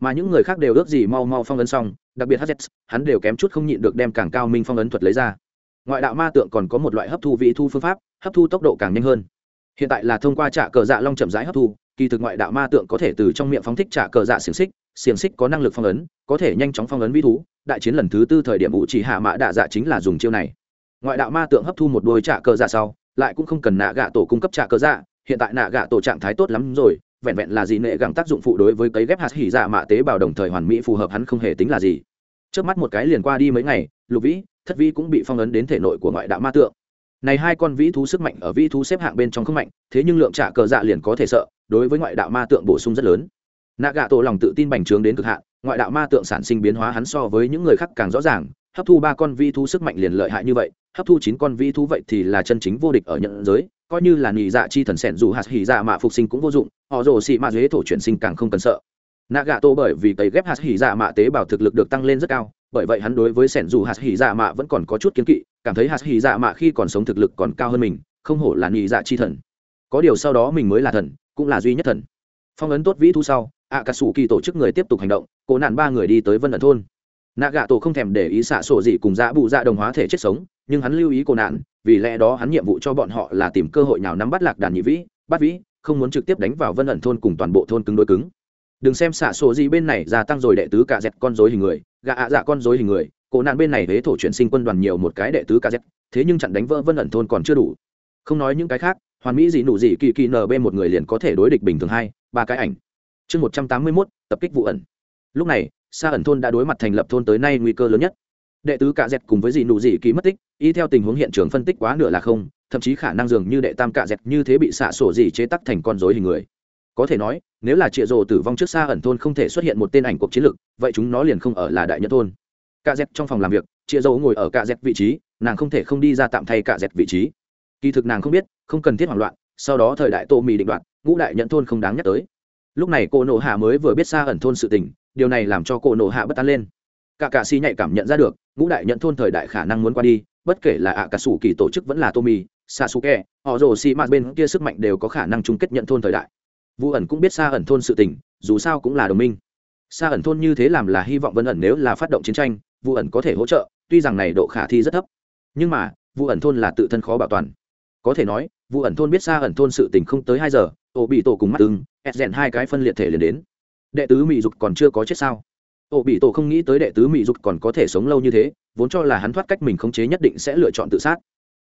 mà những người khác đều ước gì mau mau phong ấn xong, đặc biệt hz hắn đều kém chút không nhịn được đem càng cao minh phong ấn thuật lấy ra. Ngoại đạo ma tượng còn có một loại hấp thu vị thu phương pháp, hấp thu tốc độ càng nhanh hơn. Hiện tại là thông qua trả cờ dạ long chậm rãi hấp thu, kỳ thực ngoại đạo ma tượng có thể từ trong miệng phóng thích trả cờ dạ xiềng xích xiềng xích có năng lực phong ấn, có thể nhanh chóng phong ấn vĩ thú, đại chiến lần thứ tư thời điểm ủ chỉ hạ mã đạ dạ chính là dùng chiêu này. Ngoại đạo ma tượng hấp thu một đôi trả cờ dạ sau, lại cũng không cần nạ gạ tổ cung cấp trả cờ dạ hiện tại nạ gạ tổ trạng thái tốt lắm rồi vẹn vẹn là gì nệ gặng tác dụng phụ đối với cấy ghép hạt hỉ dạ mạ tế bào đồng thời hoàn mỹ phù hợp hắn không hề tính là gì. Trước mắt một cái liền qua đi mấy ngày, lục vĩ, thất vĩ cũng bị phong ấn đến thể nội của ngoại đạo ma tượng. Này hai con vĩ thú sức mạnh ở vĩ thú xếp hạng bên trong không mạnh, thế nhưng lượng trả cờ dạ liền có thể sợ, đối với ngoại đạo ma tượng bổ sung rất lớn. Nạ gạ tổ lòng tự tin bành trướng đến cực hạn, ngoại đạo ma tượng sản sinh biến hóa hắn so với những người khác càng rõ ràng, hấp thu ba con vĩ thú sức mạnh liền lợi hại như vậy hấp thu chín con vĩ thú vậy thì là chân chính vô địch ở nhận giới, coi như là nhị dạ chi thần sẻn dù hạt hỉ dạ mạ phục sinh cũng vô dụng, họ rồ xị mạ dế thổ chuyển sinh càng không cần sợ. Nạ gạ tổ bởi vì cấy ghép hạt hỉ dạ mạ tế bào thực lực được tăng lên rất cao, bởi vậy hắn đối với sẻn dù hạt hỉ dạ mạ vẫn còn có chút kiến kỵ, cảm thấy hạt hỉ dạ mạ khi còn sống thực lực còn cao hơn mình, không hổ là nhị dạ chi thần. Có điều sau đó mình mới là thần, cũng là duy nhất thần. Phong ấn tốt vĩ thu sau ạ cà sủ kỳ tổ chức người tiếp tục hành động, cố nạn ba người đi tới vân ẩn thôn. Nạ gạ tổ không thèm để ý xạ sổ gì cùng dã bụ dạ đồng hóa thể chết sống nhưng hắn lưu ý cô nạn, vì lẽ đó hắn nhiệm vụ cho bọn họ là tìm cơ hội nào nắm bắt lạc đàn nhị vĩ bắt vĩ, không muốn trực tiếp đánh vào vân ẩn thôn cùng toàn bộ thôn cứng đối cứng. Đừng xem xả sổ gì bên này, gia tăng rồi đệ tứ cả dẹt con dối hình người gạ ạ dạ con dối hình người, cô nạn bên này thế thổ chuyển sinh quân đoàn nhiều một cái đệ tứ cả dẹt, thế nhưng chặn đánh vỡ vân ẩn thôn còn chưa đủ. Không nói những cái khác, hoàn mỹ gì nụ gì kỳ kỳ nb một người liền có thể đối địch bình thường hai, ba cái ảnh. Chương một trăm tám mươi mốt, tập kích vụ ẩn. Lúc này xa ẩn thôn đã đối mặt thành lập thôn tới nay nguy cơ lớn nhất đệ tứ cạ dẹt cùng với dị nụ dị ký mất tích, y theo tình huống hiện trường phân tích quá nửa là không, thậm chí khả năng dường như đệ tam cạ dẹt như thế bị xạ sổ dị chế tắc thành con dối hình người. Có thể nói, nếu là trịa rồ tử vong trước xa ẩn thôn không thể xuất hiện một tên ảnh cuộc chiến lược vậy chúng nó liền không ở là đại nhất thôn. Cạ dẹt trong phòng làm việc trịa rồ ngồi ở cạ dẹt vị trí, nàng không thể không đi ra tạm thay cạ dẹt vị trí. Kỳ thực nàng không biết, không cần thiết hoảng loạn, sau đó thời đại tô mì định đoạt, ngũ đại nhận thôn không đáng nhắc tới. Lúc này cô nộ hạ mới vừa biết xa ẩn thôn sự tình, điều này làm cho cô nộ hạ bất an lên cả cạ si nhạy cảm nhận ra được, ngũ đại nhận thôn thời đại khả năng muốn qua đi, bất kể là ạ cà sủ kỳ tổ chức vẫn là tommy, sasuke, họ rồ xì m bên kia sức mạnh đều có khả năng chung kết nhận thôn thời đại. Vũ ẩn cũng biết xa ẩn thôn sự tình, dù sao cũng là đồng minh. Xa ẩn thôn như thế làm là hy vọng vân ẩn nếu là phát động chiến tranh vũ ẩn có thể hỗ trợ, tuy rằng này độ khả thi rất thấp. Nhưng mà vũ ẩn thôn là tự thân khó bảo toàn. Có thể nói vũ ẩn thôn biết xa ẩn thôn sự tình không tới hai giờ ổ bị tổ cùng mắt ưng ép rèn hai cái phân liệt thể liền đến. Đệ tứ mỹ dục còn chưa có chết sao? Ổ bị tổ không nghĩ tới đệ tứ mỹ dục còn có thể sống lâu như thế, vốn cho là hắn thoát cách mình khống chế nhất định sẽ lựa chọn tự sát.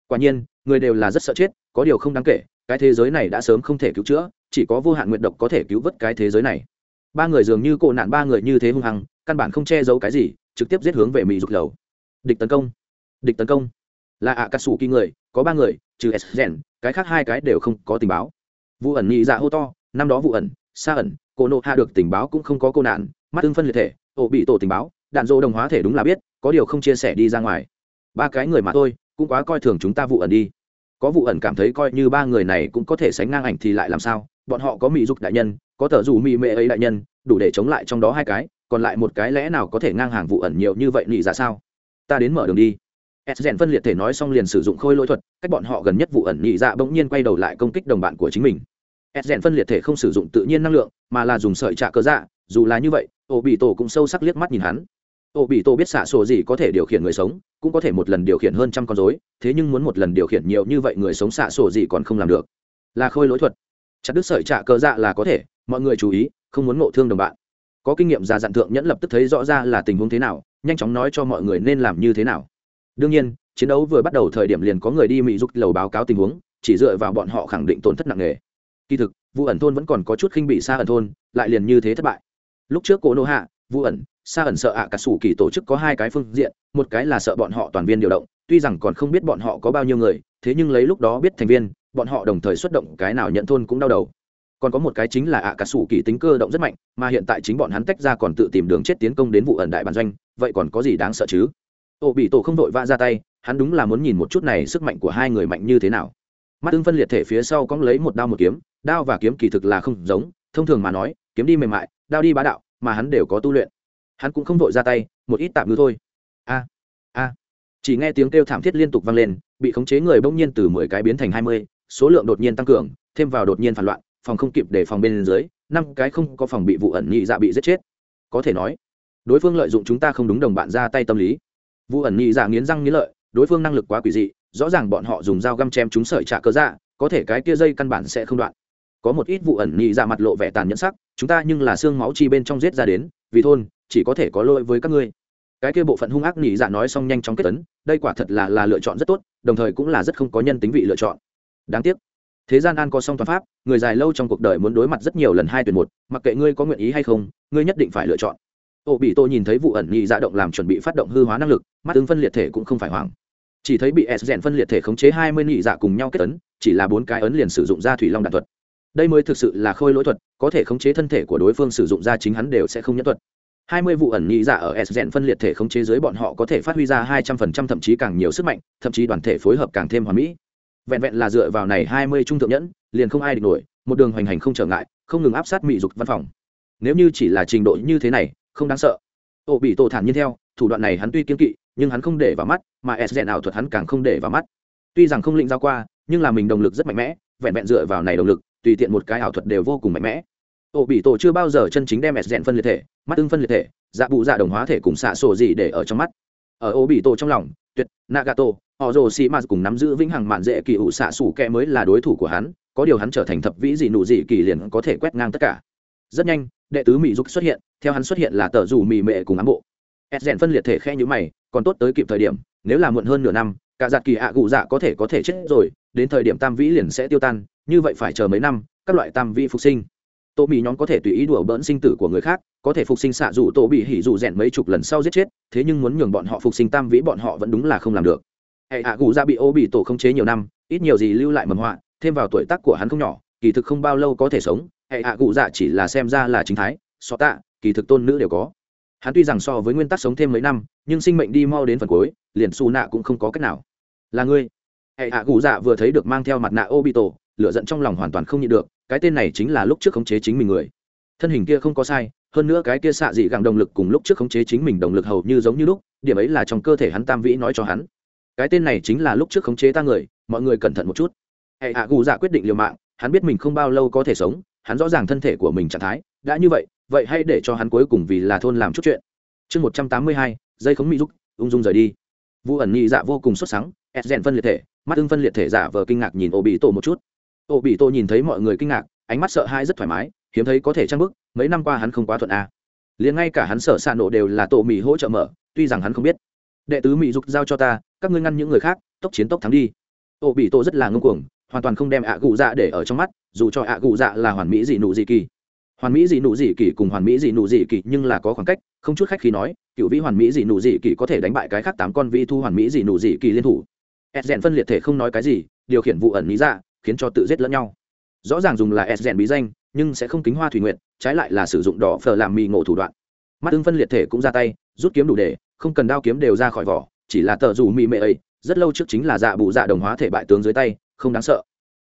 Quả nhiên, người đều là rất sợ chết, có điều không đáng kể, cái thế giới này đã sớm không thể cứu chữa, chỉ có vô hạn nguyện độc có thể cứu vớt cái thế giới này. Ba người dường như cộ nạn ba người như thế hung hăng, căn bản không che giấu cái gì, trực tiếp giết hướng về mỹ dục lầu. Địch tấn công. Địch tấn công. Là ạ à cà sủ kỳ người, có ba người, trừ s rèn cái khác hai cái đều không có tình báo. Vụ ẩn nhị dạ hô to, năm đó vụ ẩn xa ẩn cô nộ hạ được tình báo cũng không có cô nạn, mắt tương phân liệt thể ổ bị tổ tình báo, đạn dỗ đồng hóa thể đúng là biết, có điều không chia sẻ đi ra ngoài. Ba cái người mà thôi, cũng quá coi thường chúng ta vụ ẩn đi. Có vụ ẩn cảm thấy coi như ba người này cũng có thể sánh ngang ảnh thì lại làm sao? Bọn họ có mỹ dục đại nhân, có tờ dù mỹ mệ ấy đại nhân, đủ để chống lại trong đó hai cái, còn lại một cái lẽ nào có thể ngang hàng vụ ẩn nhiều như vậy nghĩ ra sao? Ta đến mở đường đi. S rèn phân liệt thể nói xong liền sử dụng khôi lỗi thuật, cách bọn họ gần nhất vụ ẩn nghĩ ra bỗng nhiên quay đầu lại công kích đồng bạn của chính mình ed rèn phân liệt thể không sử dụng tự nhiên năng lượng, mà là dùng sợi trạ cơ dạ dù là như vậy ổ bị tổ cũng sâu sắc liếc mắt nhìn hắn. Ổ bị tổ biết xạ sổ gì có thể điều khiển người sống, cũng có thể một lần điều khiển hơn trăm con dối thế nhưng muốn một lần điều khiển nhiều như vậy người sống xạ sổ gì còn không làm được. Là khôi lỗi thuật. Chặt đứt sợi trạ cơ dạ là có thể, mọi người chú ý, không muốn ngộ thương đồng bạn. Có kinh nghiệm già dặn thượng nhẫn lập tức thấy rõ ra là tình huống thế nào, nhanh chóng nói cho mọi người nên làm như thế nào. Đương nhiên, chiến đấu vừa bắt đầu thời điểm liền có người đi mỹ giúp lầu báo cáo tình huống, chỉ dựa vào bọn họ khẳng định tổn thất nặng nề kỳ thực vụ ẩn thôn vẫn còn có chút khinh bị xa ẩn thôn, lại liền như thế thất bại. Lúc trước cổ nô hạ vụ ẩn xa ẩn sợ ạ cả sủ kỳ tổ chức có hai cái phương diện, một cái là sợ bọn họ toàn viên điều động, tuy rằng còn không biết bọn họ có bao nhiêu người, thế nhưng lấy lúc đó biết thành viên, bọn họ đồng thời xuất động cái nào nhận thôn cũng đau đầu. Còn có một cái chính là ạ cả sủ kỳ tính cơ động rất mạnh, mà hiện tại chính bọn hắn tách ra còn tự tìm đường chết tiến công đến vụ ẩn đại bản doanh, vậy còn có gì đáng sợ chứ? Ô bị tổ không đội vã ra tay, hắn đúng là muốn nhìn một chút này sức mạnh của hai người mạnh như thế nào mắt ưng phân liệt thể phía sau cóng lấy một đao một kiếm, đao và kiếm kỳ thực là không giống, thông thường mà nói, kiếm đi mềm mại, đao đi bá đạo, mà hắn đều có tu luyện. Hắn cũng không vội ra tay, một ít tạm ngư thôi. A a. Chỉ nghe tiếng kêu thảm thiết liên tục vang lên, bị khống chế người bỗng nhiên từ mười cái biến thành hai mươi, số lượng đột nhiên tăng cường, thêm vào đột nhiên phản loạn, phòng không kịp để phòng bên dưới, năm cái không có phòng bị vụ ẩn nhị dạ bị giết chết. Có thể nói, đối phương lợi dụng chúng ta không đúng đồng bạn ra tay tâm lý. Vụ ẩn nhị dạ nghiến răng nghiến lợi, đối phương năng lực quá quỷ dị rõ ràng bọn họ dùng dao găm chém chúng sợi trả cơ dạ có thể cái kia dây căn bản sẽ không đoạn. Có một ít vụ ẩn nhị dạ mặt lộ vẻ tàn nhẫn sắc, chúng ta nhưng là xương máu chi bên trong giết ra đến, vì thôn, chỉ có thể có lỗi với các ngươi. Cái kia bộ phận hung ác nhị dạ nói xong nhanh chóng kết tấn, đây quả thật là là lựa chọn rất tốt, đồng thời cũng là rất không có nhân tính vị lựa chọn. Đáng tiếc. Thế gian an có song toàn pháp, người dài lâu trong cuộc đời muốn đối mặt rất nhiều lần hai tuyển một, mặc kệ ngươi có nguyện ý hay không, ngươi nhất định phải lựa chọn. Ô bị tôi nhìn thấy vụ ẩn nhị dạ động làm chuẩn bị phát động hư hóa năng lực, mắt ứng phân liệt thể cũng không phải hoảng chỉ thấy bị s rèn phân liệt thể khống chế hai mươi nhị dạ cùng nhau kết ấn, chỉ là bốn cái ấn liền sử dụng ra thủy long đạn thuật. Đây mới thực sự là khôi lỗi thuật, có thể khống chế thân thể của đối phương sử dụng ra chính hắn đều sẽ không nhất thuật. Hai mươi vụ ẩn nhị dạ ở s rèn phân liệt thể khống chế dưới bọn họ có thể phát huy ra hai trăm phần trăm thậm chí càng nhiều sức mạnh, thậm chí đoàn thể phối hợp càng thêm hoàn mỹ. Vẹn vẹn là dựa vào này hai mươi trung thượng nhẫn, liền không ai địch nổi, một đường hoành hành không trở ngại, không ngừng áp sát mỹ dục văn phòng. Nếu như chỉ là trình độ như thế này, không đáng sợ. Ô bị tổ thản nhiên theo, thủ đoạn này hắn tuy kiên kỵ nhưng hắn không để vào mắt, mà s rèn ảo thuật hắn càng không để vào mắt. Tuy rằng không lĩnh giao qua, nhưng là mình động lực rất mạnh mẽ, vẹn vẹn dựa vào này động lực, tùy tiện một cái ảo thuật đều vô cùng mạnh mẽ. Ổ bị tổ chưa bao giờ chân chính đem s rèn phân liệt thể, mắt ưng phân liệt thể dạ bụ dạ đồng hóa thể cùng xạ sổ gì để ở trong mắt. Ở ổ bị tổ trong lòng, tuyệt, nagato họ rồ xì m cùng nắm giữ vĩnh hằng mạn dễ kỳ ủ xạ sủ kẹ mới là đối thủ của hắn, có điều hắn trở thành thập vĩ gì nụ gì kỳ liền có thể quét ngang tất cả. Rất nhanh, đệ tứ mỹ dục xuất hiện, theo hắn xuất hiện là tờ dù mì mệ cùng ám bộ. Ed rèn phân liệt thể khe nhữ mày còn tốt tới kịp thời điểm, nếu là muộn hơn nửa năm, cả giặt kỳ ạ gụ dạ có thể có thể chết rồi, đến thời điểm tam vĩ liền sẽ tiêu tan, như vậy phải chờ mấy năm, các loại tam vĩ phục sinh. Tổ bị nhóm có thể tùy ý đùa bỡn sinh tử của người khác, có thể phục sinh xạ dù tổ bị hỉ dù rèn mấy chục lần sau giết chết, thế nhưng muốn nhường bọn họ phục sinh tam vĩ bọn họ vẫn đúng là không làm được. Hệ ạ gù dạ bị ô bị tổ không chế nhiều năm, ít nhiều gì lưu lại mầm họa, thêm vào tuổi tác của hắn không nhỏ, kỳ thực không bao lâu có thể sống, hệ ạ gù dạ chỉ là xem ra là chính thái, so tạ, kỳ thực tôn nữ đều có hắn tuy rằng so với nguyên tắc sống thêm mấy năm, nhưng sinh mệnh đi mau đến phần cuối, liền xù nạ cũng không có cách nào. Là ngươi. Hệ hạ gù dạ vừa thấy được mang theo mặt nạ ô bị tổ lửa giận trong lòng hoàn toàn không nhịn được, cái tên này chính là lúc trước khống chế chính mình người. Thân hình kia không có sai, hơn nữa cái kia xạ dị gặng động lực cùng lúc trước khống chế chính mình động lực hầu như giống như lúc, điểm ấy là trong cơ thể hắn tam vĩ nói cho hắn. Cái tên này chính là lúc trước khống chế ta người, mọi người cẩn thận một chút. Hệ hạ gù dạ quyết định liều mạng, hắn biết mình không bao lâu có thể sống, hắn rõ ràng thân thể của mình trạng thái đã như vậy vậy hãy để cho hắn cuối cùng vì là thôn làm chút chuyện. Chương một trăm tám mươi hai, dây khống mỹ giúp ung dung rời đi. Vụ ẩn nhị dạ vô cùng xuất sáng ép rèn phân liệt thể, mắt ưng phân liệt thể giả vờ kinh ngạc nhìn ô bị tổ một chút. Ô bị tổ nhìn thấy mọi người kinh ngạc, ánh mắt sợ hãi rất thoải mái, hiếm thấy có thể trang bức mấy năm qua hắn không quá thuận a. À. liền ngay cả hắn sở xạ nổ đều là tổ mỹ hỗ trợ mở, tuy rằng hắn không biết. Đệ tứ mỹ dục giao cho ta, các ngươi ngăn những người khác, tốc chiến tốc thắng đi. Ô bị tổ rất là ngưng cuồng, hoàn toàn không đem ạ gù dạ để ở trong mắt, dù cho ạ gù dạ là hoàn mỹ dị nụ dị kỳ hoàn mỹ dị nụ dị kỳ cùng hoàn mỹ dị nụ dị kỳ nhưng là có khoảng cách, không chút khách khi nói, cựu vĩ hoàn mỹ dị nụ dị kỳ có thể đánh bại cái khác tám con vi thu hoàn mỹ dị nụ dị kỳ liên thủ. S rèn phân liệt thể không nói cái gì, điều khiển vụ ẩn lý ra khiến cho tự giết lẫn nhau. Rõ ràng dùng là s rèn bí danh, nhưng sẽ không kính hoa thủy nguyện trái lại là sử dụng đỏ phở làm mì ngộ thủ đoạn. Mắt ưng phân liệt thể cũng ra tay, rút kiếm đủ để, không cần đao kiếm đều ra khỏi vỏ, chỉ là tờ dù mì mệ ấy, rất lâu trước chính là dạ bụ dạ đồng hóa thể bại tướng dưới tay, không đáng sợ.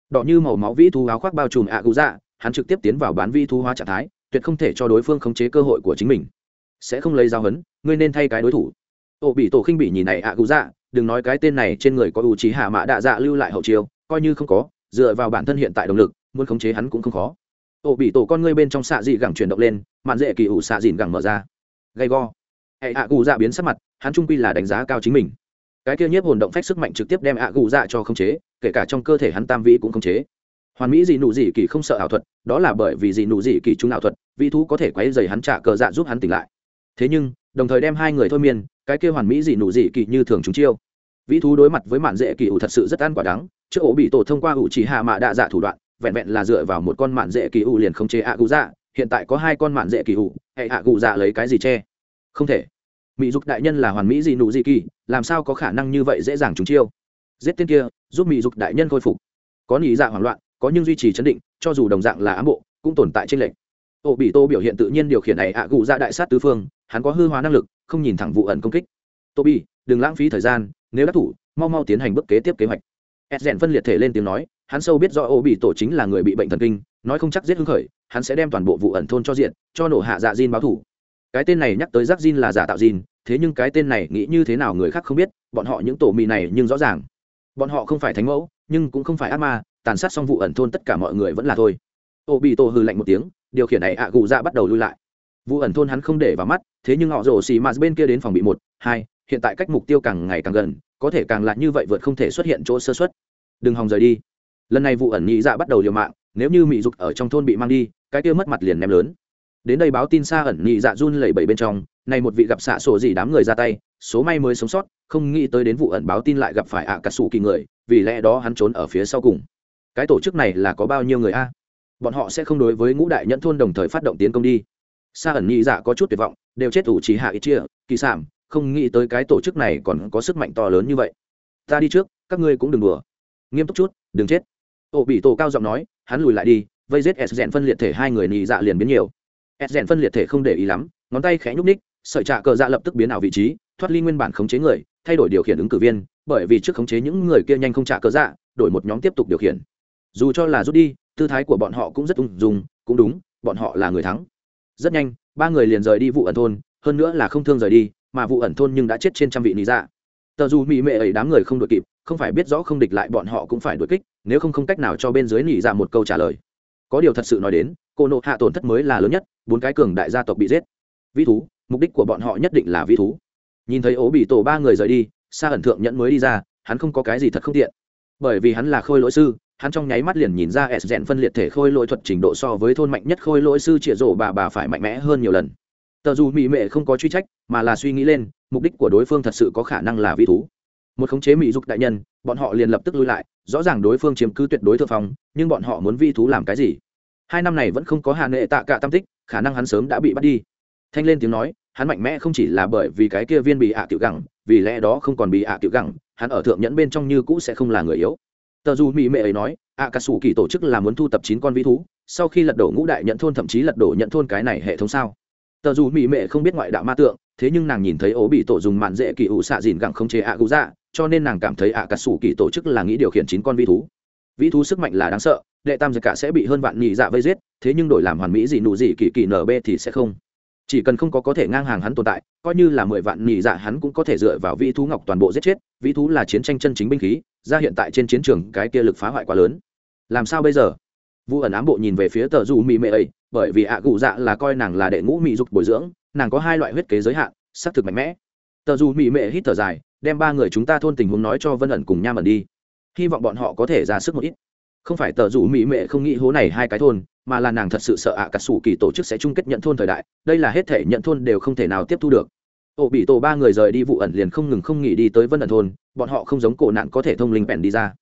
Đỏ như màu máu vĩ thu áo khoác bao trùm ạ cụ dạ hắn trực tiếp tiến vào bán vi thu hóa trạng thái, tuyệt không thể cho đối phương khống chế cơ hội của chính mình. Sẽ không lấy giao hấn, ngươi nên thay cái đối thủ. Ổ bị tổ khinh bị nhìn này ạ cụ dạ đừng nói cái tên này trên người có ủ trí hạ mã đạ dạ lưu lại hậu chiêu, coi như không có, dựa vào bản thân hiện tại động lực, muốn khống chế hắn cũng không khó. Ổ bị tổ con ngươi bên trong xạ dị gẳng chuyển động lên, mạn dễ kỳ ủ xạ dịn gẳng mở ra. Gay go. Hệ ạ cụ dạ biến sắc mặt, hắn trung quy là đánh giá cao chính mình. Cái kia nhiếp hồn động phách sức mạnh trực tiếp đem ạ cụ dạ cho khống chế, kể cả trong cơ thể hắn tam vĩ cũng khống chế hoàn mỹ gì nụ gì kỳ không sợ ảo thuật, đó là bởi vì gì nụ gì kỳ chúng ảo thuật vị thú có thể quấy dày hắn trả cờ dạ giúp hắn tỉnh lại. Thế nhưng, đồng thời đem hai người thôi miên, cái kia hoàn mỹ gì nụ gì kỳ như thường chúng chiêu. Vị thú đối mặt với mạn dễ kỳ ủ thật sự rất ăn quả đắng, trước ổ bị tổ thông qua ủ chỉ hạ mạ đạ dạ thủ đoạn, vẹn vẹn là dựa vào một con mạn dễ kỳ ủ liền không chế ạ cụ dạ hiện tại có hai con mạn dễ kỳ ủ, hệ ạ cụ dạ lấy cái gì che? Không thể. Mỹ dục đại nhân là hoàn mỹ gì nụ gì kỳ, làm sao có khả năng như vậy dễ dàng chúng chiêu? Giết tên kia, giúp mỹ dục đại nhân khôi phục. Có nỉ dạ hoảng loạn có nhưng duy trì chấn định, cho dù đồng dạng là ám bộ, cũng tồn tại trên lệnh ô bị tô biểu hiện tự nhiên điều khiển này ạ, gù ra đại sát tứ phương, hắn có hư hóa năng lực, không nhìn thẳng vụ ẩn công kích. Tô bi đừng lãng phí thời gian, nếu đắc thủ, mau mau tiến hành bước kế tiếp kế hoạch. Ed rèn phân liệt thể lên tiếng nói, hắn sâu biết do ô bị tổ chính là người bị bệnh thần kinh, nói không chắc giết hưng khởi, hắn sẽ đem toàn bộ vụ ẩn thôn cho diện, cho nổ hạ dạ diên báo thủ. Cái tên này nhắc tới giác diên là giả tạo diên thế nhưng cái tên này nghĩ như thế nào người khác không biết, bọn họ những tổ mì này nhưng rõ ràng. Bọn họ không phải thánh mẫu, nhưng cũng không phải ác ma tàn sát xong vụ ẩn thôn tất cả mọi người vẫn là thôi. Ô bị tổ hư lạnh một tiếng, điều khiển này ạ à gù dạ bắt đầu lui lại. Vụ ẩn thôn hắn không để vào mắt, thế nhưng họ rổ xì mạt bên kia đến phòng bị một, hai, hiện tại cách mục tiêu càng ngày càng gần, có thể càng lại như vậy vượt không thể xuất hiện chỗ sơ xuất đừng hòng rời đi. Lần này vụ ẩn nhị dạ bắt đầu liều mạng, nếu như mỹ dục ở trong thôn bị mang đi, cái kia mất mặt liền ném lớn. Đến đây báo tin xa ẩn nhị dạ run lẩy bẩy bên trong này một vị gặp xạ sổ gì đám người ra tay, số may mới sống sót, không nghĩ tới đến vụ ẩn báo tin lại gặp phải ạ à cà sủ kỳ người, vì lẽ đó hắn trốn ở phía sau cùng cái tổ chức này là có bao nhiêu người a? Bọn họ sẽ không đối với ngũ đại nhẫn thôn đồng thời phát động tiến công đi. Sa ẩn nhị dạ có chút tuyệt vọng, đều chết ủ chỉ hạ ít chia, kỳ sản không nghĩ tới cái tổ chức này còn có sức mạnh to lớn như vậy. Ta đi trước, các ngươi cũng đừng đùa. Nghiêm túc chút, đừng chết. Ổ bị tổ cao giọng nói, hắn lùi lại đi, vây giết s rèn phân liệt thể hai người nhị dạ liền biến nhiều. S rèn phân liệt thể không để ý lắm, ngón tay khẽ nhúc ních sợi trạ cờ dạ lập tức biến ảo vị trí, thoát ly nguyên bản khống chế người, thay đổi điều khiển ứng cử viên, bởi vì trước khống chế những người kia nhanh không trả cờ dạ đổi một nhóm tiếp tục điều khiển dù cho là rút đi, tư thái của bọn họ cũng rất ung dung, cũng đúng, bọn họ là người thắng. Rất nhanh, ba người liền rời đi vụ ẩn thôn, hơn nữa là không thương rời đi, mà vụ ẩn thôn nhưng đã chết trên trăm vị lý dạ. Tờ dù mỹ mệ ấy đám người không đội kịp, không phải biết rõ không địch lại bọn họ cũng phải đuổi kích, nếu không không cách nào cho bên dưới nỉ dạ một câu trả lời. Có điều thật sự nói đến, cô nộ hạ tổn thất mới là lớn nhất, bốn cái cường đại gia tộc bị giết. Vi thú, mục đích của bọn họ nhất định là vi thú. Nhìn thấy ố bị tổ ba người rời đi xa ẩn thượng nhẫn mới đi ra, hắn không có cái gì thật không tiện. Bởi vì hắn là khôi lỗi sư hắn trong nháy mắt liền nhìn ra s rèn phân liệt thể khôi lỗi thuật trình độ so với thôn mạnh nhất khôi lỗi sư trịa rổ bà bà phải mạnh mẽ hơn nhiều lần. Tờ dù mỹ mệ không có truy trách, mà là suy nghĩ lên, mục đích của đối phương thật sự có khả năng là vi thú. Một khống chế mỹ dục đại nhân, bọn họ liền lập tức lui lại, rõ ràng đối phương chiếm cứ tuyệt đối thượng phong, nhưng bọn họ muốn vi thú làm cái gì? Hai năm này vẫn không có hà nệ tạ cả tam tích, khả năng hắn sớm đã bị bắt đi. Thanh lên tiếng nói, hắn mạnh mẽ không chỉ là bởi vì cái kia viên bị ạ à tiểu gẳng, vì lẽ đó không còn bị ạ à tiểu gẳng, hắn ở thượng nhẫn bên trong như cũ sẽ không là người yếu tờ dù mỹ mệ ấy nói ạ cà sủ kỳ tổ chức là muốn thu tập chín con vĩ thú, sau khi lật đổ ngũ đại nhận thôn thậm chí lật đổ nhận thôn cái này hệ thống sao? Tờ dù mỹ mệ không biết ngoại đạo ma tượng, thế nhưng nàng nhìn thấy ố bị tổ dùng mạn dễ kỳ ủ xạ dìn gẳng không chế ạ gú dạ cho nên nàng cảm thấy ạ cà sủ kỳ tổ chức là nghĩ điều khiển chín con vĩ thú. Vĩ thú sức mạnh là đáng sợ, đệ tam giật cả sẽ bị hơn vạn nhị dạ vây giết, thế nhưng đổi làm hoàn mỹ gì nụ gì kỳ kỳ nb thì sẽ không. Chỉ cần không có có thể ngang hàng hắn tồn tại, coi như là mười vạn nhị dạ hắn cũng có thể dựa vào vĩ thú ngọc toàn bộ giết chết. Vĩ thú là chiến tranh chân chính binh khí ra hiện tại trên chiến trường cái kia lực phá hoại quá lớn. Làm sao bây giờ? Vu ẩn ám bộ nhìn về phía tờ dù mỹ mệ ấy, bởi vì ạ cụ dạ là coi nàng là đệ ngũ mỹ dục bồi dưỡng, nàng có hai loại huyết kế giới hạn, xác thực mạnh mẽ. Tờ dù mỹ mệ hít thở dài, đem ba người chúng ta thôn tình huống nói cho vân ẩn cùng nham ẩn đi. Hy vọng bọn họ có thể ra sức một ít. Không phải tờ dù mỹ mệ không nghĩ hố này hai cái thôn, mà là nàng thật sự sợ ạ à cà sủ kỳ tổ chức sẽ chung kết nhận thôn thời đại, đây là hết thể nhận thôn đều không thể nào tiếp thu được ổ bị tổ ba người rời đi vụ ẩn liền không ngừng không nghỉ đi tới vân ẩn thôn, bọn họ không giống cổ nạn có thể thông linh bèn đi ra.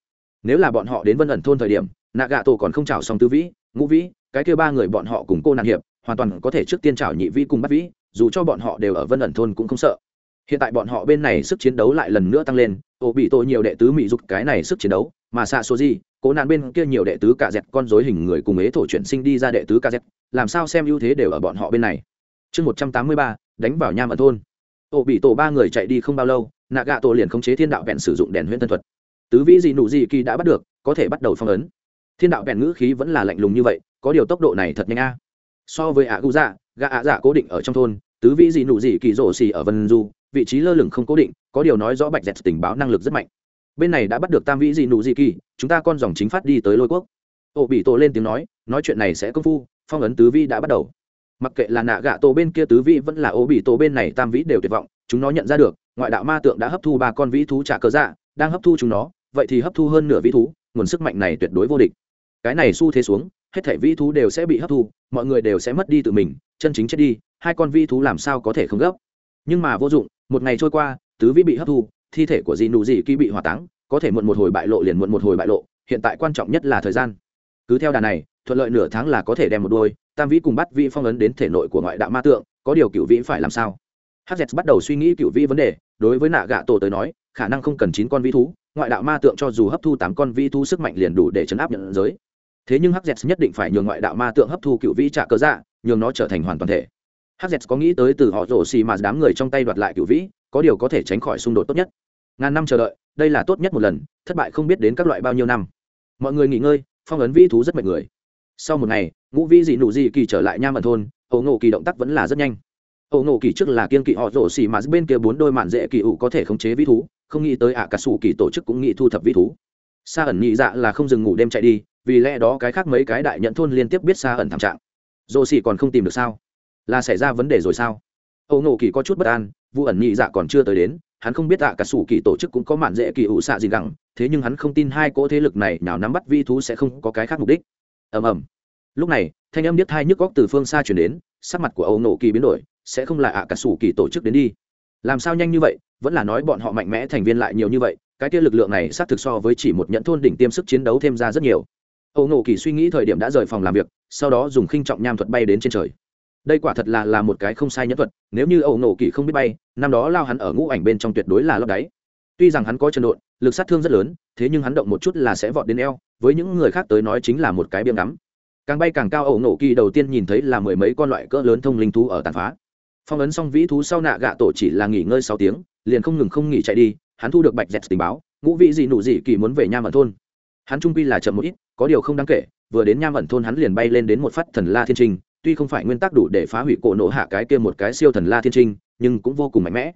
Nếu là bọn họ đến vân ẩn thôn thời điểm nạ gạ tổ còn không chào xong tứ vĩ, ngũ vĩ, cái kêu ba người bọn họ cùng cô nạn hiệp, hoàn toàn có thể trước tiên chào nhị vĩ cùng bắt vĩ, dù cho bọn họ đều ở vân ẩn thôn cũng không sợ. Hiện tại bọn họ bên này sức chiến đấu lại lần nữa tăng lên ổ bị tổ nhiều đệ tứ mỹ dục cái này sức chiến đấu, mà xạ số gì, cố nạn bên kia nhiều đệ tứ cả dẹt con dối hình người cùng ế thổ chuyển sinh đi ra đệ tứ cả dẹt, làm sao xem ưu thế đều ở bọn họ bên này. Chương một trăm tám mươi ba, đánh vào nham ẩn thôn ổ bị tổ ba người chạy đi không bao lâu nạ gạ tổ liền khống chế thiên đạo vẹn sử dụng đèn huyễn thân thuật. Tứ vĩ gì nụ gì kỳ đã bắt được, có thể bắt đầu phong ấn. Thiên đạo vẹn ngữ khí vẫn là lạnh lùng như vậy, có điều tốc độ này thật nhanh a. So với ạ gu dạ gạ ạ dạ cố định ở trong thôn, tứ vĩ gì nụ gì kỳ rổ xì ở vân du, vị trí lơ lửng không cố định, có điều nói rõ bạch dẹt tình báo năng lực rất mạnh. Bên này đã bắt được tam vĩ gì nụ gì kỳ, chúng ta con dòng chính phát đi tới lôi quốc. Ổ bị tổ lên tiếng nói nói chuyện này sẽ công phu, phong ấn tứ vi đã bắt đầu mặc kệ là nạ gạ tổ bên kia tứ vĩ vẫn là ô bị tổ bên này tam vĩ đều tuyệt vọng, chúng nó nhận ra được, ngoại đạo ma tượng đã hấp thu ba con vĩ thú trả cớ dạ đang hấp thu chúng nó, vậy thì hấp thu hơn nửa vĩ thú, nguồn sức mạnh này tuyệt đối vô địch. Cái này xu thế xuống, hết thể vĩ thú đều sẽ bị hấp thu, mọi người đều sẽ mất đi tự mình, chân chính chết đi, hai con vĩ thú làm sao có thể không gấp? Nhưng mà vô dụng, một ngày trôi qua, tứ vĩ bị hấp thu, thi thể của dì nụ dì kỳ bị hỏa táng, có thể muộn một hồi bại lộ liền muộn một hồi bại lộ, hiện tại quan trọng nhất là thời gian. Cứ theo đà này, thuận lợi nửa tháng là có thể đem một đôi tam vĩ cùng bắt vĩ phong ấn đến thể nội của ngoại đạo ma tượng, có điều cựu vĩ phải làm sao? Hz bắt đầu suy nghĩ cựu vĩ vấn đề, đối với nạ gạ tổ tới nói, khả năng không cần chín con vĩ thú, ngoại đạo ma tượng cho dù hấp thu tám con vĩ thú sức mạnh liền đủ để chấn áp nhận giới. Thế nhưng hz nhất định phải nhường ngoại đạo ma tượng hấp thu cựu vĩ trả cơ dạ nhường nó trở thành hoàn toàn thể. Hz có nghĩ tới từ họ rổ xì mà đám người trong tay đoạt lại cựu vĩ, có điều có thể tránh khỏi xung đột tốt nhất. Ngàn năm chờ đợi, đây là tốt nhất một lần, thất bại không biết đến các loại bao nhiêu năm. Mọi người nghỉ ngơi, phong ấn vĩ thú rất mệt người sau một ngày, ngũ vĩ dị nụ dị kỳ trở lại nha mận thôn ẩu nổ kỳ động tác vẫn là rất nhanh. Ẩu nổ kỳ trước là kiên kỵ họ rổ xì mà bên kia bốn đôi mạn dễ kỳ ủ có thể khống chế vĩ thú, không nghĩ tới ạ à cả sủ kỳ tổ chức cũng nghĩ thu thập vĩ thú. Sa ẩn nhị dạ là không dừng ngủ đêm chạy đi, vì lẽ đó cái khác mấy cái đại nhận thôn liên tiếp biết sa ẩn thảm trạng. Rổ xì còn không tìm được sao? Là xảy ra vấn đề rồi sao? Ấu nổ kỳ có chút bất an vụ ẩn nhị dạ còn chưa tới đến, hắn không biết ạ cả sủ kỳ tổ chức cũng có mạn dễ kỳ ủ xạ gì gẳng, thế nhưng hắn không tin hai cỗ thế lực này nào nắm bắt vi thú sẽ không có cái khác mục đích ầm ầm. Lúc này, thanh âm biết hai nhức góc từ phương xa chuyển đến, sắc mặt của âu nổ kỳ biến đổi, sẽ không là ạ cả sủ kỳ tổ chức đến đi. Làm sao nhanh như vậy, vẫn là nói bọn họ mạnh mẽ thành viên lại nhiều như vậy, cái kia lực lượng này xác thực so với chỉ một nhận thôn đỉnh tiêm sức chiến đấu thêm ra rất nhiều. Âu nổ kỳ suy nghĩ thời điểm đã rời phòng làm việc, sau đó dùng khinh trọng nham thuật bay đến trên trời. Đây quả thật là là một cái không sai nhẫn thuật, nếu như Âu nổ kỳ không biết bay, năm đó lao hắn ở ngũ ảnh bên trong tuyệt đối là lấp đáy. Tuy rằng hắn có chân độn, lực sát thương rất lớn, thế nhưng hắn động một chút là sẽ vọt đến eo với những người khác tới nói chính là một cái biếng ngắm. Càng bay càng cao, ẩu nổ kỳ đầu tiên nhìn thấy là mười mấy con loại cỡ lớn thông linh thú ở tàn phá. Phong ấn xong vĩ thú sau nạ gạ tổ chỉ là nghỉ ngơi sáu tiếng, liền không ngừng không nghỉ chạy đi, hắn thu được bạch dẹt tình báo, ngũ vị gì nụ gì kỳ muốn về nham ẩn thôn. Hắn trung quy là chậm một ít, có điều không đáng kể, vừa đến nham ẩn thôn hắn liền bay lên đến một phát thần la thiên trinh, tuy không phải nguyên tắc đủ để phá hủy cổ nổ hạ cái kia một cái siêu thần la thiên trinh, nhưng cũng vô cùng mạnh mẽ.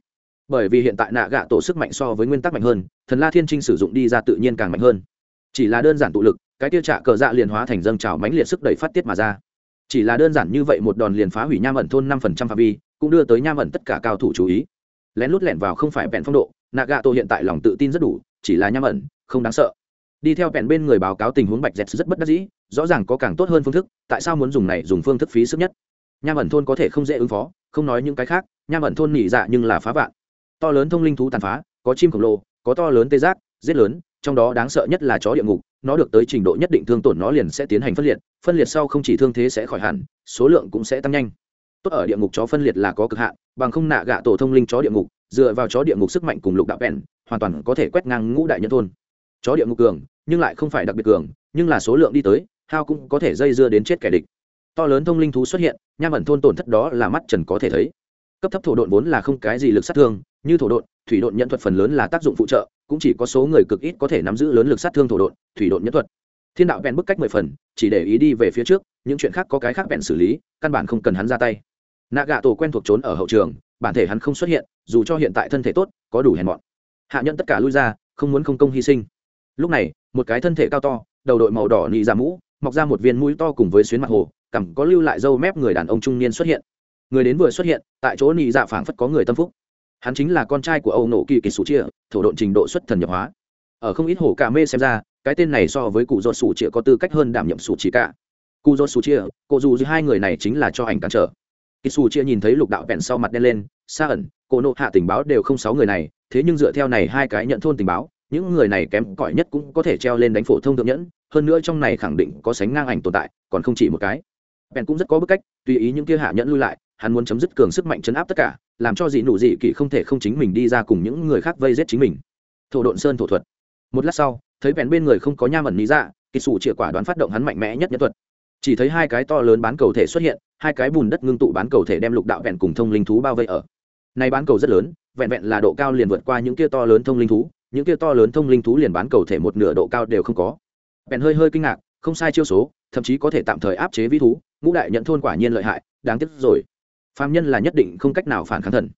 Bởi vì hiện tại nạ gạ tổ sức mạnh so với nguyên tắc mạnh hơn, thần la thiên trinh sử dụng đi ra tự nhiên càng mạnh hơn chỉ là đơn giản tụ lực, cái tiêu trạ cờ dạ liền hóa thành dâng trào mãnh liệt sức đẩy phát tiết mà ra. Chỉ là đơn giản như vậy một đòn liền phá hủy nham ẩn thôn năm phần trăm phạm vi, cũng đưa tới nham ẩn tất cả cao thủ chú ý. Lén lút lẻn vào không phải bèn phong độ nạ gạ tổ hiện tại lòng tự tin rất đủ, chỉ là nham ẩn, không đáng sợ. Đi theo bèn bên người báo cáo tình huống bạch dẹt rất bất đắc dĩ, rõ ràng có càng tốt hơn phương thức, tại sao muốn dùng này dùng phương thức phí sức nhất? Nham ẩn thôn có thể không dễ ứng phó, không nói những cái khác, nham ẩn thôn nỉ dạ nhưng là phá vạn. To lớn thông linh thú tàn phá, có chim khổng lồ, có to lớn tê giác, giết lớn trong đó đáng sợ nhất là chó địa ngục, nó được tới trình độ nhất định thương tổn nó liền sẽ tiến hành phân liệt phân liệt sau không chỉ thương thế sẽ khỏi hẳn, số lượng cũng sẽ tăng nhanh. Tốt ở địa ngục chó phân liệt là có cực hạn, bằng không nạ gạ tổ thông linh chó địa ngục, dựa vào chó địa ngục sức mạnh cùng lục đạo bèn, hoàn toàn có thể quét ngang ngũ đại nhân thôn. Chó địa ngục cường, nhưng lại không phải đặc biệt cường, nhưng là số lượng đi tới, hao cũng có thể dây dưa đến chết kẻ địch. To lớn thông linh thú xuất hiện, nham ẩn thôn tổn thất đó là mắt trần có thể thấy. Cấp thấp thổ độn vốn là không cái gì lực sát thương, như thổ độn, thủy độn nhận thuật phần lớn là tác dụng phụ trợ cũng chỉ có số người cực ít có thể nắm giữ lớn lực sát thương thổ độn, thủy độn nhất thuật. Thiên đạo bèn bức cách mười phần, chỉ để ý đi về phía trước, những chuyện khác có cái khác bèn xử lý, căn bản không cần hắn ra tay. Nạ gạ tổ quen thuộc trốn ở hậu trường, bản thể hắn không xuất hiện, dù cho hiện tại thân thể tốt, có đủ hèn mọn. Hạ nhận tất cả lui ra, không muốn không công hy sinh. Lúc này, một cái thân thể cao to, đầu đội màu đỏ nị ra mũ, mọc ra một viên mũi to cùng với xuyến mặt hồ, cằm có lưu lại dâu mép người đàn ông trung niên xuất hiện. Người đến vừa xuất hiện, tại chỗ nị dạ phảng phất có người tâm phúc hắn chính là con trai của âu nổ kỳ kỳ sủ chia, thổ độn trình độ xuất thần nhập hóa. Ở không ít hồ cả mê xem ra, cái tên này so với cụ Do sủ chia có tư cách hơn đảm nhiệm sủ chỉ cả. Cụ Do sủ chia cụ dù giữa hai người này chính là cho ảnh cản trở. Kỳ sủ chia nhìn thấy lục đạo vẹn sau mặt đen lên xa ẩn cổ nộ hạ tình báo đều không sáu người này, thế nhưng dựa theo này hai cái nhận thôn tình báo, những người này kém cỏi nhất cũng có thể treo lên đánh phổ thông thượng nhẫn, hơn nữa trong này khẳng định có sánh ngang ảnh tồn tại, còn không chỉ một cái. Bèn cũng rất có bức cách, tùy ý những kia hạ nhẫn lui lại hắn muốn chấm dứt cường sức mạnh chấn áp tất cả, làm cho dị nụ dị kỷ không thể không chính mình đi ra cùng những người khác vây giết chính mình. Thổ độn sơn thổ thuật. Một lát sau, thấy bèn bên người không có nha ẩn lý ra kỳ sủ chĩa quả đoán phát động hắn mạnh mẽ nhất nhất thuật. Chỉ thấy hai cái to lớn bán cầu thể xuất hiện, hai cái bùn đất ngưng tụ bán cầu thể đem lục đạo vẹn cùng thông linh thú bao vây ở. Nay bán cầu rất lớn, vẹn vẹn là độ cao liền vượt qua những kia to lớn thông linh thú, những kia to lớn thông linh thú liền bán cầu thể một nửa độ cao đều không có. Bèn hơi hơi kinh ngạc, không sai chiêu số, thậm chí có thể tạm thời áp chế vĩ thú, ngũ đại nhận thôn quả nhiên lợi hại, đáng tiếc rồi phàm nhân là nhất định không cách nào phản kháng thần.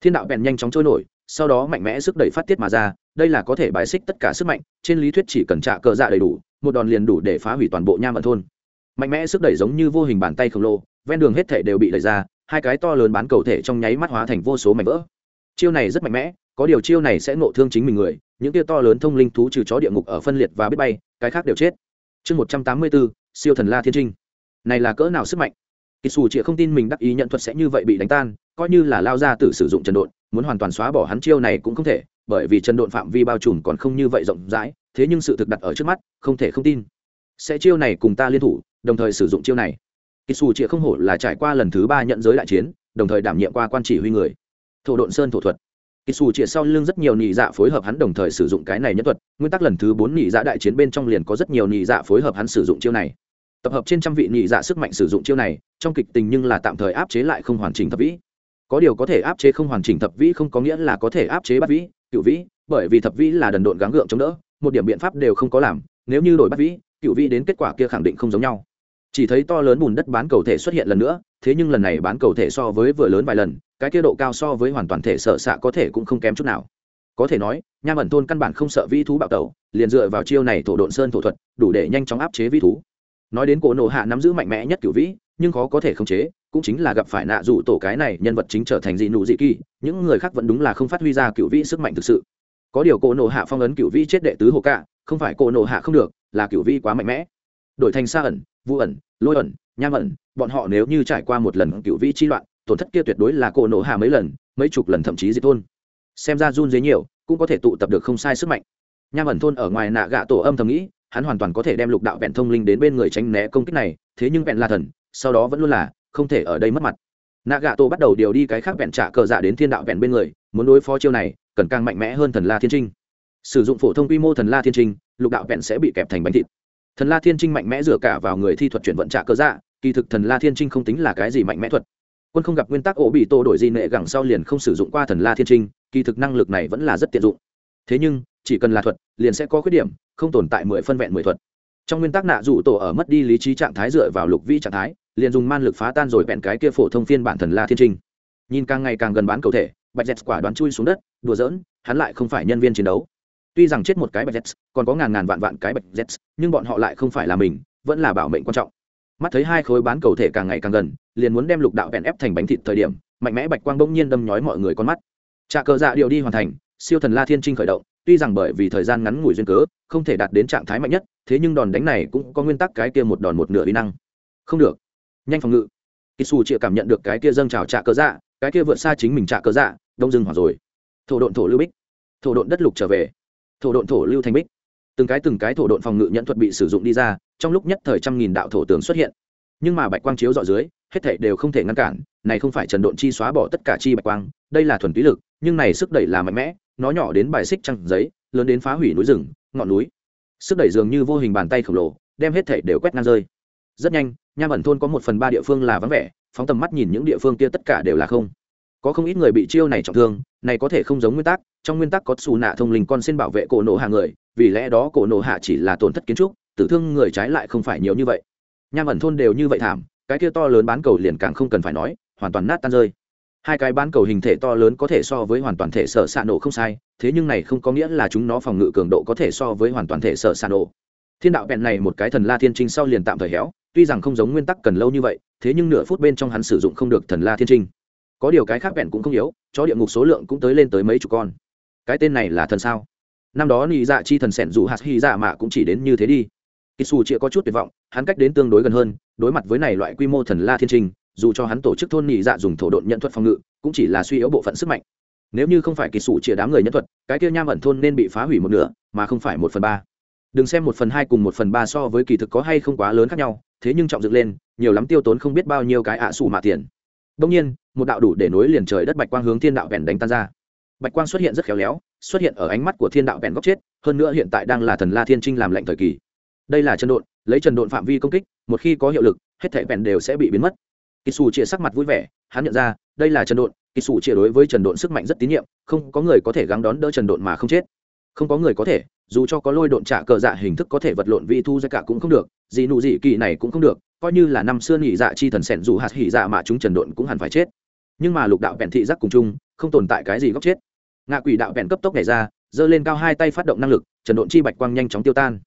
Thiên đạo bèn nhanh chóng trôi nổi, sau đó mạnh mẽ sức đẩy phát tiết mà ra, đây là có thể bài xích tất cả sức mạnh, trên lý thuyết chỉ cần trả cờ dạ đầy đủ, một đòn liền đủ để phá hủy toàn bộ nham ẩn thôn. Mạnh mẽ sức đẩy giống như vô hình bàn tay khổng lồ, ven đường hết thể đều bị đẩy ra, hai cái to lớn bán cầu thể trong nháy mắt hóa thành vô số mảnh vỡ. Chiêu này rất mạnh mẽ, có điều chiêu này sẽ nộ thương chính mình người, những kia to lớn thông linh thú trừ chó địa ngục ở phân liệt và biết bay, cái khác đều chết. Chương một trăm tám mươi bốn, siêu thần la thiên trinh. Này là cỡ nào sức mạnh? Kỳ xù chịa không tin mình đắc ý nhận thuật sẽ như vậy bị đánh tan, coi như là lao ra tự sử dụng trần độn, muốn hoàn toàn xóa bỏ hắn chiêu này cũng không thể, bởi vì trần độn phạm vi bao trùm còn không như vậy rộng rãi, thế nhưng sự thực đặt ở trước mắt, không thể không tin. Sẽ chiêu này cùng ta liên thủ, đồng thời sử dụng chiêu này. Kỳ xù chịa không hổ là trải qua lần thứ ba nhận giới đại chiến, đồng thời đảm nhiệm qua quan chỉ huy người. Thổ độn sơn thổ thuật. Kỳ xù chĩa sau lưng rất nhiều nhị dạ phối hợp hắn đồng thời sử dụng cái này nhất thuật, nguyên tắc lần thứ bốn nhị dạ đại chiến bên trong liền có rất nhiều nhị dạ phối hợp hắn sử dụng chiêu này tập hợp trên trăm vị nhị dạ sức mạnh sử dụng chiêu này, trong kịch tình nhưng là tạm thời áp chế lại không hoàn chỉnh thập vĩ. Có điều có thể áp chế không hoàn chỉnh thập vĩ không có nghĩa là có thể áp chế bắt vĩ, cựu vĩ, bởi vì thập vĩ là đần độn gắng gượng chống đỡ, một điểm biện pháp đều không có làm, nếu như đổi bắt vĩ, cựu vĩ đến kết quả kia khẳng định không giống nhau. Chỉ thấy to lớn bùn đất bán cầu thể xuất hiện lần nữa, thế nhưng lần này bán cầu thể so với vừa lớn vài lần, cái kia độ cao so với hoàn toàn thể sợ xạ có thể cũng không kém chút nào. Có thể nói nham ẩn thôn căn bản không sợ vi thú bạo tẩu, liền dựa vào chiêu này thổ độn sơn thổ thuật, đủ để nhanh chóng áp chế vi thú nói đến cổ nộ hạ nắm giữ mạnh mẽ nhất cửu vĩ, nhưng khó có thể khống chế, cũng chính là gặp phải nạ dụ tổ cái này nhân vật chính trở thành dị nụ dị kỳ, những người khác vẫn đúng là không phát huy ra cựu vĩ sức mạnh thực sự. Có điều cổ nộ hạ phong ấn cựu vĩ chết đệ tứ hồ cạ, không phải cổ nộ hạ không được, là cựu vĩ quá mạnh mẽ. Đổi thành xa ẩn vũ ẩn, lôi ẩn, nham ẩn, bọn họ nếu như trải qua một lần cựu vĩ chi loạn, tổn thất kia tuyệt đối là cổ nộ hạ mấy lần, mấy chục lần thậm chí diệt thôn. Xem ra run dế nhiều, cũng có thể tụ tập được không sai sức mạnh. Nham ẩn thôn ở ngoài nạ gạ tổ âm thầm nghĩ hắn hoàn toàn có thể đem lục đạo vẹn thông linh đến bên người tránh né công kích này, thế nhưng vẹn là thần, sau đó vẫn luôn là không thể ở đây mất mặt. Nạ gạ tổ bắt đầu điều đi cái khác vẹn trả cờ dạ đến thiên đạo vẹn bên người, muốn đối phó chiêu này, cần càng mạnh mẽ hơn thần la thiên trinh. Sử dụng phổ thông quy mô thần la thiên trinh, lục đạo vẹn sẽ bị kẹp thành bánh thịt. Thần la thiên trinh mạnh mẽ dựa cả vào người thi thuật chuyển vận trả cờ dạ kỳ thực thần la thiên trinh không tính là cái gì mạnh mẽ thuật. Quân không gặp nguyên tắc ổ bị tô đổi di nệ gẳng sau liền không sử dụng qua thần la thiên trinh, kỳ thực năng lực này vẫn là rất tiện dụng. Thế nhưng, chỉ cần là thuật, liền sẽ có khuyết điểm không tồn tại mười phân vẹn mười thuật. Trong nguyên tắc nạ rủ tổ ở mất đi lý trí trạng thái dựa vào lục vi trạng thái, liền dùng man lực phá tan rồi vẹn cái kia phổ thông phiên bản thần la thiên trinh. Nhìn càng ngày càng gần bán cầu thể, bạch dẹt quả đoán chui xuống đất, đùa giỡn, hắn lại không phải nhân viên chiến đấu. Tuy rằng chết một cái bạch dẹt, còn có ngàn ngàn vạn vạn cái bạch dẹt, nhưng bọn họ lại không phải là mình, vẫn là bảo mệnh quan trọng. Mắt thấy hai khối bán cầu thể càng ngày càng gần, liền muốn đem lục đạo vẹn ép thành bánh thịt thời điểm, mạnh mẽ bạch quang bỗng nhiên đâm nhói mọi người con mắt. Trà cờ dạ điều đi hoàn thành, siêu thần la thiên trinh khởi động tuy rằng bởi vì thời gian ngắn ngủi duyên cớ, không thể đạt đến trạng thái mạnh nhất, thế nhưng đòn đánh này cũng có nguyên tắc cái kia một đòn một nửa uy năng. Không được. Nhanh phòng ngự. Kỳ xù chịa cảm nhận được cái kia dâng trào trạ cớ dạ cái kia vượt xa chính mình trạ cớ dạ đông dưng hỏa rồi. Thổ độn thổ lưu bích. Thổ độn đất lục trở về. Thổ độn thổ lưu thành bích. Từng cái từng cái thổ độn phòng ngự nhận thuật bị sử dụng đi ra, trong lúc nhất thời trăm nghìn đạo thổ tướng xuất hiện. Nhưng mà bạch quang chiếu dọ dưới, hết thảy đều không thể ngăn cản, này không phải trần độn chi xóa bỏ tất cả chi bạch quang, đây là thuần túy lực, nhưng này sức đẩy là mạnh mẽ nó nhỏ đến bài xích trăng giấy, lớn đến phá hủy núi rừng, ngọn núi. Sức đẩy dường như vô hình bàn tay khổng lồ, đem hết thể đều quét ngang rơi. Rất nhanh nham ẩn thôn có một phần ba địa phương là vắng vẻ, phóng tầm mắt nhìn những địa phương kia tất cả đều là không. Có không ít người bị chiêu này trọng thương, này có thể không giống nguyên tắc, trong nguyên tắc có xù nạ thông linh con xin bảo vệ cổ nổ hạ người, vì lẽ đó cổ nổ hạ chỉ là tổn thất kiến trúc, tử thương người trái lại không phải nhiều như vậy. Nham ẩn thôn đều như vậy thảm, cái kia to lớn bán cầu liền càng không cần phải nói, hoàn toàn nát tan rơi hai cái bán cầu hình thể to lớn có thể so với hoàn toàn thể sở s nổ không sai, thế nhưng này không có nghĩa là chúng nó phòng ngự cường độ có thể so với hoàn toàn thể sở s nổ. Thiên đạo bèn này một cái thần la thiên trinh sau liền tạm thời héo, tuy rằng không giống nguyên tắc cần lâu như vậy, thế nhưng nửa phút bên trong hắn sử dụng không được thần la thiên trinh. Có điều cái khác bèn cũng không yếu cho địa ngục số lượng cũng tới lên tới mấy chục con. Cái tên này là thần sao? Năm đó nị dạ chi thần sẻn dù hạt hy dạ mạ cũng chỉ đến như thế đi. Kỳ xù chịa có chút tuyệt vọng, hắn cách đến tương đối gần hơn, đối mặt với này loại quy mô thần la thiên trinh dù cho hắn tổ chức thôn nhị dạ dùng thổ độn nhận thuật phòng ngự, cũng chỉ là suy yếu bộ phận sức mạnh. Nếu như không phải kỳ sủ chia đám người nhân thuật, cái kia nham ẩn thôn nên bị phá hủy một nửa, mà không phải một phần ba. Đừng xem một phần hai cùng một phần ba so với kỳ thực có hay không quá lớn khác nhau, thế nhưng trọng dựng lên, nhiều lắm tiêu tốn không biết bao nhiêu cái ạ à mà mạ tiền. Đông nhiên, một đạo đủ để nối liền trời đất bạch quang hướng thiên đạo vẹn đánh tan ra. Bạch quang xuất hiện rất khéo léo, xuất hiện ở ánh mắt của thiên đạo vẹn góc chết, hơn nữa hiện tại đang là thần la thiên trinh làm lệnh thời kỳ. Đây là chân độn, lấy trần độn phạm vi công kích, một khi có hiệu lực, hết thảy vẹn đều sẽ bị biến mất kỳ xù chia sắc mặt vui vẻ, hắn nhận ra, đây là trần độn. Kỳ sủ chia đối với trần độn sức mạnh rất tín nhiệm, không có người có thể gắng đón đỡ trần độn mà không chết. Không có người có thể, dù cho có lôi độn trả cờ dạ hình thức có thể vật lộn vi thu ra cả cũng không được, gì nụ dị kỳ này cũng không được, coi như là năm xưa nghỉ dạ chi thần sẻn dù hạt hỉ dạ mà chúng trần độn cũng hẳn phải chết. Nhưng mà lục đạo vẹn thị giác cùng chung, không tồn tại cái gì góc chết. Ngạ quỷ đạo vẹn cấp tốc nhảy ra, giơ lên cao hai tay phát động năng lực, trần độn chi bạch quang nhanh chóng tiêu tan.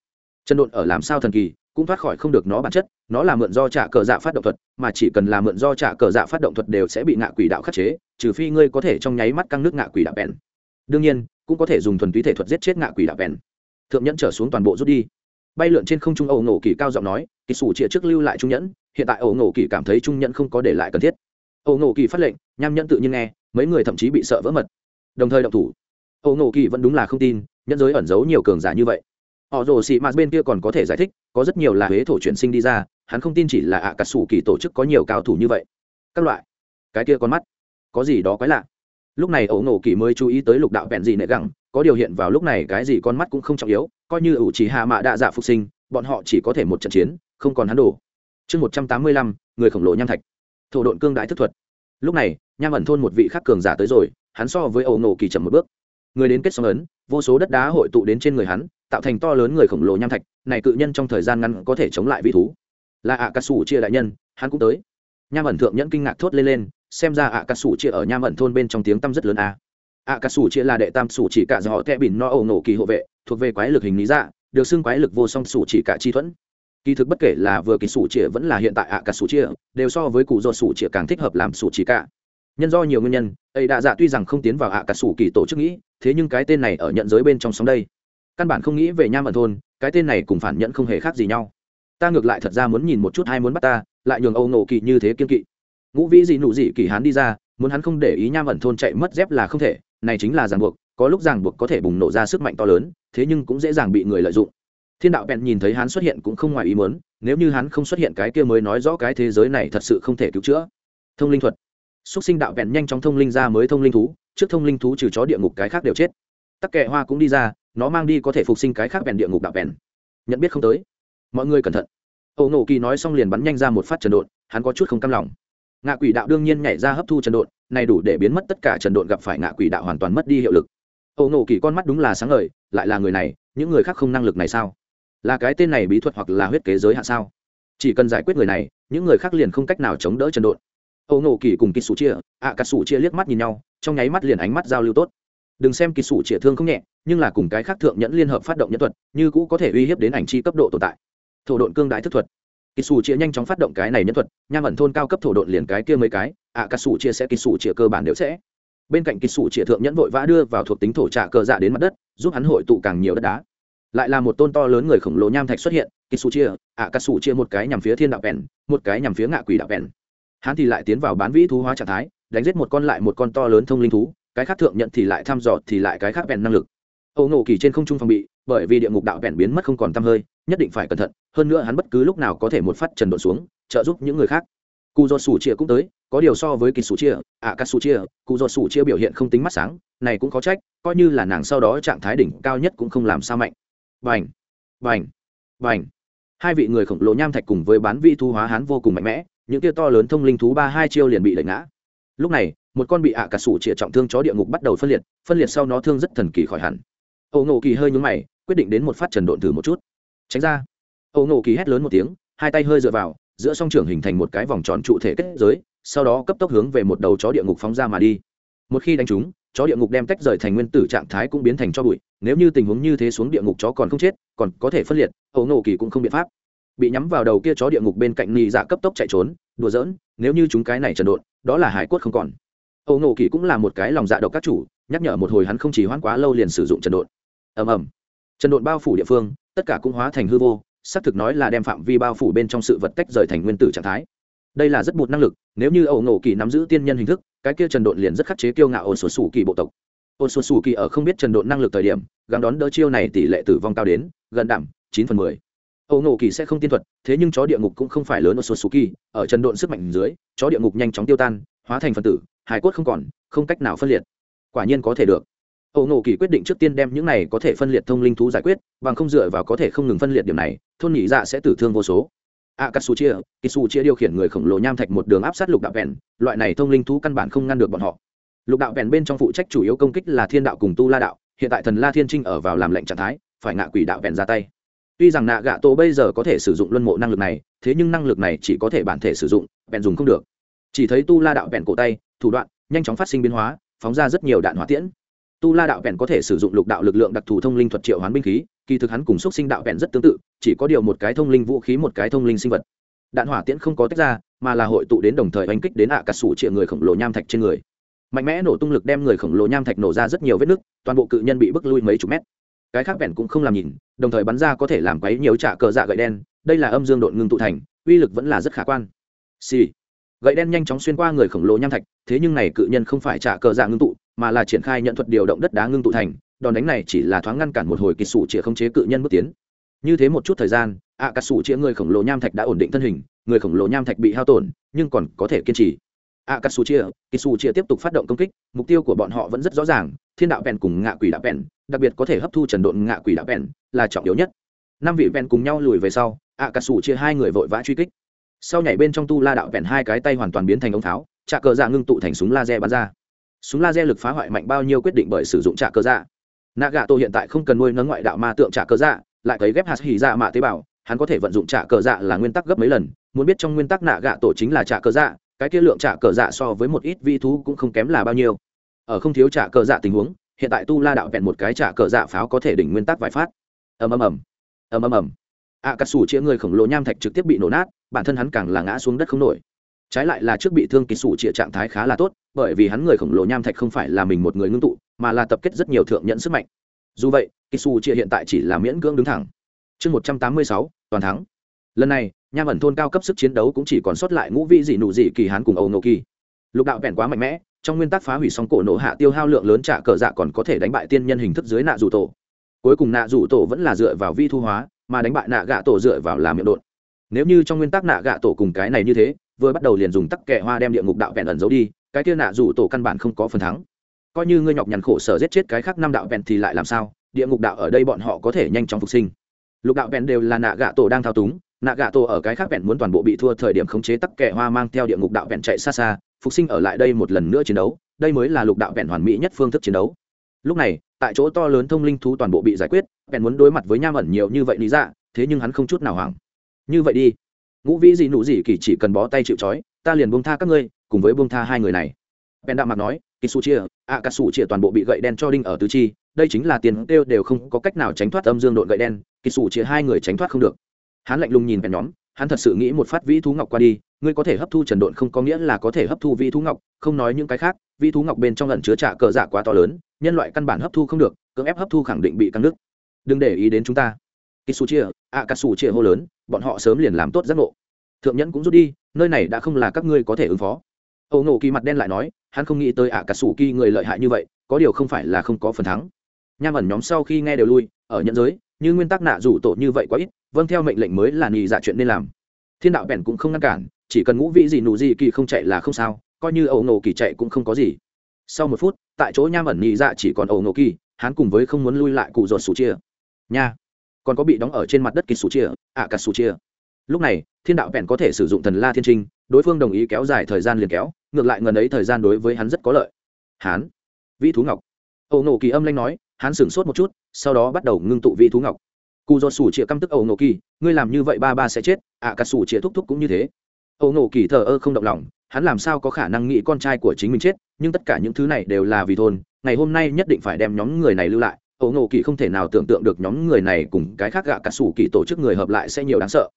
Trần độn ở làm sao thần kỳ cũng thoát khỏi không được nó bản chất, nó là mượn do trả cờ dạ phát động thuật, mà chỉ cần là mượn do trả cờ dạ phát động thuật đều sẽ bị ngạ quỷ đạo khắc chế, trừ phi ngươi có thể trong nháy mắt căng nước ngạ quỷ đạo bèn. Đương nhiên, cũng có thể dùng thuần túy thể thuật giết chết ngạ quỷ đạo bèn. Thượng nhẫn trở xuống toàn bộ rút đi. Bay lượn trên không trung ẩu nổ kỳ cao giọng nói kỳ sủ chĩa trước lưu lại trung nhẫn, hiện tại ẩu nổ kỳ cảm thấy trung nhẫn không có để lại cần thiết. Ẩu nổ kỳ phát lệnh, nham nhẫn tự nhiên nghe, mấy người thậm chí bị sợ vỡ mật. Đồng thời động thủ. Ẩu nổ kỳ vẫn đúng là không tin, nhẫn giới ẩn giấu nhiều cường giả như vậy. Họ rồ xị mạt bên kia còn có thể giải thích có rất nhiều là huế thổ chuyển sinh đi ra, hắn không tin chỉ là ạ cà sủ kỳ tổ chức có nhiều cao thủ như vậy. Các loại. Cái kia con mắt. Có gì đó quái lạ. Lúc này ấu nổ kỳ mới chú ý tới lục đạo vẹn gì nệ gẳng, có điều hiện vào lúc này cái gì con mắt cũng không trọng yếu, coi như ủ chỉ hạ mạ đa dạ phục sinh, bọn họ chỉ có thể một trận chiến, không còn hắn đổ. Chương một trăm tám mươi lăm, người khổng lồ nham thạch. Thổ độn cương đại thức thuật. Lúc này, nham ẩn thôn một vị khắc cường giả tới rồi, hắn so với ấu nổ kỳ chậm một bước. Người đến kết sóng ấn, vô số đất đá hội tụ đến trên người hắn tạo thành to lớn người khổng lồ nham thạch, này cự nhân trong thời gian ngắn có thể chống lại vĩ thú. Là ạ cà sủ chia đại nhân, hắn cũng tới. Nham ẩn thượng nhẫn kinh ngạc thốt lên lên, xem ra ạ cà sủ chia ở nham ẩn thôn bên trong tiếng tăm rất lớn a ạ cà sủ chia là đệ tam sủ chỉ cả do họ bỉn no ẩu nổ kỳ hộ vệ, thuộc về quái lực hình lý dạ được xưng quái lực vô song sủ chỉ cả chi thuẫn. Kỳ thực bất kể là vừa kỳ sủ chia vẫn là hiện tại ạ cà sủ chia, đều so với cụ do sủ chia càng thích hợp làm sủ chỉ cả. Nhân do nhiều nguyên nhân, ấy đã dạ tuy rằng không tiến vào ạ cà sủ kỳ tổ chức nghĩ, thế nhưng cái tên này ở nhận giới bên trong sóng đây căn bản không nghĩ về nham ẩn thôn, cái tên này cùng phản nhận không hề khác gì nhau. Ta ngược lại thật ra muốn nhìn một chút hai muốn bắt ta, lại nhường âu nổ kỳ như thế kiên kỵ. Ngũ vĩ dị nụ dị kỳ hán đi ra, muốn hắn không để ý nham ẩn thôn chạy mất dép là không thể, này chính là ràng buộc, có lúc ràng buộc có thể bùng nổ ra sức mạnh to lớn, thế nhưng cũng dễ dàng bị người lợi dụng. Thiên đạo bèn nhìn thấy hắn xuất hiện cũng không ngoài ý muốn, nếu như hắn không xuất hiện cái kia mới nói rõ cái thế giới này thật sự không thể cứu chữa. Thông linh thuật. Xúc sinh đạo bèn nhanh chóng thông linh ra mới thông linh thú, trước thông linh thú trừ chó địa ngục cái khác đều chết. Tắc kệ hoa cũng đi ra nó mang đi có thể phục sinh cái khác bèn địa ngục đạo bèn. Nhận biết không tới. Mọi người cẩn thận. Ẩu nổ kỳ nói xong liền bắn nhanh ra một phát trần đột hắn có chút không cam lòng. Ngạ quỷ đạo đương nhiên nhảy ra hấp thu trần đột này đủ để biến mất tất cả trần đột gặp phải ngạ quỷ đạo hoàn toàn mất đi hiệu lực. Ẩu nổ kỳ con mắt đúng là sáng ngời, lại là người này, những người khác không năng lực này sao? Là cái tên này bí thuật hoặc là huyết kế giới hạ sao? Chỉ cần giải quyết người này, những người khác liền không cách nào chống đỡ trần đột ẩu nổ kỳ cùng kỳ sủ chia ạ cà sủ chia liếc mắt nhìn nhau, trong nháy mắt liền ánh mắt giao lưu tốt. Đừng xem kỳ sủ chia thương không nhẹ nhưng là cùng cái khác thượng nhẫn liên hợp phát động nhân thuật, như cũ có thể uy hiếp đến ảnh chi cấp độ tồn tại. Thổ độn cương đại thức thuật. Kỳ sủ chia nhanh chóng phát động cái này nhân thuật, nham ẩn thôn cao cấp thổ độn liền cái kia mấy cái ạ cà sủ chia sẽ kỳ sủ chia cơ bản đều sẽ. Bên cạnh kỳ sủ chia thượng nhẫn vội vã đưa vào thuộc tính thổ trạ cơ dạ đến mặt đất, giúp hắn hội tụ càng nhiều đất đá. Lại là một tôn to lớn người khổng lồ nham thạch xuất hiện kỳ sủ chia ạ cà sủ chia một cái nhằm phía thiên đạo bèn, một cái nhằm phía ngạ quỷ đạo bèn. Hắn thì lại tiến vào bán vĩ thú hóa trạng thái, đánh giết một con lại một con to lớn thông linh thú, cái khác thượng nhận thì lại thăm dò thì lại cái khác bèn năng lực âu nổ kỳ trên không trung phòng bị, bởi vì địa ngục đạo vẹn biến mất không còn t hơi, nhất định phải cẩn thận, hơn nữa hắn bất cứ lúc nào có thể một phát trần đột xuống, trợ giúp những người khác. Cụ do sủ chia cũng tới, có điều so với kỳ sủ chia ạ cắt sủ chia cụ do sủ chia biểu hiện không tính mắt sáng, này cũng có trách, coi như là nàng sau đó trạng thái đỉnh cao nhất cũng không làm sao mạnh. Vành vành vành hai vị người khổng lồ nham thạch cùng với bán vi thu hóa hán vô cùng mạnh mẽ, những tia to lớn thông linh thú ba hai chiêu liền bị lệ ngã. Lúc này, một con bị ạ cà sủ chĩa trọng thương chó địa ngục bắt đầu phân liệt phân liệt sau nó thương rất thần kỳ khỏi hẳn ẩu Ngộ kỳ hơi nhúng mày quyết định đến một phát trần độn thử một chút. Tránh ra. Ẩu Ngộ kỳ hét lớn một tiếng hai tay hơi dựa vào giữa song trưởng hình thành một cái vòng tròn trụ thể kết giới sau đó cấp tốc hướng về một đầu chó địa ngục phóng ra mà đi. Một khi đánh chúng, chó địa ngục đem tách rời thành nguyên tử trạng thái cũng biến thành cho bụi nếu như tình huống như thế xuống địa ngục chó còn không chết còn có thể phân liệt ẩu nổ kỳ cũng không biện pháp. Bị nhắm vào đầu kia chó địa ngục bên cạnh nị dạ cấp tốc chạy trốn đùa giỡn nếu như chúng cái này trần độn đó là hải quất không còn. Ẩu nổ kỳ cũng là một cái lòng dạ độc các chủ nhắc nhở một hồi hắn không chỉ hoãn quá lâu liền sử dụng trần độn ầm ầm. Trần độn bao phủ địa phương, tất cả cũng hóa thành hư vô, xác thực nói là đem phạm vi bao phủ bên trong sự vật tách rời thành nguyên tử trạng thái. Đây là rất bụt năng lực, nếu như ẩu nổ kỳ nắm giữ tiên nhân hình thức, cái kia trần độn liền rất khắc chế kiêu ngạo ồn sổ sủ kỳ bộ tộc. Ồn sổ sủ kỳ ở không biết trần độn năng lực thời điểm gắn đón đỡ chiêu này tỷ lệ tử vong cao đến gần đảm chín phần mười. Ẩu nổ kỳ sẽ không tiên thuật, thế nhưng chó địa ngục cũng không phải lớn ồn sổ sủ kỳ ở trần độn sức mạnh dưới, chó địa ngục nhanh chóng tiêu tan, hóa thành phần tử hải cốt không còn, không cách nào phân liệt. Quả nhiên có thể được ẩu nổ kỳ quyết định trước tiên đem những này có thể phân liệt thông linh thú giải quyết, bằng không dựa vào có thể không ngừng phân liệt điểm này, thôn nhị dạ sẽ tử thương vô số. A katsu chia kisu chia điều khiển người khổng lồ nham thạch một đường áp sát lục đạo vẹn loại này thông linh thú căn bản không ngăn được bọn họ. Lục đạo vẹn bên trong phụ trách chủ yếu công kích là thiên đạo cùng tu la đạo, hiện tại thần la thiên trinh ở vào làm lệnh trạng thái, phải ngạ quỷ đạo vẹn ra tay. Tuy rằng nạ gạ tổ bây giờ có thể sử dụng luân mộ năng lực này, thế nhưng năng lực này chỉ có thể bản thể sử dụng vẹn dùng không được. Chỉ thấy tu la đạo vẹn cổ tay, thủ đoạn, nhanh chóng phát sinh biến hóa, phóng ra rất nhiều đạn hỏa tiễn tu la đạo vẹn có thể sử dụng lục đạo lực lượng đặc thù thông linh thuật triệu hoán binh khí, kỳ thực hắn cùng xúc sinh đạo vẹn rất tương tự, chỉ có điều một cái thông linh vũ khí một cái thông linh sinh vật. Đạn hỏa tiễn không có tách ra, mà là hội tụ đến đồng thời oanh kích đến ạ à cà sủ triệu người khổng lồ nham thạch trên người. Mạnh mẽ nổ tung lực đem người khổng lồ nham thạch nổ ra rất nhiều vết nứt, toàn bộ cự nhân bị bức lui mấy chục mét. Cái khác vẹn cũng không làm nhìn, đồng thời bắn ra có thể làm quấy nhiều trả cờ dạ gậy đen, đây là âm dương độn ngưng tụ thành, uy lực vẫn là rất khả quan. Xì、sì. gậy đen nhanh chóng xuyên qua người khổng lồ nham thạch, thế nhưng này cự nhân không phải trả cờ dạ ngưng tụ mà là triển khai nhận thuật điều động đất đá ngưng tụ thành, đòn đánh này chỉ là thoáng ngăn cản một hồi kỳ sủ chĩa không chế cự nhân bước tiến. Như thế một chút thời gian, ạ cà sủ chĩa người khổng lồ nham thạch đã ổn định thân hình, người khổng lồ nham thạch bị hao tổn, nhưng còn có thể kiên trì. Ạ cà sủ chĩa kỳ sủ chĩa tiếp tục phát động công kích, mục tiêu của bọn họ vẫn rất rõ ràng, thiên đạo bèn cùng ngạ quỷ đạo bèn, đặc biệt có thể hấp thu trần độn ngạ quỷ đạo bèn, là trọng yếu nhất. Năm vị bèn cùng nhau lùi về sau, ạ cà sủ chia hai người vội vã truy kích. Sau nhảy bên trong tu la đạo bèn hai cái tay hoàn toàn biến thành ống tháo trà cờ dạ ngưng tụ thành súng laser bắn ra súng laser lực phá hoại mạnh bao nhiêu quyết định bởi sử dụng trả cơ dạ. Nạ gà tổ hiện tại không cần nuôi nấng ngoại đạo ma tượng trả cơ dạ lại thấy ghép hạt hỉ dạ mạ tế bào, hắn có thể vận dụng trả cờ dạ là nguyên tắc gấp mấy lần, muốn biết trong nguyên tắc nạ gà tổ chính là trả cờ dạ cái kia lượng trả cờ dạ so với một ít vi thú cũng không kém là bao nhiêu. Ở không thiếu trả cờ dạ tình huống, hiện tại tu la đạo vẹn một cái trả cờ dạ pháo có thể đỉnh nguyên tắc vài phát. Ầm ầm ầm. Ầm ầm ầm. Ạ cắt xù chĩa người khổng lồ nham thạch trực tiếp bị nổ nát, bản thân hắn càng là ngã xuống đất không nổi trái lại là trước bị thương kỳ sủ chia trạng thái khá là tốt, bởi vì hắn người khổng lồ nham thạch không phải là mình một người ngưng tụ, mà là tập kết rất nhiều thượng nhận sức mạnh. Dù vậy, kỳ sủ chia hiện tại chỉ là miễn cưỡng đứng thẳng. Chương một trăm tám mươi sáu, toàn thắng. Lần này, nham ẩn thôn cao cấp sức chiến đấu cũng chỉ còn sót lại ngũ vị dị nụ dị kỳ hán cùng âu nô kỳ. Lục đạo vẹn quá mạnh mẽ, trong nguyên tắc phá hủy xong cổ nổ hạ tiêu hao lượng lớn trả cờ dạ còn có thể đánh bại tiên nhân hình thức dưới nạ rủ tổ. Cuối cùng nạ rủ tổ vẫn là dựa vào vi thu hóa, mà đánh bại nạ gạ tổ dựa vào làm miệng đột nếu như trong nguyên tắc nạ gạ tổ cùng cái này như thế vừa bắt đầu liền dùng tắc kẻ hoa đem địa ngục đạo vẹn ẩn giấu đi, cái kia nạ rủ tổ căn bản không có phần thắng. Coi như ngươi nhọc nhằn khổ sở giết chết cái khác năm đạo vẹn thì lại làm sao? Địa ngục đạo ở đây bọn họ có thể nhanh chóng phục sinh. Lục đạo vẹn đều là nạ gạ tổ đang thao túng, nạ gạ tổ ở cái khác vẹn muốn toàn bộ bị thua thời điểm khống chế tắc kẻ hoa mang theo địa ngục đạo vẹn chạy xa xa, phục sinh ở lại đây một lần nữa chiến đấu, đây mới là lục đạo vẹn hoàn mỹ nhất phương thức chiến đấu. Lúc này, tại chỗ to lớn thông linh thú toàn bộ bị giải quyết, vẹn muốn đối mặt với nham ẩn nhiều như vậy lý dạ thế nhưng hắn không chút nào hoảng. Như vậy đi ngũ vĩ gì nụ gì kỳ chỉ cần bó tay chịu trói, ta liền buông tha các ngươi, cùng với buông tha hai người này. Bèn đạo mặt nói kisu chia ạ cà sủ chia toàn bộ bị gậy đen cho đinh ở tứ chi, đây chính là tiền kêu đều không có cách nào tránh thoát âm dương đội gậy đen kisu chia hai người tránh thoát không được. Hắn lạnh lùng nhìn bèn nhóm, hắn thật sự nghĩ một phát vĩ thú ngọc qua đi, ngươi có thể hấp thu trần độn không có nghĩa là có thể hấp thu vĩ thú ngọc, không nói những cái khác, vĩ thú ngọc bên trong lần chứa trả cờ giả quá to lớn, nhân loại căn bản hấp thu không được, cưỡng ép hấp thu khẳng định bị căng nước đừng để ý đến chúng ta kisuchia a cà chia hô lớn, bọn họ sớm liền làm tốt giác ngộ. Thượng nhẫn cũng rút đi, nơi này đã không là các ngươi có thể ứng phó. Âu nổ kỳ mặt đen lại nói, hắn không nghĩ tới ạ cà sủ kỳ người lợi hại như vậy, có điều không phải là không có phần thắng. Nham ẩn nhóm sau khi nghe đều lui, ở nhận giới, như nguyên tắc nạ rủ tổ như vậy quá ít vâng theo mệnh lệnh mới là nghỉ dạ chuyện nên làm. Thiên đạo bèn cũng không ngăn cản, chỉ cần ngũ vị gì nụ gì kỳ không chạy là không sao, coi như ẩu nổ kỳ chạy cũng không có gì. Sau một phút, tại chỗ nham ẩn nghỉ dạ chỉ còn ẩu nổ kỳ, hắn cùng với không muốn lui lại cụ ruột sủ chia. Nha! Còn có bị đóng ở trên mặt đất kỳ sủ chia ạ cà sủ chia lúc này thiên đạo vẹn có thể sử dụng thần la thiên trinh đối phương đồng ý kéo dài thời gian liền kéo ngược lại ngần ấy thời gian đối với hắn rất có lợi. Hán vĩ thú ngọc. Âu nổ kỳ âm lanh nói hắn sửng sốt một chút sau đó bắt đầu ngưng tụ vĩ thú ngọc. Cụ do sủ chia căm tức Âu nổ kỳ ngươi làm như vậy ba ba sẽ chết ạ à, sủ chia thúc thúc cũng như thế. Âu nổ kỳ thờ ơ không động lòng hắn làm sao có khả năng nghĩ con trai của chính mình chết nhưng tất cả những thứ này đều là vì thôn ngày hôm nay nhất định phải đem nhóm người này lưu lại ẩu ngộ kỳ không thể nào tưởng tượng được nhóm người này cùng cái khác gạ cả sủ kỳ tổ chức người hợp lại sẽ nhiều đáng sợ.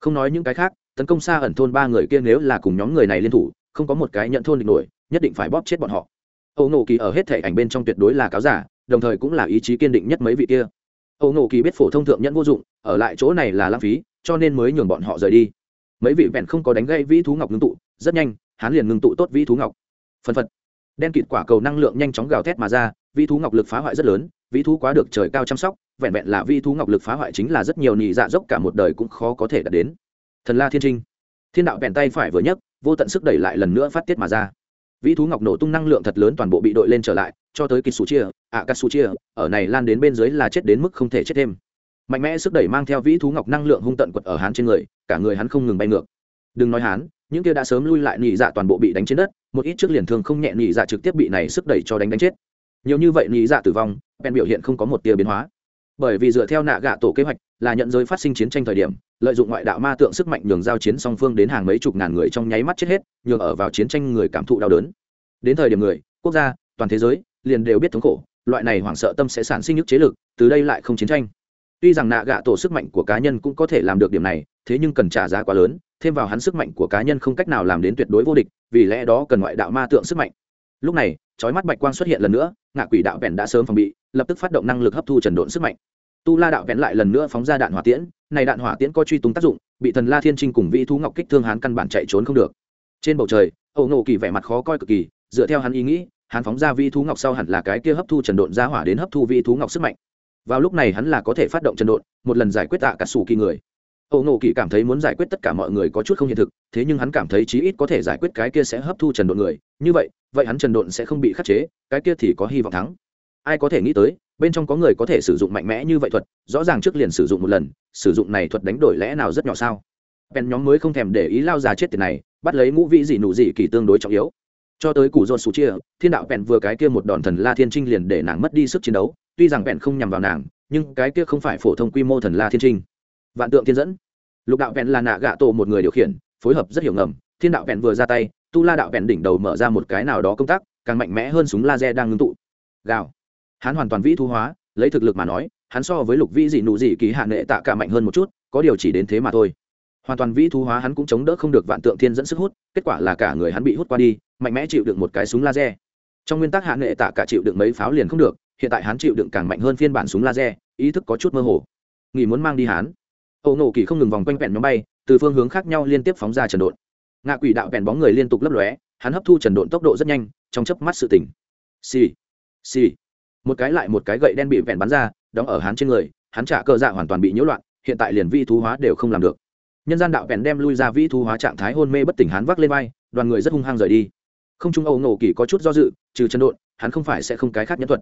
Không nói những cái khác, tấn công xa ẩn thôn ba người kia nếu là cùng nhóm người này liên thủ, không có một cái nhận thôn địch nổi, nhất định phải bóp chết bọn họ. Ẩu ngộ kỳ ở hết thể ảnh bên trong tuyệt đối là cáo giả, đồng thời cũng là ý chí kiên định nhất mấy vị kia. Âu ngộ kỳ biết phổ thông thượng nhẫn vô dụng, ở lại chỗ này là lãng phí, cho nên mới nhường bọn họ rời đi. Mấy vị vẹn không có đánh gây vĩ thú ngọc ngưng tụ, rất nhanh, hắn liền ngưng tụ tốt vĩ thú ngọc. Phân phật. Đen kịt quả cầu năng lượng nhanh chóng gào thét mà ra, vĩ thú ngọc lực phá hoại rất lớn vĩ thú quá được trời cao chăm sóc, vẹn vẹn là vĩ thú ngọc lực phá hoại chính là rất nhiều nhị dạ dốc cả một đời cũng khó có thể đạt đến. Thần la thiên trinh. Thiên đạo vẹn tay phải vừa nhấc, vô tận sức đẩy lại lần nữa phát tiết mà ra. Vĩ thú ngọc nổ tung năng lượng thật lớn toàn bộ bị đội lên trở lại, cho tới kịch sù chia ạ cắt sù chia ở này lan đến bên dưới là chết đến mức không thể chết thêm. Mạnh mẽ sức đẩy mang theo vĩ thú ngọc năng lượng hung tận quật ở hắn trên người, cả người hắn không ngừng bay ngược. Đừng nói hắn những kia đã sớm lui lại nhị dạ toàn bộ bị đánh trên đất, một ít trước liền thường không nhẹ nhị dạ trực tiếp bị này sức đẩy cho đánh đánh chết. Nhiều như vậy nhị dạ tử vong bèn biểu hiện không có một tia biến hóa. Bởi vì dựa theo nạ gạ tổ kế hoạch, là nhận giới phát sinh chiến tranh thời điểm, lợi dụng ngoại đạo ma tượng sức mạnh nhường giao chiến song phương đến hàng mấy chục ngàn người trong nháy mắt chết hết, nhường ở vào chiến tranh người cảm thụ đau đớn. Đến thời điểm người, quốc gia, toàn thế giới, liền đều biết thống khổ, loại này hoảng sợ tâm sẽ sản sinh nhức chế lực, từ đây lại không chiến tranh. Tuy rằng nạ gạ tổ sức mạnh của cá nhân cũng có thể làm được điểm này, thế nhưng cần trả giá quá lớn, thêm vào hắn sức mạnh của cá nhân không cách nào làm đến tuyệt đối vô địch, vì lẽ đó cần ngoại đạo ma tượng sức mạnh. Lúc này trói mắt bạch quang xuất hiện lần nữa ngạ quỷ đạo vẹn đã sớm phòng bị, lập tức phát động năng lực hấp thu trần độn sức mạnh. Tu la đạo vẹn lại lần nữa phóng ra đạn hỏa tiễn, này đạn hỏa tiễn có truy tung tác dụng, bị thần la thiên trinh cùng vĩ thú ngọc kích thương hắn căn bản chạy trốn không được. Trên bầu trời ẩu nổ kỳ vẻ mặt khó coi cực kỳ, dựa theo hắn ý nghĩ, hắn phóng ra vi thú ngọc sau hẳn là cái kia hấp thu trần độn ra hỏa đến hấp thu vi thú ngọc sức mạnh. Vào lúc này hắn là có thể phát động trần độn, một lần giải quyết tạ cả sủ kỳ người ẩu nổ kỳ cảm thấy muốn giải quyết tất cả mọi người có chút không hiện thực, thế nhưng hắn cảm thấy chí ít có thể giải quyết cái kia sẽ hấp thu trần độn người. Như vậy vậy hắn trần độn sẽ không bị khắc chế, cái kia thì có hy vọng thắng. Ai có thể nghĩ tới, bên trong có người có thể sử dụng mạnh mẽ như vậy thuật, rõ ràng trước liền sử dụng một lần, sử dụng này thuật đánh đổi lẽ nào rất nhỏ sao? Pen nhóm mới không thèm để ý lao già chết tiền này, bắt lấy ngũ vị dị nụ dị kỳ tương đối trọng yếu. Cho tới củ dồn sủ chia, thiên đạo bèn vừa cái kia một đòn thần la thiên trinh liền để nàng mất đi sức chiến đấu. Tuy rằng bèn không nhằm vào nàng, nhưng cái kia không phải phổ thông quy mô thần la thiên trinh. Vạn tượng thiên dẫn lục đạo vẹn là nạ gạ tổ một người điều khiển, phối hợp rất hiểu ngầm, thiên đạo vẹn vừa ra tay, tu la đạo vẹn đỉnh đầu mở ra một cái nào đó công tác, càng mạnh mẽ hơn súng laser đang ngưng tụ. Gào. Hắn hoàn toàn vĩ thu hóa, lấy thực lực mà nói, hắn so với lục vĩ dị nụ dị kỳ hạ nghệ tạ cả mạnh hơn một chút, có điều chỉ đến thế mà thôi. Hoàn toàn vĩ thu hóa hắn cũng chống đỡ không được vạn tượng thiên dẫn sức hút, kết quả là cả người hắn bị hút qua đi, mạnh mẽ chịu đựng một cái súng laser. Trong nguyên tắc hạ nghệ tạ cả chịu đựng mấy pháo liền không được, hiện tại hắn chịu đựng càng mạnh hơn phiên bản súng laser, ý thức có chút mơ hồ. Nghỉ muốn mang đi hắn ẩu nổ kỳ không ngừng vòng quanh vẹn nhóm bay, từ phương hướng khác nhau liên tiếp phóng ra trần độn. Ngạ quỷ đạo vẹn bóng người liên tục lấp lóe, hắn hấp thu trần độn tốc độ rất nhanh, trong chớp mắt sự tỉnh. Xì xì. Một cái lại một cái gậy đen bị vẹn bắn ra, đóng ở hắn trên người, hắn trả cơ dạ hoàn toàn bị nhiễu loạn, hiện tại liền vi thú hóa đều không làm được. Nhân gian đạo vẹn đem lui ra vi thú hóa trạng thái hôn mê bất tỉnh hắn vác lên vai, đoàn người rất hung hăng rời đi. Không trung âu nổ kỳ có chút do dự, trừ chân độn, hắn không phải sẽ không cái khác nhân thuật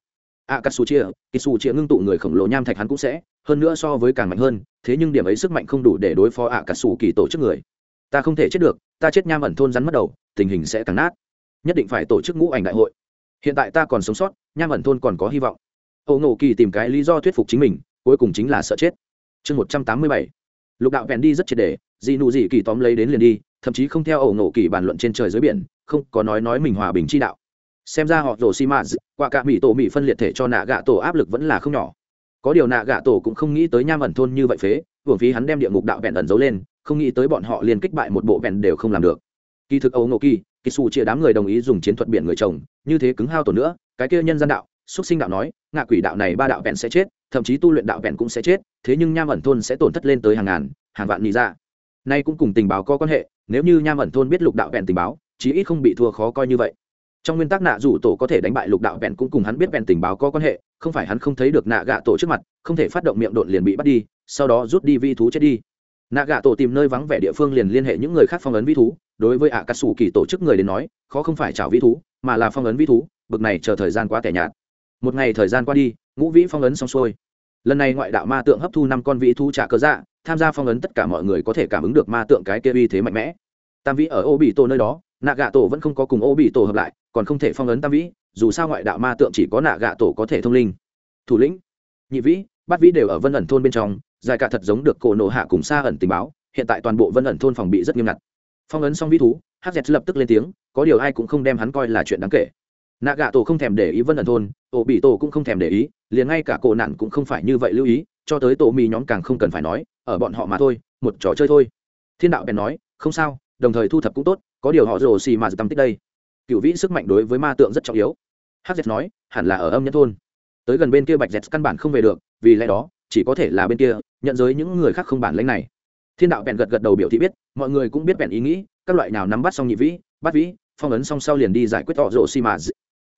a cắt su chia kỳ su chia ngưng tụ người khổng lồ nham thạch hắn cũng sẽ, hơn nữa so với càng mạnh hơn, thế nhưng điểm ấy sức mạnh không đủ để đối phó a cắt su kỳ tổ chức người. Ta không thể chết được, ta chết nham ẩn thôn rắn mất đầu, tình hình sẽ càng nát. Nhất định phải tổ chức ngũ ảnh đại hội. Hiện tại ta còn sống sót, nham ẩn thôn còn có hy vọng. Âu ngộ kỳ tìm cái lý do thuyết phục chính mình, cuối cùng chính là sợ chết. Chương một trăm tám mươi bảy. Lục đạo vẹn đi rất triệt đề dị nụ dị kỳ tóm lấy đến liền đi, thậm chí không theo ẩu ngộ kỳ bàn luận trên trời dưới biển, không có nói nói mình hòa bình chi đạo xem ra họ rồ xi mã qua cả mỹ tổ mỹ phân liệt thể cho nạ gạ tổ áp lực vẫn là không nhỏ. Có điều nạ gạ tổ cũng không nghĩ tới nham ẩn thôn như vậy phế, hưởng phí hắn đem địa ngục đạo vẹn ẩn giấu lên, không nghĩ tới bọn họ liền kích bại một bộ vẹn đều không làm được. Kỳ thực ấu ngộ kỳ kỳ xù chia đám người đồng ý dùng chiến thuật biển người chồng, như thế cứng hao tổn nữa, cái kia nhân gian đạo xuất sinh đạo nói, ngạ quỷ đạo này ba đạo vẹn sẽ chết, thậm chí tu luyện đạo vẹn cũng sẽ chết, thế nhưng nham ẩn thôn sẽ tổn thất lên tới hàng ngàn, hàng vạn nghĩ ra dạ. nay cũng cùng tình báo có quan hệ, nếu như nham ẩn thôn biết lục đạo vẹn tình báo, chí ít không bị thua khó coi như vậy trong nguyên tắc nạ rủ tổ có thể đánh bại lục đạo vẹn cũng cùng hắn biết vẹn tình báo có quan hệ, không phải hắn không thấy được nạ gạ tổ trước mặt, không thể phát động miệng đột liền bị bắt đi, sau đó rút đi vi thú chết đi. Nạ gạ tổ tìm nơi vắng vẻ địa phương liền liên hệ những người khác phong ấn vi thú, đối với ạ cà sủ kỳ tổ chức người đến nói, khó không phải chảo vi thú, mà là phong ấn vi thú, bực này chờ thời gian quá tẻ nhạt. Một ngày thời gian qua đi, ngũ vĩ phong ấn xong xuôi. Lần này ngoại đạo ma tượng hấp thu năm con vĩ thú trả cơ dạ tham gia phong ấn tất cả mọi người có thể cảm ứng được ma tượng cái kia uy thế mạnh mẽ. Tam vĩ ở ô bị tổ nơi đó, nạ gạ tổ vẫn không có cùng ô bị tổ hợp lại còn không thể phong ấn tam vĩ, dù sao ngoại đạo ma tượng chỉ có nạ gạ tổ có thể thông linh. Thủ lĩnh, nhị vĩ, bát vĩ đều ở vân ẩn thôn bên trong dài cả thật giống được cổ nộ hạ cùng xa ẩn tình báo, hiện tại toàn bộ vân ẩn thôn phòng bị rất nghiêm ngặt. Phong ấn xong vĩ thú hz lập tức lên tiếng, có điều ai cũng không đem hắn coi là chuyện đáng kể. Nạ gạ tổ không thèm để ý vân ẩn thôn ổ bị tổ cũng không thèm để ý, liền ngay cả cổ nạn cũng không phải như vậy lưu ý, cho tới tổ mì nhóm càng không cần phải nói, ở bọn họ mà thôi, một trò chơi thôi. Thiên đạo bèn nói, không sao, đồng thời thu thập cũng tốt, có điều họ rồ xì mà tâm tích đây cựu vĩ sức mạnh đối với ma tượng rất trọng yếu. Hz nói, hẳn là ở âm nhân thôn. Tới gần bên kia bạch dẹt căn bản không về được, vì lẽ đó, chỉ có thể là bên kia, nhận giới những người khác không bản lãnh này. Thiên đạo bèn gật gật đầu biểu thị biết, mọi người cũng biết bèn ý nghĩ, các loại nào nắm bắt xong nhị vĩ bắt vĩ, phong ấn xong sau liền đi giải quyết họ rồ xì mà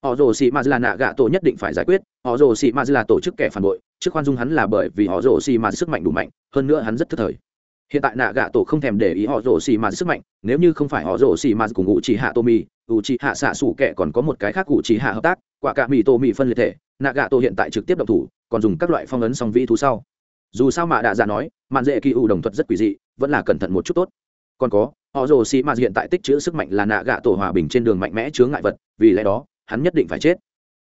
họ rồ xì mà là nạ gạ tổ nhất định phải giải quyết, họ rồ xì mà là tổ chức kẻ phản bội, trước khoan dung hắn là bởi vì họ rồ xì mà sức mạnh đủ mạnh, hơn nữa hắn rất thất thời. Hiện tại nạ gạ tổ không thèm để ý họ rồ xì mà sức mạnh, nếu như không phải họ rồ xì mà cùng ngụ chỉ hạ tô Mi. Ủ chỉ hạ xạ xủ kẻ còn có một cái khác Ủ chỉ hạ hợp tác, quả cả mì tô mì phân liệt thể, nạ gạ tổ hiện tại trực tiếp động thủ, còn dùng các loại phong ấn song vi thú sau. Dù sao mà đạ dạ nói, mạn dễ kỳ ủ đồng thuật rất quỷ dị, vẫn là cẩn thận một chút tốt. Còn có, họ rồ xì mà hiện tại tích chữ sức mạnh là nạ gạ tổ hòa bình trên đường mạnh mẽ chướng ngại vật, vì lẽ đó, hắn nhất định phải chết.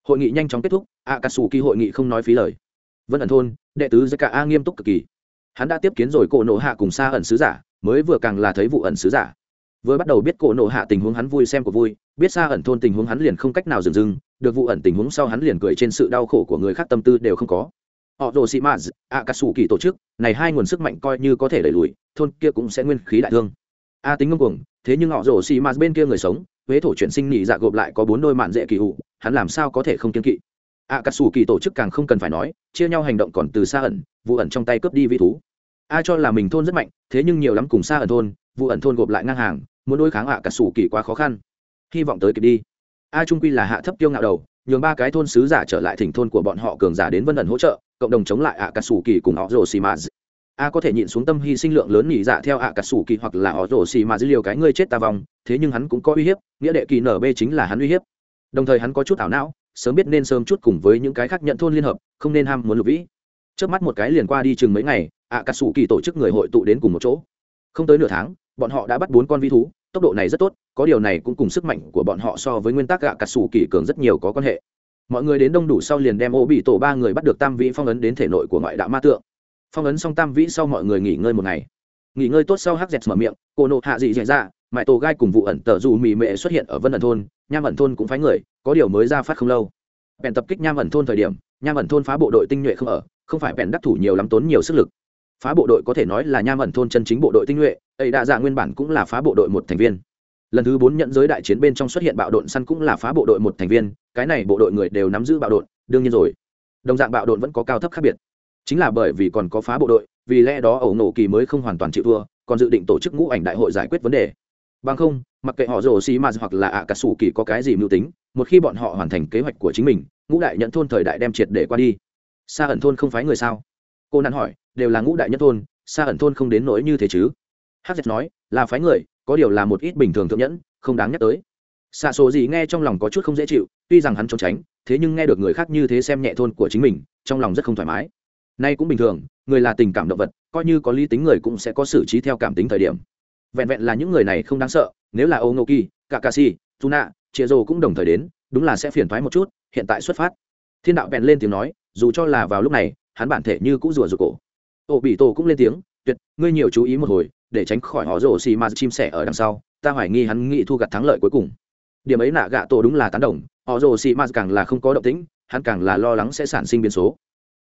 Hội nghị nhanh chóng kết thúc a cà sù kỳ hội nghị không nói phí lời. Vân ẩn thôn, đệ tứ giới cả a nghiêm túc cực kỳ. Hắn đã tiếp kiến rồi cổ nộ hạ cùng xa ẩn sứ giả, mới vừa càng là thấy vụ ẩn sứ giả vừa bắt đầu biết cổ nộ hạ tình huống hắn vui xem của vui, biết xa ẩn thôn tình huống hắn liền không cách nào dừng dừng, được vụ ẩn tình huống sau hắn liền cười trên sự đau khổ của người khác tâm tư đều không có. Họ rồ sĩ maz a cà sù kỳ tổ chức, này hai nguồn sức mạnh coi như có thể đẩy lùi, thôn kia cũng sẽ nguyên khí đại thương. A tính ngông cuồng, thế nhưng họ rồ sĩ maz bên kia người sống, huế thổ chuyển sinh nhị dạ gộp lại có bốn đôi mạn dễ kỳ hụ, hắn làm sao có thể không kiên kỵ? A cà sù kỳ tổ chức càng không cần phải nói, chia nhau hành động còn từ xa ẩn, vụ ẩn trong tay cướp đi vi thú. A cho là mình thôn rất mạnh, thế nhưng nhiều lắm cùng xa ẩn thôn, vụ ẩn thôn gộp lại ngang hàng muốn đối kháng a cả sủ kỳ quá khó khăn. Hy vọng tới kịp đi. A trung quy là hạ thấp tiêu ngạo đầu, nhường ba cái thôn sứ giả trở lại thỉnh thôn của bọn họ cường giả đến vân ẩn hỗ trợ, cộng đồng chống lại ạ cả sủ kỳ cùng họ rồ xì mà a có thể nhịn xuống tâm hy sinh lượng lớn nhị dạ theo ạ cả sủ kỳ hoặc là họ rồ xì mà dữ liều cái ngươi chết ta vong, thế nhưng hắn cũng có uy hiếp, nghĩa đệ kỳ nở b chính là hắn uy hiếp. Đồng thời hắn có chút ảo não, sớm biết nên sớm chút cùng với những cái khác nhận thôn liên hợp, không nên ham muốn lục vĩ. Trước mắt một cái liền qua đi chừng mấy ngày, ạ cà sủ kỳ tổ chức người hội tụ đến cùng một chỗ. Không tới nửa tháng bọn họ đã bắt bốn con vi thú, tốc độ này rất tốt, có điều này cũng cùng sức mạnh của bọn họ so với nguyên tắc gạ cà sủ kỳ cường rất nhiều có quan hệ. Mọi người đến đông đủ sau liền đem ô bị tổ ba người bắt được tam vĩ phong ấn đến thể nội của ngoại đạo ma tượng. Phong ấn xong tam vĩ sau mọi người nghỉ ngơi một ngày. Nghỉ ngơi tốt sau hắc dẹt mở miệng, cô nộ hạ dị dạy ra mãi tổ gai cùng vụ ẩn tờ dù mì mệ xuất hiện ở vân ẩn thôn, nham ẩn thôn cũng phái người, có điều mới ra phát không lâu. Bèn tập kích nham ẩn thôn thời điểm, nham ẩn thôn phá bộ đội tinh nhuệ không ở, không phải bèn đắc thủ nhiều lắm tốn nhiều sức lực phá bộ đội có thể nói là nham ẩn thôn chân chính bộ đội tinh nhuệ, ấy đa dạ nguyên bản cũng là phá bộ đội một thành viên. Lần thứ bốn nhận giới đại chiến bên trong xuất hiện bạo độn săn cũng là phá bộ đội một thành viên, cái này bộ đội người đều nắm giữ bạo độn, đương nhiên rồi. Đồng dạng bạo độn vẫn có cao thấp khác biệt. Chính là bởi vì còn có phá bộ đội, vì lẽ đó ẩu nổ kỳ mới không hoàn toàn chịu thua, còn dự định tổ chức ngũ ảnh đại hội giải quyết vấn đề. Bằng không, mặc kệ họ rồ xì ma hoặc là ạ cả sủ kỳ có cái gì mưu tính, một khi bọn họ hoàn thành kế hoạch của chính mình, ngũ đại nhận thôn thời đại đem triệt để qua đi. Xa ẩn thôn không phái người sao? Cô nắn hỏi đều là ngũ đại nhất thôn, xa ẩn thôn không đến nỗi như thế chứ. Hắc nói, là phái người, có điều là một ít bình thường thượng nhẫn, không đáng nhắc tới. Xạ số gì nghe trong lòng có chút không dễ chịu, tuy rằng hắn trốn tránh, thế nhưng nghe được người khác như thế xem nhẹ thôn của chính mình, trong lòng rất không thoải mái. Nay cũng bình thường, người là tình cảm động vật, coi như có lý tính người cũng sẽ có xử trí theo cảm tính thời điểm. Vẹn vẹn là những người này không đáng sợ, nếu là ô ngô kỳ cả cà si tu nạ chia rô cũng đồng thời đến, đúng là sẽ phiền thoái một chút, hiện tại xuất phát. Thiên đạo bèn lên tiếng nói, dù cho là vào lúc này, hắn bản thể như cũng rùa rụt cổ ổ bị tổ cũng lên tiếng, tuyệt, ngươi nhiều chú ý một hồi, để tránh khỏi họ rổ xì ma chim sẻ ở đằng sau, ta hoài nghi hắn nghĩ thu gặt thắng lợi cuối cùng. Điểm ấy nạ gạ tổ đúng là tán đồng, họ rồ xì ma càng là không có động tĩnh, hắn càng là lo lắng sẽ sản sinh biến số.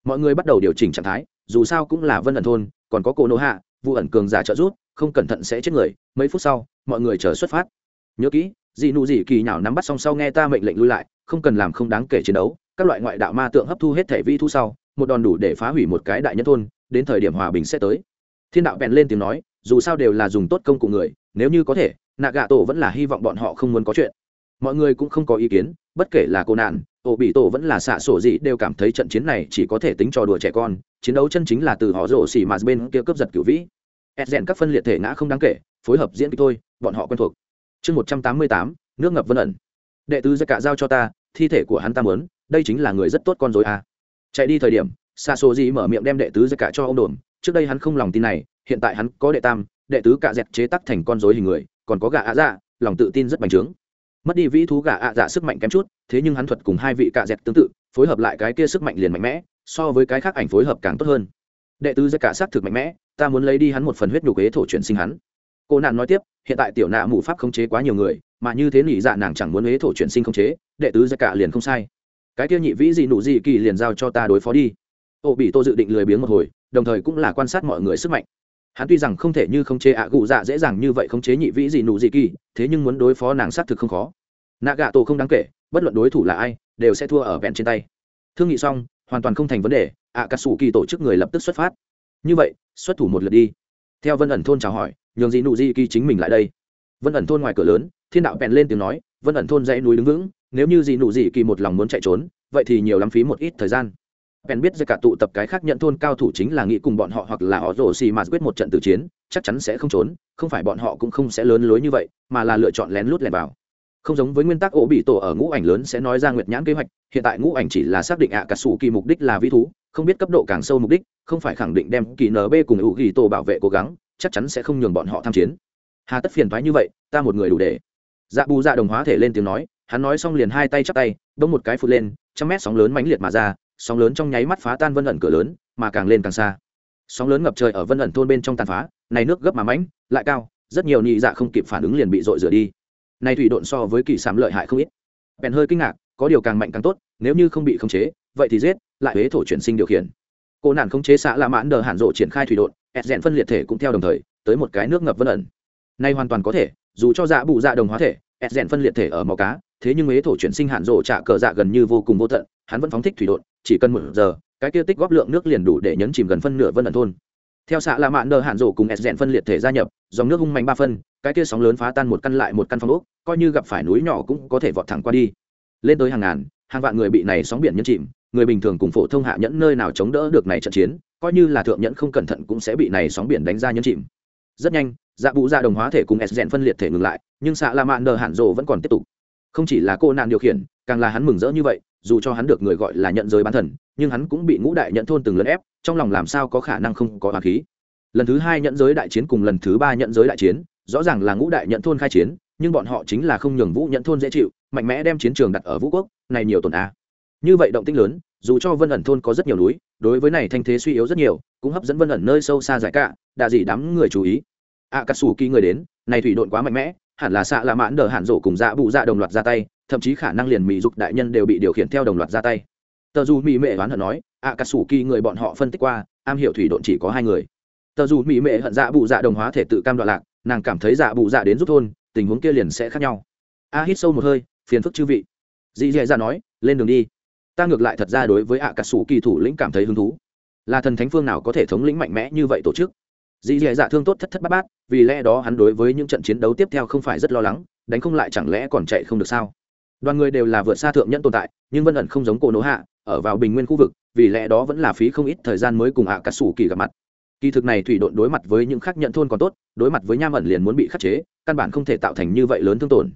Mọi người bắt đầu điều chỉnh trạng thái, dù sao cũng là vân ẩn thôn, còn có cổ nô hạ vụ ẩn cường giả trợ rút không cẩn thận sẽ chết người, mấy phút sau, mọi người chờ xuất phát. Nhớ kỹ, dị nụ dị kỳ nhảo nắm bắt xong sau nghe ta mệnh lệnh lui lại, không cần làm không đáng kể chiến đấu, các loại ngoại đạo ma tượng hấp thu hết thể vi thu sau, một đòn đủ để phá hủy một cái đại nhân thôn đến thời điểm hòa bình sẽ tới. Thiên đạo bèn lên tiếng nói, dù sao đều là dùng tốt công cụ người, nếu như có thể nạ gạ tổ vẫn là hy vọng bọn họ không muốn có chuyện. Mọi người cũng không có ý kiến, bất kể là cô nạn ổ bị tổ vẫn là xạ sổ gì đều cảm thấy trận chiến này chỉ có thể tính trò đùa trẻ con, chiến đấu chân chính là từ họ rổ xỉ mà bên kia cướp giật cửu vĩ. Ép rèn các phân liệt thể ngã không đáng kể, phối hợp diễn kịch thôi, bọn họ quen thuộc. Chương một trăm tám mươi tám, nước ngập vân ẩn. Đệ tứ ra cả giao cho ta, thi thể của hắn ta mớn đây chính là người rất tốt con dối à. chạy đi thời điểm xa số gì mở miệng đem đệ tứ ra cả cho ông đồn, trước đây hắn không lòng tin này, hiện tại hắn có đệ tam, đệ tứ cả dẹt chế tắc thành con dối hình người, còn có gà ạ dạ lòng tự tin rất bành trướng. Mất đi vĩ thú gà ạ dạ sức mạnh kém chút, thế nhưng hắn thuật cùng hai vị cả dẹt tương tự, phối hợp lại cái kia sức mạnh liền mạnh mẽ, so với cái khác ảnh phối hợp càng tốt hơn. Đệ tứ ra cả xác thực mạnh mẽ, ta muốn lấy đi hắn một phần huyết nhục ế thổ chuyển sinh hắn. Cô nạn nói tiếp, hiện tại tiểu nạ mù pháp khống chế quá nhiều người, mà như thế nỉ dạ nàng chẳng muốn ế thổ chuyển sinh khống chế, đệ tứ ra cả liền không sai. Cái kia nhị vĩ gì nụ gì kỳ liền giao cho ta đối phó đi ô bị tô dự định lười biếng một hồi, đồng thời cũng là quan sát mọi người sức mạnh. Hắn tuy rằng không thể như khống chế ạ gù dạ dễ dàng như vậy khống chế nhị vĩ gì nụ gì kỳ, thế nhưng muốn đối phó nàng xác thực không khó. Nạ gạ tổ không đáng kể, bất luận đối thủ là ai, đều sẽ thua ở vẹn trên tay. Thương nghị xong, hoàn toàn không thành vấn đề ạ cà sủ kỳ tổ chức người lập tức xuất phát. Như vậy, xuất thủ một lượt đi. Theo vân ẩn thôn chào hỏi, nhường dị nụ di kỳ chính mình lại đây. Vân ẩn thôn ngoài cửa lớn, thiên đạo bèn lên tiếng nói, vân ẩn thôn dãy núi đứng vững, nếu như dị nụ dị kỳ một lòng muốn chạy trốn, vậy thì nhiều lắm phí một ít thời gian bèn biết ra cả tụ tập cái khác nhận thôn cao thủ chính là nghĩ cùng bọn họ hoặc là họ rồ xì mà quyết một trận tử chiến, chắc chắn sẽ không trốn, không phải bọn họ cũng không sẽ lớn lối như vậy, mà là lựa chọn lén lút lẻn vào. Không giống với nguyên tắc ổ bị tổ ở ngũ ảnh lớn sẽ nói ra nguyệt nhãn kế hoạch, hiện tại ngũ ảnh chỉ là xác định ạ cả sủ kỳ mục đích là vi thú, không biết cấp độ càng sâu mục đích, không phải khẳng định đem kỳ nb cùng ủ ghi tổ bảo vệ cố gắng, chắc chắn sẽ không nhường bọn họ tham chiến. Hà tất phiền thoái như vậy, ta một người đủ để. Dạ bù dạ đồng hóa thể lên tiếng nói, hắn nói xong liền hai tay chắp tay, bỗng một cái phụt lên, trăm mét sóng lớn mãnh liệt mà ra sóng lớn trong nháy mắt phá tan vân ẩn cửa lớn, mà càng lên càng xa. Sóng lớn ngập trời ở vân ẩn thôn bên trong tàn phá, này nước gấp mà mãnh, lại cao, rất nhiều nhị dạ không kịp phản ứng liền bị dội rửa đi. Này thủy độn so với kỳ sám lợi hại không ít. Bèn hơi kinh ngạc, có điều càng mạnh càng tốt, nếu như không bị khống chế, vậy thì giết, lại huế thổ chuyển sinh điều khiển. Cô nản khống chế xã la mãn đờ hạn rộ triển khai thủy độn, ẹt rẽn phân liệt thể cũng theo đồng thời, tới một cái nước ngập vân ẩn. Nay hoàn toàn có thể, dù cho dạ bụ dạ đồng hóa thể, ẹt rẽn phân liệt thể ở màu cá, thế nhưng huế thổ chuyển sinh hạn rộ trả cờ dạ gần như vô cùng vô tận, hắn vẫn phóng thích thủy độn chỉ cần một giờ, cái kia tích góp lượng nước liền đủ để nhấn chìm gần phân nửa vân ẩn thôn. Theo xạ là mạn đờ hạn rổ cùng s rèn phân liệt thể gia nhập, dòng nước hung mạnh ba phân, cái kia sóng lớn phá tan một căn lại một căn phong ốc, coi như gặp phải núi nhỏ cũng có thể vọt thẳng qua đi. Lên tới hàng ngàn, hàng vạn người bị này sóng biển nhấn chìm, người bình thường cùng phổ thông hạ nhẫn nơi nào chống đỡ được này trận chiến, coi như là thượng nhẫn không cẩn thận cũng sẽ bị này sóng biển đánh ra nhấn chìm. Rất nhanh dạ bụ dạ đồng hóa thể cùng s rèn phân liệt thể ngừng lại, nhưng xạ la mạn đờ hạn rổ vẫn còn tiếp tục. Không chỉ là cô nạn điều khiển, càng là hắn mừng rỡ như vậy dù cho hắn được người gọi là nhận giới bán thần nhưng hắn cũng bị ngũ đại nhận thôn từng lấn ép trong lòng làm sao có khả năng không có hoàng khí? Lần thứ hai nhận giới đại chiến cùng lần thứ ba nhận giới đại chiến rõ ràng là ngũ đại nhận thôn khai chiến nhưng bọn họ chính là không nhường vũ nhận thôn dễ chịu mạnh mẽ đem chiến trường đặt ở vũ quốc này nhiều tổn a. Như vậy động tinh lớn dù cho vân ẩn thôn có rất nhiều núi đối với này thanh thế suy yếu rất nhiều cũng hấp dẫn vân ẩn nơi sâu xa giải cả đạ dị đám người chú ý. À, cà sủ kỳ người đến này thủy độn quá mạnh mẽ hẳn là xạ là mãn đờ hạn rổ cùng dạ bụ dạ đồng loạt ra tay, thậm chí khả năng liền mỹ dục đại nhân đều bị điều khiển theo đồng loạt ra tay. Tờ dù mỹ mệ đoán hận nói ạ cà sủ kỳ người bọn họ phân tích qua, am hiểu thủy độn chỉ có hai người. Tờ dù mỹ mệ hận dạ bụ dạ đồng hóa thể tự cam đoạn lạc, nàng cảm thấy dạ bụ dạ đến giúp thôn, tình huống kia liền sẽ khác nhau. A hít sâu một hơi, phiền phức chư vị. Dì dì dạ nói, lên đường đi. Ta ngược lại thật ra đối với ạ cà sủ kỳ thủ lĩnh cảm thấy hứng thú. Là thần thánh phương nào có thể thống lĩnh mạnh mẽ như vậy tổ chức? Dì dì dạ thương tốt thất thất bát bát, vì lẽ đó hắn đối với những trận chiến đấu tiếp theo không phải rất lo lắng, đánh không lại chẳng lẽ còn chạy không được sao? Đoàn người đều là vượt xa thượng nhẫn tồn tại, nhưng vân ẩn không giống cổ nỗ hạ, ở vào bình nguyên khu vực, vì lẽ đó vẫn là phí không ít thời gian mới cùng ạ cà sủ kỳ gặp mặt. Kỳ thực này thủy đội đối mặt với những khác nhận thôn còn tốt, đối mặt với nham ẩn liền muốn bị khắc chế, căn bản không thể tạo thành như vậy lớn thương tổn.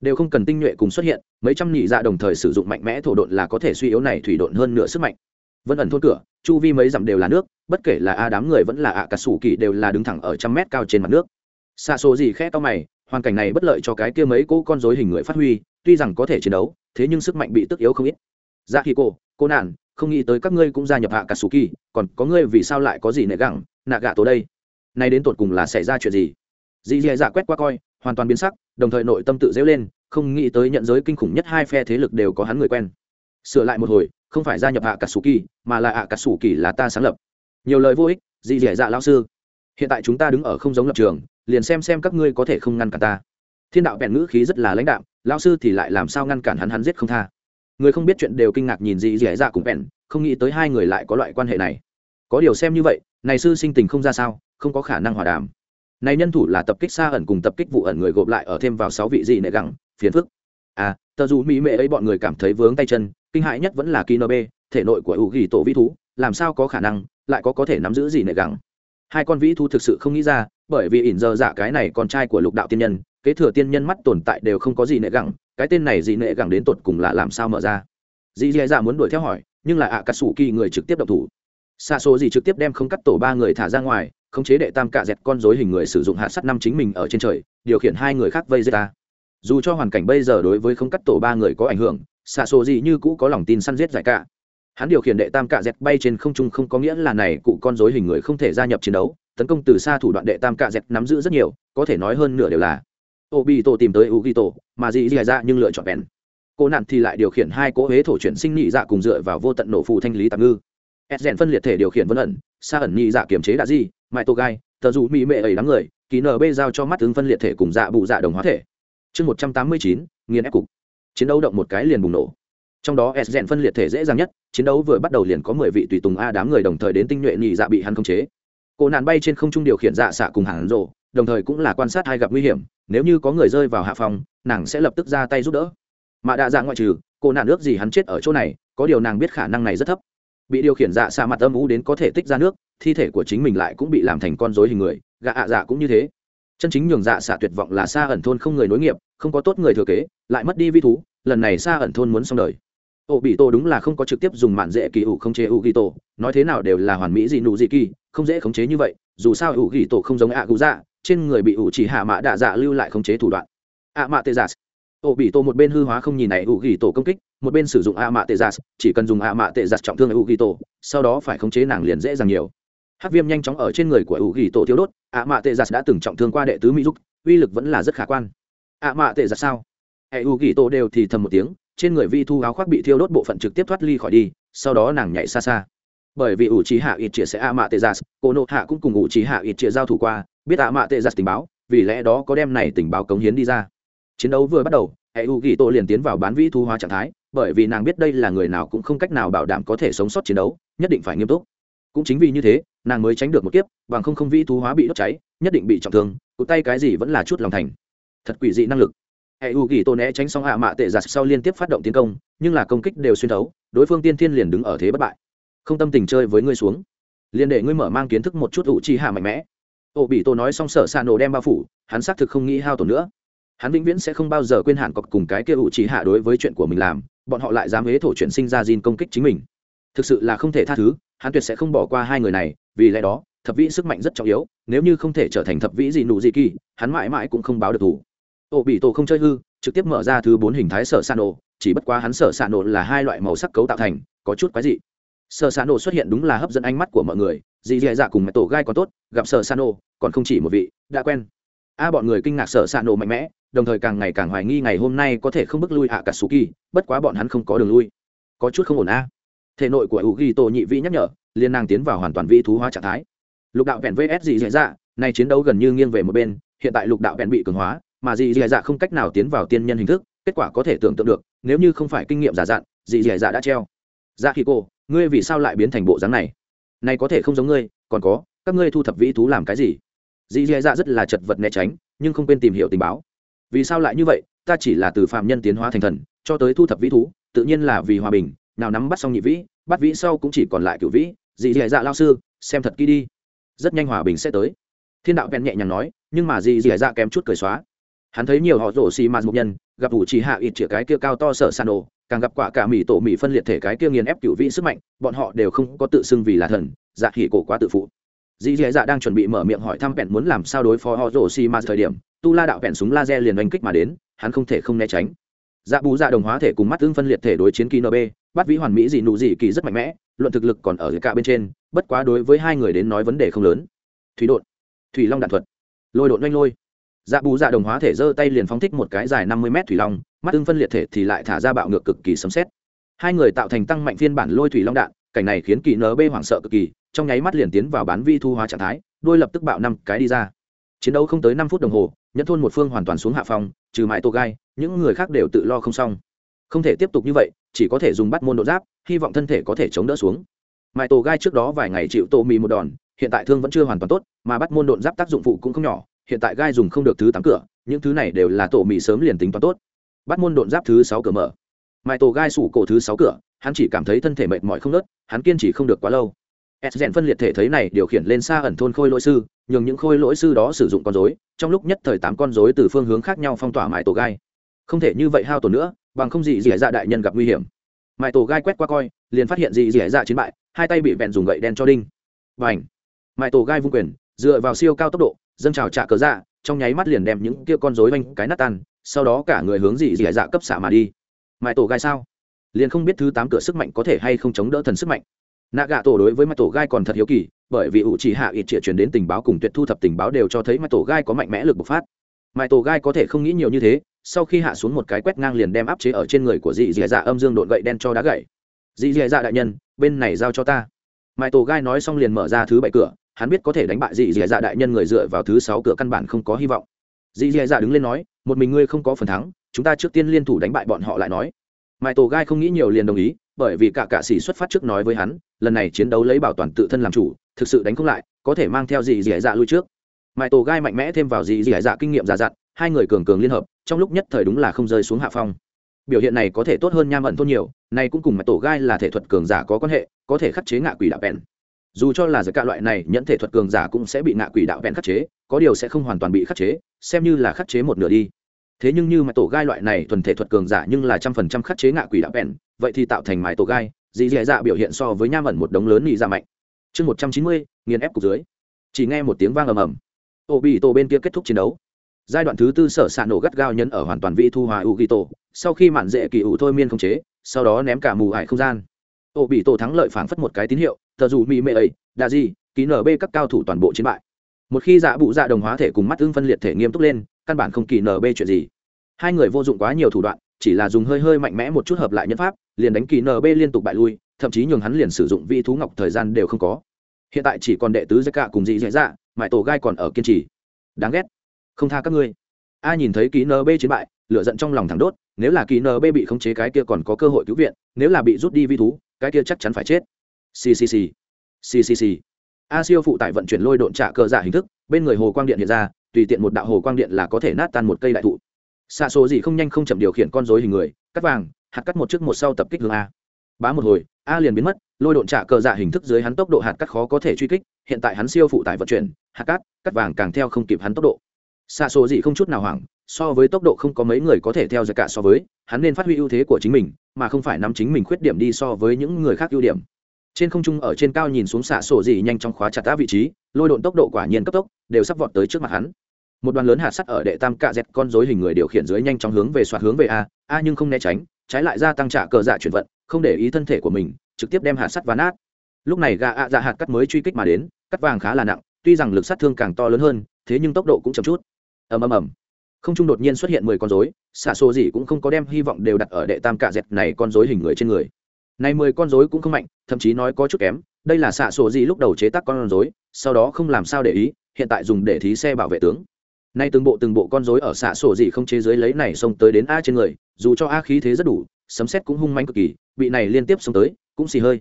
Đều không cần tinh nhuệ cùng xuất hiện, mấy trăm nhị dạ đồng thời sử dụng mạnh mẽ thổ độn là có thể suy yếu này thủy độn hơn nửa sức mạnh vân ẩn thôn cửa, chu vi mấy dặm đều là nước, bất kể là a đám người vẫn là ạ cà sủ kỳ đều là đứng thẳng ở trăm mét cao trên mặt nước. Xa số gì khẽ to mày, hoàn cảnh này bất lợi cho cái kia mấy cỗ con rối hình người phát huy, tuy rằng có thể chiến đấu, thế nhưng sức mạnh bị tức yếu không ít. Dạ khi cô cô nạn, không nghĩ tới các ngươi cũng gia nhập hạ cả sủ kỳ, còn có ngươi vì sao lại có gì nệ gẳng, nạ gạ tổ đây? Nay đến tột cùng là xảy ra chuyện gì? Dì dì dạ quét qua coi, hoàn toàn biến sắc, đồng thời nội tâm tự dễu lên, không nghĩ tới nhận giới kinh khủng nhất hai phe thế lực đều có hắn người quen. Sửa lại một hồi không phải gia nhập hạ cà sù kỳ, mà là hạ cà sù kỳ là ta sáng lập. Nhiều lời vô ích, dị dẻ dạ lao sư. Hiện tại chúng ta đứng ở không giống lập trường, liền xem xem các ngươi có thể không ngăn cản ta. Thiên đạo bèn ngữ khí rất là lãnh đạo lao sư thì lại làm sao ngăn cản hắn hắn giết không tha. Người không biết chuyện đều kinh ngạc nhìn dị dẻ dạ cùng bèn, không nghĩ tới hai người lại có loại quan hệ này. Có điều xem như vậy, này sư sinh tình không ra sao, không có khả năng hòa đàm. Này nhân thủ là tập kích xa ẩn cùng tập kích vụ ẩn người gộp lại ở thêm vào sáu vị dị nệ gẳng, phiền phức. À tờ dù mỹ mệ ấy bọn người cảm thấy vướng tay chân kinh hại nhất vẫn là Kinobe, thể nội của ủ ghi tổ vĩ thú làm sao có khả năng lại có có thể nắm giữ gì nệ gẳng? Hai con vĩ thú thực sự không nghĩ ra bởi vì ỉn giờ dạ cái này con trai của lục đạo tiên nhân kế thừa tiên nhân mắt tồn tại đều không có gì nệ gẳng cái tên này gì nệ gẳng đến tột cùng là làm sao mở ra? Dì dì dạ muốn đuổi theo hỏi nhưng là ạ cà sủ kỳ người trực tiếp động thủ. Xa số gì trực tiếp đem không cắt tổ ba người thả ra ngoài khống chế đệ tam cạ dẹt con dối hình người sử dụng hạ sắt năm chính mình ở trên trời điều khiển hai người khác vây giết ta. Dù cho hoàn cảnh bây giờ đối với không cắt tổ ba người có ảnh hưởng xạ số gì như cũ có lòng tin săn giết giải cả. Hắn điều khiển đệ tam cạ dẹt bay trên không trung không có nghĩa là này cụ con dối hình người không thể gia nhập chiến đấu, tấn công từ xa thủ đoạn đệ tam cạ dẹt nắm giữ rất nhiều, có thể nói hơn nửa đều là ô bi tổ tìm tới u ghi tổ mà gì gì ra nhưng lựa chọn bèn. Cô nạn thì lại điều khiển hai cỗ huế thổ chuyển sinh nhị dạ cùng dựa vào vô tận nổ phù thanh lý tạm ngư. Ed rèn phân liệt thể điều khiển vân ẩn, xa ẩn nhị dạ kiểm chế đạ di mãi tô gai, tờ dù mỹ mệ ấy đám người, ký nb giao cho mắt ứng phân liệt thể cùng dạ bụ dạ đồng hóa thể. Chương một trăm tám mươi chín nghiên ép cục chiến đấu động một cái liền bùng nổ. Trong đó s rèn phân liệt thể dễ dàng nhất, chiến đấu vừa bắt đầu liền có mười vị tùy tùng a đám người đồng thời đến tinh nhuệ nhị dạ bị hắn khống chế. Cô nạn bay trên không trung điều khiển dạ xạ cùng hàng rộ đồng thời cũng là quan sát hai gặp nguy hiểm, nếu như có người rơi vào hạ phòng, nàng sẽ lập tức ra tay giúp đỡ. Mà đã dạ ngoại trừ, cô nạn ước gì hắn chết ở chỗ này, có điều nàng biết khả năng này rất thấp. Bị điều khiển dạ xạ mặt âm ú đến có thể tích ra nước, thi thể của chính mình lại cũng bị làm thành con dối hình người, gạ ạ dạ cũng như thế. Chân chính nhường dạ xạ tuyệt vọng là xa ẩn thôn không người nối nghiệp không có tốt người thừa kế lại mất đi vi thú lần này xa ẩn thôn muốn xong đời. Ổ bị tổ đúng là không có trực tiếp dùng mạn dễ kỳ ủ không chế ủ ghi tổ nói thế nào đều là hoàn mỹ gì nụ gì kỳ không dễ khống chế như vậy dù sao ủ ghi tổ không giống ạ cụ dạ trên người bị ủ chỉ hạ mạ đạ dạ lưu lại khống chế thủ đoạn. Ạ mạ tê giả, ổ bị tổ một bên hư hóa không nhìn này ủ ghi tổ công kích một bên sử dụng ạ mạ tê giả, chỉ cần dùng ạ mạ tê giả trọng thương ủ ghi tổ sau đó phải khống chế nàng liền dễ dàng nhiều. Hắc viêm nhanh chóng ở trên người của ủ ghi tổ thiếu đốt ạ mạ tê giả đã từng trọng thương qua đệ tứ mỹ giúp uy lực vẫn là rất khả quan ạ mạ tệ giặt sao? Hệ u ghi tô đều thì thầm một tiếng, trên người vi thu áo khoác bị thiêu đốt bộ phận trực tiếp thoát ly khỏi đi, sau đó nàng nhảy xa xa. Bởi vì ủ trí hạ ít chia sẽ ạ mạ tệ giặt, cô nộ hạ cũng cùng ủ trí hạ ít chia giao thủ qua, biết ạ mạ tệ giặt tình báo, vì lẽ đó có đem này tình báo cống hiến đi ra. Chiến đấu vừa bắt đầu hệ u ghi tô liền tiến vào bán vi thu hóa trạng thái, bởi vì nàng biết đây là người nào cũng không cách nào bảo đảm có thể sống sót chiến đấu, nhất định phải nghiêm túc. Cũng chính vì như thế, nàng mới tránh được một kiếp, bằng không không vi thú hóa bị đốt cháy, nhất định bị trọng thương cụ tay cái gì vẫn là chút lòng thành thật quỷ dị năng lực. Hệ u ghi tô né tránh xong hạ mạ tệ giặt sau liên tiếp phát động tiến công, nhưng là công kích đều xuyên thấu, đối phương tiên thiên liền đứng ở thế bất bại. Không tâm tình chơi với ngươi xuống. Liền để ngươi mở mang kiến thức một chút ủ chi hạ mạnh mẽ. Ô bị tô nói xong sở xa nổ đem bao phủ, hắn xác thực không nghĩ hao tổn nữa. Hắn vĩnh viễn sẽ không bao giờ quên hạn cọc cùng cái kia ủ chi hạ đối với chuyện của mình làm, bọn họ lại dám huế thổ chuyển sinh ra gin công kích chính mình. Thực sự là không thể tha thứ, hắn tuyệt sẽ không bỏ qua hai người này, vì lẽ đó, thập vĩ sức mạnh rất trọng yếu, nếu như không thể trở thành thập vĩ gì nụ gì kỳ, hắn mãi mãi cũng không báo được thủ ổ bị tổ không chơi hư, trực tiếp mở ra thứ bốn hình thái sở s ạ nổ, chỉ bất quá hắn sở s ạ nổ là hai loại màu sắc cấu tạo thành, có chút quái dị. Sở s ạ nổ xuất hiện đúng là hấp dẫn ánh mắt của mọi người, dì dì dạ cùng mẹ tổ gai còn tốt, gặp sở s ạ nổ, còn không chỉ một vị, đã quen. A bọn người kinh ngạc sở s ạ nổ mạnh mẽ, đồng thời càng ngày càng hoài nghi ngày hôm nay có thể không bước lui hạ cả su kỳ bất quá bọn hắn không có đường lui. Có chút không ổn a. Thể nội của u ghi tổ nhị vĩ nhắc nhở liên nàng tiến vào hoàn toàn vĩ thú hóa trạng thái. Lục đạo vẹn vs dì dì dạ này chiến đấu gần như nghiêng về một bên, hiện tại lục đạo vẹn bị cường hóa mà dị dạ dạ không cách nào tiến vào tiên nhân hình thức, kết quả có thể tưởng tượng được, nếu như không phải kinh nghiệm giả dặn dị dạ dạ đã treo. Dạ khi cô, ngươi vì sao lại biến thành bộ dáng này? Này có thể không giống ngươi, còn có, các ngươi thu thập vĩ thú làm cái gì? Dị dạ dạ rất là chật vật né tránh, nhưng không quên tìm hiểu tình báo. Vì sao lại như vậy? Ta chỉ là từ phạm nhân tiến hóa thành thần, cho tới thu thập vĩ thú, tự nhiên là vì hòa bình, nào nắm bắt xong nhị vĩ, bắt vĩ sau cũng chỉ còn lại cựu vĩ. Dị dạ dạ lao sư, xem thật kỹ đi. Rất nhanh hòa bình sẽ tới. Thiên đạo bèn nhẹ nhàng nói, nhưng mà dị dị dạ kém chút cười xóa hắn thấy nhiều họ rổ xì mạt mục nhân, gặp ủ chỉ hạ ít chĩa cái kia cao to sở san ổ, càng gặp quả cả mỹ tổ mỹ phân liệt thể cái kia nghiền ép cựu vị sức mạnh, bọn họ đều không có tự xưng vì là thần dạ khỉ cổ quá tự phụ. Dì dì dạ đang chuẩn bị mở miệng hỏi thăm bèn muốn làm sao đối phó họ rổ xì mạt thời điểm, tu la đạo bèn súng laser liền oanh kích mà đến, hắn không thể không né tránh. Dạ bù dạ đồng hóa thể cùng mắt tương phân liệt thể đối chiến kỳ nb bắt vĩ hoàn mỹ dị nụ dị kỳ rất mạnh mẽ, luận thực lực còn ở cả bên trên, bất quá đối với hai người đến nói vấn đề không lớn. Thủy đột thủy long đạn thuật. Lôi đột oanh lôi dạ bù dạ đồng hóa thể giơ tay liền phóng thích một cái dài năm mươi mét thủy long, mắt tương phân liệt thể thì lại thả ra bạo ngược cực kỳ sấm xét hai người tạo thành tăng mạnh phiên bản lôi thủy long đạn, cảnh này khiến kỳ nb hoảng sợ cực kỳ, trong nháy mắt liền tiến vào bán vi thu hóa trạng thái, đôi lập tức bạo năm cái đi ra. Chiến đấu không tới năm phút đồng hồ, nhẫn thôn một phương hoàn toàn xuống hạ phòng, trừ mãi tô gai, những người khác đều tự lo không xong. Không thể tiếp tục như vậy, chỉ có thể dùng bắt môn độ giáp, hy vọng thân thể có thể chống đỡ xuống. Mãi tổ gai trước đó vài ngày chịu tô mì một đòn, hiện tại thương vẫn chưa hoàn toàn tốt, mà bắt môn độ giáp tác dụng phụ cũng không nhỏ hiện tại gai dùng không được thứ tám cửa, những thứ này đều là tổ mì sớm liền tính toán tốt. Bắt môn độn giáp thứ sáu cửa mở. Mãi tổ gai sủ cổ thứ sáu cửa, hắn chỉ cảm thấy thân thể mệt mỏi không nớt, hắn kiên trì không được quá lâu. S rèn phân liệt thể thấy này điều khiển lên xa ẩn thôn khôi lỗi sư, nhường những khôi lỗi sư đó sử dụng con dối trong lúc nhất thời tám con dối từ phương hướng khác nhau phong tỏa mãi tổ gai. Không thể như vậy hao tổn nữa, bằng không gì dì dạ đại nhân gặp nguy hiểm. Mãi tổ gai quét qua coi, liền phát hiện gì dì dạ chiến bại, hai tay bị vẹn dùng gậy đen cho đinh. Và ảnh mãi tổ gai vung quyền, dựa vào siêu cao tốc độ dâng trào trạ cớ dạ trong nháy mắt liền đem những kia con dối vanh cái nát tan, sau đó cả người hướng dị dị dạ cấp xả mà đi. Mãi tổ gai sao? Liền không biết thứ tám cửa sức mạnh có thể hay không chống đỡ thần sức mạnh. Nạ gạ tổ đối với mãi tổ gai còn thật hiếu kỳ, bởi vì ủ chỉ hạ ít triệu chuyển đến tình báo cùng tuyệt thu thập tình báo đều cho thấy mãi tổ gai có mạnh mẽ lực bộc phát. Mãi tổ gai có thể không nghĩ nhiều như thế, sau khi hạ xuống một cái quét ngang liền đem áp chế ở trên người của dị dị dạ âm dương đột gậy đen cho đá gậy. Dị dị dạ đại nhân, bên này giao cho ta. Mãi tổ gai nói xong liền mở ra thứ bảy cửa hắn biết có thể đánh bại dị dị dạ đại nhân người dựa vào thứ sáu cửa căn bản không có hy vọng. dị dị dạ đứng lên nói, một mình ngươi không có phần thắng, chúng ta trước tiên liên thủ đánh bại bọn họ lại nói. Mãi tổ gai không nghĩ nhiều liền đồng ý, bởi vì cả cạ sĩ xuất phát trước nói với hắn, lần này chiến đấu lấy bảo toàn tự thân làm chủ, thực sự đánh không lại, có thể mang theo dị dị dạ lui trước. Mãi tổ gai mạnh mẽ thêm vào dị dị dạ kinh nghiệm già dặn, hai người cường cường liên hợp, trong lúc nhất thời đúng là không rơi xuống hạ phong. Biểu hiện này có thể tốt hơn nham ẩn thôn nhiều này cũng cùng mãi tổ gai là thể thuật cường giả có quan hệ, có thể khắc chế ngạ quỷ đạo bèn dù cho là giới cả loại này nhẫn thể thuật cường giả cũng sẽ bị ngạ quỷ đạo vẹn khắc chế, có điều sẽ không hoàn toàn bị khắc chế, xem như là khắc chế một nửa đi. Thế nhưng như mà tổ gai loại này thuần thể thuật cường giả nhưng là trăm phần trăm khắc chế ngạ quỷ đạo vẹn, vậy thì tạo thành mái tổ gai dì dì dạ biểu hiện so với nham ẩn một đống lớn nhị ra dạ mạnh. Chương một trăm chín mươi, nghiền ép cục dưới. Chỉ nghe một tiếng vang ầm ầm. Ô bị tổ bên kia kết thúc chiến đấu. Giai đoạn thứ tư sở s nổ gắt gao nhấn ở hoàn toàn vị thu hòa u ghi tổ sau khi mạn dễ kỳ ủ thôi miên không chế, sau đó ném cả mù hải không gian. Ô bị tổ thắng lợi phảng phất một cái tín hiệu tờ dù mỹ mệ ấy, đa gì ký nb các cao thủ toàn bộ chiến bại. Một khi dạ bụ dạ đồng hóa thể cùng mắt ưng phân liệt thể nghiêm túc lên, căn bản không kỳ nb chuyện gì. Hai người vô dụng quá nhiều thủ đoạn, chỉ là dùng hơi hơi mạnh mẽ một chút hợp lại nhân pháp, liền đánh kỳ nb liên tục bại lui, thậm chí nhường hắn liền sử dụng vị thú ngọc thời gian đều không có. Hiện tại chỉ còn đệ tứ giai cả cùng dị dạy dạ mãi tổ gai còn ở kiên trì. Đáng ghét. Không tha các ngươi. A nhìn thấy kỳ nb chiến bại, lửa giận trong lòng thẳng đốt, nếu là kỳ nb bị khống chế cái kia còn có cơ hội cứu viện, nếu là bị rút đi vi thú, cái kia chắc chắn phải chết ccc ccc a siêu phụ tải vận chuyển lôi độn trạ cờ giả hình thức, bên người hồ quang điện hiện ra, tùy tiện một đạo hồ quang điện là có thể nát tan một cây đại thụ. Xạ số gì không nhanh không chậm điều khiển con dối hình người, cắt vàng, hạt cắt một trước một sau tập kích hướng a. Bá một hồi, a liền biến mất, lôi độn trả cờ dạ hình thức dưới hắn tốc độ hạt cắt khó có thể truy kích, hiện tại hắn siêu phụ tải vận chuyển, hạt cắt cắt vàng càng theo không kịp hắn tốc độ. Xạ số gì không chút nào hoảng, so với tốc độ không có mấy người có thể theo dõi cả so với, hắn nên phát huy ưu thế của chính mình, mà không phải nắm chính mình khuyết điểm đi so với những người khác ưu điểm trên không trung ở trên cao nhìn xuống xạ sổ gì nhanh chóng khóa chặt tá vị trí lôi độn tốc độ quả nhiên cấp tốc đều sắp vọt tới trước mặt hắn. Một đoàn lớn hạt sắt ở đệ tam cạ dẹt con dối hình người điều khiển dưới nhanh chóng hướng về soạt hướng về a a nhưng không né tránh trái lại gia tăng trả cờ dạ chuyển vận không để ý thân thể của mình trực tiếp đem hạt sắt ván nát. Lúc này gà ạ dạ hạt cắt mới truy kích mà đến cắt vàng khá là nặng tuy rằng lực sát thương càng to lớn hơn thế nhưng tốc độ cũng chậm chút. Ầm ầm ầm. Không trung đột nhiên xuất hiện mười con rối, xạ xô gì cũng không có đem hy vọng đều đặt ở đệ tam cạ dẹt này con rối hình người trên người này mười con rối cũng không mạnh, thậm chí nói có chút kém, đây là xạ sổ gì lúc đầu chế tác con rối, sau đó không làm sao để ý, hiện tại dùng để thí xe bảo vệ tướng. Nay từng bộ từng bộ con rối ở xạ sổ gì không chế giới lấy này xông tới đến a trên người, dù cho a khí thế rất đủ, sấm xét cũng hung manh cực kỳ, bị này liên tiếp xông tới, cũng xì hơi.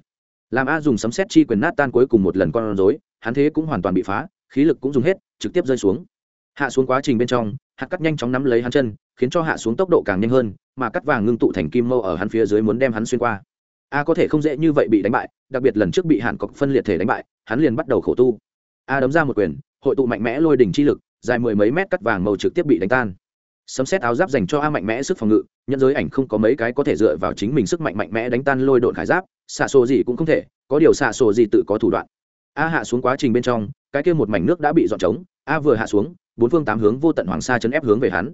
Làm a dùng sấm xét chi quyền nát tan cuối cùng một lần con rối, hắn thế cũng hoàn toàn bị phá, khí lực cũng dùng hết, trực tiếp rơi xuống. Hạ xuống quá trình bên trong hạt cắt nhanh chóng nắm lấy hắn chân, khiến cho hạ xuống tốc độ càng nhanh hơn, mà cắt vàng ngưng tụ thành kim mâu ở hắn phía dưới muốn đem hắn xuyên qua a có thể không dễ như vậy bị đánh bại, đặc biệt lần trước bị hạn cọc phân liệt thể đánh bại, hắn liền bắt đầu khổ tu. A đấm ra một quyền, hội tụ mạnh mẽ lôi đỉnh chi lực, dài mười mấy mét cắt vàng màu trực tiếp bị đánh tan. Sấm xét áo giáp dành cho a mạnh mẽ sức phòng ngự, nhân giới ảnh không có mấy cái có thể dựa vào chính mình sức mạnh mạnh mẽ đánh tan lôi độn khải giáp, xạ sổ gì cũng không thể, có điều xạ sổ gì tự có thủ đoạn. A hạ xuống quá trình bên trong, cái kia một mảnh nước đã bị dọn trống, a vừa hạ xuống, bốn phương tám hướng vô tận hoàng sa chấn ép hướng về hắn.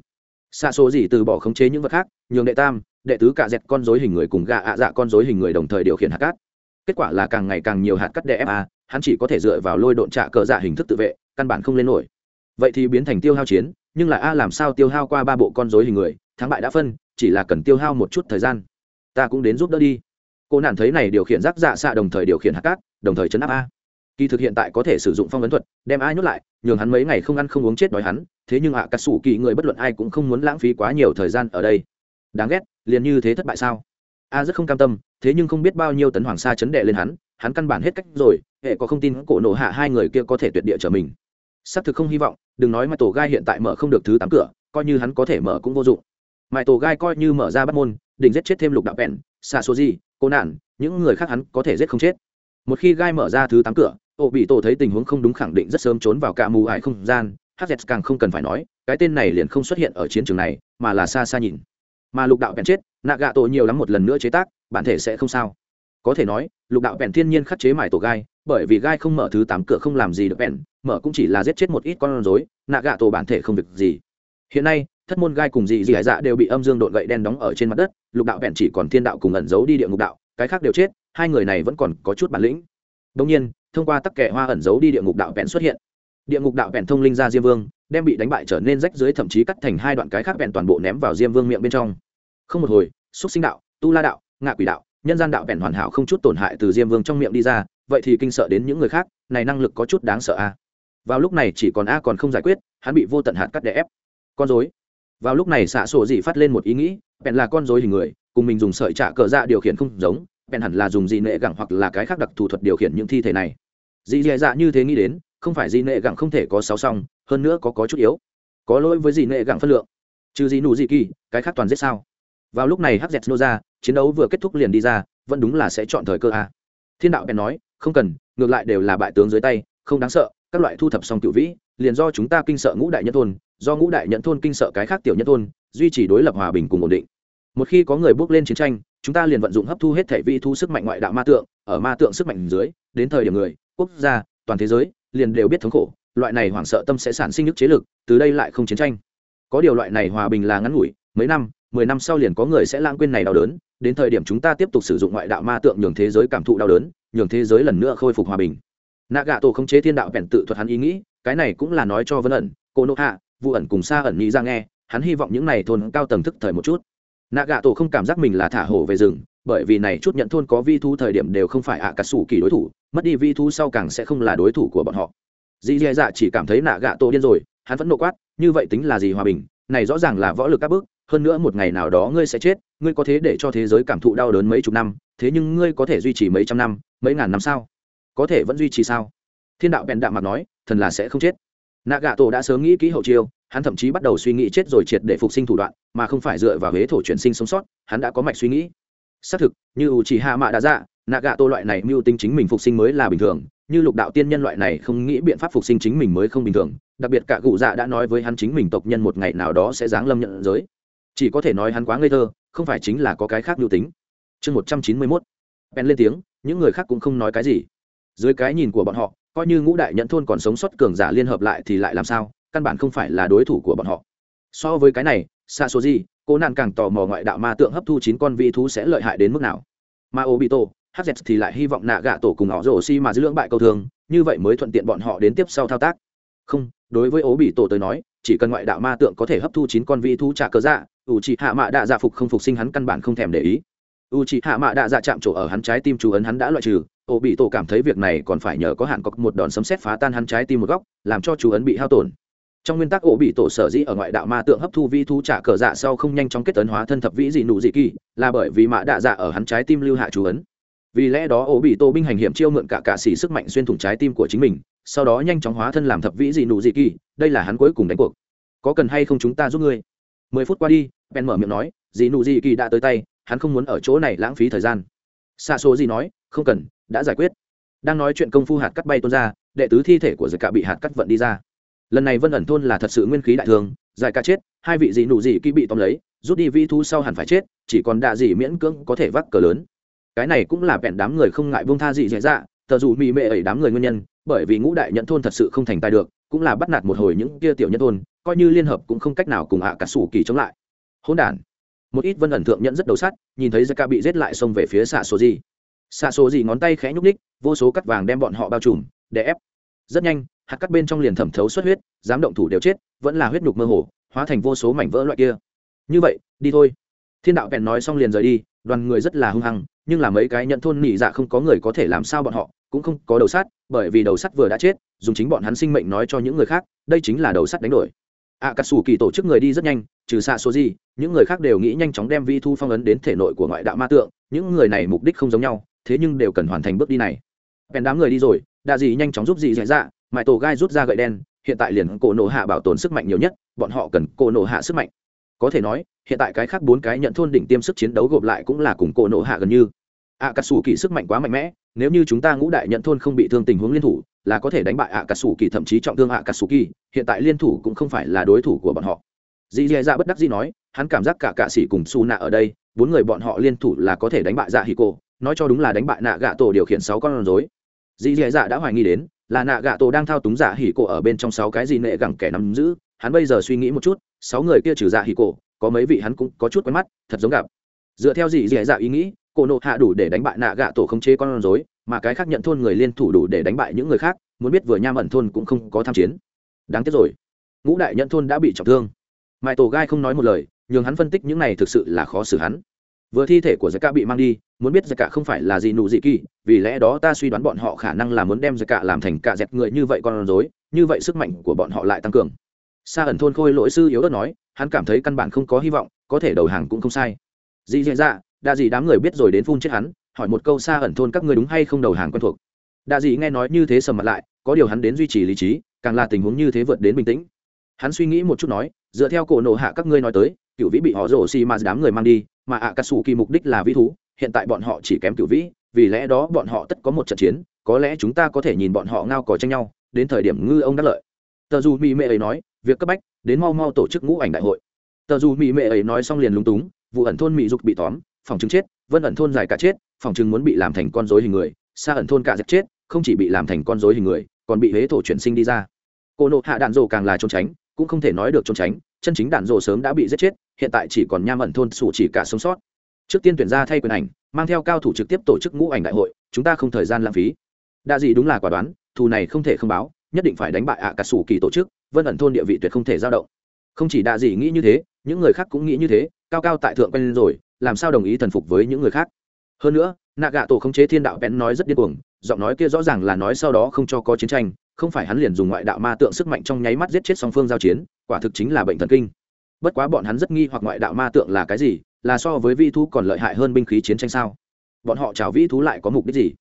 Xạ sổ gì từ bỏ khống chế những vật khác, nhường đệ tam đệ tứ cả dẹt con dối hình người cùng gạ ạ dạ con dối hình người đồng thời điều khiển hạt cát. Kết quả là càng ngày càng nhiều hạt cát đè a hắn chỉ có thể dựa vào lôi độn trạ cờ dạ hình thức tự vệ căn bản không lên nổi. Vậy thì biến thành tiêu hao chiến nhưng là a làm sao tiêu hao qua ba bộ con dối hình người thắng bại đã phân chỉ là cần tiêu hao một chút thời gian. Ta cũng đến giúp đỡ đi. Cô nạn thấy này điều khiển rác dạ xạ đồng thời điều khiển hạt cát đồng thời chấn áp a. Kỳ thực hiện tại có thể sử dụng phong ấn thuật đem ai nhốt lại nhường hắn mấy ngày không ăn không uống chết đói hắn thế nhưng ạ à, cà sủ kỳ người bất luận ai cũng không muốn lãng phí quá nhiều thời gian ở đây. Đáng ghét liền như thế thất bại sao? A rất không cam tâm, thế nhưng không biết bao nhiêu tấn hoàng sa chấn đệ lên hắn hắn căn bản hết cách rồi, hệ có không tin cổ nổ hạ hai người kia có thể tuyệt địa trở mình. Xác thực không hy vọng, đừng nói mà tổ gai hiện tại mở không được thứ tám cửa, coi như hắn có thể mở cũng vô dụng. Mãi tổ gai coi như mở ra bắt môn, định giết chết thêm lục đạo vẹn xa số gì, cô nạn, những người khác hắn có thể giết không chết. Một khi gai mở ra thứ tám cửa ô bị tổ thấy tình huống không đúng khẳng định rất sớm trốn vào cả mù ải không gian hz càng không cần phải nói, cái tên này liền không xuất hiện ở chiến trường này, mà là xa xa nhìn mà lục đạo bèn chết, nạ gạ tổ nhiều lắm một lần nữa chế tác, bản thể sẽ không sao. Có thể nói, lục đạo bèn thiên nhiên khắc chế mải tổ gai, bởi vì gai không mở thứ tám cửa không làm gì được bèn, mở cũng chỉ là giết chết một ít con rối, nạ gạ tổ bản thể không việc gì. Hiện nay, thất môn gai cùng dị dị hải dạ đều bị âm dương đội gậy đen đóng ở trên mặt đất, lục đạo bèn chỉ còn thiên đạo cùng ẩn giấu đi địa ngục đạo, cái khác đều chết, hai người này vẫn còn có chút bản lĩnh. Đông nhiên, thông qua tắc kẻ hoa ẩn giấu đi địa ngục đạo vẹn xuất hiện. Địa ngục đạo vẹn thông linh ra diêm vương đem bị đánh bại trở nên rách dưới thậm chí cắt thành hai đoạn cái khác vẹn toàn bộ ném vào diêm vương miệng bên trong. Không một hồi xúc sinh đạo, tu la đạo, ngạ quỷ đạo, nhân gian đạo vẹn hoàn hảo không chút tổn hại từ diêm vương trong miệng đi ra, vậy thì kinh sợ đến những người khác, này năng lực có chút đáng sợ a. Vào lúc này chỉ còn a còn không giải quyết, hắn bị vô tận hạt cắt đè ép. Con dối vào lúc này xạ sổ dị phát lên một ý nghĩ, bèn là con dối hình người, cùng mình dùng sợi trả cờ dạ điều khiển không giống, bèn hẳn là dùng dị nệ gẳng hoặc là cái khác đặc thù thuật điều khiển những thi thể này. Dị dè dạ như thế nghĩ đến không phải dị nệ gẳng không thể có sáu song, hơn nữa có có chút yếu. Có lỗi với dị nệ gẳng phân lượng. Trừ dị nụ dị kỳ, cái khác toàn giết sao. Vào lúc này hắc dẹt nô ra, chiến đấu vừa kết thúc liền đi ra, vẫn đúng là sẽ chọn thời cơ a. Thiên đạo bèn nói, không cần, ngược lại đều là bại tướng dưới tay, không đáng sợ, các loại thu thập xong cựu vĩ, liền do chúng ta kinh sợ ngũ đại nhân thôn, do ngũ đại nhận thôn kinh sợ cái khác tiểu nhân thôn, duy trì đối lập hòa bình cùng ổn định. Một khi có người bước lên chiến tranh, chúng ta liền vận dụng hấp thu hết thể vi thu sức mạnh ngoại đạo ma tượng, ở ma tượng sức mạnh dưới, đến thời điểm người, quốc gia, toàn thế giới liền đều biết thống khổ, loại này hoảng sợ tâm sẽ sản sinh nhức chế lực, từ đây lại không chiến tranh. Có điều loại này hòa bình là ngắn ngủi, mấy năm, mười năm sau liền có người sẽ lãng quên này đau đớn, đến thời điểm chúng ta tiếp tục sử dụng ngoại đạo ma tượng nhường thế giới cảm thụ đau đớn, nhường thế giới lần nữa khôi phục hòa bình. Nạ gạ tổ không chế thiên đạo vẹn tự thuật hắn ý nghĩ, cái này cũng là nói cho vân ẩn cô nộ hạ vụ ẩn cùng xa ẩn nghĩ ra nghe, hắn hy vọng những này thôn cao tầng thức thời một chút. Nạ gạ tổ không cảm giác mình là thả hổ về rừng bởi vì này chút nhận thôn có vi thú thời điểm đều không phải ạ à cà sủ kỳ đối thủ, mất đi vi thú sau càng sẽ không là đối thủ của bọn họ. Dì dì dạ chỉ cảm thấy nạ gạ tổ điên rồi, hắn vẫn nộ quát, như vậy tính là gì hòa bình, này rõ ràng là võ lực các bước, hơn nữa một ngày nào đó ngươi sẽ chết, ngươi có thế để cho thế giới cảm thụ đau đớn mấy chục năm, thế nhưng ngươi có thể duy trì mấy trăm năm, mấy ngàn năm sao? Có thể vẫn duy trì sao? Thiên đạo bèn đạm mặt nói, thần là sẽ không chết. Nạ gạ tổ đã sớm nghĩ kỹ hậu chiêu, hắn thậm chí bắt đầu suy nghĩ chết rồi triệt để phục sinh thủ đoạn, mà không phải dựa vào huế thổ chuyển sinh sống sót, hắn đã có mạch suy nghĩ xác thực, như u chỉ hạ mạ đã dạ nạ gạ tô loại này mưu tính chính mình phục sinh mới là bình thường, như lục đạo tiên nhân loại này không nghĩ biện pháp phục sinh chính mình mới không bình thường, đặc biệt cả cụ dạ đã nói với hắn chính mình tộc nhân một ngày nào đó sẽ giáng lâm nhận giới. Chỉ có thể nói hắn quá ngây thơ, không phải chính là có cái khác mưu tính. Chương một trăm chín mươi mốt. Bèn lên tiếng, những người khác cũng không nói cái gì. Dưới cái nhìn của bọn họ, coi như ngũ đại nhận thôn còn sống sót cường giả liên hợp lại thì lại làm sao, căn bản không phải là đối thủ của bọn họ. So với cái này xa số gì cô nạn càng tò mò ngoại đạo ma tượng hấp thu chín con vi thú sẽ lợi hại đến mức nào. Mà ô bị tổ hz thì lại hy vọng nạ gạ tổ cùng họ rổ xi mà giữ lưỡng bại câu thường, như vậy mới thuận tiện bọn họ đến tiếp sau thao tác. Không, đối với ố bị tổ tới nói, chỉ cần ngoại đạo ma tượng có thể hấp thu chín con vi thú trả cớ dạ ủ chỉ hạ mạ đạ dạ phục không phục sinh hắn căn bản không thèm để ý. U chỉ hạ mạ đạ dạ chạm chỗ ở hắn trái tim chú ấn hắn đã loại trừ Ố bị tổ cảm thấy việc này còn phải nhờ có hạn có một đòn sấm xét phá tan hắn trái tim một góc, làm cho chú ấn bị hao tổn trong nguyên tắc ổ bị tổ sở dĩ ở ngoại đạo ma tượng hấp thu vi thú trả cờ dạ sau không nhanh chóng kết tấn hóa thân thập vĩ dị nụ dị kỳ, là bởi vì mạ đạ dạ ở hắn trái tim lưu hạ chú ấn. Vì lẽ đó ổ bị tổ binh hành hiểm chiêu mượn cả cạ xỉ sức mạnh xuyên thủng trái tim của chính mình, sau đó nhanh chóng hóa thân làm thập vĩ dị nụ dị kỳ, đây là hắn cuối cùng đánh cuộc. Có cần hay không chúng ta giúp ngươi? Mười phút qua đi, ben mở miệng nói, dị nụ dị kỳ đã tới tay, hắn không muốn ở chỗ này lãng phí thời gian. Xa số gì nói, không cần, đã giải quyết. Đang nói chuyện công phu hạt cắt bay tuôn ra, đệ tứ thi thể của giật cả bị hạt cắt vận đi ra lần này vân ẩn thôn là thật sự nguyên khí đại thương giải ca chết, hai vị dị nụ dị kỹ bị tóm lấy, rút đi vi thu sau hẳn phải chết, chỉ còn đạ dị miễn cưỡng có thể vác cờ lớn. Cái này cũng là vẹn đám người không ngại vương tha dị dễ dạ tờ dù mị mệ ấy đám người nguyên nhân, bởi vì ngũ đại nhận thôn thật sự không thành tài được, cũng là bắt nạt một hồi những kia tiểu nhân thôn, coi như liên hợp cũng không cách nào cùng hạ cả sủ kỳ chống lại. Hỗn đản. Một ít vân ẩn thượng nhận rất đầu sắt, nhìn thấy ca bị giết lại xông về phía xạ số gì. Xạ số gì ngón tay khẽ nhúc ních vô số cắt vàng đem bọn họ bao trùm để ép. Rất nhanh hạt cắt bên trong liền thẩm thấu xuất huyết, dám động thủ đều chết, vẫn là huyết nhục mơ hồ, hóa thành vô số mảnh vỡ loại kia. Như vậy, đi thôi. Thiên đạo bèn nói xong liền rời đi, đoàn người rất là hung hăng, nhưng là mấy cái nhận thôn nỉ dạ không có người có thể làm sao bọn họ, cũng không có đầu sắt, bởi vì đầu sắt vừa đã chết, dùng chính bọn hắn sinh mệnh nói cho những người khác, đây chính là đầu sắt đánh đổi. Ạ cà sủ kỳ tổ chức người đi rất nhanh, trừ xạ số gì những người khác đều nghĩ nhanh chóng đem vi thu phong ấn đến thể nội của ngoại đạo ma tượng, những người này mục đích không giống nhau, thế nhưng đều cần hoàn thành bước đi này. Bèn đám người đi rồi đạ dị nhanh chóng giúp dị dạy dạ, dạ mãi tổ gai rút ra gậy đen, hiện tại liền cổ nổ hạ bảo tồn sức mạnh nhiều nhất, bọn họ cần cổ nổ hạ sức mạnh. Có thể nói, hiện tại cái khác bốn cái nhận thôn đỉnh tiêm sức chiến đấu gộp lại cũng là cùng cổ nổ hạ gần như. Ạ cà sủ kỳ sức mạnh quá mạnh mẽ, nếu như chúng ta ngũ đại nhận thôn không bị thương tình huống liên thủ, là có thể đánh bại ạ cà sủ kỳ thậm chí trọng thương ạ cà sủ kỳ hiện tại liên thủ cũng không phải là đối thủ của bọn họ. Dì dì dạ bất đắc dì nói, hắn cảm giác cả cạ sĩ cùng su nạ ở đây, bốn người bọn họ liên thủ là có thể đánh bại dạ hì cô nói cho đúng là đánh bại nạ gạ tổ điều khiển sáu con rối. Dì dì dạ đã hoài nghi đến là nạ gạ tổ đang thao túng giả hỉ cổ ở bên trong sáu cái gì nệ gẳng kẻ nắm giữ. Hắn bây giờ suy nghĩ một chút, sáu người kia trừ dạ hỉ cổ, có mấy vị hắn cũng có chút quen mắt, thật giống gặp. Dựa theo gì dì dạ ý nghĩ cô nộ hạ đủ để đánh bại nạ gạ tổ không chế con rối, mà cái khác nhận thôn người liên thủ đủ để đánh bại những người khác, muốn biết vừa nham ẩn thôn cũng không có tham chiến. Đáng tiếc rồi. Ngũ đại nhận thôn đã bị trọng thương. Mãi tổ gai không nói một lời, nhường hắn phân tích những này thực sự là khó xử hắn vừa thi thể của giải cả bị mang đi, muốn biết giải cả không phải là gì nụ dị kỳ, vì lẽ đó ta suy đoán bọn họ khả năng là muốn đem giải cả làm thành cả dẹp người như vậy con rối, như vậy sức mạnh của bọn họ lại tăng cường. Sa ẩn thôn khôi lỗi sư yếu ớt nói, hắn cảm thấy căn bản không có hy vọng, có thể đầu hàng cũng không sai. Dị dạ dạ đa dị đám người biết rồi đến phun chết hắn, hỏi một câu xa ẩn thôn các ngươi đúng hay không đầu hàng quen thuộc. Đa dị nghe nói như thế sầm mặt lại, có điều hắn đến duy trì lý trí, càng là tình huống như thế vượt đến bình tĩnh. Hắn suy nghĩ một chút nói, dựa theo cổ nộ hạ các ngươi nói tới cựu vĩ bị họ rổ xì mà đám người mang đi, mà ạ cà sủ kỳ mục đích là vĩ thú, hiện tại bọn họ chỉ kém cựu vĩ, vì lẽ đó bọn họ tất có một trận chiến, có lẽ chúng ta có thể nhìn bọn họ ngao cò tranh nhau, đến thời điểm ngư ông đắc lợi. Tờ dù mỹ mệ ấy nói, việc cấp bách, đến mau mau tổ chức ngũ ảnh đại hội. Tờ dù mỹ mệ ấy nói xong liền lúng túng, vụ ẩn thôn mỹ dục bị tóm, phòng chứng chết, vân ẩn thôn dài cả chết, phòng chứng muốn bị làm thành con dối hình người, xa ẩn thôn cả dẹp chết, không chỉ bị làm thành con dối hình người, còn bị huế thổ chuyển sinh đi ra. Cô nộ hạ đạn rồ càng là trốn tránh, cũng không thể nói được trốn tránh chân chính đạn rồ sớm đã bị giết chết, hiện tại chỉ còn nham ẩn thôn sủ chỉ cả sống sót. Trước tiên tuyển ra thay quyền ảnh, mang theo cao thủ trực tiếp tổ chức ngũ ảnh đại hội, chúng ta không thời gian lãng phí. Đa dị đúng là quả đoán, thù này không thể không báo, nhất định phải đánh bại ạ cả sủ kỳ tổ chức, vân ẩn thôn địa vị tuyệt không thể giao động. Không chỉ đa dị nghĩ như thế, những người khác cũng nghĩ như thế, cao cao tại thượng quen rồi, làm sao đồng ý thần phục với những người khác? Hơn nữa, nạ gạ tổ khống chế thiên đạo bén nói rất điên cuồng, giọng nói kia rõ ràng là nói sau đó không cho có chiến tranh, không phải hắn liền dùng ngoại đạo ma tượng sức mạnh trong nháy mắt giết chết song phương giao chiến quả thực chính là bệnh thần kinh. Bất quá bọn hắn rất nghi hoặc ngoại đạo ma tượng là cái gì, là so với vi thú còn lợi hại hơn binh khí chiến tranh sao? Bọn họ chào vĩ thú lại có mục đích gì?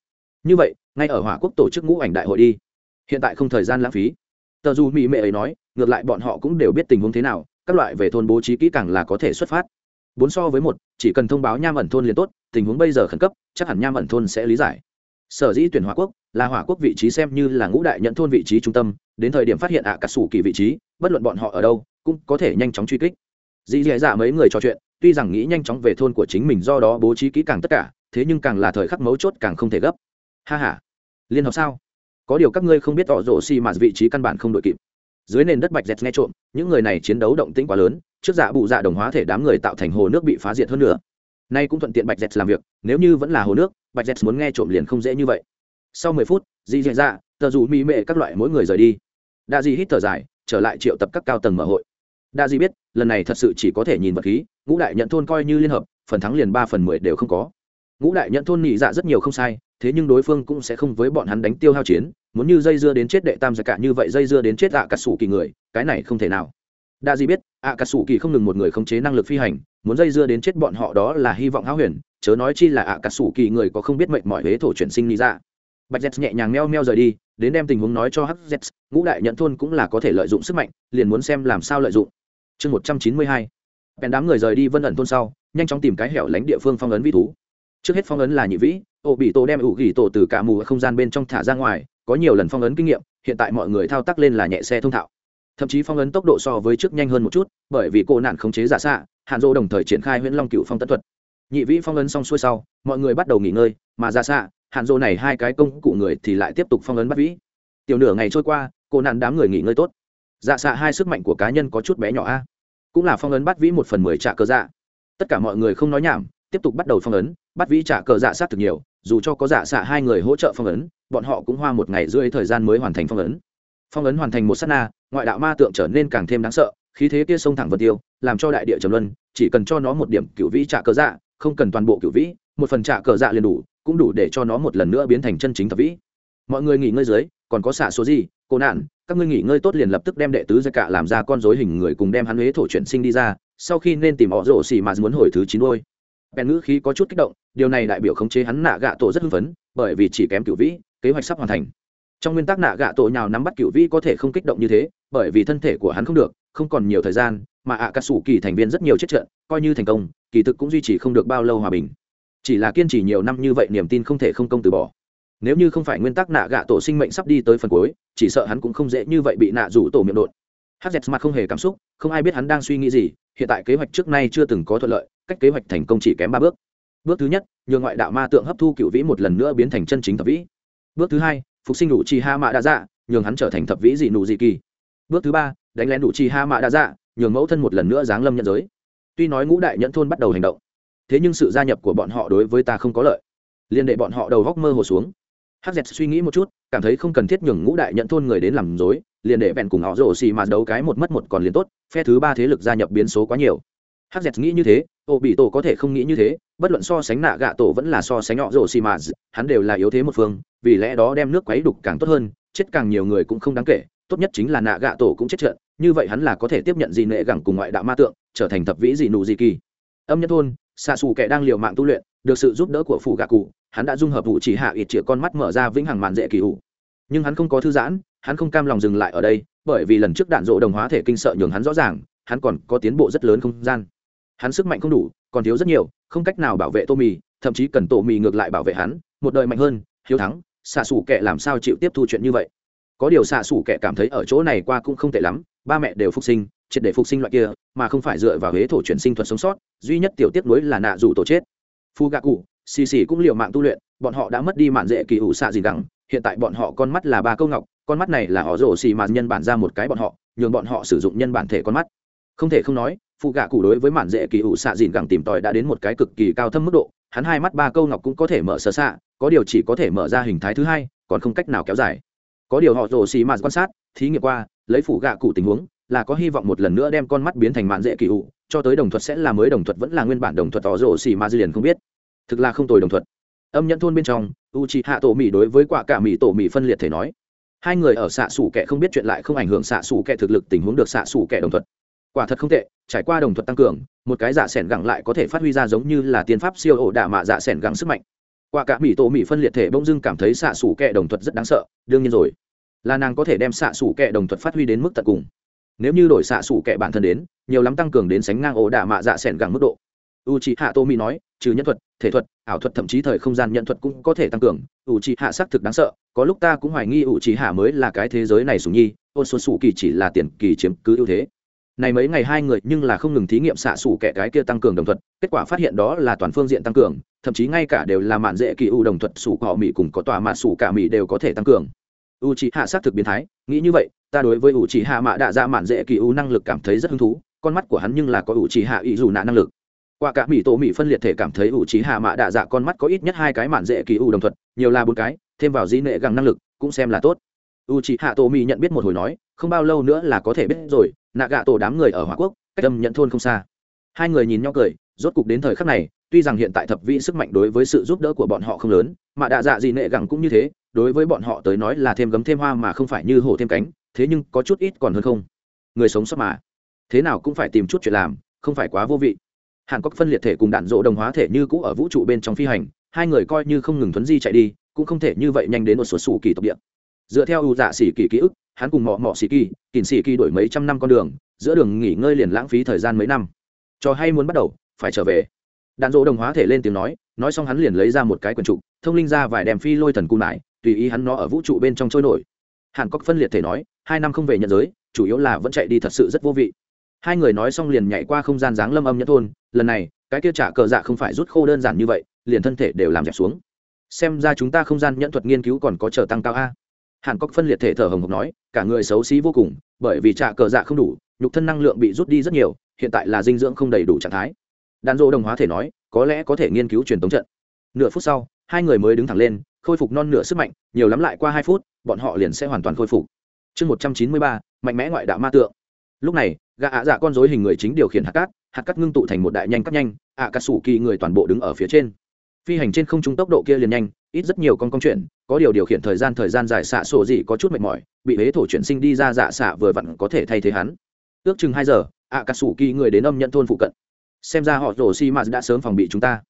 Như vậy, ngay ở hỏa quốc tổ chức ngũ ảnh đại hội đi. Hiện tại không thời gian lãng phí. Tờ dù mỹ mệ ấy nói, ngược lại bọn họ cũng đều biết tình huống thế nào, các loại về thôn bố trí kỹ càng là có thể xuất phát. Bốn so với một, chỉ cần thông báo nham ẩn thôn liền tốt, tình huống bây giờ khẩn cấp, chắc hẳn nham ẩn thôn sẽ lý giải. Sở dĩ tuyển hỏa quốc, là hỏa quốc vị trí xem như là ngũ đại nhận thôn vị trí trung tâm đến thời điểm phát hiện ạ cà sủ kỳ vị trí bất luận bọn họ ở đâu cũng có thể nhanh chóng truy kích. Dì dì dạ mấy người trò chuyện tuy rằng nghĩ nhanh chóng về thôn của chính mình do đó bố trí kỹ càng tất cả thế nhưng càng là thời khắc mấu chốt càng không thể gấp. Ha h a liên hợp sao? Có điều các ngươi không biết tỏ rổ xi mà vị trí căn bản không đội kịp. Dưới nền đất bạch dẹt nghe trộm những người này chiến đấu động tĩnh quá lớn trước dạ bụ dạ đồng hóa thể đám người tạo thành hồ nước bị phá diệt hơn nữa. Nay cũng thuận tiện bạch dẹt làm việc nếu như vẫn là hồ nước bạch dẹt muốn nghe trộm liền không dễ như vậy. Sau mười phút di dạy Dạ, tờ dù mỹ mệ các loại mỗi người rời đi đa di hít thở dài, trở lại triệu tập các cao tầng mở hội. Đa di biết, lần này thật sự chỉ có thể nhìn vật khí, ngũ đại nhận thôn coi như liên hợp, phần thắng liền ba phần mười đều không có. Ngũ đại nhận thôn nhị dạ rất nhiều không sai, thế nhưng đối phương cũng sẽ không với bọn hắn đánh tiêu hao chiến, muốn như dây dưa đến chết đệ tam giặc cả như vậy dây dưa đến chết ạ cà sủ kỳ người, cái này không thể nào. Đa Di biết, ạ cà sủ kỳ không ngừng một người khống chế năng lực phi hành, muốn dây dưa đến chết bọn họ đó là hy vọng háo huyền, chớ nói chi là ạ cà sủ kỳ người có không biết mệnh mọi huế thổ chuyển sinh nhị dạ bạch z nhẹ nhàng meo meo rời đi, đến đem tình huống nói cho hz ngũ đại nhận thôn cũng là có thể lợi dụng sức mạnh, liền muốn xem làm sao lợi dụng. Chương một trăm chín mươi hai. Bèn đám người rời đi vân ẩn thôn sau, nhanh chóng tìm cái hẻo lánh địa phương phong ấn vi thú. Trước hết phong ấn là nhị vĩ, ô bị tổ đem ủ gỉ tổ từ cả mù không gian bên trong thả ra ngoài, có nhiều lần phong ấn kinh nghiệm, hiện tại mọi người thao tác lên là nhẹ xe thông thạo. Thậm chí phong ấn tốc độ so với trước nhanh hơn một chút, bởi vì cô nạn khống chế giả xạ hạn dỗ đồng thời triển khai huyễn long cựu phong tấn thuật. Nhị vĩ phong ấn xong xuôi sau, mọi người bắt đầu nghỉ ngơi, mà giả xạ hạn dỗ này hai cái công cụ người thì lại tiếp tục phong ấn bắt vĩ. Tiểu nửa ngày trôi qua, cô nạn đám người nghỉ ngơi tốt. Dạ xạ hai sức mạnh của cá nhân có chút bé nhỏ a. Cũng là phong ấn bắt vĩ một phần mười trả cơ dạ. Tất cả mọi người không nói nhảm, tiếp tục bắt đầu phong ấn, bắt vĩ trả cờ dạ sát thực nhiều, dù cho có dạ xạ hai người hỗ trợ phong ấn, bọn họ cũng hoa một ngày rưỡi thời gian mới hoàn thành phong ấn. Phong ấn hoàn thành một s á t na, ngoại đạo ma tượng trở nên càng thêm đáng sợ, khí thế kia sông thẳng vật tiêu, làm cho đại địa trầm luân, chỉ cần cho nó một điểm cựu vĩ trả cờ dạ không cần toàn bộ cựu vĩ một phần trả cờ dạ liền đủ, cũng đủ để cho nó một lần nữa biến thành chân chính thập vĩ. Mọi người nghỉ ngơi dưới, còn có xạ số gì, cô nạn, các ngươi nghỉ ngơi tốt liền lập tức đem đệ tứ ra cả làm ra con dối hình người cùng đem hắn huế thổ chuyển sinh đi ra, sau khi nên tìm họ rổ xì mà muốn hồi thứ chín đôi. Bèn ngữ khí có chút kích động, điều này đại biểu khống chế hắn nạ gạ tổ rất hưng phấn, bởi vì chỉ kém cựu vĩ, kế hoạch sắp hoàn thành. Trong nguyên tắc nạ gạ tổ nhào nắm bắt cựu vĩ có thể không kích động như thế, bởi vì thân thể của hắn không được, không còn nhiều thời gian, mà ạ cà sủ kỳ thành viên rất nhiều chết trận, coi như thành công, kỳ thực cũng duy trì không được bao lâu hòa bình chỉ là kiên trì nhiều năm như vậy niềm tin không thể không công từ bỏ. Nếu như không phải nguyên tắc nạ gạ tổ sinh mệnh sắp đi tới phần cuối, chỉ sợ hắn cũng không dễ như vậy bị nạ rủ tổ miệng đột. Hz mặt không hề cảm xúc, không ai biết hắn đang suy nghĩ gì, hiện tại kế hoạch trước nay chưa từng có thuận lợi, cách kế hoạch thành công chỉ kém ba bước. Bước thứ nhất, nhường ngoại đạo ma tượng hấp thu cựu vĩ một lần nữa biến thành chân chính thập vĩ. Bước thứ hai, phục sinh đủ chi ha mạ đa dạ nhường hắn trở thành thập vĩ dị nụ dị kỳ. Bước thứ ba, đánh lén đủ chi ha mạ đa dạ nhường mẫu thân một lần nữa giáng lâm nhận giới. Tuy nói ngũ đại nhẫn thôn bắt đầu hành động thế nhưng sự gia nhập của bọn họ đối với ta không có lợi. Liên đệ bọn họ đầu góc mơ hồ xuống. Hz suy nghĩ một chút, cảm thấy không cần thiết nhường ngũ đại nhận thôn người đến làm dối liền để bèn cùng họ rổ xì mà đấu cái một mất một còn liền tốt, phe thứ ba thế lực gia nhập biến số quá nhiều. Hz nghĩ như thế, ô bị tổ có thể không nghĩ như thế, bất luận so sánh nạ gạ tổ vẫn là so sánh họ rổ xì mà, hắn đều là yếu thế một phương, vì lẽ đó đem nước quấy đục càng tốt hơn, chết càng nhiều người cũng không đáng kể, tốt nhất chính là nạ gạ tổ cũng chết trận, như vậy hắn là có thể tiếp nhận gì nệ gẳng cùng ngoại đạo ma tượng, trở thành thập vĩ gì nụ gì kỳ. Âm nhân thôn xạ xù kẻ đang liều mạng tu luyện, được sự giúp đỡ của phủ gạ cụ, hắn đã dung hợp vụ chỉ hạ ít chĩa con mắt mở ra vĩnh hằng màn dễ kỳ ủ nhưng hắn không có thư giãn, hắn không cam lòng dừng lại ở đây, bởi vì lần trước đạn dộ đồng hóa thể kinh sợ nhường hắn rõ ràng, hắn còn có tiến bộ rất lớn không gian. Hắn sức mạnh không đủ, còn thiếu rất nhiều, không cách nào bảo vệ tô mì, thậm chí cần tổ mì ngược lại bảo vệ hắn, một đời mạnh hơn, hiếu thắng xạ xủ kệ làm sao chịu tiếp thu chuyện như vậy? Có điều xạ xủ kệ cảm thấy ở chỗ này qua cũng không tệ lắm, ba mẹ đều phục sinh, triệt để phục sinh loại kia mà không phải dựa vào huế thổ chuyển sinh thuật sống sót, duy nhất tiểu tiếp nối là nạ rủ tổ chết. Phu gạ cụ, xì xì cũng liều mạng tu luyện, bọn họ đã mất đi mạn dễ kỳ ủ xạ gì đẳng, hiện tại bọn họ con mắt là ba câu ngọc, con mắt này là họ rổ xì mà nhân bản ra một cái bọn họ, nhường bọn họ sử dụng nhân bản thể con mắt. Không thể không nói phụ gạ cụ đối với mạn dễ kỳ ủ xạ dìn gẳng tìm tòi đã đến một cái cực kỳ cao thâm mức độ, hắn hai mắt ba câu ngọc cũng có thể mở sơ xạ, có điều chỉ có thể mở ra hình thái thứ hai, còn không cách nào kéo dài. Có điều họ rồ xì mà quan sát, thí nghiệm qua, lấy phụ gạ cụ tình huống là có hy vọng một lần nữa đem con mắt biến thành mạn dễ kỳ ủ, cho tới đồng thuật sẽ là mới đồng thuật vẫn là nguyên bản đồng thuật tỏ rổ xì mà dư liền không biết. Thực là không tồi đồng thuật. Âm nhận thôn bên trong u c hạ tổ mỹ đối với quả cả mỹ tổ mỹ phân liệt thể nói. Hai người ở xạ xủ kẻ không biết chuyện lại không ảnh hưởng xạ xủ kẻ thực lực tình huống được xạ xủ kẻ đồng thuật. Quả thật không tệ, trải qua đồng thuật tăng cường, một cái dạ s ẻ n gẳng lại có thể phát huy ra giống như là tiên pháp siêu ổ đả mạ dạ s ẻ n gẳng sức mạnh. Quả cả mỹ tổ mỹ phân liệt thể bỗng dưng cảm thấy xạ xủ kẻ đồng thuật rất đáng sợ, đương nhiên rồi. Là nàng có thể đem xạ xủ kẻ đồng thuật phát huy đến mức tận cùng nếu như đổi xạ sủ kẻ bản thân đến, nhiều lắm tăng cường đến sánh ngang ổ đạ mạ dạ s gẳng mức độ. U c hạ tô mỹ nói, trừ nhân thuật, thể thuật, ảo thuật thậm chí thời không gian nhận thuật cũng có thể tăng cường. U c hạ xác thực đáng sợ, có lúc ta cũng hoài nghi u c hạ mới là cái thế giới này sùng nhi ôn xuân sủ kỳ chỉ là tiền kỳ chiếm cứ ưu thế. Này mấy ngày hai người nhưng là không ngừng thí nghiệm xạ sủ kẻ cái kia tăng cường đồng thuật, kết quả phát hiện đó là toàn phương diện tăng cường, thậm chí ngay cả đều là mạn dễ kỳ u đồng thuật sủ cọ mỹ cùng có tòa mạ sủ cả mỹ đều có thể tăng cường. U c hạ xác thực biến thái, nghĩ như vậy ta đối với ủ c hạ mạ đạ Dạ mạn dễ kỳ u năng lực cảm thấy rất hứng thú con mắt của hắn nhưng là có ủ c hạ ý dù nạ năng lực. Qua cả mỹ tổ mỹ phân liệt thể cảm thấy ủ trí hạ mạ đạ dạ con mắt có ít nhất hai cái mạn dễ kỳ u đồng thuận, nhiều là bốn cái thêm vào di nệ găng năng lực cũng xem là tốt. U trí hạ tổ mỹ nhận biết một hồi nói không bao lâu nữa là có thể biết rồi nạ gạ tổ đám người ở hòa quốc cách âm nhận thôn không xa. Hai người nhìn nhau cười rốt cục đến thời khắc này tuy rằng hiện tại thập vị sức mạnh đối với sự giúp đỡ của bọn họ không lớn mà đạ dạ gì nệ gẳng cũng như thế đối với bọn họ tới nói là thêm gấm thêm hoa mà không phải như hổ thêm cánh thế nhưng có chút ít còn hơn không. Người sống sót mà. Thế nào cũng phải tìm chút chuyện làm, không phải quá vô vị. Hàn cốc phân liệt thể cùng đạn dỗ đồng hóa thể như cũ ở vũ trụ bên trong phi hành, hai người coi như không ngừng thuấn di chạy đi, cũng không thể như vậy nhanh đến một số sủ kỳ tộc địa. Dựa theo ưu dạ xỉ kỳ ký ức, hắn cùng mọ mọ xỉ kỳ kỳn xỉ kỳ đổi mấy trăm năm con đường, giữa đường nghỉ ngơi liền lãng phí thời gian mấy năm. Cho hay muốn bắt đầu, phải trở về. Đạn dỗ đồng hóa thể lên tiếng nói nói xong hắn liền lấy ra một cái quần trụ, thông linh ra vài đèm phi lôi thần cung lại, tùy ý hắn nó ở vũ trụ bên trong trôi nổi hàn cốc phân liệt thể nói, hai năm không về nhận giới, chủ yếu là vẫn chạy đi thật sự rất vô vị. Hai người nói xong liền nhảy qua không gian dáng lâm âm nhất thôn, lần này, cái kia trả cờ dạ không phải rút khô đơn giản như vậy, liền thân thể đều làm dẹp xuống. Xem ra chúng ta không gian nhẫn thuật nghiên cứu còn có chờ tăng cao a. Hàn cốc phân liệt thể thở hồng hộc nói, cả người xấu xí vô cùng, bởi vì trả cờ dạ không đủ, nhục thân năng lượng bị rút đi rất nhiều, hiện tại là dinh dưỡng không đầy đủ trạng thái. Đàn dô đồng hóa thể nói, có lẽ có thể nghiên cứu truyền tống trận. Nửa phút sau, hai người mới đứng thẳng lên khôi phục non nửa sức mạnh, nhiều lắm lại qua hai phút, bọn họ liền sẽ hoàn toàn khôi phục. Chương một trăm chín mươi ba, mạnh mẽ ngoại đạo ma tượng. Lúc này, gã ạ dạ con dối hình người chính điều khiển hạt cát hạt cát ngưng tụ thành một đại nhanh cắt nhanh, ạ cát sủ kỳ người toàn bộ đứng ở phía trên. Phi hành trên không trung tốc độ kia liền nhanh, ít rất nhiều con công chuyện, có điều điều khiển thời gian thời gian dài xạ sổ gì có chút mệt mỏi, bị huế thổ chuyển sinh đi ra dạ xạ vừa vặn có thể thay thế hắn. Ước chừng hai giờ, ạ cát sủ kỳ người đến âm nhận thôn phụ cận. Xem ra họ rổ xi mạt đã sớm phòng bị chúng ta.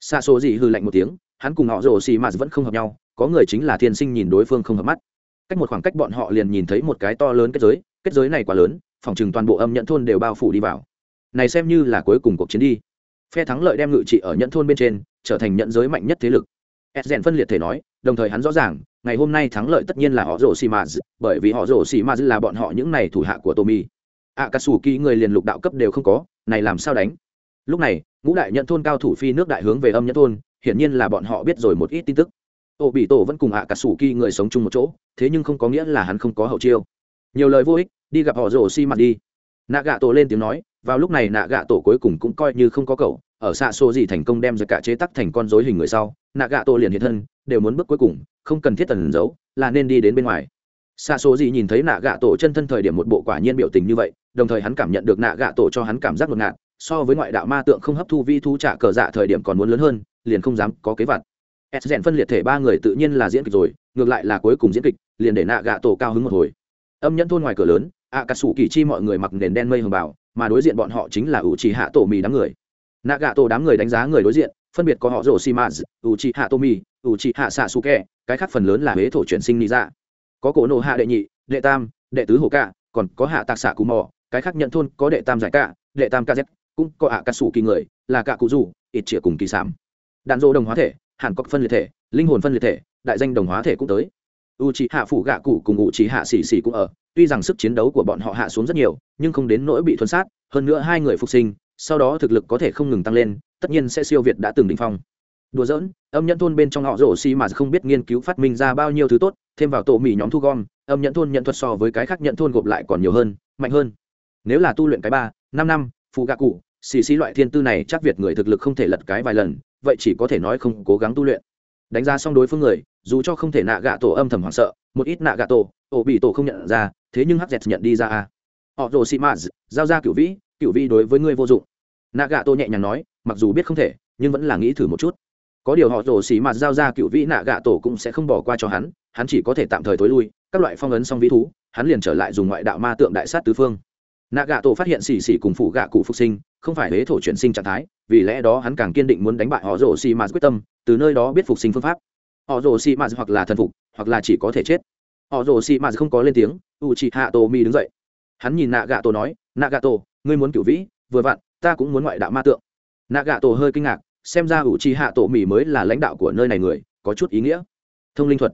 Xạ sổ gì hư lạnh một tiếng hắn cùng họ rổ xi mạt vẫn không hợp nhau, có người chính là thiên sinh nhìn đối phương không hợp mắt. Cách một khoảng cách bọn họ liền nhìn thấy một cái to lớn kết giới kết giới này quá lớn, phòng chừng toàn bộ âm nhận thôn đều bao phủ đi vào. Này xem như là cuối cùng cuộc chiến đi. Phe thắng lợi đem ngự trị ở nhận thôn bên trên, trở thành nhận giới mạnh nhất thế lực. Edgen phân liệt thể nói, đồng thời hắn rõ ràng, ngày hôm nay thắng lợi tất nhiên là họ rổ xì mạt, bởi vì họ rổ xì mạt là bọn họ những này thủ hạ của tommy ạ cà sủ kỳ người liền lục đạo cấp đều không có, này làm sao đánh? Lúc này, ngũ đại nhận thôn cao thủ phi nước đại hướng về âm nhận thôn hiển nhiên là bọn họ biết rồi một ít tin tức. Ô bị tổ vẫn cùng ạ cả sủ kỳ người sống chung một chỗ, thế nhưng không có nghĩa là hắn không có hậu chiêu. Nhiều lời vô ích, đi gặp họ rổ xi mặt đi. Nạ gạ tổ lên tiếng nói, vào lúc này nạ gạ tổ cuối cùng cũng coi như không có cậu, ở xạ xô gì thành công đem ra cả chế tắc thành con dối hình người sau nạ gạ tổ liền hiện thân, đều muốn bước cuối cùng, không cần thiết tần giấu, là nên đi đến bên ngoài. Xạ số gì nhìn thấy nạ gạ tổ chân thân thời điểm một bộ quả nhiên biểu tình như vậy, đồng thời hắn cảm nhận được nạ gạ tổ cho hắn cảm giác ngột ngạt, so với ngoại đạo ma tượng không hấp thu vi thu trả cờ dạ thời điểm còn muốn lớn hơn liền không dám có kế vặt, s rèn phân liệt thể ba người tự nhiên là diễn kịch rồi ngược lại là cuối cùng diễn kịch liền để nạ gạ tổ cao hứng một hồi. Âm nhẫn thôn ngoài cửa lớn ạ cà sủ kỳ chi mọi người mặc nền đen mây hồng bảo mà đối diện bọn họ chính là ủ trì hạ tổ mì đám người. Nạ gạ tổ đám người đánh giá người đối diện phân biệt có họ rổ xi maz ủ trì hạ tô mì ủ trì hạ xạ su kè cái khác phần lớn là huế thổ chuyển sinh lý ra có cổ nộ hạ đệ nhị đệ tam đệ tứ hồ cạ còn có hạ tạc xạ cù mò cái khác nhận thôn có đệ tam giải cạ đệ tam kz cũng có ạ cà sủ kỳ người là cạ cụ rủ ít chĩa cùng kỳ sảm đạn dỗ đồng hóa thể, hàn cốc phân liệt thể, linh hồn phân liệt thể, đại danh đồng hóa thể cũng tới. U c hạ phủ gạ cụ cùng u c hạ xỉ xỉ cũng ở, tuy rằng sức chiến đấu của bọn họ hạ xuống rất nhiều, nhưng không đến nỗi bị thuần sát, hơn nữa hai người phục sinh, sau đó thực lực có thể không ngừng tăng lên, tất nhiên sẽ siêu việt đã từng đ ỉ n h phong. Đùa giỡn, âm nhẫn thôn bên trong họ rổ xi mà không biết nghiên cứu phát minh ra bao nhiêu thứ tốt, thêm vào tổ mì nhóm thu gom, âm nhẫn thôn nhận thuật so với cái khác nhận thôn gộp lại còn nhiều hơn, mạnh hơn. Nếu là tu luyện cái ba, năm năm phụ gạ cụ xì xì loại thiên tư này chắc việt người thực lực không thể lật cái vài lần vậy chỉ có thể nói không cố gắng tu luyện. Đánh giá xong đối phương người, dù cho không thể nạ gạ tổ âm thầm hoảng sợ, một ít nạ gạ tổ, ổ bị tổ không nhận ra, thế nhưng hz nhận đi ra à. họ rồ xị maz giao ra cựu vĩ cựu vĩ đối với ngươi vô dụng. Nạ gạ tổ nhẹ nhàng nói, mặc dù biết không thể, nhưng vẫn là nghĩ thử một chút. Có điều họ rồ xì mạt giao ra cựu vĩ, nạ gạ tổ cũng sẽ không bỏ qua cho hắn hắn chỉ có thể tạm thời tối lui, các loại phong ấn xong vĩ thú, hắn liền trở lại dùng ngoại đạo ma tượng đại sát tứ phương. Nạ gạ tổ phát hiện xì xì cùng phụ gạ cụ phục sinh, không phải huế thổ chuyển sinh trạng thái vì lẽ đó hắn càng kiên định muốn đánh bại họ rồ xì mạt quyết tâm, từ nơi đó biết phục sinh phương pháp. Họ rồ xì mạt hoặc là thần phục, hoặc là chỉ có thể chết. Họ rồ xì mạt không có lên tiếng u chị hạ tổ mi đứng dậy. Hắn nhìn nạ gạ tổ nói nạ gạ tổ ngươi muốn cửu vĩ, vừa vặn, ta cũng muốn ngoại đạo ma tượng. Nạ gạ tổ hơi kinh ngạc, xem ra u chị hạ tổ mi mới là lãnh đạo của nơi này người, có chút ý nghĩa. Thông linh thuật.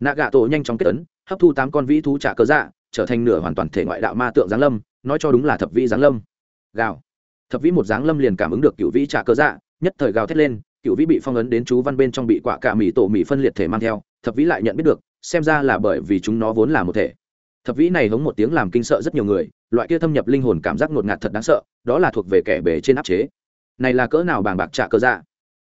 Nạ gạ tổ nhanh chóng kết tấn hấp thu tám con vĩ thú trả cơ dạ trở thành nửa hoàn toàn thể ngoại đạo ma tượng giáng lâm, nói cho đúng là thập vĩ giáng lâm. Gào thập vĩ một dáng lâm liền cảm ứng được cựu vĩ trả cơ dạ nhất thời gào thét lên, cựu vĩ bị phong ấn đến chú văn bên trong bị quả cả mỹ tổ mỹ phân liệt thể mang theo, thập vĩ lại nhận biết được, xem ra là bởi vì chúng nó vốn là một thể. Thập vĩ này hống một tiếng làm kinh sợ rất nhiều người, loại kia thâm nhập linh hồn cảm giác ngột ngạt thật đáng sợ, đó là thuộc về kẻ bề trên áp chế. Này là cỡ nào bàng bạc trả cơ dạ?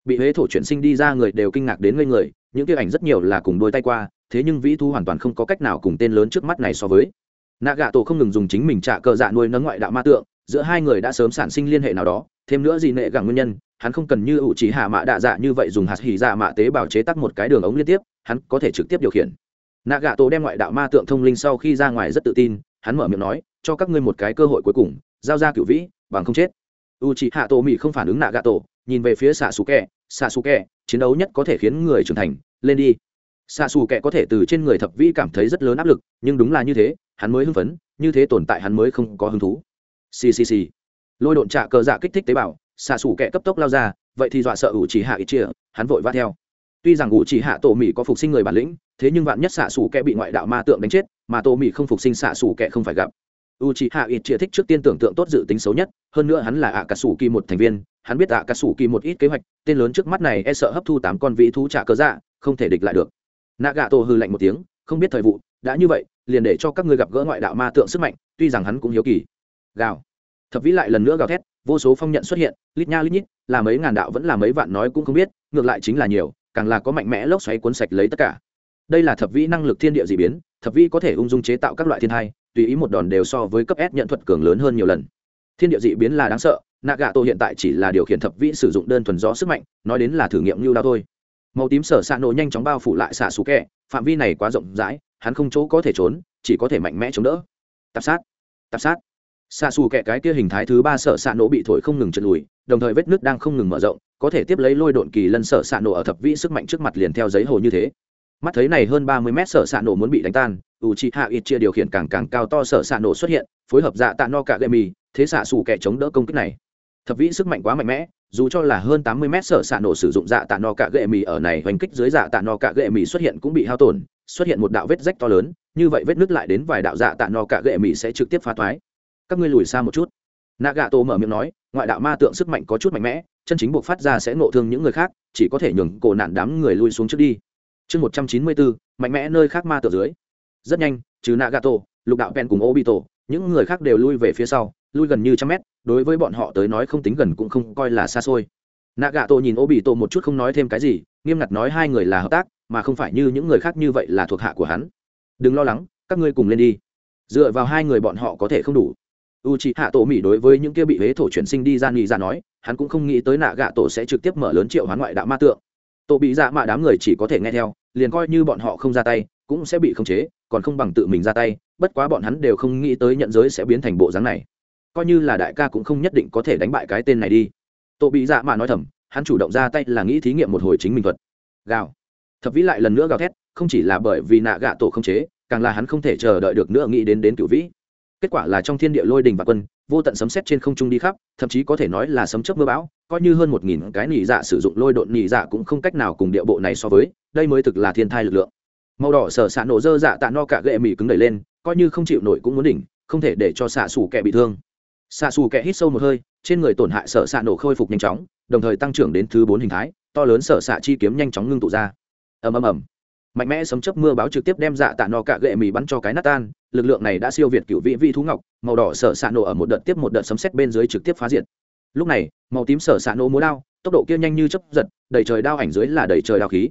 Bị huế thổ chuyển sinh đi ra người đều kinh ngạc đến ngây người, những kia ảnh rất nhiều là cùng đôi tay qua, thế nhưng vĩ thu hoàn toàn không có cách nào cùng tên lớn trước mắt này so với. Nạ gạ tổ không ngừng dùng chính mình trả cờ dạ nuôi nấng ngoại đạo ma tượng giữa hai người đã sớm sản sinh liên hệ nào đó, thêm nữa gì nệ gẳng nguyên nhân, hắn không cần như ủ trí hạ mạ đạ dạ như vậy dùng hạt hỉ dạ mạ tế bào chế tắc một cái đường ống liên tiếp, hắn có thể trực tiếp điều khiển. Nạ gạ tổ đem ngoại đạo ma tượng thông linh sau khi ra ngoài rất tự tin, hắn mở miệng nói, cho các ngươi một cái cơ hội cuối cùng, giao ra cựu vĩ, bằng không chết. U c hạ tổ mỹ không phản ứng nạ gạ tổ, nhìn về phía xạ xù kẹ, xạ xù kẹ, chiến đấu nhất có thể khiến người trưởng thành, lên đi. Xạ xù kẹ có thể từ trên người thập vĩ cảm thấy rất lớn áp lực, nhưng đúng là như thế, hắn mới hưng phấn, như thế tồn tại hắn mới không có hứng thú ccc lôi độn trạ cờ dạ kích thích tế bào, xạ xù kẹ cấp tốc lao ra, vậy thì dọa sợ ủ chỉ hạ ít chia hắn vội vã theo. Tuy rằng ủ chỉ hạ tổ mỹ có phục sinh người bản lĩnh, thế nhưng vạn nhất xạ xù kẹ bị ngoại đạo ma tượng đánh chết, mà tổ mỹ không phục sinh xạ xù kẹ không phải gặp. U c h i hạ ít chia thích trước tiên tưởng tượng tốt dự tính xấu nhất, hơn nữa hắn là ạ cà sủ kỳ một thành viên, hắn biết ạ cà sủ kỳ một ít kế hoạch, tên lớn trước mắt này e sợ hấp thu tám con vĩ thú trả cớ dạ không thể địch lại được. Nạ gà tô hư lạnh một tiếng, không biết thời vụ, đã như vậy, liền để cho các ngươi gặp gỡ ngoại đạo ma tượng sức mạnh, tuy rằng hắn cũng hiếu kỳ gào thập vĩ lại lần nữa gào thét vô số phong nhận xuất hiện lít nha lít nhít là mấy ngàn đạo vẫn là mấy vạn nói cũng không biết ngược lại chính là nhiều càng là có mạnh mẽ lốc xoáy cuốn sạch lấy tất cả đây là thập vĩ năng lực thiên địa d ị biến thập vĩ có thể ung dung chế tạo các loại thiên thai tùy ý một đòn đều so với cấp S nhận thuật cường lớn hơn nhiều lần. Thiên địa dị biến là đáng sợ, Nagato hiện tại chỉ là điều khiển thập vĩ sử dụng đơn thuần gió sức mạnh, nói đến là thử nghiệm lưu đao thôi. Màu tím sở xạ nổ nhanh chóng bao phủ lại xạ sủ kẹ, phạm vi này quá rộng rãi, hắn không chỗ có thể trốn, chỉ có thể mạnh mẽ chống đỡ. Tạp sát, tạp sát. Xạ xù kẹ cái kia hình thái thứ ba sợ xạ nổ bị thổi không ngừng trượt lùi, đồng thời vết nước đang không ngừng mở rộng, có thể tiếp lấy lôi độn kỳ lân sợ xạ nổ ở thập vĩ sức mạnh trước mặt liền theo giấy hồ như thế. Mắt thấy này hơn ba mươi mét sợ xạ nổ muốn bị đánh tan, u c hạ ít chia điều khiển càng càng cao to sợ xạ nổ xuất hiện phối hợp dạ tạ no cả gây mì thế xạ xù kẹ chống đỡ công kích này thập vĩ sức mạnh quá mạnh mẽ dù cho là hơn tám mươi mét sở xạ nổ sử dụng dạ tạ no cả gậy mì ở này hoành kích dưới dạ tạ no cả gậy mì xuất hiện cũng bị hao tổn xuất hiện một đạo vết rách to lớn như vậy vết nứt lại đến vài đạo dạ tạ no cả gậy mì sẽ trực tiếp phá thoái các ngươi lùi xa một chút. Nạ gà tổ mở miệng nói, ngoại đạo ma tượng sức mạnh có chút mạnh mẽ, chân chính buộc phát ra sẽ nộ thương những người khác, chỉ có thể nhường cổ nạn đám người lui xuống trước đi. Chương một trăm chín mươi bốn, mạnh mẽ nơi khác ma tượng dưới. Rất nhanh, trừ nagato, lục đạo pen cùng obito, những người khác đều lui về phía sau, lui gần như trăm mét, đối với bọn họ tới nói không tính gần cũng không coi là xa xôi. Nagato nhìn obito một chút không nói thêm cái gì, nghiêm ngặt nói hai người là hợp tác, mà không phải như những người khác như vậy là thuộc hạ của hắn. Đừng lo lắng, các ngươi cùng lên đi. Dựa vào hai người bọn họ có thể không đủ u c h ị hạ tổ mỹ đối với những kia bị huế thổ chuyển sinh đi ra nghị ra nói, hắn cũng không nghĩ tới nạ gạ tổ sẽ trực tiếp mở lớn triệu hoán ngoại đạo ma tượng. Tổ bị dạ mạ đám người chỉ có thể nghe theo, liền coi như bọn họ không ra tay, cũng sẽ bị khống chế, còn không bằng tự mình ra tay, bất quá bọn hắn đều không nghĩ tới nhận giới sẽ biến thành bộ dáng này. Coi như là đại ca cũng không nhất định có thể đánh bại cái tên này đi. Tổ bị dạ mạ nói thầm, hắn chủ động ra tay là nghĩ thí nghiệm một hồi chính mình thuật. Gào. Thập vĩ lại lần nữa gào thét, không chỉ là bởi vì nạ gạ tổ không chế, càng là hắn không thể chờ đợi được nữa nghĩ đến đến cựu vĩ kết quả là trong thiên địa lôi đình và quân, vô tận sấm xét trên không trung đi khắp, thậm chí có thể nói là sấm chớp mưa bão, coi như hơn một nghìn cái nỉ dạ sử dụng lôi độn nỉ dạ cũng không cách nào cùng địa bộ này so với, đây mới thực là thiên thai lực lượng. Màu đỏ sở xạ nổ dơ dạ tạ no cả gệ mì cứng đẩy lên, coi như không chịu nổi cũng muốn đỉnh, không thể để cho xạ xù kẻ bị thương. Xạ xù kẻ hít sâu một hơi, trên người tổn hại sở xạ nổ khôi phục nhanh chóng, đồng thời tăng trưởng đến thứ bốn hình thái, to lớn sở xạ chi kiếm nhanh chóng ngưng tụ ra. Ầm ầm ầm mạnh mẽ sấm chớp mưa báo trực tiếp đem dạ tạ no cạ gệ mì bắn cho cái nát tan. Lực lượng này đã siêu việt cựu vị vi thú ngọc, màu đỏ sở xạ nổ ở một đợt tiếp một đợt sấm xét bên dưới trực tiếp phá diệt. Lúc này, màu tím sở xạ nổ múa đao, tốc độ kia nhanh như chấp giật, đầy trời đao ảnh dưới là đầy trời đao khí.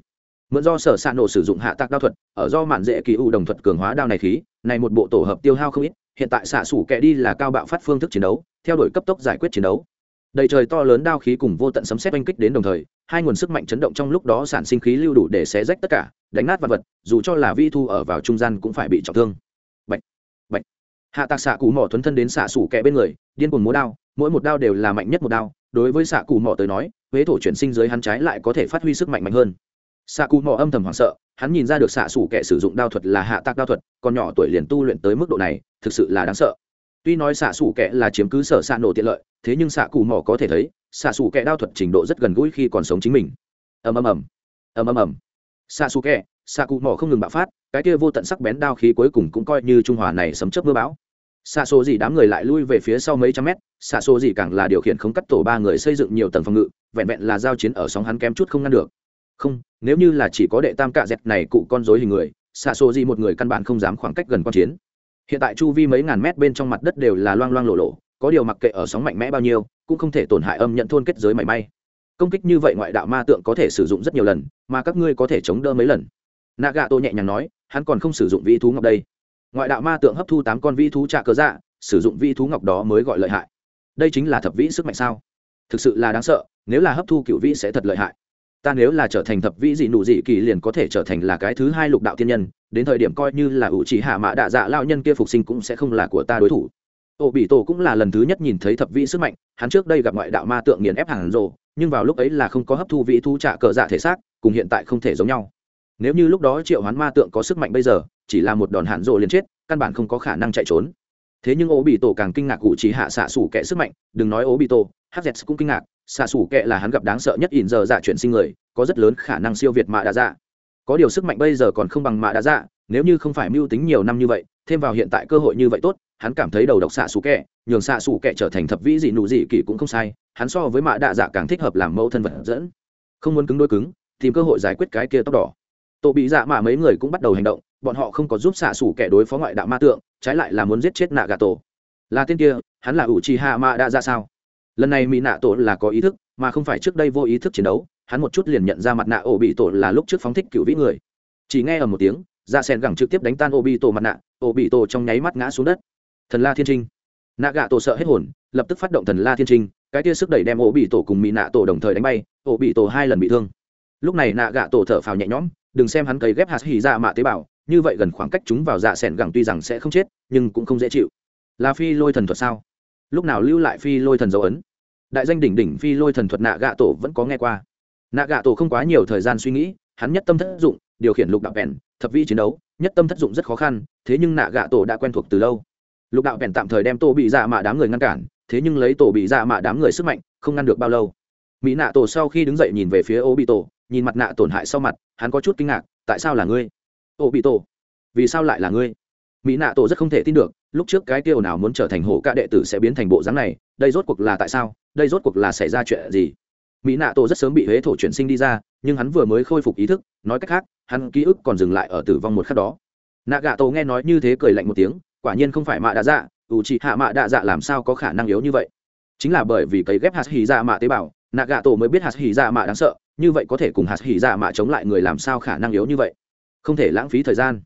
Mượn do sở s nổ sử dụng hạ tạc đao thuật, ở do mạn dễ kỳ u đồng thuật cường hóa đao này khí, này một bộ tổ hợp tiêu hao không ít, hiện tại xạ sủ kẻ đi là cao bạo phát phương thức chiến đấu, theo đuổi cấp tốc giải quyết chiến đấu đầy trời to lớn đao khí cùng vô tận sấm xét oanh kích đến đồng thời hai nguồn sức mạnh chấn động trong lúc đó sản sinh khí lưu đủ để xé rách tất cả đánh nát vật vật dù cho là vi thu ở vào trung gian cũng phải bị trọng thương. Bạch, bạch. hạ tạc xạ cụ mỏ thuấn thân đến xạ sủ kẹ bên người điên cuồng múa đao mỗi một đao đều là mạnh nhất một đao đối với xạ cụ mỏ tới nói huế thổ chuyển sinh dưới hắn trái lại có thể phát huy sức mạnh mạnh hơn. Xạ cụ mỏ âm thầm hoảng sợ hắn nhìn ra được xạ sủ kẻ sử dụng đao thuật là hạ tạc đao thuật còn nhỏ tuổi liền tu luyện tới mức độ này thực sự là đáng sợ tuy nói xạ xủ kẻ là chiếm cứ sở xạ nổ tiện lợi, thế nhưng xạ cụ mỏ có thể thấy, xạ xủ kẻ đao thuật trình độ rất gần gũi khi còn sống chính mình. Ầm ầm ầm. Ầm ầm ầm. Xạ xù kẻ xạ cụ mỏ không ngừng bạo phát, cái kia vô tận sắc bén đao khí cuối cùng cũng coi như trung hòa này sấm chớp mưa bão. Xạ số gì đám người lại lui về phía sau mấy trăm mét, xạ số gì càng là điều khiển không cắt tổ ba người xây dựng nhiều tầng phòng ngự, vẹn vẹn là giao chiến ở sóng hắn kém chút không ngăn được. Không, nếu như là chỉ có đệ tam cạ dẹt này cụ con dối hình người, xạ xô gì một người căn bản không dám khoảng cách gần con chiến hiện tại chu vi mấy ngàn mét bên trong mặt đất đều là loang loang lộ lộ có điều mặc kệ ở sóng mạnh mẽ bao nhiêu, cũng không thể tổn hại âm nhận thôn kết giới mảy may. Công kích như vậy ngoại đạo ma tượng có thể sử dụng rất nhiều lần, mà các ngươi có thể chống đỡ mấy lần? Nạ gà tô nhẹ nhàng nói, hắn còn không sử dụng vi thú ngọc đây. Ngoại đạo ma tượng hấp thu tám con vi thú trạ cớ dạ sử dụng vi thú ngọc đó mới gọi lợi hại. Đây chính là thập vĩ sức mạnh sao? Thực sự là đáng sợ, nếu là hấp thu cựu vĩ sẽ thật lợi hại ta nếu là trở thành thập vĩ dị nụ dị kỳ liền có thể trở thành là cái thứ hai lục đạo thiên nhân, đến thời điểm coi như là ủ trì hạ mạ đạ dạ lao nhân kia phục sinh cũng sẽ không là của ta đối thủ. Ô bị tổ cũng là lần thứ nhất nhìn thấy thập vĩ sức mạnh, hắn trước đây gặp ngoại đạo ma tượng nghiền ép hàng rồ, nhưng vào lúc ấy là không có hấp thu vĩ thu trả cờ dạ thể xác, cùng hiện tại không thể giống nhau. Nếu như lúc đó triệu hoán ma tượng có sức mạnh bây giờ, chỉ là một đòn hạn rồ liền chết, căn bản không có khả năng chạy trốn. Thế nhưng ô bị tổ càng kinh ngạc cụ chỉ hạ xạ xủ kẻ sức mạnh, đừng nói ô bị tổ hz cũng kinh ngạc xạ xủ kệ là hắn gặp đáng sợ nhất ỉn giờ dạ chuyển sinh người, có rất lớn khả năng siêu việt mạ đa dạ. Có điều sức mạnh bây giờ còn không bằng mạ đa dạ nếu như không phải mưu tính nhiều năm như vậy, thêm vào hiện tại cơ hội như vậy tốt, hắn cảm thấy đầu độc xạ xù kẹ, nhường xạ xù kẹ trở thành thập vĩ dị nụ dị kỷ cũng không sai, hắn so với mạ đa dạ càng thích hợp làm mẫu thân vật dẫn. Không muốn cứng đôi cứng, tìm cơ hội giải quyết cái kia tóc đỏ. Tổ bị dạ mạ mấy người cũng bắt đầu hành động, bọn họ không có giúp xạ xù kẻ đối phó ngoại đạo ma tượng, trái lại là muốn giết chết nạ gà tổ là tên kia, hắn là ủ trì hạ mạ đa dạ sao? Lần này mỹ nạ tổ là có ý thức, mà không phải trước đây vô ý thức chiến đấu, hắn một chút liền nhận ra mặt nạ ổ bị tổ là lúc trước phóng thích cựu vĩ người. Chỉ nghe ở một tiếng dạ sen gẳng trực tiếp đánh tan ổ bị tổ mặt nạ, ổ bị tổ trong nháy mắt ngã xuống đất. Thần la thiên trinh. Nạ gạ tổ sợ hết hồn, lập tức phát động thần la thiên trinh, cái tia sức đẩy đem ổ bị tổ cùng mỹ nạ tổ đồng thời đánh bay, ổ bị tổ hai lần bị thương. Lúc này nạ gạ tổ thở phào nhẹ nhõm, đừng xem hắn cấy ghép hạt hỉ ra mạ tế bào, như vậy gần khoảng cách chúng vào dạ sẻn gẳng tuy rằng sẽ không chết, nhưng cũng không dễ chịu. Là phi lôi thần thuật sao? Lúc nào lưu lại phi lôi thần dấu ấn? Đại danh đỉnh đỉnh phi lôi thần thuật nạ gạ tổ vẫn có nghe qua. Nạ gạ tổ không quá nhiều thời gian suy nghĩ, hắn nhất tâm thất dụng, điều khiển lục đạo vẹn thập vi chiến đấu, nhất tâm thất dụng rất khó khăn, thế nhưng nạ gạ tổ đã quen thuộc từ lâu. Lục đạo vẹn tạm thời đem tổ bị dạ mạ đám người ngăn cản, thế nhưng lấy tổ bị dạ mạ đám người sức mạnh, không ngăn được bao lâu. Mỹ nạ tổ sau khi đứng dậy nhìn về phía ô bị tổ, nhìn mặt nạ tổn hại sau mặt, hắn có chút kinh ngạc, tại sao là ngươi? Ô bị tổ, vì sao lại là ngươi? Mỹ nạ tổ rất không thể tin được, lúc trước cái tiêu nào muốn trở thành hổ ca đệ tử sẽ biến thành bộ dáng này, đây rốt cuộc là tại sao? Đây rốt cuộc là xảy ra chuyện gì? Mỹ nạ tổ rất sớm bị huế thổ chuyển sinh đi ra, nhưng hắn vừa mới khôi phục ý thức, nói cách khác, hắn ký ức còn dừng lại ở tử vong một khắc đó. Nạ gạ tổ nghe nói như thế cười lạnh một tiếng, quả nhiên không phải mạ đạ dạ ủ trị hạ mạ đạ dạ làm sao có khả năng yếu như vậy? Chính là bởi vì cấy ghép hạt hỉ dạ mạ tế bào, nạ gạ tổ mới biết hạt hỉ dạ mạ đáng sợ, như vậy có thể cùng hạt hỉ dạ mạ chống lại người làm sao khả năng yếu như vậy? Không thể lãng phí thời gian.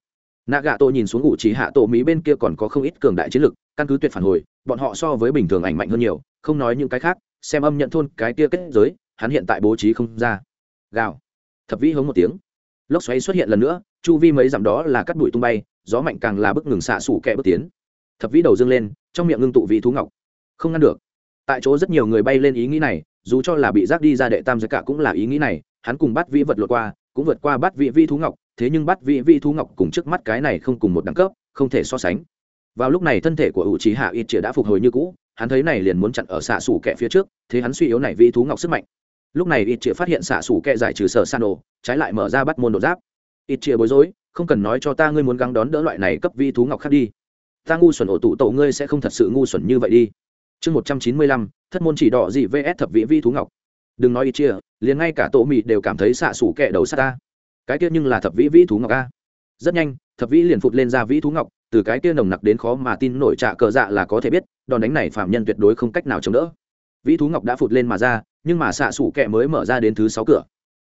Nạ gạ tổ nhìn xuống ủ trí hạ tổ mỹ bên kia còn có không ít cường đại chiến lực, căn cứ tuyệt phản hồi, bọn họ so với bình thường ảnh mạnh hơn nhiều không nói những cái khác, xem âm nhận thôn cái kia kết giới, hắn hiện tại bố trí không ra. Gào. Thập vĩ hống một tiếng. Lốc xoáy xuất hiện lần nữa, chu vi mấy dặm đó là cắt đuổi tung bay, gió mạnh càng là bức ngừng xạ sủ kẹ bước tiến. Thập vĩ đầu dâng lên, trong miệng ngưng tụ vị thú ngọc. Không ngăn được. Tại chỗ rất nhiều người bay lên ý nghĩ này, dù cho là bị rác đi ra đệ tam giới cả cũng là ý nghĩ này, hắn cùng bắt vĩ vật lượt qua, cũng vượt qua bắt vị vi thú ngọc, thế nhưng bắt vị vi thú ngọc cùng trước mắt cái này không cùng một đẳng cấp, không thể so sánh. Vào lúc này thân thể của ủ trí hạ ít chĩa đã phục hồi như cũ hắn thấy này liền muốn chặn ở xạ sủ kẹ phía trước, thế hắn suy yếu này vi thú ngọc sức mạnh. Lúc này ít chĩa phát hiện xạ sủ kẹ giải trừ sở san đồ trái lại mở ra bắt môn đột giáp. Ít chĩa bối rối, không cần nói cho ta ngươi muốn gắng đón đỡ loại này cấp vi thú ngọc khác đi. Ta ngu xuẩn ổ tụ tổ ngươi sẽ không thật sự ngu xuẩn như vậy đi. Chương một trăm chín mươi lăm, thất môn chỉ đỏ gì vs thập vị vi thú ngọc. Đừng nói ít chia liền ngay cả tổ mị đều cảm thấy xạ sủ kẹ đầu xa ta. Cái kia nhưng là thập vĩ vĩ thú ngọc a. Rất nhanh, thập vĩ liền phụt lên ra vĩ thú ngọc, từ cái kia nồng nặc đến khó mà tin nổi trạ cờ dạ là có thể biết đòn đánh này phạm nhân tuyệt đối không cách nào chống đỡ. Vĩ thú ngọc đã phụt lên mà ra, nhưng mà xạ xủ kẹ mới mở ra đến thứ sáu cửa.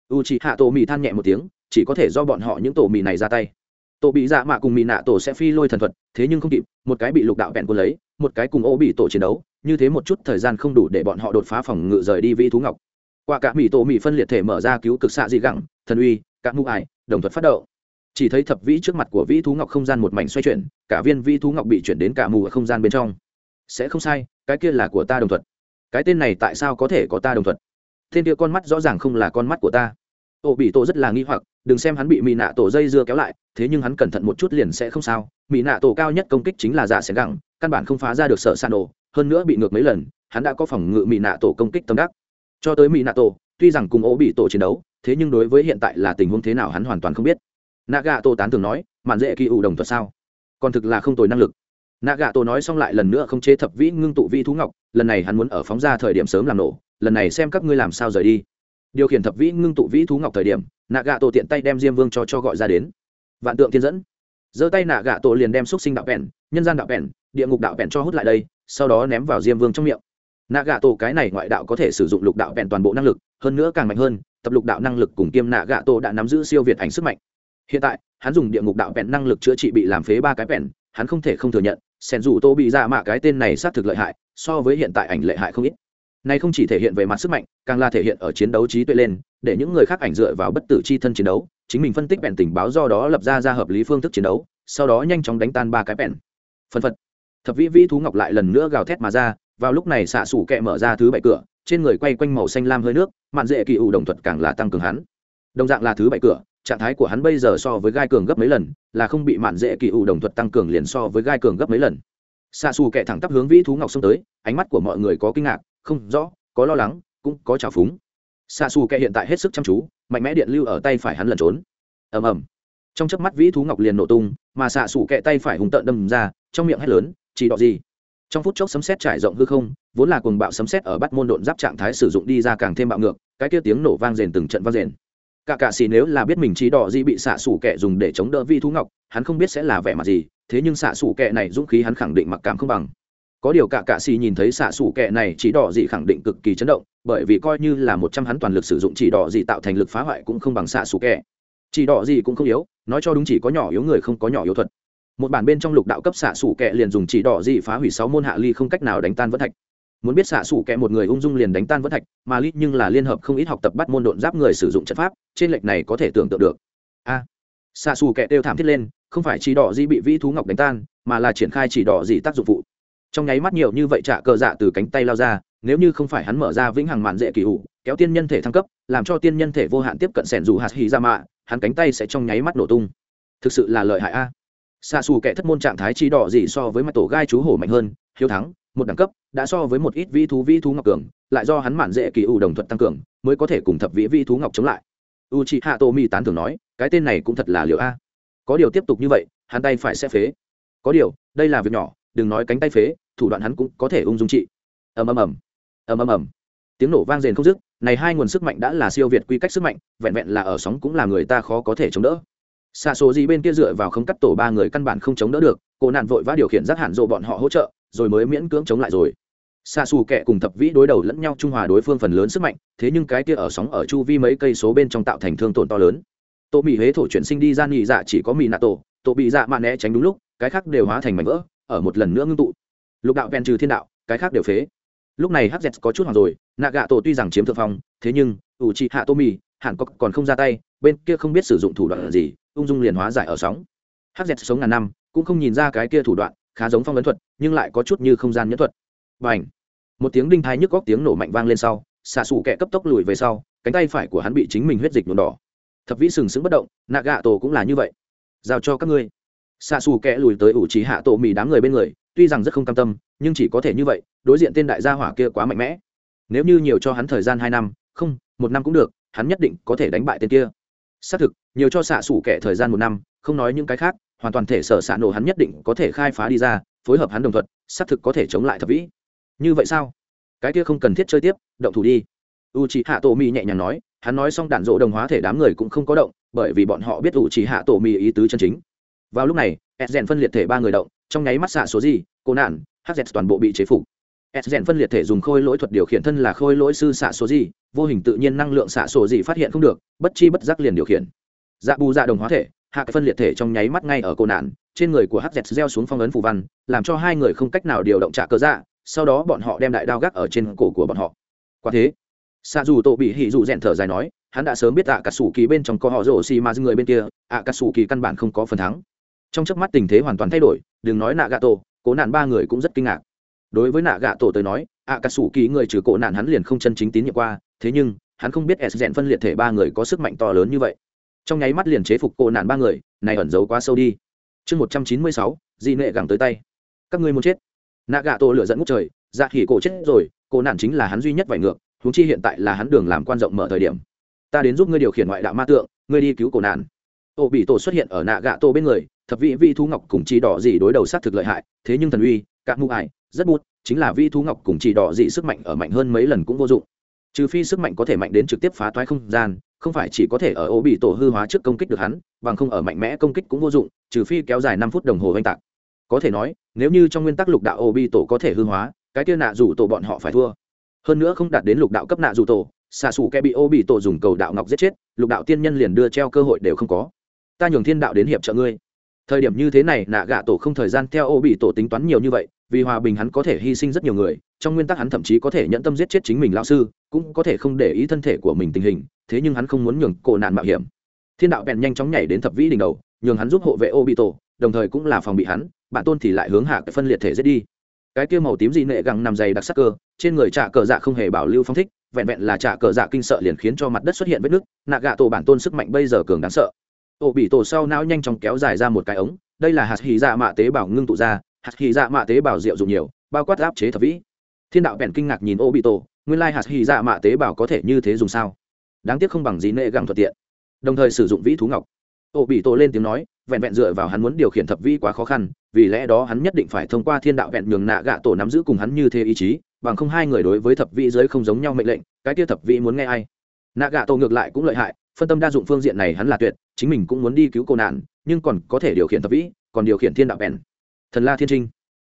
U chị hạ tổ mì than nhẹ một tiếng, chỉ có thể do bọn họ những tổ mì này ra tay. Tổ bị dạ mạ cùng mì nạ tổ sẽ phi lôi thần thuật, thế nhưng không kịp, một cái bị lục đạo vẹn quân lấy, một cái cùng ô bị tổ chiến đấu, như thế một chút thời gian không đủ để bọn họ đột phá phòng ngự rời đi vĩ thú ngọc. Qua cả mì tổ mì phân liệt thể mở ra cứu cực xạ dị gẳng, thần uy các mũ ải, đồng thuật phát động. Chỉ thấy thập vĩ trước mặt của vĩ thú ngọc không gian một mảnh xoay chuyển, cả viên vĩ thú ngọc bị chuyển đến cả mù ở không gian bên trong sẽ không sai, cái kia là của ta đồng thuận. cái tên này tại sao có thể có ta đồng thuận? tên kia con mắt rõ ràng không là con mắt của ta. Ô bị tổ rất là nghi hoặc, đừng xem hắn bị mỹ nạ tổ dây dưa kéo lại, thế nhưng hắn cẩn thận một chút liền sẽ không sao. Mỹ nạ tổ cao nhất công kích chính là giả sẽ gẳng, căn bản không phá ra được sợ san đồ, hơn nữa bị ngược mấy lần, hắn đã có phòng ngự mỹ nạ tổ công kích tâm đắc. Cho tới mỹ nạ tổ, tuy rằng cùng ô bị tổ chiến đấu, thế nhưng đối với hiện tại là tình huống thế nào hắn hoàn toàn không biết. Nạ tổ tán thường nói, mạn dễ kỳ ủ đồng thuật sao? Còn thực là không tồi năng lực nạ gạ tổ nói xong lại lần nữa không chế thập vĩ ngưng tụ vi thú ngọc, lần này hắn muốn ở phóng ra thời điểm sớm làm nổ, lần này xem các ngươi làm sao rời đi. Điều khiển thập vĩ ngưng tụ vĩ thú ngọc thời điểm, nạ gạ tổ tiện tay đem diêm vương cho cho gọi ra đến. Vạn tượng thiên dẫn. Giơ tay nạ gạ tổ liền đem xúc sinh đạo bèn, nhân gian đạo bèn, địa ngục đạo bèn cho hút lại đây, sau đó ném vào diêm vương trong miệng. Nạ gạ tổ cái này ngoại đạo có thể sử dụng lục đạo bèn toàn bộ năng lực, hơn nữa càng mạnh hơn, tập lục đạo năng lực cùng kiêm nạ gạ tổ đã nắm giữ siêu việt ảnh sức mạnh. Hiện tại, hắn dùng địa ngục đạo bèn năng lực chữa trị bị làm phế ba cái bèn, hắn không thể không thừa nhận sẻn dù tô bị ra mạ cái tên này xác thực lợi hại, so với hiện tại ảnh lệ hại không ít. Này không chỉ thể hiện về mặt sức mạnh, càng là thể hiện ở chiến đấu trí tuệ lên, để những người khác ảnh dựa vào bất tử chi thân chiến đấu, chính mình phân tích bèn tình báo do đó lập ra ra hợp lý phương thức chiến đấu, sau đó nhanh chóng đánh tan ba cái bèn. Phân phật. Thập vĩ vĩ thú ngọc lại lần nữa gào thét mà ra, vào lúc này xạ xủ kẹ mở ra thứ bảy cửa, trên người quay quanh màu xanh lam hơi nước, mạn dễ kỳ ủ đồng thuật càng là tăng cường hắn. Đồng dạng là thứ bảy cửa trạng thái của hắn bây giờ so với gai cường gấp mấy lần, là không bị mạn dễ kỳ ủ đồng thuật tăng cường liền so với gai cường gấp mấy lần. Xa xù kẹ thẳng tắp hướng vĩ thú ngọc xông tới, ánh mắt của mọi người có kinh ngạc, không rõ, có lo lắng, cũng có trào phúng. Xa xù kẹ hiện tại hết sức chăm chú, mạnh mẽ điện lưu ở tay phải hắn lẩn trốn. Ầm ầm. Trong chớp mắt vĩ thú ngọc liền nổ tung, mà xạ xù kẹ tay phải hùng tợn đâm ra, trong miệng hét lớn, chỉ đọ gì? Trong phút chốc sấm sét trải rộng hư không, vốn là cuồng bạo sấm sét ở bắt môn độn giáp trạng thái sử dụng đi ra càng thêm bạo ngược, cái kia tiếng nổ vang rền từng trận vang rền cả cạ xì nếu là biết mình chỉ đỏ gì bị xạ xủ kẹ dùng để chống đỡ vi thú ngọc, hắn không biết sẽ là vẻ mặt gì, thế nhưng xạ xủ kẹ này dũng khí hắn khẳng định mặc cảm không bằng. Có điều cả cạ xì nhìn thấy xạ xủ kẹ này chỉ đỏ gì khẳng định cực kỳ chấn động, bởi vì coi như là một trăm hắn toàn lực sử dụng chỉ đỏ gì tạo thành lực phá hoại cũng không bằng xạ xủ kẹ chỉ đỏ gì cũng không yếu, nói cho đúng chỉ có nhỏ yếu người không có nhỏ yếu thuật. Một bản bên trong lục đạo cấp xạ xủ kẹ liền dùng chỉ đỏ gì phá hủy sáu môn hạ ly không cách nào đánh tan vẫn thạch muốn biết xạ xủ kẻ một người ung dung liền đánh tan vỡ thạch, mà lít nhưng là liên hợp không ít học tập bắt môn độn giáp người sử dụng trận pháp, trên lệch này có thể tưởng tượng được. A, xạ xù kẻ đều thảm thiết lên, không phải chỉ đỏ gì bị vĩ thú ngọc đánh tan, mà là triển khai chỉ đỏ gì tác dụng phụ. Trong nháy mắt nhiều như vậy trả cờ dạ từ cánh tay lao ra, nếu như không phải hắn mở ra vĩnh hằng mạn dễ kỳ hủ, kéo tiên nhân thể thăng cấp, làm cho tiên nhân thể vô hạn tiếp cận sẻn dù hạt hì ra mạ, hắn cánh tay sẽ trong nháy mắt nổ tung. Thực sự là lợi hại a. Xa xù kẻ thất môn trạng thái chỉ đỏ gì so với mặt tổ gai chú hổ mạnh hơn, hiếu thắng một đẳng cấp, đã so với một ít vi thú vi thú ngọc cường, lại do hắn mạn dễ kỳ ủ đồng thuận tăng cường, mới có thể cùng thập vĩ vi thú ngọc chống lại. U chị hạ tô mi tán thường nói, cái tên này cũng thật là liệu a. Có điều tiếp tục như vậy, hắn tay phải sẽ phế. Có điều, đây là việc nhỏ, đừng nói cánh tay phế, thủ đoạn hắn cũng có thể ung dung trị. Ầm ầm ầm. Ầm ầm ầm. Tiếng nổ vang rền không dứt, này hai nguồn sức mạnh đã là siêu việt quy cách sức mạnh, vẹn vẹn là ở sóng cũng là người ta khó có thể chống đỡ. Xa số gì bên kia dựa vào không cắt tổ ba người căn bản không chống đỡ được, cô nạn vội vã điều khiển rác hạn rộ bọn họ hỗ trợ rồi mới miễn cưỡng chống lại rồi. Xa xù kẹ cùng thập vĩ đối đầu lẫn nhau trung hòa đối phương phần lớn sức mạnh, thế nhưng cái kia ở sóng ở chu vi mấy cây số bên trong tạo thành thương tổn to lớn. Tổ mỹ huế thổ chuyển sinh đi ra nghỉ dạ chỉ có mỹ nạ tổ tổ bị dạ mạn né tránh đúng lúc, cái khác đều hóa thành mảnh vỡ, ở một lần nữa ngưng tụ. Lục đạo ven trừ thiên đạo, cái khác đều phế. Lúc này hz có chút hoàng rồi, nạ gạ tổ tuy rằng chiếm thượng phong, thế nhưng, ủ trị hạ tô mì hẳn có còn không ra tay, bên kia không biết sử dụng thủ đoạn gì, ung dung liền hóa giải ở sóng. Hz sống ngàn năm, cũng không nhìn ra cái kia thủ đoạn khá giống phong ấn thuật, nhưng lại có chút như không gian nhẫn thuật. Và ảnh một tiếng đinh thái nhức góc tiếng nổ mạnh vang lên sau, xạ xù kẹ cấp tốc lùi về sau, cánh tay phải của hắn bị chính mình huyết dịch nhuộm đỏ. Thập vĩ sừng sững bất động nạ gạ tổ cũng là như vậy. Giao cho các ngươi. Xạ xù kẹ lùi tới ủ trí hạ tổ mì đám người bên người, tuy rằng rất không cam tâm, nhưng chỉ có thể như vậy, đối diện tên đại gia hỏa kia quá mạnh mẽ. Nếu như nhiều cho hắn thời gian hai năm, không, một năm cũng được, hắn nhất định có thể đánh bại tên kia. Xác thực, nhiều cho xạ xủ kẻ thời gian một năm, không nói những cái khác hoàn toàn thể sở xạ nổ hắn nhất định có thể khai phá đi ra, phối hợp hắn đồng thuận, xác thực có thể chống lại thập vĩ. Như vậy sao? Cái kia không cần thiết chơi tiếp, động thủ đi. U c h ị hạ tổ mi nhẹ nhàng nói, hắn nói xong đạn dỗ đồng hóa thể đám người cũng không có động, bởi vì bọn họ biết u c h ị hạ tổ mi ý tứ chân chính. Vào lúc này ed rèn phân liệt thể ba người động, trong nháy mắt xạ số gì, cô nạn hz toàn bộ bị chế phục. S rèn phân liệt thể dùng khôi lỗi thuật điều khiển thân là khôi lỗi sư xạ số gì, vô hình tự nhiên năng lượng xạ số gì phát hiện không được, bất chi bất giác liền điều khiển. Dạ bù dạ đồng hóa thể hạ cái phân liệt thể trong nháy mắt ngay ở cô nạn, trên người của hz gieo xuống phong ấn phù văn, làm cho hai người không cách nào điều động trả cơ dạ sau đó bọn họ đem đại đao gác ở trên cổ của bọn họ. Quả thế xa dù tổ bị hỉ dù rèn thở dài nói, hắn đã sớm biết ạ cà cả sủ kỳ bên trong có họ rổ xì mà người bên kia ạ cà cả sủ kỳ căn bản không có phần thắng. Trong chớp mắt tình thế hoàn toàn thay đổi, đừng nói nạ gà tổ cố nạn ba người cũng rất kinh ngạc. Đối với nạ gạ tổ tới nói ạ cà sủ kỳ người trừ cổ nạn hắn liền không chân chính tín nhiệm qua, thế nhưng, hắn không biết s rèn phân liệt thể ba người có sức mạnh to lớn như vậy trong nháy mắt liền chế phục cổ nạn ba người, này ẩn giấu quá sâu đi. Chương một trăm chín mươi sáu, di nệ gẳng tới tay. Các ngươi muốn chết. Nạ gạ tổ lửa dẫn ngút trời dạ khỉ cổ chết rồi cổ nạn chính là hắn duy nhất vải ngược húng chi hiện tại là hắn đường làm quan rộng mở thời điểm. Ta đến giúp ngươi điều khiển ngoại đạo ma tượng, ngươi đi cứu cổ nạn. Tổ bị tổ xuất hiện ở nạ gạ tổ bên người, thập vị vi thu ngọc cùng chi đỏ dị đối đầu sát thực lợi hại, thế nhưng thần uy các mụ ải, rất bút, chính là vi thú ngọc cùng chỉ đỏ dị sức mạnh ở mạnh hơn mấy lần cũng vô dụng. Trừ phi sức mạnh có thể mạnh đến trực tiếp phá toái không gian không phải chỉ có thể ở ô bị tổ hư hóa trước công kích được hắn, bằng không ở mạnh mẽ công kích cũng vô dụng, trừ phi kéo dài năm phút đồng hồ oanh tạc. Có thể nói, nếu như trong nguyên tắc lục đạo ô bị tổ có thể hư hóa, cái kia nạ rủ tổ bọn họ phải thua. Hơn nữa không đạt đến lục đạo cấp nạ rủ tổ, xạ xù kẻ bị ô bị tổ dùng cầu đạo ngọc giết chết, lục đạo tiên nhân liền đưa treo cơ hội đều không có. Ta nhường thiên đạo đến hiệp trợ ngươi thời điểm như thế này, nạ gạ tổ không thời gian theo ô bị tổ tính toán nhiều như vậy, vì hòa bình hắn có thể hy sinh rất nhiều người, trong nguyên tắc hắn thậm chí có thể nhận tâm giết chết chính mình lao sư, cũng có thể không để ý thân thể của mình tình hình, thế nhưng hắn không muốn nhường cổ nạn mạo hiểm. Thiên đạo bèn nhanh chóng nhảy đến thập vĩ đỉnh đầu, nhường hắn giúp hộ vệ ô bị tổ, đồng thời cũng là phòng bị hắn, bản tôn thì lại hướng hạ cái phân liệt thể giết đi. Cái kia màu tím dị nệ gẳng nằm dày đặc sắc cơ, trên người trạ cờ dạ không hề bảo lưu phong thích, vẹn vẹn là trạ cờ dạ kinh sợ liền khiến cho mặt đất xuất hiện vết nứt, nạ gạ tổ bản tôn sức mạnh bây giờ cường đáng sợ ổ bị tổ sau não nhanh chóng kéo dài ra một cái ống, đây là hạt hì dạ mạ tế bào ngưng tụ ra, hạt hì dạ mạ tế bào rượu dùng nhiều, bao quát áp chế thập vĩ thiên đạo bèn kinh ngạc nhìn ô bị tổ, nguyên lai hạt hì dạ mạ tế bào có thể như thế dùng sao? Đáng tiếc không bằng gì nệ gẳng thuận tiện. Đồng thời sử dụng vĩ thú ngọc. Ô bị tổ lên tiếng nói, vẹn vẹn dựa vào hắn muốn điều khiển thập vĩ quá khó khăn, vì lẽ đó hắn nhất định phải thông qua thiên đạo vẹn nhường nạ gạ tổ nắm giữ cùng hắn như thế ý chí, bằng không hai người đối với thập vĩ giới không giống nhau mệnh lệnh, cái kia thập vĩ muốn nghe ai? Nạ gạ tổ ngược lại cũng lợi hại phân tâm đa dụng phương diện này hắn là tuyệt, chính mình cũng muốn đi cứu cô nạn, nhưng còn có thể điều khiển thập vĩ, còn điều khiển thiên đạo bèn. Thần la thiên trinh.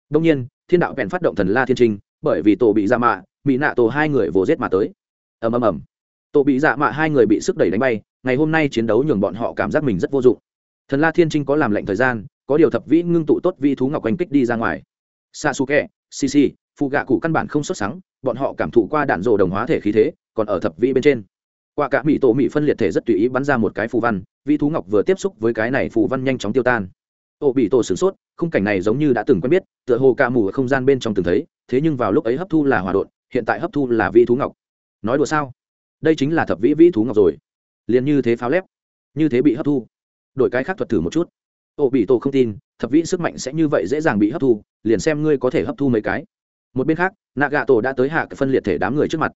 Đông nhiên, thiên đạo bèn phát động thần la thiên trinh, bởi vì tổ bị dạ mạ bị nạ tổ hai người vồ giết mà tới. Ầm ầm ầm. Tổ bị dạ mạ hai người bị sức đẩy đánh bay, ngày hôm nay chiến đấu nhường bọn họ cảm giác mình rất vô dụng. Thần la thiên trinh có làm lệnh thời gian, có điều thập vĩ ngưng tụ tốt vi thú ngọc oanh kích đi ra ngoài. Xa su kẹ sisi phụ gạ cụ căn bản không xuất sáng, bọn họ cảm thụ qua đạn rồ đồng hóa thể khí thế, còn ở thập vĩ bên trên. Quả cả mỹ tổ mỹ phân liệt thể rất tùy ý bắn ra một cái phù văn, vi thú ngọc vừa tiếp xúc với cái này phù văn nhanh chóng tiêu tan. Ô bị tổ sửng sốt, khung cảnh này giống như đã từng quen biết, tựa hồ ca mù ở không gian bên trong từng thấy, thế nhưng vào lúc ấy hấp thu là hòa đột hiện tại hấp thu là vi thú ngọc. Nói đùa sao? Đây chính là thập vĩ vĩ thú ngọc rồi. Liền như thế pháo lép, như thế bị hấp thu. Đổi cái khác thuật thử một chút. Ô bị tổ không tin, thập vĩ sức mạnh sẽ như vậy dễ dàng bị hấp thu, liền xem ngươi có thể hấp thu mấy cái. Một bên khác, nạ gạ tổ đã tới hạ phân liệt thể đám người trước mặt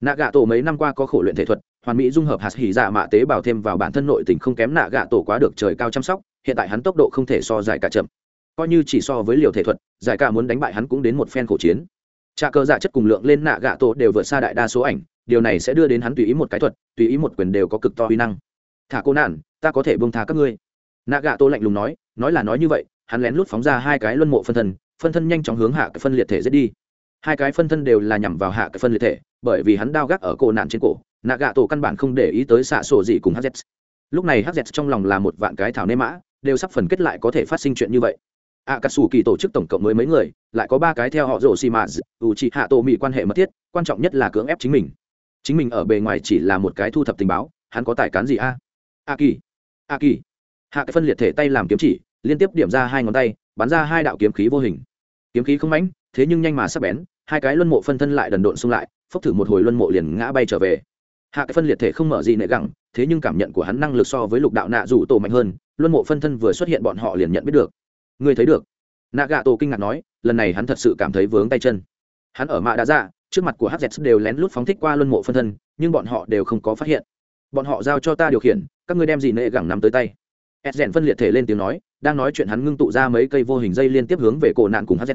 nạ gạ tổ mấy năm qua có khổ luyện thể thuật, hoàn mỹ dung hợp hạt hỉ dạ mạ tế bào thêm vào bản thân nội tình không kém nạ gạ tổ quá được trời cao chăm sóc, hiện tại hắn tốc độ không thể so giải cả chậm. Coi như chỉ so với liều thể thuật, giải cả muốn đánh bại hắn cũng đến một phen khổ chiến. Trà cơ dạ chất cùng lượng lên nạ gạ tổ đều vượt xa đại đa số ảnh, điều này sẽ đưa đến hắn tùy ý một cái thuật, tùy ý một quyền đều có cực to uy năng. Thả cô nạn ta có thể bông tha các ngươi. Nạ gạ tổ lạnh lùng nói nói là nói như vậy, hắn lén lút phóng ra hai cái luân mộ phân thân phân thân nhanh chóng hướng hạ cái phân liệt thể giết đi hai cái phân thân đều là nhằm vào hạ cái phân liệt thể, bởi vì hắn đao gác ở cổ nạn trên cổ nạ gạ tổ căn bản không để ý tới xạ sổ gì cùng hz lúc này hz trong lòng là một vạn cái thảo nê mã, đều sắp phần kết lại có thể phát sinh chuyện như vậy. A cà sủ kỳ tổ chức tổng cộng mới mấy người, lại có ba cái theo họ rổ xì mã dù chị hạ tổ mỹ quan hệ mật thiết, quan trọng nhất là cưỡng ép chính mình. Chính mình ở bề ngoài chỉ là một cái thu thập tình báo, hắn có tài cán gì a? A kỳ a kỳ hạ cái phân liệt thể tay làm kiếm chỉ, liên tiếp điểm ra hai ngón tay, bắn ra hai đạo kiếm khí vô hình. Kiếm khí không mãnh, thế nhưng nhanh mà sắp bén hai cái luân mộ phân thân lại đần độn xung lại, phốc thử một hồi luân mộ liền ngã bay trở về. Hạ cái phân liệt thể không mở gì nệ gẳng, thế nhưng cảm nhận của hắn năng lực so với lục đạo nạ rủ tổ mạnh hơn, luân mộ phân thân vừa xuất hiện bọn họ liền nhận biết được. Ngươi thấy được? Nạ gạ tổ kinh ngạc nói, lần này hắn thật sự cảm thấy vướng tay chân. Hắn ở mạ đã ra dạ, trước mặt của hz đều lén lút phóng thích qua luân mộ phân thân, nhưng bọn họ đều không có phát hiện. Bọn họ giao cho ta điều khiển, các ngươi đem gì nệ gẳng nắm tới tay. S rèn phân liệt thể lên tiếng nói, đang nói chuyện hắn ngưng tụ ra mấy cây vô hình dây liên tiếp hướng về cổ nạn cùng hz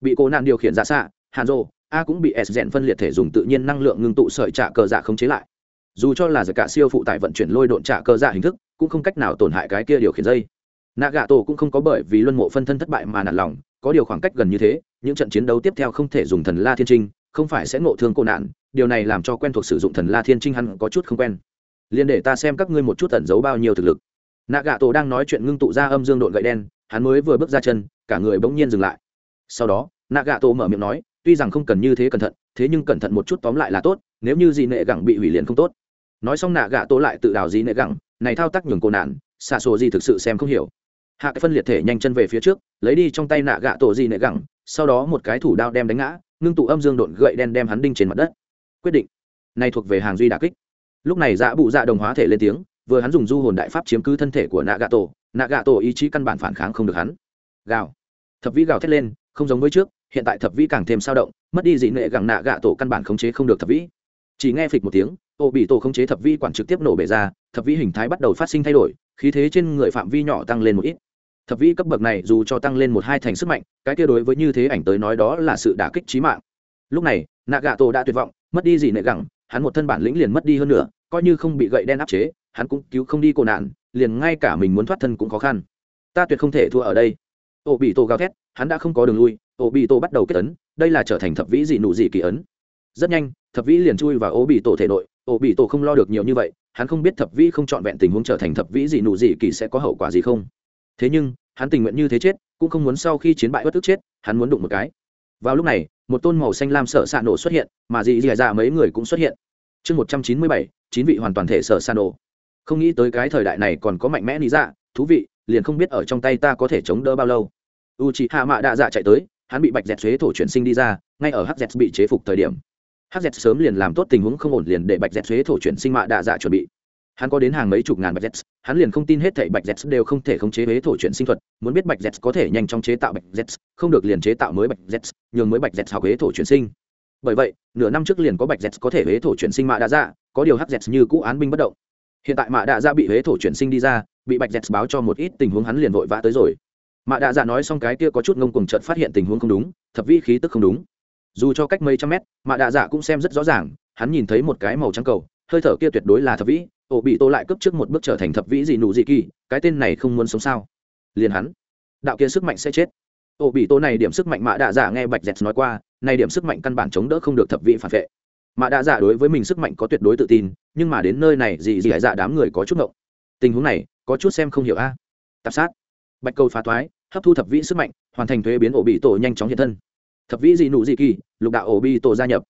bị cổ nạn điều khiển ra xạ hàn rô a cũng bị s rèn phân liệt thể dùng tự nhiên năng lượng ngưng tụ sợi trả cờ dạ không chế lại. Dù cho là giải cả siêu phụ tải vận chuyển lôi độn trả cờ dạ hình thức, cũng không cách nào tổn hại cái kia điều khiển dây. Nạ gạ tổ cũng không có bởi vì luân mộ phân thân thất bại mà nản lòng, có điều khoảng cách gần như thế, những trận chiến đấu tiếp theo không thể dùng thần la thiên trinh, không phải sẽ ngộ thương cô nạn, điều này làm cho quen thuộc sử dụng thần la thiên trinh hắn có chút không quen. Liền để ta xem các ngươi một chút tẩn giấu bao nhiêu thực lực. Nạ gạ tổ đang nói chuyện ngưng tụ ra âm dương độn gậy đen, hắn mới vừa bước ra chân, cả người bỗng nhiên dừng lại. Sau đó nạ gạ tổ mở miệng nói tuy rằng không cần như thế cẩn thận, thế nhưng cẩn thận một chút tóm lại là tốt, nếu như gì nệ gẳng bị hủy liền không tốt. Nói xong nạ gạ tổ lại tự đào gì nệ gẳng, này thao tác nhường cô nạn, xạ sổ gì thực sự xem không hiểu. Hạ cái phân liệt thể nhanh chân về phía trước, lấy đi trong tay nạ gạ tổ gì nệ gẳng, sau đó một cái thủ đao đem đánh ngã, ngưng tụ âm dương đột gậy đen đem hắn đinh trên mặt đất. Quyết định. Này thuộc về hàng duy đà kích. Lúc này dạ bụ dạ đồng hóa thể lên tiếng, vừa hắn dùng du hồn đại pháp chiếm cứ thân thể của nạ gạ tổ, nạ gạ tổ ý chí căn bản phản kháng không được hắn. Gào. Thập vĩ gào thét lên, không giống với trước hiện tại thập vĩ càng thêm sao động, mất đi dị nệ gẳng nạ gạ tổ căn bản khống chế không được thập vĩ. Chỉ nghe phịch một tiếng, ô bị tổ khống chế thập vĩ quản trực tiếp nổ bể ra, thập vĩ hình thái bắt đầu phát sinh thay đổi, khí thế trên người phạm vi nhỏ tăng lên một ít. Thập vĩ cấp bậc này dù cho tăng lên một hai thành sức mạnh, cái kia đối với như thế ảnh tới nói đó là sự đả kích trí mạng. Lúc này, nạ gạ tổ đã tuyệt vọng, mất đi gì nệ gẳng, hắn một thân bản lĩnh liền mất đi hơn nữa, coi như không bị gậy đen áp chế, hắn cũng cứu không đi cổ nạn, liền ngay cả mình muốn thoát thân cũng khó khăn. Ta tuyệt không thể thua ở đây. Ô bị tổ gào thét, hắn đã không có đường lui ô bị tổ bắt đầu kết ấn, đây là trở thành thập vĩ dị nụ dị kỳ ấn. Rất nhanh, thập vĩ liền chui vào ô bị tổ thể nội ô bị tổ không lo được nhiều như vậy, hắn không biết thập vĩ không trọn vẹn tình huống trở thành thập vĩ dị nụ dị kỳ sẽ có hậu quả gì không. Thế nhưng, hắn tình nguyện như thế chết, cũng không muốn sau khi chiến bại bất tức chết, hắn muốn đụng một cái. Vào lúc này, một tôn màu xanh lam sợ xạ nổ xuất hiện, mà dị dị dạ mấy người cũng xuất hiện. Chương một trăm chín mươi bảy, chín vị hoàn toàn thể sợ xạ nổ. Không nghĩ tới cái thời đại này còn có mạnh mẽ lý dạ thú vị, liền không biết ở trong tay ta có thể chống đỡ bao lâu. U c hạ mạ đạ dạ chạy tới hắn bị bạch dẹt thuế thổ chuyển sinh đi ra ngay ở hắc dẹt bị chế phục thời điểm. Hắc dẹt sớm liền làm tốt tình huống không ổn liền để bạch dẹt thuế thổ chuyển sinh mạ đạ dạ chuẩn bị. Hắn có đến hàng mấy chục ngàn bạch dẹt, hắn liền không tin hết thảy bạch dẹt đều không thể khống chế huế thổ chuyển sinh thuật muốn biết bạch dẹt có thể nhanh chóng chế tạo bạch dẹt, không được liền chế tạo mới bạch dẹt, nhường mới bạch dẹt học huế thổ chuyển sinh. Bởi vậy nửa năm trước liền có bạch dẹt có thể huế thổ chuyển sinh mạ đạ dạ có điều hắc dẹt như cũ án binh bất động. Hiện tại mạ đạ dạ bị huế thổ chuyển sinh đi ra bị bạch dẹt báo cho một ít tình huống hắn liền vội vã tới rồi mạ đạ dạ nói xong cái kia có chút ngông cuồng chợt phát hiện tình huống không đúng, thập vi khí tức không đúng. Dù cho cách mấy trăm mét, mạ đạ dạ cũng xem rất rõ ràng, hắn nhìn thấy một cái màu trắng cầu, hơi thở kia tuyệt đối là thập vĩ, ổ bị tô lại cấp trước một bước trở thành thập vĩ gì nụ gì kỳ, cái tên này không muốn sống sao? Liền hắn, đạo kia sức mạnh sẽ chết. Ổ bị tô này điểm sức mạnh mạ đạ dạ nghe bạch dẹt nói qua, này điểm sức mạnh căn bản chống đỡ không được thập vĩ phản vệ. Mạ đạ dạ đối với mình sức mạnh có tuyệt đối tự tin, nhưng mà đến nơi này gì gì dạ đám người có chút ngộng. Tình huống này, có chút xem không hiểu a. Tạp sát bạch cầu phá toái, hấp thu thập vĩ sức mạnh hoàn thành thuế biến ổ bị tổ nhanh chóng hiện thân. Thập vĩ gì nụ gì kỳ lục đạo ổ bị tổ gia nhập.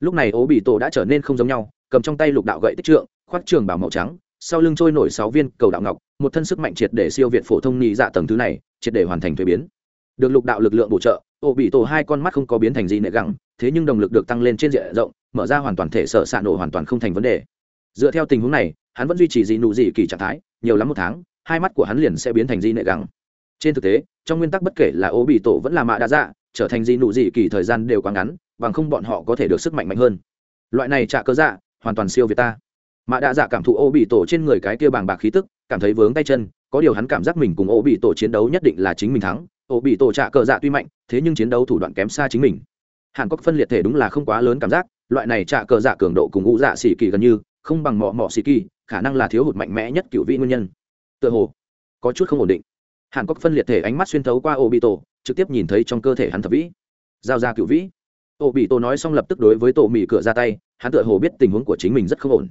Lúc này ổ bị tổ đã trở nên không giống nhau cầm trong tay lục đạo gậy tích trượng khoác trường bảo màu trắng sau lưng trôi nổi sáu viên cầu đạo ngọc một thân sức mạnh triệt để siêu việt phổ thông nhị dạ tầng thứ này triệt để hoàn thành thuế biến. Được lục đạo lực lượng bổ trợ ổ bị tổ hai con mắt không có biến thành gì nệ gẳng thế nhưng đồng lực được tăng lên trên diện rộng mở ra hoàn toàn thể sở xạ nổ hoàn toàn không thành vấn đề. Dựa theo tình huống này hắn vẫn duy trì dị nụ dị kỳ trạng thái nhiều lắm một tháng hai mắt của hắn liền sẽ biến thành gì nệ gẳng trên thực tế, trong nguyên tắc bất kể là ô bị tổ vẫn là mạ đa dạ trở thành gì nụ gì kỳ thời gian đều quá ngắn, bằng không bọn họ có thể được sức mạnh mạnh hơn. Loại này trả cơ dạ hoàn toàn siêu việt ta. Mạ đa dạ cảm thụ ô bị tổ trên người cái kia bàng bạc khí tức, cảm thấy vướng tay chân, có điều hắn cảm giác mình cùng ô bị tổ chiến đấu nhất định là chính mình thắng. Ô bị tổ trả cờ dạ tuy mạnh, thế nhưng chiến đấu thủ đoạn kém xa chính mình. Hàn cốc phân liệt thể đúng là không quá lớn cảm giác, loại này trả cờ dạ cường độ cùng ngũ dạ xỉ kỳ gần như, không bằng mọ mọ xỉ kỳ, khả năng là thiếu hụt mạnh mẽ nhất cựu vị nguyên nhân. Tựa hồ, có chút không ổn định hàn cốc phân liệt thể ánh mắt xuyên thấu qua ô bị tổ trực tiếp nhìn thấy trong cơ thể hắn thập vĩ. Giao ra cựu vĩ. Ô bị tổ nói xong lập tức đối với tổ mỹ cửa ra tay, hắn tựa hồ biết tình huống của chính mình rất không ổn.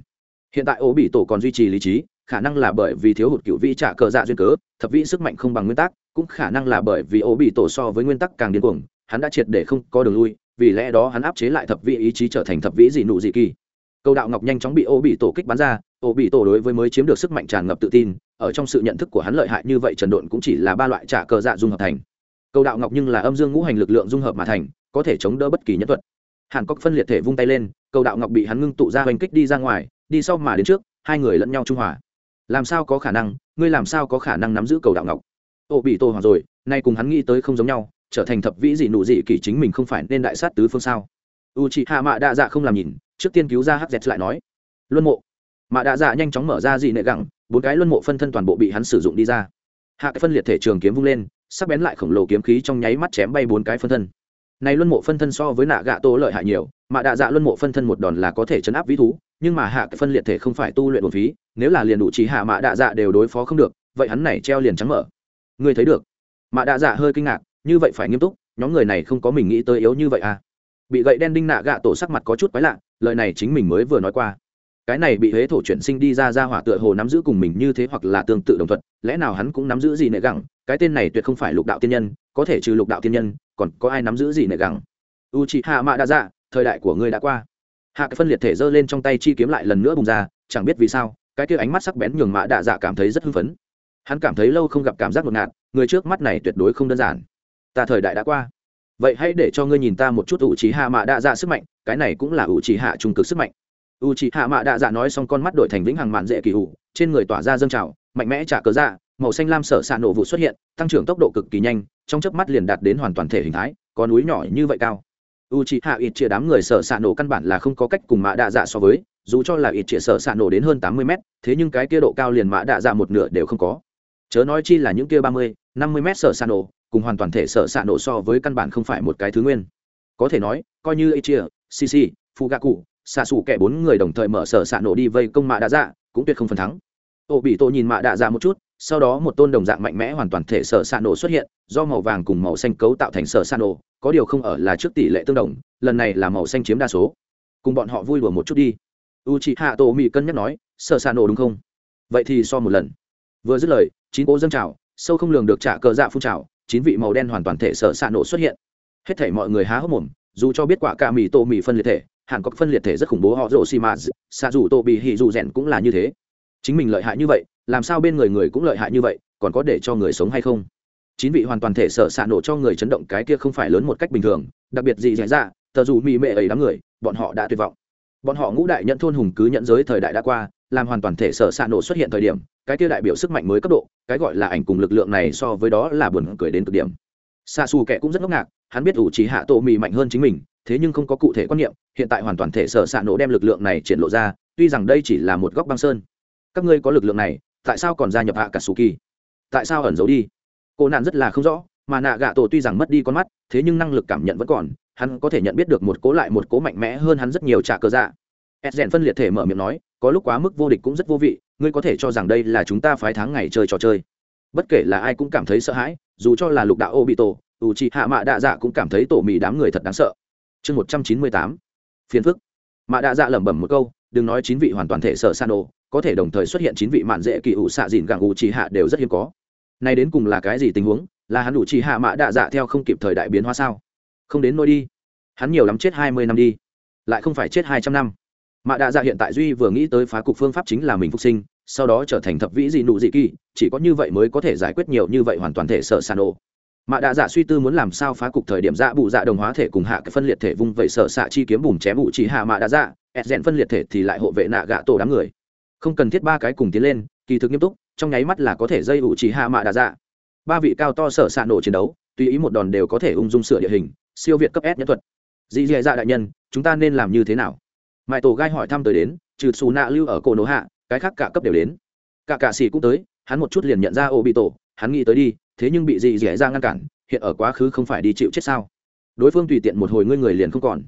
Hiện tại ô bị tổ còn duy trì lý trí, khả năng là bởi vì thiếu hụt cựu vĩ trả cờ dạ duyên cớ, thập vĩ sức mạnh không bằng nguyên tắc, cũng khả năng là bởi vì ô bị tổ so với nguyên tắc càng điên cuồng, hắn đã triệt để không có đường lui, vì lẽ đó hắn áp chế lại thập vĩ ý chí trở thành thập vĩ dị nụ dị kỳ. Câu đạo ngọc nhanh chóng bị ô bị tổ kích bắn ra ô bị tổ đối với mới chiếm được sức mạnh tràn ngập tự tin ở trong sự nhận thức của hắn lợi hại như vậy trần độn cũng chỉ là ba loại trả cờ dạ dung hợp thành. Cầu đạo ngọc nhưng là âm dương ngũ hành lực lượng dung hợp mà thành, có thể chống đỡ bất kỳ nhân thuật. Hàn cốc phân liệt thể vung tay lên, cầu đạo ngọc bị hắn ngưng tụ ra hoành kích đi ra ngoài, đi sau mà đến trước, hai người lẫn nhau trung hòa. Làm sao có khả năng, ngươi làm sao có khả năng nắm giữ cầu đạo ngọc? Ô, bị tô hoặc rồi, nay cùng hắn nghĩ tới không giống nhau, trở thành thập vĩ dị nụ dị kỳ chính mình không phải nên đại sát tứ phương sao? U chị hạ mạ đa dạ không làm nhìn, trước tiên cứu ra hz lại nói. Luân mộ. Mạ đa dạ nhanh chóng mở ra dị nệ gẳng bốn cái luân mộ phân thân toàn bộ bị hắn sử dụng đi ra. Hạ cái phân liệt thể trường kiếm vung lên, sắc bén lại khổng lồ kiếm khí trong nháy mắt chém bay bốn cái phân thân. Này luân mộ phân thân so với nạ gạ tô lợi hại nhiều, mà đạ dạ luân mộ phân thân một đòn là có thể chấn áp vĩ thú, nhưng mà hạ cái phân liệt thể không phải tu luyện một phí, nếu là liền đủ trí hạ mạ đạ dạ đều đối phó không được, vậy hắn này treo liền trắng mở. Người thấy được? Mạ đạ dạ hơi kinh ngạc, như vậy phải nghiêm túc, nhóm người này không có mình nghĩ tới yếu như vậy à? Bị gậy đen đinh nạ gạ tổ sắc mặt có chút quái lạ, lời này chính mình mới vừa nói qua cái này bị huế thổ chuyển sinh đi ra ra hỏa tựa hồ nắm giữ cùng mình như thế hoặc là tương tự đồng thuận, lẽ nào hắn cũng nắm giữ gì nệ gẳng? Cái tên này tuyệt không phải lục đạo tiên nhân, có thể trừ lục đạo tiên nhân, còn có ai nắm giữ gì nệ gẳng? U chị hạ mạ đã dạ thời đại của ngươi đã qua. Hạ cái phân liệt thể giơ lên trong tay chi kiếm lại lần nữa bùng ra, chẳng biết vì sao, cái kia ánh mắt sắc bén nhường mạ đạ dạ cảm thấy rất hưng phấn. Hắn cảm thấy lâu không gặp cảm giác ngột ngạt, người trước mắt này tuyệt đối không đơn giản. Ta thời đại đã qua. Vậy hãy để cho ngươi nhìn ta một chút ủ trí hạ mạ đạ dạ sức mạnh, cái này cũng là ủ trí hạ trung cực sức mạnh u trí hạ mạ đạ dạ nói xong con mắt đổi thành vĩnh hằng mạn dễ kỳ hủ trên người tỏa ra dâng trào mạnh mẽ trả cớ dạ màu xanh lam sở xạ nổ vụ xuất hiện tăng trưởng tốc độ cực kỳ nhanh trong chớp mắt liền đạt đến hoàn toàn thể hình thái có núi nhỏ như vậy cao u trí hạ ít chia đám người sở xạ nổ căn bản là không có cách cùng mạ đạ dạ so với dù cho là ít chia sở xạ nổ đến hơn tám mươi mét thế nhưng cái kia độ cao liền mạ đạ dạ một nửa đều không có chớ nói chi là những kia ba mươi năm mươi mét sở xạ nổ cùng hoàn toàn thể sở xạ nổ so với căn bản không phải một cái thứ nguyên có thể nói coi như Ichia, Sisi, cụ xạ xù kẻ bốn người đồng thời mở sở xạ nổ đi vây công mạ đạ dạ cũng tuyệt không phần thắng. Ô bị tô nhìn mạ đạ dạ một chút, sau đó một tôn đồng dạng mạnh mẽ hoàn toàn thể sở xạ nổ xuất hiện, do màu vàng cùng màu xanh cấu tạo thành sở xạ nổ, có điều không ở là trước tỷ lệ tương đồng, lần này là màu xanh chiếm đa số. Cùng bọn họ vui đùa một chút đi. U chị hạ tổ mỹ cân nhắc nói, sở xạ nổ đúng không? Vậy thì so một lần. Vừa dứt lời, chín cố dâng trào, sâu không lường được trả cờ dạ phun trào, chín vị màu đen hoàn toàn thể sở xạ nổ xuất hiện. Hết thể mọi người há hốc mồm, dù cho biết quả cả mì tô mì phân liệt thể hàn cọc phân liệt thể rất khủng bố, họ rồ xì mà xa dù tô bị hì dù rèn cũng là như thế. Chính mình lợi hại như vậy, làm sao bên người người cũng lợi hại như vậy, còn có để cho người sống hay không? Chín vị hoàn toàn thể sợ xạ nổ cho người chấn động cái kia không phải lớn một cách bình thường, đặc biệt gì xảy ra tờ dù mỹ mệ ấy đám người, bọn họ đã tuyệt vọng. Bọn họ ngũ đại nhận thôn hùng cứ nhận giới thời đại đã qua, làm hoàn toàn thể sở xạ nổ xuất hiện thời điểm, cái kia đại biểu sức mạnh mới cấp độ, cái gọi là ảnh cùng lực lượng này so với đó là buồn cười đến cực điểm. Xa xù kẻ cũng rất ngốc ngạc, hắn biết ủ trí hạ tổ mì mạnh hơn chính mình thế nhưng không có cụ thể quan niệm, hiện tại hoàn toàn thể sở xạ nổ đem lực lượng này triển lộ ra, tuy rằng đây chỉ là một góc băng sơn. Các ngươi có lực lượng này, tại sao còn gia nhập hạ cả sù kỳ? Tại sao ẩn giấu đi? Cô nạn rất là không rõ, mà nạ gạ tổ tuy rằng mất đi con mắt, thế nhưng năng lực cảm nhận vẫn còn, hắn có thể nhận biết được một cố lại một cố mạnh mẽ hơn hắn rất nhiều trả cơ dạ. Ed rèn phân liệt thể mở miệng nói, có lúc quá mức vô địch cũng rất vô vị, ngươi có thể cho rằng đây là chúng ta phái tháng ngày chơi trò chơi. Bất kể là ai cũng cảm thấy sợ hãi, dù cho là lục đạo ô bị tổ ủ trị hạ mạ đạ dạ cũng cảm thấy tổ mì đám người thật đáng sợ chương một trăm chín mươi tám. Phiền phức. Mạ đạ dạ lẩm bẩm một câu, đừng nói chín vị hoàn toàn thể sở san ô có thể đồng thời xuất hiện chín vị mạn dễ kỳ ủ xạ dìn gặng ủ trì hạ đều rất hiếm có. Nay đến cùng là cái gì tình huống? Là hắn ủ trì hạ mạ đạ dạ theo không kịp thời đại biến hóa sao? Không đến nôi đi. Hắn nhiều lắm chết hai mươi năm đi. Lại không phải chết hai trăm năm. Mạ đạ dạ hiện tại duy vừa nghĩ tới phá cục phương pháp chính là mình phục sinh, sau đó trở thành thập vĩ dị nụ dị kỳ, chỉ có như vậy mới có thể giải quyết nhiều như vậy hoàn toàn thể sở san ổ mạ đạ dạ suy tư muốn làm sao phá cục thời điểm dạ bụ dạ đồng hóa thể cùng hạ cái phân liệt thể vung vậy sợ xạ chi kiếm bùm chém bụ chỉ hạ mạ đạ dạ ẹt rẽn phân liệt thể thì lại hộ vệ nạ gạ tổ đám người. Không cần thiết ba cái cùng tiến lên, kỳ thực nghiêm túc, trong nháy mắt là có thể dây ủ chỉ hạ mạ đạ dạ. Ba vị cao to sở xạ nổ chiến đấu, tùy ý một đòn đều có thể ung dung sửa địa hình, siêu việt cấp s nhân thuật. Dị dạ dạ đại nhân, chúng ta nên làm như thế nào? Mãi tổ gai hỏi thăm tới đến, trừ xù nạ lưu ở cổ nổ hạ, cái khác cả cấp đều đến. Cả cả xì cũng tới, hắn một chút liền nhận ra ô bị tổ hắn nghĩ tới đi thế nhưng bị dì dẻ ra ngăn cản, hiện ở quá khứ không phải đi chịu chết sao? Đối phương tùy tiện một hồi ngươi người liền không còn.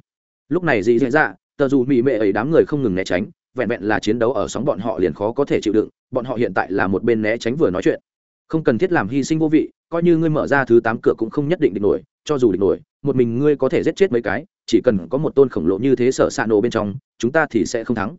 Lúc này dì dẻ ra, tờ dù mỹ mệ ấy đám người không ngừng né tránh, vẹn vẹn là chiến đấu ở sóng bọn họ liền khó có thể chịu đựng, bọn họ hiện tại là một bên né tránh vừa nói chuyện. Không cần thiết làm hy sinh vô vị, coi như ngươi mở ra thứ tám cửa cũng không nhất định địch nổi, cho dù địch nổi, một mình ngươi có thể giết chết mấy cái, chỉ cần có một tôn khổng lồ như thế sở s ạ nổ bên trong, chúng ta thì sẽ không thắng.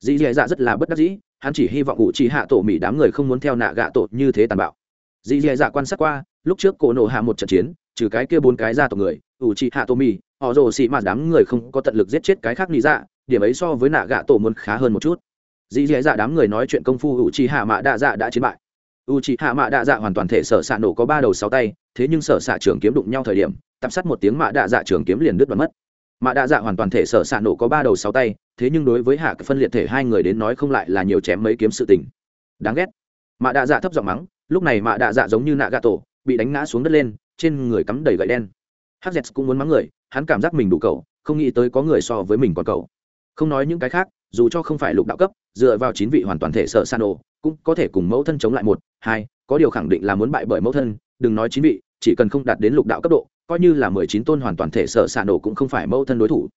Dì dì dạ rất là bất đắc dĩ, hắn chỉ hy vọng ủ trì hạ tổ mỹ đám người không muốn theo nạ gạ tổ như thế tàn bạo dì dì dạ quan sát qua lúc trước cổ nổ hạ một trận chiến trừ cái kia bốn cái ra tộc người ủ trì hạ Tô Mi, họ rồ xị mà đám người không có tận lực giết chết cái khác lý dạ điểm ấy so với nạ gạ tổ muốn khá hơn một chút. Dì dì dạ đám người nói chuyện công phu ủ trì hạ mạ đạ dạ đã chiến bại. U c h hạ mạ đạ dạ hoàn toàn thể sở xạ nổ có ba đầu sáu tay thế nhưng sở xạ trường kiếm đụng nhau thời điểm tạp sát một tiếng mạ đạ dạ trường kiếm liền đứt và mất. Mạ đạ dạ hoàn toàn thể sở xạ nổ có ba đầu sáu tay thế nhưng đối với hạ phân liệt thể hai người đến nói không lại là nhiều chém mấy kiếm sự tình. Đáng ghét. Mạ đạ dạ thấp giọng mắng lúc này mạ đạ dạ giống như nạ gà tổ bị đánh ngã xuống đất lên, trên người cắm đầy gậy đen. Hz cũng muốn mắng người, hắn cảm giác mình đủ cầu không nghĩ tới có người so với mình còn cầu không nói những cái khác, dù cho không phải lục đạo cấp, dựa vào chín vị hoàn toàn thể sợ san đồ, cũng có thể cùng mẫu thân chống lại một, hai, có điều khẳng định là muốn bại bởi mẫu thân, đừng nói chín vị, chỉ cần không đạt đến lục đạo cấp độ, coi như là mười chín tôn hoàn toàn thể sợ san đồ cũng không phải mẫu thân đối thủ.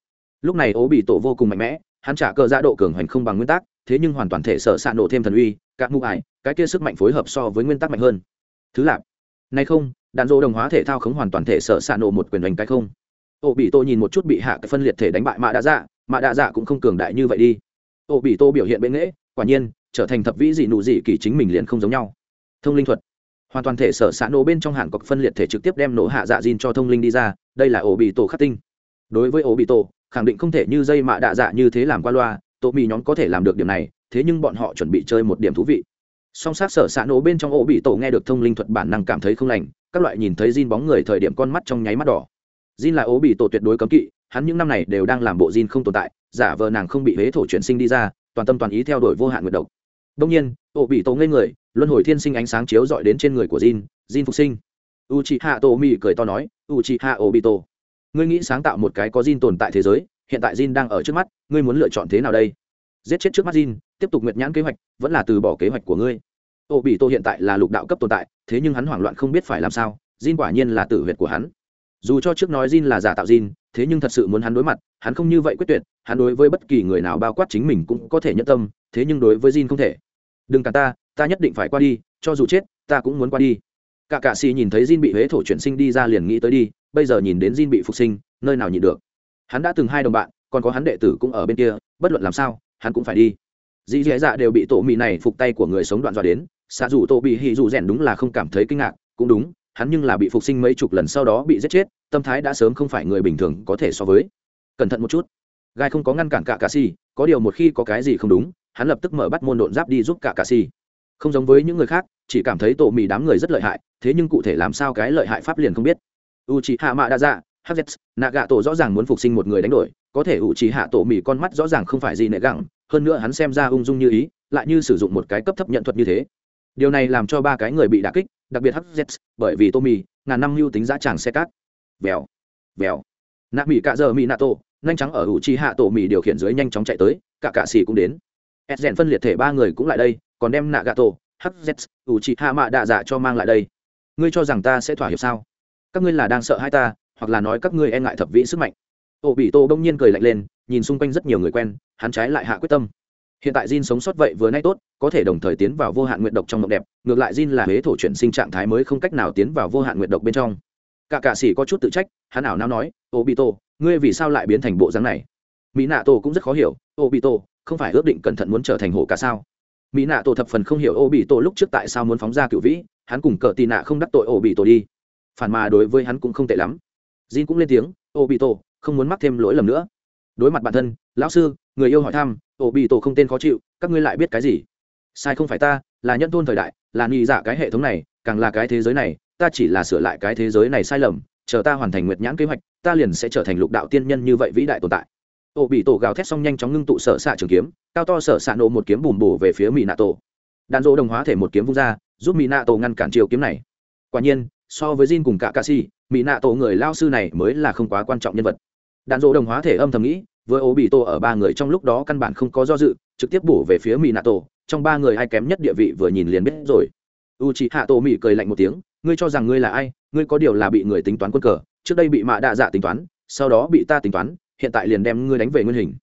Lúc này ố bị tổ vô cùng mạnh mẽ, hắn trả cờ ra độ cường hành không bằng nguyên tắc, thế nhưng hoàn toàn thể sợ san đồ thêm thần uy các mưu ải cái kia sức mạnh phối hợp so với nguyên tắc mạnh hơn. Thứ lạp. Nay không đạn dô đồng hóa thể thao khống hoàn toàn thể sợ san nổ một quyền đánh cái không. Ô bị tô nhìn một chút bị hạ cái phân liệt thể đánh bại mạ đã dạ mạ đạ dạ cũng không cường đại như vậy đi. Ô bị tô biểu hiện bệ nghễ quả nhiên trở thành thập vĩ dị nụ dị kỳ chính mình liền không giống nhau. Thông linh thuật. Hoàn toàn thể sở xã nổ bên trong hạng cọc phân liệt thể trực tiếp đem nổ hạ dạ dìn cho thông linh đi ra đây là ô bị tô khắc tinh. Đối với ô bị tô, khẳng định không thể như dây mạ đạ dạ như thế làm qua loa tổ mì nhóm có thể làm được điểm này thế nhưng bọn họ chuẩn bị chơi một điểm thú vị. Song sát sở xã nổ bên trong ổ bị tổ nghe được thông linh thuật bản năng cảm thấy không lành, các loại nhìn thấy Jin bóng người thời điểm con mắt trong nháy mắt đỏ. Jin là ổ bị tổ tuyệt đối cấm kỵ, hắn những năm này đều đang làm bộ Jin không tồn tại, giả vờ nàng không bị huế thổ chuyển sinh đi ra, toàn tâm toàn ý theo đuổi vô hạn nguyệt độc. Đông nhiên, ổ bị tổ ngây người, luân hồi thiên sinh ánh sáng chiếu dọi đến trên người của Jin Jin phục sinh. U chị hạ tổ mỹ cười to nói u chị hạ ổ bị tổ ngươi nghĩ sáng tạo một cái có Jin tồn tại thế giới, hiện tại Jin đang ở trước mắt, ngươi muốn lựa chọn thế nào đây? Giết chết trước mắt Jin tiếp tục nguyệt nhãn kế hoạch, vẫn là từ bỏ kế hoạch của ngươi. Ô bị tô hiện tại là lục đạo cấp tồn tại, thế nhưng hắn hoảng loạn không biết phải làm sao, Jin quả nhiên là tử huyệt của hắn. Dù cho trước nói Jin là giả tạo Jin, thế nhưng thật sự muốn hắn đối mặt, hắn không như vậy quyết tuyệt, hắn đối với bất kỳ người nào bao quát chính mình cũng có thể nhẫn tâm, thế nhưng đối với Jin không thể. Đừng cả ta ta nhất định phải qua đi, cho dù chết, ta cũng muốn qua đi. Cả cạ xì nhìn thấy Jin bị huế thổ chuyển sinh đi ra liền nghĩ tới đi, bây giờ nhìn đến Jin bị phục sinh, nơi nào nhịn được. Hắn đã từng hai đồng bạn, còn có hắn đệ tử cũng ở bên kia, bất luận làm sao, hắn cũng phải đi dì dì dạ đều bị tổ mì này phục tay của người sống đoạn dọa đến, xạ dù tổ bị hì dù rèn đúng là không cảm thấy kinh ngạc, cũng đúng, hắn nhưng là bị phục sinh mấy chục lần sau đó bị giết chết, tâm thái đã sớm không phải người bình thường có thể so với. Cẩn thận một chút. Gai không có ngăn cản cả cà si, có điều một khi có cái gì không đúng, hắn lập tức mở bắt môn độn giáp đi giúp cả cà si. Không giống với những người khác, chỉ cảm thấy tổ mì đám người rất lợi hại, thế nhưng cụ thể làm sao cái lợi hại pháp liền không biết. U c h hạ mạ đa dạ hz nạ gạ tổ rõ ràng muốn phục sinh một người đánh đổi, có thể ủ trí hạ tổ mì con mắt rõ ràng không phải gì nệ gẳng, hơn nữa hắn xem ra ung dung như ý, lại như sử dụng một cái cấp thấp nhận thuật như thế. Điều này làm cho ba cái người bị đà kích, đặc biệt hz bởi vì tô ngàn năm mưu tính giá tràng xe cát. Vèo vèo. Nạ mỹ cạ giờ mỹ nạ tổ, nhanh trắng ở ủ trí hạ tổ mì điều khiển dưới nhanh chóng chạy tới, cả cạ xì cũng đến. S rèn phân liệt thể ba người cũng lại đây, còn đem nạ gạ tổ hz ủ trí hạ mạ đạ dạ cho mang lại đây. Ngươi cho rằng ta sẽ thỏa hiệp sao? Các ngươi là đang sợ hai ta hoặc là nói các ngươi e ngại thập vĩ sức mạnh. Ô bị tô bỗng nhiên cười lạnh lên, nhìn xung quanh rất nhiều người quen, hắn trái lại hạ quyết tâm. Hiện tại Jin sống sót vậy vừa nay tốt, có thể đồng thời tiến vào vô hạn nguyện độc trong mộng đẹp, ngược lại Jin là huế thổ chuyển sinh trạng thái mới không cách nào tiến vào vô hạn nguyện độc bên trong. Cả cạ sĩ có chút tự trách, hắn ảo nao nói, ô bị tô, ngươi vì sao lại biến thành bộ dáng này? Mỹ nạ tổ cũng rất khó hiểu, ô bị tô, không phải ước định cẩn thận muốn trở thành hổ cả sao? Mỹ nạ tổ thập phần không hiểu ô bị tổ lúc trước tại sao muốn phóng ra cựu vĩ, hắn cùng cờ tì nạ không đắc tội ô bị tổ đi. Phản mà đối với hắn cũng không tệ lắm jin cũng lên tiếng ô bị tổ không muốn mắc thêm lỗi lầm nữa. Đối mặt bản thân, lão sư, người yêu hỏi thăm ô bị tổ không tên khó chịu, các ngươi lại biết cái gì? Sai không phải ta, là nhân tôn thời đại, là nghi giả dạ cái hệ thống này, càng là cái thế giới này, ta chỉ là sửa lại cái thế giới này sai lầm, chờ ta hoàn thành nguyệt nhãn kế hoạch, ta liền sẽ trở thành lục đạo tiên nhân như vậy vĩ đại tồn tại. Ô bị tổ gào thét xong nhanh chóng ngưng tụ sở xạ trường kiếm, cao to sở xạ nổ một kiếm bùm bổ về phía mỹ nạ tổ đạn dỗ đồng hóa thể một kiếm vung ra, giúp mỹ nạ tổ ngăn cản chiều kiếm này. Quả nhiên so với Jin cùng cả Kakashi, mỹ nạ tổ người lao sư này mới là không quá quan trọng nhân vật. Đạn Dụ đồng hóa thể âm thầm nghĩ, với Obito ở ba người trong lúc đó căn bản không có do dự, trực tiếp bổ về phía mỹ nạ tổ, trong ba người ai kém nhất địa vị vừa nhìn liền biết rồi. Uchi hạ tổ Tomi cười lạnh một tiếng, ngươi cho rằng ngươi là ai, ngươi có điều là bị người tính toán quân cờ, trước đây bị mạ đạ dạ tính toán, sau đó bị ta tính toán, hiện tại liền đem ngươi đánh về nguyên hình.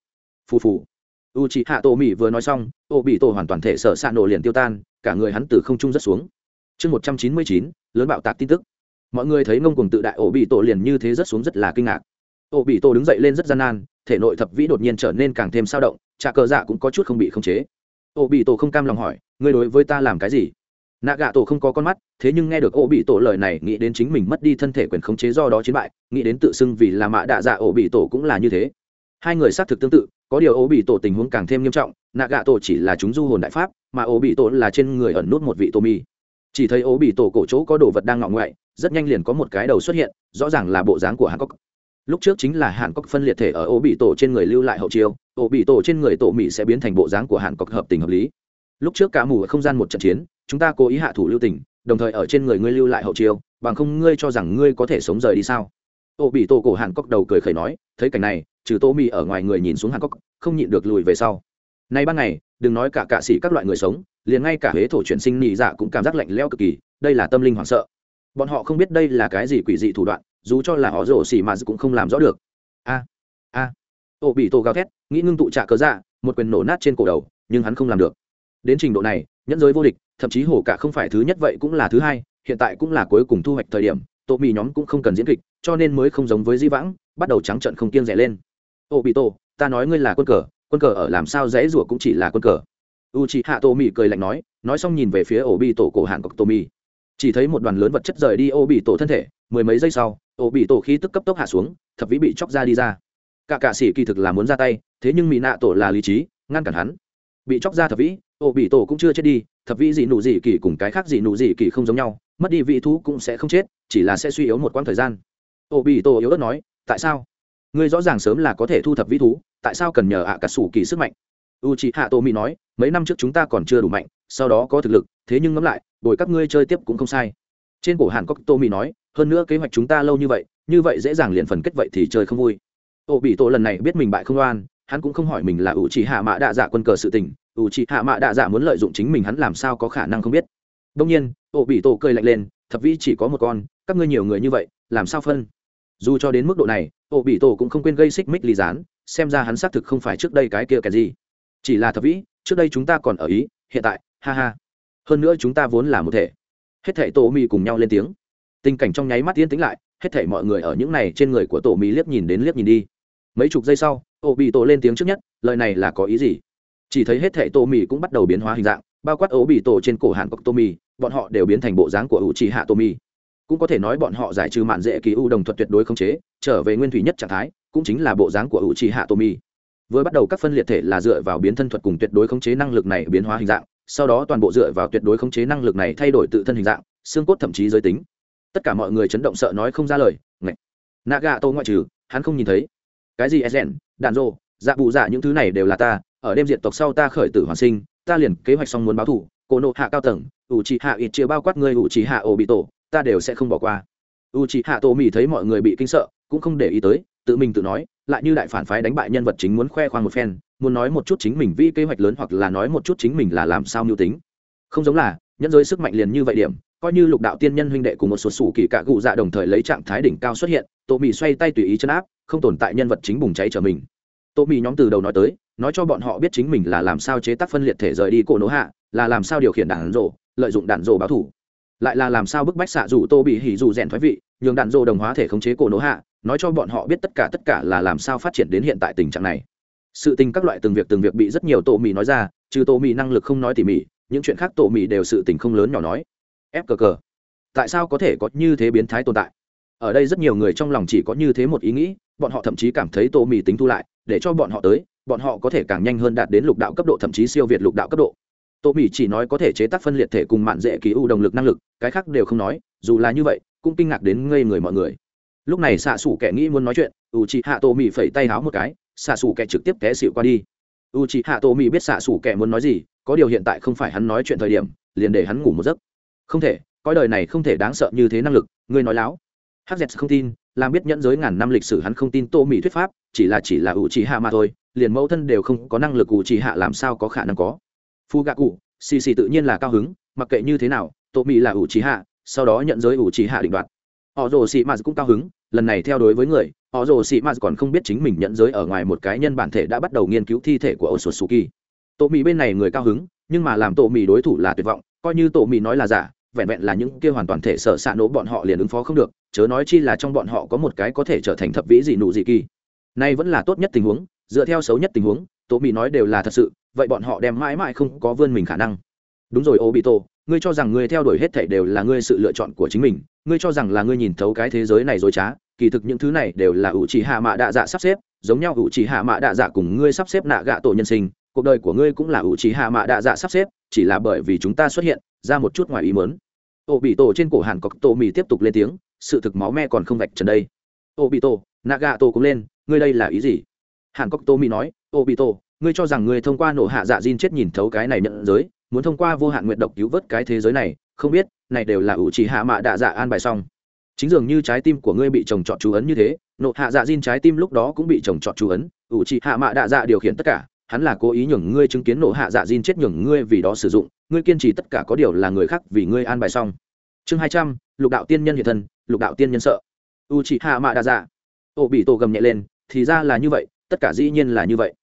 Phù phù. tổ Tomi vừa nói xong, Obito hoàn toàn thể sợ sạn nổ liền tiêu tan, cả người hắn từ không trung rất xuống. Chương 199, lớn bạo tạc tin tức. Mọi người thấy ngông cùng tự đại ổ bị tổ liền như thế rất xuống rất là kinh ngạc. Ổ bị tổ đứng dậy lên rất gian nan, thể nội thập vĩ đột nhiên trở nên càng thêm sao động, trà cờ dạ cũng có chút không bị khống chế. Ổ bị tổ không cam lòng hỏi, ngươi đối với ta làm cái gì? Nạ gạ tổ không có con mắt, thế nhưng nghe được ổ bị tổ lời này, nghĩ đến chính mình mất đi thân thể quyền khống chế do đó chiến bại, nghĩ đến tự xưng vì là mạ đạ dạ ổ bị tổ cũng là như thế. Hai người xác thực tương tự, có điều ổ bị tổ tình huống càng thêm nghiêm trọng, nạ gạ tổ chỉ là chúng du hồn đại pháp, mà ổ bị tổ là trên người ẩn nút một vị tô mi chỉ thấy ố bị tổ cổ chỗ có đồ vật đang ngọ ngoại, rất nhanh liền có một cái đầu xuất hiện, rõ ràng là bộ dáng của hàn cốc lúc trước chính là hàn cốc phân liệt thể ở ố bị tổ trên người lưu lại hậu chiêu, ố bị tổ trên người tổ mỹ sẽ biến thành bộ dáng của hàn cốc hợp tình hợp lý. Lúc trước cả mù ở không gian một trận chiến, chúng ta cố ý hạ thủ lưu tình, đồng thời ở trên người ngươi lưu lại hậu chiêu, bằng không ngươi cho rằng ngươi có thể sống rời đi sao? Ổ bị tổ cổ hàn cốc đầu cười khẩy nói, thấy cảnh này, trừ tô mỹ ở ngoài người nhìn xuống hàn cốc không nhịn được lùi về sau nay ban ngày, đừng nói cả cạ sĩ các loại người sống, liền ngay cả huế thổ chuyển sinh nị dạ cũng cảm giác lạnh leo cực kỳ, đây là tâm linh hoảng sợ. Bọn họ không biết đây là cái gì quỷ dị thủ đoạn, dù cho là họ rổ xỉ mà cũng không làm rõ được. A a. Ô bị tổ gào thét, nghĩ ngưng tụ trả cớ dạ một quyền nổ nát trên cổ đầu, nhưng hắn không làm được. Đến trình độ này, nhẫn giới vô địch, thậm chí hổ cả không phải thứ nhất vậy cũng là thứ hai, hiện tại cũng là cuối cùng thu hoạch thời điểm, tổ mì nhóm cũng không cần diễn kịch, cho nên mới không giống với di vãng, bắt đầu trắng trận không kiêng rẻ lên. Ô bị tổ, ta nói ngươi là quân cờ quân cờ ở làm sao dễ rủa cũng chỉ là quân cờ. U c h i hạ tô mì cười lạnh nói nói xong nhìn về phía ổ bị tổ cổ hàn cọc tô mì chỉ thấy một đoàn lớn vật chất rời đi ổ bị tổ thân thể, mười mấy giây sau ổ bị tổ khí tức cấp tốc hạ xuống, thập vĩ bị chóc ra đi ra. Cả cạ sĩ kỳ thực là muốn ra tay, thế nhưng mỹ nạ tổ là lý trí, ngăn cản hắn. Bị chóc ra thập vĩ ổ bị tổ cũng chưa chết đi, thập vĩ gì nụ gì kỳ cùng cái khác gì nụ gì kỳ không giống nhau, mất đi vị thú cũng sẽ không chết, chỉ là sẽ suy yếu một quãng thời gian. Ổ bị tổ yếu ớt nói, tại sao? Ngươi rõ ràng sớm là có thể thu thập vĩ thú, tại sao cần nhờ ạ cà sủ kỳ sức mạnh? U c h i hạ tô mỹ nói, mấy năm trước chúng ta còn chưa đủ mạnh, sau đó có thực lực, thế nhưng ngẫm lại, bồi các ngươi chơi tiếp cũng không sai. Trên cổ hàn cốc tô mỹ nói, hơn nữa kế hoạch chúng ta lâu như vậy như vậy dễ dàng liền phần kết vậy thì chơi không vui. Ô bị tổ lần này biết mình bại không oan, hắn cũng không hỏi mình là ủ chỉ hạ mã đạ dạ quân cờ sự tình ủ chỉ hạ mã đạ dạ muốn lợi dụng chính mình hắn làm sao có khả năng không biết. Đông nhiên, ô bị tổ cười lạnh lên, thập vi chỉ có một con, các ngươi nhiều người như vậy, làm sao phân? Dù cho đến mức độ này, ô bị tổ cũng không quên gây xích mích ly gián, xem ra hắn xác thực không phải trước đây cái kia kẻ gì. Chỉ là thập vĩ, trước đây chúng ta còn ở ý, hiện tại, ha ha. Hơn nữa chúng ta vốn là một thể. Hết thể tổ mì cùng nhau lên tiếng. Tình cảnh trong nháy mắt yên tĩnh lại, hết thể mọi người ở những này trên người của tổ mì liếc nhìn đến liếc nhìn đi. Mấy chục giây sau, ô bị tổ lên tiếng trước nhất, lời này là có ý gì? Chỉ thấy hết thể tổ mì cũng bắt đầu biến hóa hình dạng, bao quát ố bị tổ trên cổ hàn cọc tô mì, bọn họ đều biến thành bộ dáng của ủ trì hạ tô mì cũng có thể nói bọn họ giải trừ mạn dễ kỳ u đồng thuật tuyệt đối khống chế, trở về nguyên thủy nhất trạng thái, cũng chính là bộ dáng của u trì hạ tô mi vừa bắt đầu các phân liệt thể là dựa vào biến thân thuật cùng tuyệt đối khống chế năng lực này biến hóa hình dạng, sau đó toàn bộ dựa vào tuyệt đối khống chế năng lực này thay đổi tự thân hình dạng, xương cốt thậm chí giới tính. Tất cả mọi người chấn động sợ nói không ra lời, ngạch. Nạ gà tô ngoại trừ, hắn không nhìn thấy. Cái gì sn đàn rô dạ bụ dạ những thứ này đều là ta, ở đêm diện tộc sau ta khởi tử hoàn sinh, ta liền kế hoạch xong muốn báo thủ cổ nộ hạ cao tầng ủ trì hạ ít chia bao quát ngươi ủ trì hạ ổ bị tổ ta đều sẽ không bỏ qua. U trì hạ tổ mỹ thấy mọi người bị kinh sợ, cũng không để ý tới, tự mình tự nói, lại như đại phản phái đánh bại nhân vật chính muốn khoe khoang một phen, muốn nói một chút chính mình vi kế hoạch lớn hoặc là nói một chút chính mình là làm sao mưu tính. Không giống là, nhẫn giới sức mạnh liền như vậy điểm, coi như lục đạo tiên nhân huynh đệ cùng một số sủ kỳ cạ cụ dạ đồng thời lấy trạng thái đỉnh cao xuất hiện tổ mỹ xoay tay tùy ý chân áp, không tồn tại nhân vật chính bùng cháy trở mình. Tổ mỹ nhóm từ đầu nói tới, nói cho bọn họ biết chính mình là làm sao chế tác phân liệt thể rời đi cổ nỗ hạ, là làm sao điều khiển đạn rộ lợi dụng đạn rộ báo thủ lại là làm sao bức bách xạ dù tô bị hỉ dù rèn thoái vị, nhường đạn dô đồng hóa thể khống chế cổ nỗ hạ, nói cho bọn họ biết tất cả tất cả là làm sao phát triển đến hiện tại tình trạng này. Sự tình các loại từng việc từng việc bị rất nhiều tổ mì nói ra, trừ tổ mì năng lực không nói tỉ mỉ, những chuyện khác tổ mì đều sự tình không lớn nhỏ nói. Ép cờ cờ tại sao có thể có như thế biến thái tồn tại? Ở đây rất nhiều người trong lòng chỉ có như thế một ý nghĩ, bọn họ thậm chí cảm thấy tổ mì tính thu lại, để cho bọn họ tới, bọn họ có thể càng nhanh hơn đạt đến lục đạo cấp độ, thậm chí siêu việt lục đạo cấp độ tổ mỹ chỉ nói có thể chế tác phân liệt thể cùng mạn dễ ký ưu động lực năng lực, cái khác đều không nói, dù là như vậy, cũng kinh ngạc đến ngây người mọi người. Lúc này xạ xủ kẻ nghĩ muốn nói chuyện u chị hạ tổ mỹ phẩy tay háo một cái, xạ xủ kẻ trực tiếp té xịu qua đi. U chị hạ tổ mỹ biết xạ xủ kẻ muốn nói gì, có điều hiện tại không phải hắn nói chuyện thời điểm, liền để hắn ngủ một giấc. Không thể coi đời này không thể đáng sợ như thế năng lực, ngươi nói láo. Hz không tin, làm biết nhẫn giới ngàn năm lịch sử hắn không tin tô mỹ thuyết pháp, chỉ là chỉ là ủ trì hạ mà thôi, liền mẫu thân đều không có năng lực ủ trì hạ làm sao có khả năng có phu gạ cụ, xì xì tự nhiên là cao hứng, mặc kệ như thế nào, tô mỹ là ủ trí hạ, sau đó nhận giới ủ trí hạ định đoạt. Họ rồ xì mạt cũng cao hứng, lần này theo đối với người, họ rồ xì mạt còn không biết chính mình nhận giới ở ngoài một cái nhân bản thể đã bắt đầu nghiên cứu thi thể của ổ sột suki tô mỹ bên này người cao hứng, nhưng mà làm tô mỹ đối thủ là tuyệt vọng, coi như tô mỹ nói là giả, vẹn vẹn là những kia hoàn toàn thể sợ xạ nổ bọn họ liền ứng phó không được, chớ nói chi là trong bọn họ có một cái có thể trở thành thập vĩ dị nụ dị kỳ. Nay vẫn là tốt nhất tình huống, dựa theo xấu nhất tình huống tổ mỹ nói đều là thật sự, vậy bọn họ đem mãi mãi không có vươn mình khả năng. Đúng rồi, ô bị tổ ngươi cho rằng ngươi theo đuổi hết thảy đều là ngươi sự lựa chọn của chính mình, ngươi cho rằng là ngươi nhìn thấu cái thế giới này dối trá, kỳ thực những thứ này đều là ủ chỉ hạ mạ đạ dạ sắp xếp, giống nhau ủ chỉ hạ mạ đạ dạ cùng ngươi sắp xếp nạ gạ tổ nhân sinh, cuộc đời của ngươi cũng là ủ chỉ hạ mạ đạ dạ sắp xếp, chỉ là bởi vì chúng ta xuất hiện, ra một chút ngoài ý mớn ô bị tổ trên cổ hàn cọc tổ mì tiếp tục lên tiếng, sự thực máu me còn không vạch trần đây. Ô bị tổ nạ gạ tổ cũng lên, ngươi đây là ý gì? Hàn cọc tổ mì nói ô bị tổ ngươi cho rằng ngươi thông qua nổ hạ dạ diên chết nhìn thấu cái này nhận giới, muốn thông qua vô hạn nguyện độc cứu vớt cái thế giới này, không biết, này đều là ủ trì hạ mạ đạ dạ an bài xong. Chính dường như trái tim của ngươi bị trồng trọt chú ấn như thế nộ hạ dạ diên trái tim lúc đó cũng bị trồng trọt chú ấn, ủ trì hạ mạ đạ dạ điều khiển tất cả, hắn là cố ý nhường ngươi chứng kiến nộ hạ dạ diên chết nhường ngươi vì đó sử dụng, ngươi kiên trì tất cả có điều là người khác vì ngươi an bài xong. Chương hai trăm, lục đạo tiên nhân hiện thân, lục đạo tiên nhân sợ. U trì hạ mạ đa dạ. Ô bị tổ gầm nhẹ lên, thì ra là như vậy, tất cả dĩ nhiên là như vậy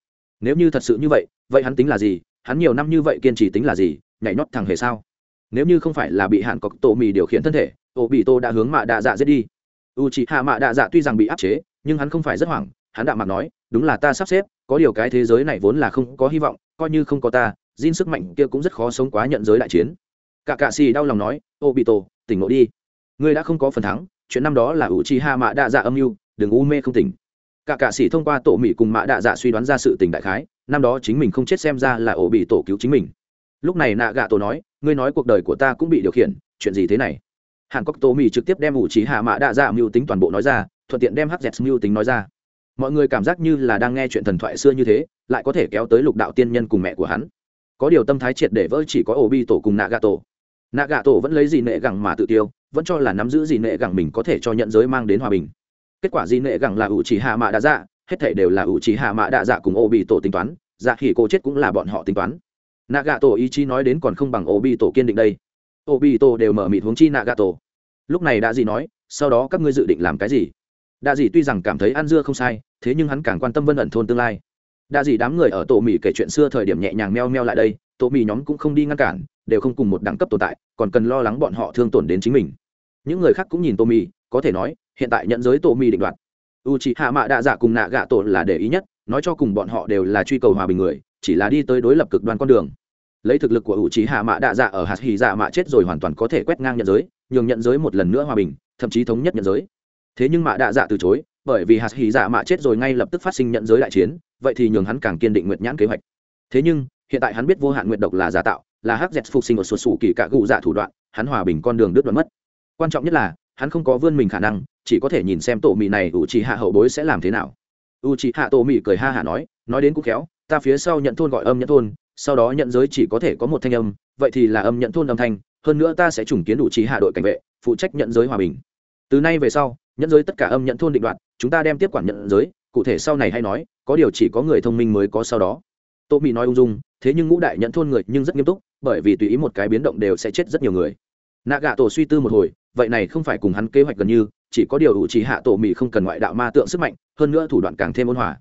nếu như thật sự như vậy vậy hắn tính là gì? Hắn nhiều năm như vậy kiên trì tính là gì? Nhảy nhót thằng hề sao? Nếu như không phải là bị hạn cọc tổ mì điều khiển thân thể ô bị tô đã hướng mạ đạ dạ giết đi. U chị hạ mạ đạ dạ tuy rằng bị áp chế, nhưng hắn không phải rất hoảng. Hắn đạo mặt nói, đúng là ta sắp xếp, có điều cái thế giới này vốn là không có hy vọng, coi như không có ta Jin sức mạnh kia cũng rất khó sống quá nhận giới đại chiến. Cả cạ xì đau lòng nói ô bị tổ tỉnh ngộ đi. Ngươi đã không có phần thắng, chuyện năm đó là u chi hạ mạ đạ dạ âm mưu, đừng u mê không tỉnh cả cạ sĩ thông qua tổ mỹ cùng mã đạ dạ suy đoán ra sự tình đại khái, năm đó chính mình không chết xem ra là ổ bị tổ cứu chính mình. Lúc này nạ gạ tổ nói, ngươi nói cuộc đời của ta cũng bị điều khiển, chuyện gì thế này? Hàn cốc tổ mỹ trực tiếp đem ủ trí hạ mã đạ dạ mưu tính toàn bộ nói ra, thuận tiện đem hắc dẹt mưu tính nói ra. Mọi người cảm giác như là đang nghe chuyện thần thoại xưa như thế, lại có thể kéo tới lục đạo tiên nhân cùng mẹ của hắn. Có điều tâm thái triệt để vỡ chỉ có ổ bi tổ cùng nạ gạ tổ. Nạ gạ tổ vẫn lấy gì nệ gẳng mà tự tiêu, vẫn cho là nắm giữ gì nệ gẳng mình có thể cho nhận giới mang đến hòa bình kết quả gì nệ gẳng là ủ chỉ hạ mạ đạ dạ hết thể đều là ủ chỉ hạ mạ đạ dạ cùng ô bị tổ tính toán dạ khỉ cô chết cũng là bọn họ tính toán. Nạ gà tổ ý chí nói đến còn không bằng ô bị tổ kiên định đây. Ô bị tổ đều mở mịt hướng chi nạ gà tổ lúc này đã gì nói, sau đó các ngươi dự định làm cái gì? Đa dì tuy rằng cảm thấy ăn dưa không sai, thế nhưng hắn càng quan tâm vân ẩn thôn tương lai. Đa dì đám người ở tổ mỹ kể chuyện xưa thời điểm nhẹ nhàng meo meo lại đây, tổ mỹ nhóm cũng không đi ngăn cản, đều không cùng một đẳng cấp tồn tại, còn cần lo lắng bọn họ thương tổn đến chính mình. Những người khác cũng nhìn tổ mỹ có thể nói hiện tại nhận giới tổ Mi định đoạt. U c h ị hạ mạ đạ dạ cùng nạ gạ tổ là để ý nhất, nói cho cùng bọn họ đều là truy cầu hòa bình người, chỉ là đi tới đối lập cực đoan con đường. Lấy thực lực của u c h ị hạ mạ đạ dạ ở hạt hì dạ mạ chết rồi hoàn toàn có thể quét ngang nhận giới, nhường nhận giới một lần nữa hòa bình, thậm chí thống nhất nhận giới. Thế nhưng mạ đạ dạ từ chối, bởi vì hạt hỉ dạ mạ chết rồi ngay lập tức phát sinh nhận giới đại chiến, vậy thì nhường hắn càng kiên định nguyện nhãn kế hoạch. Thế nhưng, hiện tại hắn biết vô hạn nguyện độc là giả tạo, là hắc dẹt phục sinh ở sụt sủ kỳ cả gụ dạ thủ đoạn, hắn hòa bình con đường đứt đoạn mất. Quan trọng nhất là, hắn không có vươn mình khả năng chỉ có thể nhìn xem tổ mì này u trí hạ hậu bối sẽ làm thế nào. U trí hạ tổ mì cười ha hả nói nói đến cũng khéo, ta phía sau nhận thôn gọi âm nhận thôn, sau đó nhận giới chỉ có thể có một thanh âm, vậy thì là âm nhận thôn âm thanh, hơn nữa ta sẽ trùng kiến đủ trí hạ đội cảnh vệ, phụ trách nhận giới hòa bình. Từ nay về sau, nhận giới tất cả âm nhận thôn định đoạt, chúng ta đem tiếp quản nhận giới, cụ thể sau này hay nói, có điều chỉ có người thông minh mới có sau đó. Tô mỹ nói ung dung, thế nhưng ngũ đại nhận thôn người nhưng rất nghiêm túc, bởi vì tùy ý một cái biến động đều sẽ chết rất nhiều người. Nạ gạ tổ suy tư một hồi, vậy này không phải cùng hắn kế hoạch gần như chỉ có điều ủ trì hạ tổ mỹ không cần ngoại đạo ma tượng sức mạnh, hơn nữa thủ đoạn càng thêm ôn hòa.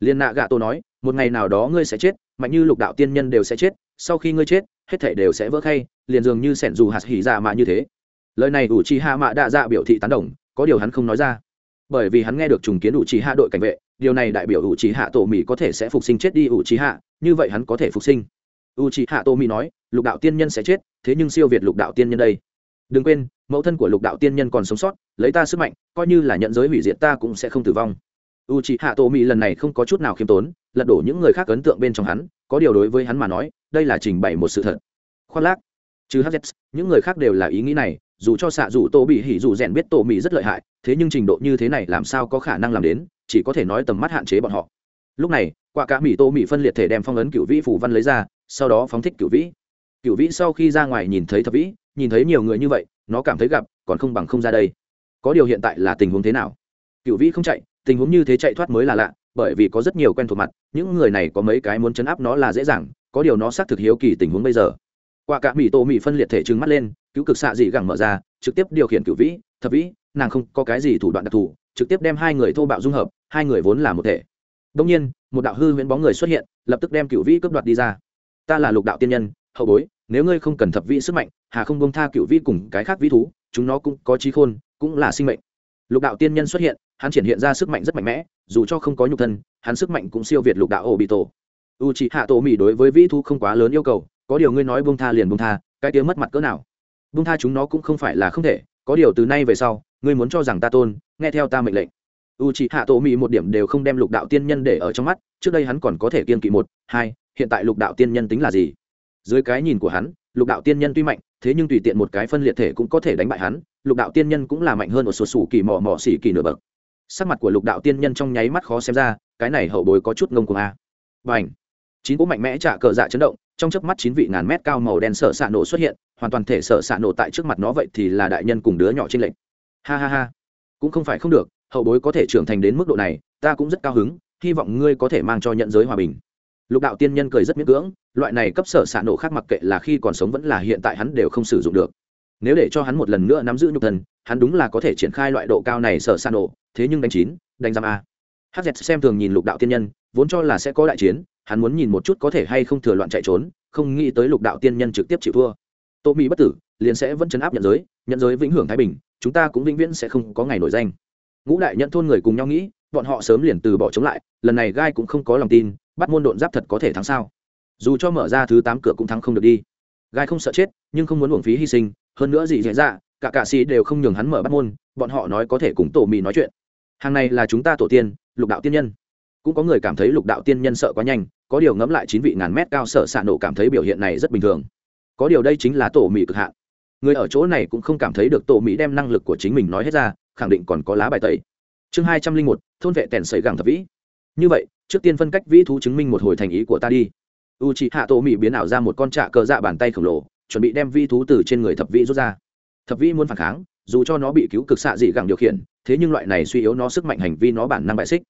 Liên nạ gạ tổ nói, một ngày nào đó ngươi sẽ chết, mạnh như lục đạo tiên nhân đều sẽ chết, sau khi ngươi chết, hết thể đều sẽ vỡ khay, liền dường như sẻn dù hạt hỉ dạ mạ như thế. Lời này ủ trì hạ mạ đạ dạ biểu thị tán đồng, có điều hắn không nói ra. Bởi vì hắn nghe được trùng kiến ủ trì hạ đội cảnh vệ, điều này đại biểu ủ trì hạ tổ mỹ có thể sẽ phục sinh chết đi ủ trì hạ, như vậy hắn có thể phục sinh. U trì hạ tổ mỹ nói, lục đạo tiên nhân sẽ chết, thế nhưng siêu việt lục đạo tiên nhân đây đừng quên, mẫu thân của lục đạo tiên nhân còn sống sót, lấy ta sức mạnh, coi như là nhận giới hủy diệt ta cũng sẽ không tử vong. U c h ị hạ tổ mỹ lần này không có chút nào khiêm tốn, lật đổ những người khác ấn tượng bên trong hắn, có điều đối với hắn mà nói, đây là trình bày một sự thật. Khoác lác. Chứ hz những người khác đều là ý nghĩ này, dù cho xạ dù tổ bị hỉ dù rèn biết tổ mỹ rất lợi hại, thế nhưng trình độ như thế này làm sao có khả năng làm đến, chỉ có thể nói tầm mắt hạn chế bọn họ. Lúc này, quả cả mỹ tô mỹ phân liệt thể đem phong ấn cựu vĩ phủ văn lấy ra, sau đó phóng thích cựu vĩ. Cựu vĩ sau khi ra ngoài nhìn thấy thập vĩ nhìn thấy nhiều người như vậy, nó cảm thấy gặp, còn không bằng không ra đây. Có điều hiện tại là tình huống thế nào? Cựu vĩ không chạy, tình huống như thế chạy thoát mới là lạ, bởi vì có rất nhiều quen thuộc mặt, những người này có mấy cái muốn chấn áp nó là dễ dàng, có điều nó xác thực hiếu kỳ tình huống bây giờ. Qua cả mỹ tô mỹ phân liệt thể trừng mắt lên, cứu cực xạ dị gẳng mở ra, trực tiếp điều khiển cựu vĩ, thập vĩ, nàng không có cái gì thủ đoạn đặc thù, trực tiếp đem hai người thô bạo dung hợp, hai người vốn là một thể. Đông nhiên, một đạo hư huyễn bóng người xuất hiện, lập tức đem cựu vĩ cướp đoạt đi ra. Ta là lục đạo tiên nhân, hậu bối nếu ngươi không cần thập vĩ sức mạnh, hà không bông tha cựu vĩ cùng cái khác vĩ thú, chúng nó cũng có trí khôn, cũng là sinh mệnh. Lục đạo tiên nhân xuất hiện, hắn triển hiện ra sức mạnh rất mạnh mẽ, dù cho không có nhục thân, hắn sức mạnh cũng siêu việt lục đạo ổ bị tổ u c hạ tổ mỹ đối với vĩ thú không quá lớn yêu cầu, có điều ngươi nói bông tha liền bông tha, cái tiếng mất mặt cỡ nào? Bông tha chúng nó cũng không phải là không thể, có điều từ nay về sau, ngươi muốn cho rằng ta tôn, nghe theo ta mệnh lệnh. U c hạ tổ mỹ một điểm đều không đem lục đạo tiên nhân để ở trong mắt, trước đây hắn còn có thể kiên kỵ một, hai, hiện tại lục đạo tiên nhân tính là gì? Dưới cái nhìn của hắn, lục đạo tiên nhân tuy mạnh, thế nhưng tùy tiện một cái phân liệt thể cũng có thể đánh bại hắn, lục đạo tiên nhân cũng là mạnh hơn một số sủ kỳ mò mò xỉ kỳ nửa bậc. Sắc mặt của lục đạo tiên nhân trong nháy mắt khó xem ra, cái này hậu bối có chút ngông cuồng a. Và ảnh chín cỗ mạnh mẽ trả cờ dạ chấn động, trong chớp mắt chín vị ngàn mét cao màu đen sợ xạ nổ xuất hiện, hoàn toàn thể sợ xạ nổ tại trước mặt nó vậy thì là đại nhân cùng đứa nhỏ trên lệnh ha ha ha! Cũng không phải không được, hậu bối có thể trưởng thành đến mức độ này, ta cũng rất cao hứng, hy vọng ngươi có thể mang cho nhận giới hòa bình lục đạo tiên nhân cười rất miễn cưỡng, loại này cấp sở xạ nổ khác mặc kệ là khi còn sống vẫn là hiện tại hắn đều không sử dụng được. Nếu để cho hắn một lần nữa nắm giữ nhục thần hắn đúng là có thể triển khai loại độ cao này sở xạ nổ, thế nhưng đánh chín, đánh giam a. Hz xem thường nhìn lục đạo tiên nhân, vốn cho là sẽ có đại chiến, hắn muốn nhìn một chút có thể hay không thừa loạn chạy trốn, không nghĩ tới lục đạo tiên nhân trực tiếp chịu thua. Tô mỹ bất tử, liền sẽ vẫn chấn áp nhận giới nhận giới vĩnh hưởng thái bình, chúng ta cũng vĩnh viễn sẽ không có ngày nổi danh. Ngũ đại nhận thôn người cùng nhau nghĩ, bọn họ sớm liền từ bỏ chống lại, lần này gai cũng không có lòng tin bắt môn độn giáp thật có thể thắng sao? Dù cho mở ra thứ tám cửa cũng thắng không được đi. Gai không sợ chết nhưng không muốn uổng phí hy sinh. Hơn nữa gì dễ dạ, cả cạ sĩ đều không nhường hắn mở bắt môn bọn họ nói có thể cùng tổ mì nói chuyện. Hàng này là chúng ta tổ tiên lục đạo tiên nhân. Cũng có người cảm thấy lục đạo tiên nhân sợ quá nhanh có điều ngẫm lại chín vị ngàn mét cao sợ xạ nổ cảm thấy biểu hiện này rất bình thường. Có điều đây chính là tổ mỹ cực hạn. Người ở chỗ này cũng không cảm thấy được tổ mỹ đem năng lực của chính mình nói hết ra khẳng định còn có lá bài tẩy. Chương hai trăm linh một thôn vệ tèn sấy gẳng thập vĩ. Như vậy trước tiên phân cách vĩ thú chứng minh một hồi thành ý của ta đi. U c hạ tổ mỹ biến ảo ra một con trạ cờ dạ bàn tay khổng lồ, chuẩn bị đem vĩ thú từ trên người thập vĩ rút ra. Thập vĩ muốn phản kháng, dù cho nó bị cứu cực xạ dị gẳng điều khiển, thế nhưng loại này suy yếu nó sức mạnh hành vi nó bản năng bại xích.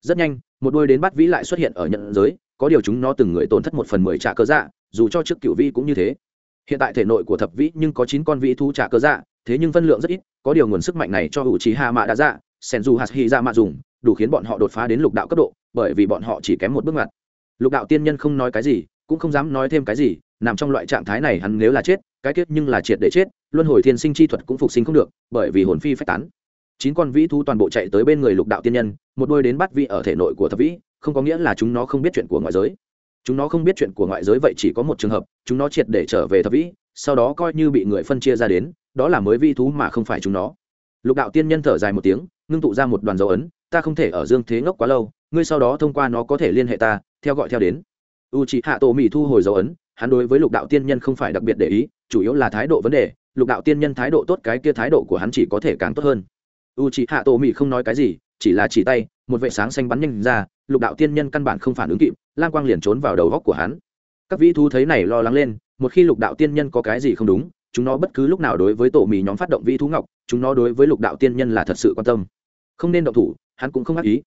Rất nhanh, một đôi đến bắt vĩ lại xuất hiện ở nhận giới, có điều chúng nó từng người tổn thất một phần mười trạ cờ dạ dù cho trước cựu vĩ cũng như thế. Hiện tại thể nội của thập vĩ nhưng có chín con vĩ thú trạ cờ dạ thế nhưng phân lượng rất ít, có điều nguồn sức mạnh này cho hữu trí hạ mạ đã dạ sen du hạt dạ hy ra mạ dùng đủ khiến bọn họ đột phá đến lục đạo cấp độ, bởi vì bọn họ chỉ kém một bước ngoặt. Lục đạo tiên nhân không nói cái gì, cũng không dám nói thêm cái gì, nằm trong loại trạng thái này hắn nếu là chết, cái kết nhưng là triệt để chết, luân hồi thiên sinh chi thuật cũng phục sinh không được, bởi vì hồn phi phách tán. Chín con vĩ thú toàn bộ chạy tới bên người lục đạo tiên nhân, một đôi đến bắt vị ở thể nội của thập vĩ, không có nghĩa là chúng nó không biết chuyện của ngoại giới. Chúng nó không biết chuyện của ngoại giới vậy chỉ có một trường hợp, chúng nó triệt để trở về thập vĩ, sau đó coi như bị người phân chia ra đến, đó là mới vi thú mà không phải chúng nó. Lục đạo tiên nhân thở dài một tiếng, ngưng tụ ra một đoàn dấu ấn ta không thể ở dương thế ngốc quá lâu, ngươi sau đó thông qua nó có thể liên hệ ta, theo gọi theo đến. U c hạ tổ mỹ thu hồi dấu ấn, hắn đối với lục đạo tiên nhân không phải đặc biệt để ý, chủ yếu là thái độ vấn đề, lục đạo tiên nhân thái độ tốt cái kia thái độ của hắn chỉ có thể càng tốt hơn. U c hạ tổ mỹ không nói cái gì, chỉ là chỉ tay, một vệ sáng xanh bắn nhanh ra, lục đạo tiên nhân căn bản không phản ứng kịp lan quang liền trốn vào đầu góc của hắn. Các vĩ thú thấy này lo lắng lên, một khi lục đạo tiên nhân có cái gì không đúng, chúng nó bất cứ lúc nào đối với tổ mì nhóm phát động vĩ thú ngọc, chúng nó đối với lục đạo tiên nhân là thật sự quan tâm. Không nên động thủ hắn cũng không ác ý.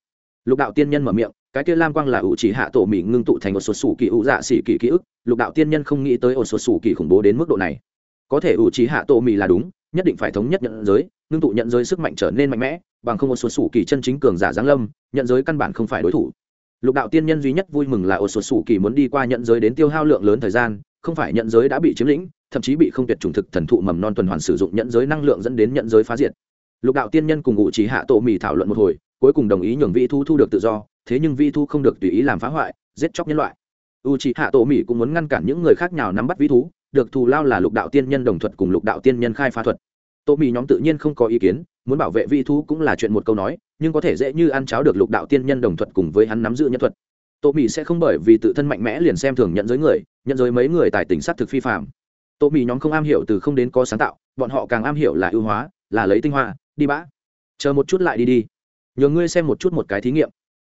Lục đạo tiên nhân mở miệng, cái kia lam quang là ủ chỉ hạ tổ mì ngưng tụ thành một sột sủ kỳ ủ dạ xỉ kỳ ký ức, lục đạo tiên nhân không nghĩ tới ổ sột sủ kỳ khủng bố đến mức độ này. Có thể ủ chỉ hạ tổ mì là đúng, nhất định phải thống nhất nhận giới, ngưng tụ nhận giới sức mạnh trở nên mạnh mẽ, bằng không một số sủ kỳ chân chính cường giả giáng lâm, nhận giới căn bản không phải đối thủ. Lục đạo tiên nhân duy nhất vui mừng là ổ sột sủ kỳ muốn đi qua nhận giới đến tiêu hao lượng lớn thời gian, không phải nhận giới đã bị chiếm lĩnh, thậm chí bị không tuyệt chủng thực thần thụ mầm non tuần hoàn sử dụng nhận giới năng lượng dẫn đến nhận giới phá diệt. Lục đạo tiên nhân cùng ngụ chỉ hạ tổ mì thảo luận một hồi cuối cùng đồng ý nhường vị thu thu được tự do, thế nhưng vi thu không được tùy ý làm phá hoại, giết chóc nhân loại. U c hạ tổ mỹ cũng muốn ngăn cản những người khác nào nắm bắt vĩ thú được thù lao là lục đạo tiên nhân đồng thuật cùng lục đạo tiên nhân khai phá thuật. Tổ mỹ nhóm tự nhiên không có ý kiến, muốn bảo vệ vĩ thú cũng là chuyện một câu nói, nhưng có thể dễ như ăn cháo được lục đạo tiên nhân đồng thuật cùng với hắn nắm giữ nhân thuật. Tổ mỹ sẽ không bởi vì tự thân mạnh mẽ liền xem thường nhận giới người, nhận giới mấy người tài tình s thực phi phạm tổ mỹ nhóm không am hiểu từ không đến có sáng tạo, bọn họ càng am hiểu là ưu hóa, là lấy tinh hoa, đi bã chờ một chút lại đi đi nhờ ngươi xem một chút một cái thí nghiệm.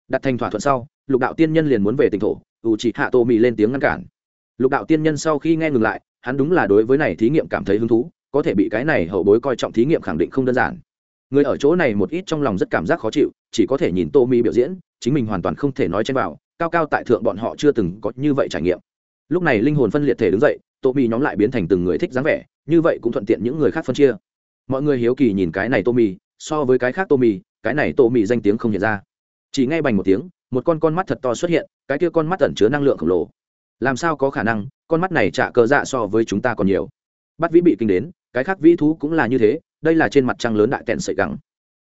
Đặt thành thỏa thuận sau, lục đạo tiên nhân liền muốn về tỉnh thổ, ủ chỉ hạ tô mì lên tiếng ngăn cản. Lục đạo tiên nhân sau khi nghe ngừng lại, hắn đúng là đối với này thí nghiệm cảm thấy hứng thú, có thể bị cái này hậu bối coi trọng thí nghiệm khẳng định không đơn giản. Người ở chỗ này một ít trong lòng rất cảm giác khó chịu, chỉ có thể nhìn tô mi biểu diễn, chính mình hoàn toàn không thể nói chen vào, cao cao tại thượng bọn họ chưa từng có như vậy trải nghiệm. Lúc này linh hồn phân liệt thể đứng dậy, tô mi nhóm lại biến thành từng người thích dáng vẻ, như vậy cũng thuận tiện những người khác phân chia. Mọi người hiếu kỳ nhìn cái này tô mi, so với cái khác tô mi cái này tổ mị danh tiếng không hiện ra. Chỉ ngay bành một tiếng, một con con mắt thật to xuất hiện, cái kia con mắt ẩn chứa năng lượng khổng lồ. Làm sao có khả năng, con mắt này trả cờ dạ so với chúng ta còn nhiều. Bắt vĩ bị kinh đến, cái khác vĩ thú cũng là như thế, đây là trên mặt trăng lớn đại tẹn sợi gắng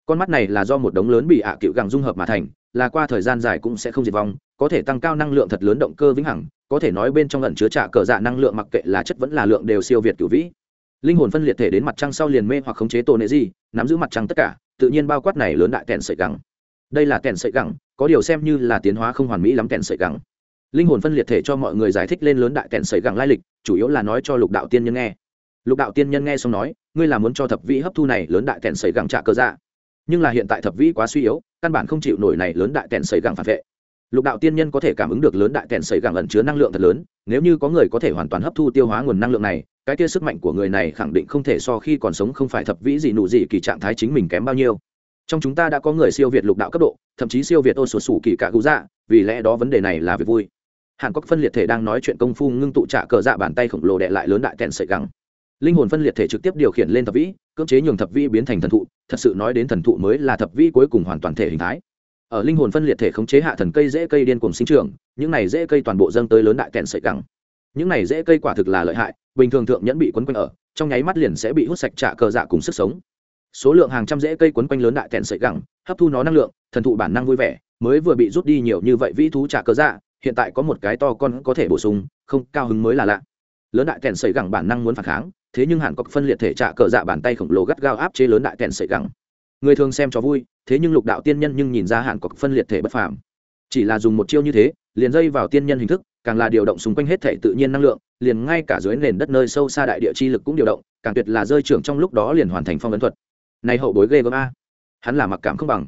con mắt này là do một đống lớn bị ạ à cựu gẳng dung hợp mà thành, là qua thời gian dài cũng sẽ không diệt vong, có thể tăng cao năng lượng thật lớn động cơ vĩnh hằng, có thể nói bên trong ẩn chứa trả cờ dạ năng lượng mặc kệ là chất vẫn là lượng đều siêu việt cửu vĩ. Linh hồn phân liệt thể đến mặt trăng sau liền mê hoặc khống chế tổ nệ gì nắm giữ mặt trăng tất cả tự nhiên bao quát này lớn đại tẹn sợi gẳng. đây là kèn sợi gẳng, có điều xem như là tiến hóa không hoàn mỹ lắm kèn sợi gẳng. Linh hồn phân liệt thể cho mọi người giải thích lên lớn đại kèn sợi gẳng lai lịch, chủ yếu là nói cho lục đạo tiên nhân nghe. Lục đạo tiên nhân nghe xong nói, ngươi là muốn cho thập vĩ hấp thu này lớn đại kèn sợi gẳng trả cơ dạ. Nhưng là hiện tại thập vĩ quá suy yếu, căn bản không chịu nổi này lớn đại kèn sợi gẳng phản vệ lục đạo tiên nhân có thể cảm ứng được lớn đại kèn sợi gẳng ẩn chứa năng lượng thật lớn, nếu như có người có thể hoàn toàn hấp thu tiêu hóa nguồn năng lượng này, cái kia sức mạnh của người này khẳng định không thể so khi còn sống không phải thập vĩ gì nụ gì kỳ trạng thái chính mình kém bao nhiêu. Trong chúng ta đã có người siêu việt lục đạo cấp độ, thậm chí siêu việt ô sột sủ kỳ cả cụ dạ vì lẽ đó vấn đề này là việc vui. Hàn quốc phân liệt thể đang nói chuyện công phu ngưng tụ trạ cờ dạ bàn tay khổng lồ đệ lại lớn đại kẹn sợi gắng linh hồn phân liệt thể trực tiếp điều khiển lên thập vĩ, cưỡng chế nhường thập vĩ biến thành thần thụ, thật sự nói đến thần thụ mới là thập vĩ cuối cùng hoàn toàn thể hình thái ở linh hồn phân liệt thể khống chế hạ thần cây dễ cây điên cuồng sinh trưởng, những này dễ cây toàn bộ dâng tới lớn đại kẹn sợi gắng những này dễ cây quả thực là lợi hại, bình thường thượng nhẫn bị quấn quanh ở, trong nháy mắt liền sẽ bị hút sạch trả cờ dạ cùng sức sống. Số lượng hàng trăm rễ cây quấn quanh lớn đại kẹn sợi gẳng, hấp thu nó năng lượng, thần thụ bản năng vui vẻ, mới vừa bị rút đi nhiều như vậy vĩ thú trả cờ dạ hiện tại có một cái to con có thể bổ sung, không, cao hứng mới là lạ. Lớn đại kẹn sợi gẳng bản năng muốn phản kháng, thế nhưng hẳn có phân liệt thể trả cờ dạ bàn tay khổng lồ gắt gao áp chế lớn đại kẹn sợi gẳng người thường xem cho vui, thế nhưng lục đạo tiên nhân nhưng nhìn ra hàn cọc phân liệt thể bất phàm. Chỉ là dùng một chiêu như thế, liền dây vào tiên nhân hình thức, càng là điều động xung quanh hết thể tự nhiên năng lượng, liền ngay cả dưới nền đất nơi sâu xa đại địa chi lực cũng điều động, càng tuyệt là rơi trưởng trong lúc đó liền hoàn thành phong ấn thuật. Này hậu bối ghê gớm a. Hắn là mặc cảm không bằng.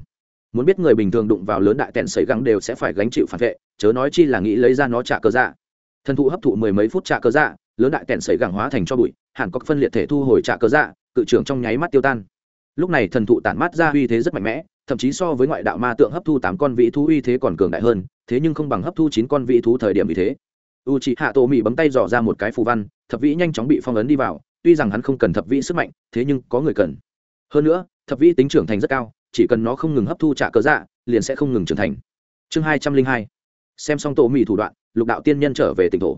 Muốn biết người bình thường đụng vào lớn đại tèn sấy gắng đều sẽ phải gánh chịu phản vệ, chớ nói chi là nghĩ lấy ra nó trả cơ dạ. Thần thụ hấp thụ mười mấy phút trả cơ dạ lớn đại tèn sấy gắng hóa thành cho bụi hàn có phân liệt thể thu hồi trả cơ dạ cự trưởng trong nháy mắt tiêu tan lúc này thần thụ tản mát ra uy thế rất mạnh mẽ, thậm chí so với ngoại đạo ma tượng hấp thu tám con vị thú uy thế còn cường đại hơn, thế nhưng không bằng hấp thu chín con vị thú thời điểm vì thế. U c hạ tổ mỹ bấm tay dò ra một cái phù văn, thập vĩ nhanh chóng bị phong ấn đi vào, tuy rằng hắn không cần thập vĩ sức mạnh, thế nhưng có người cần. Hơn nữa, thập vĩ tính trưởng thành rất cao, chỉ cần nó không ngừng hấp thu trả cớ dạ liền sẽ không ngừng trưởng thành. Chương hai trăm linh hai. Xem xong tổ mỹ thủ đoạn, lục đạo tiên nhân trở về tỉnh thổ.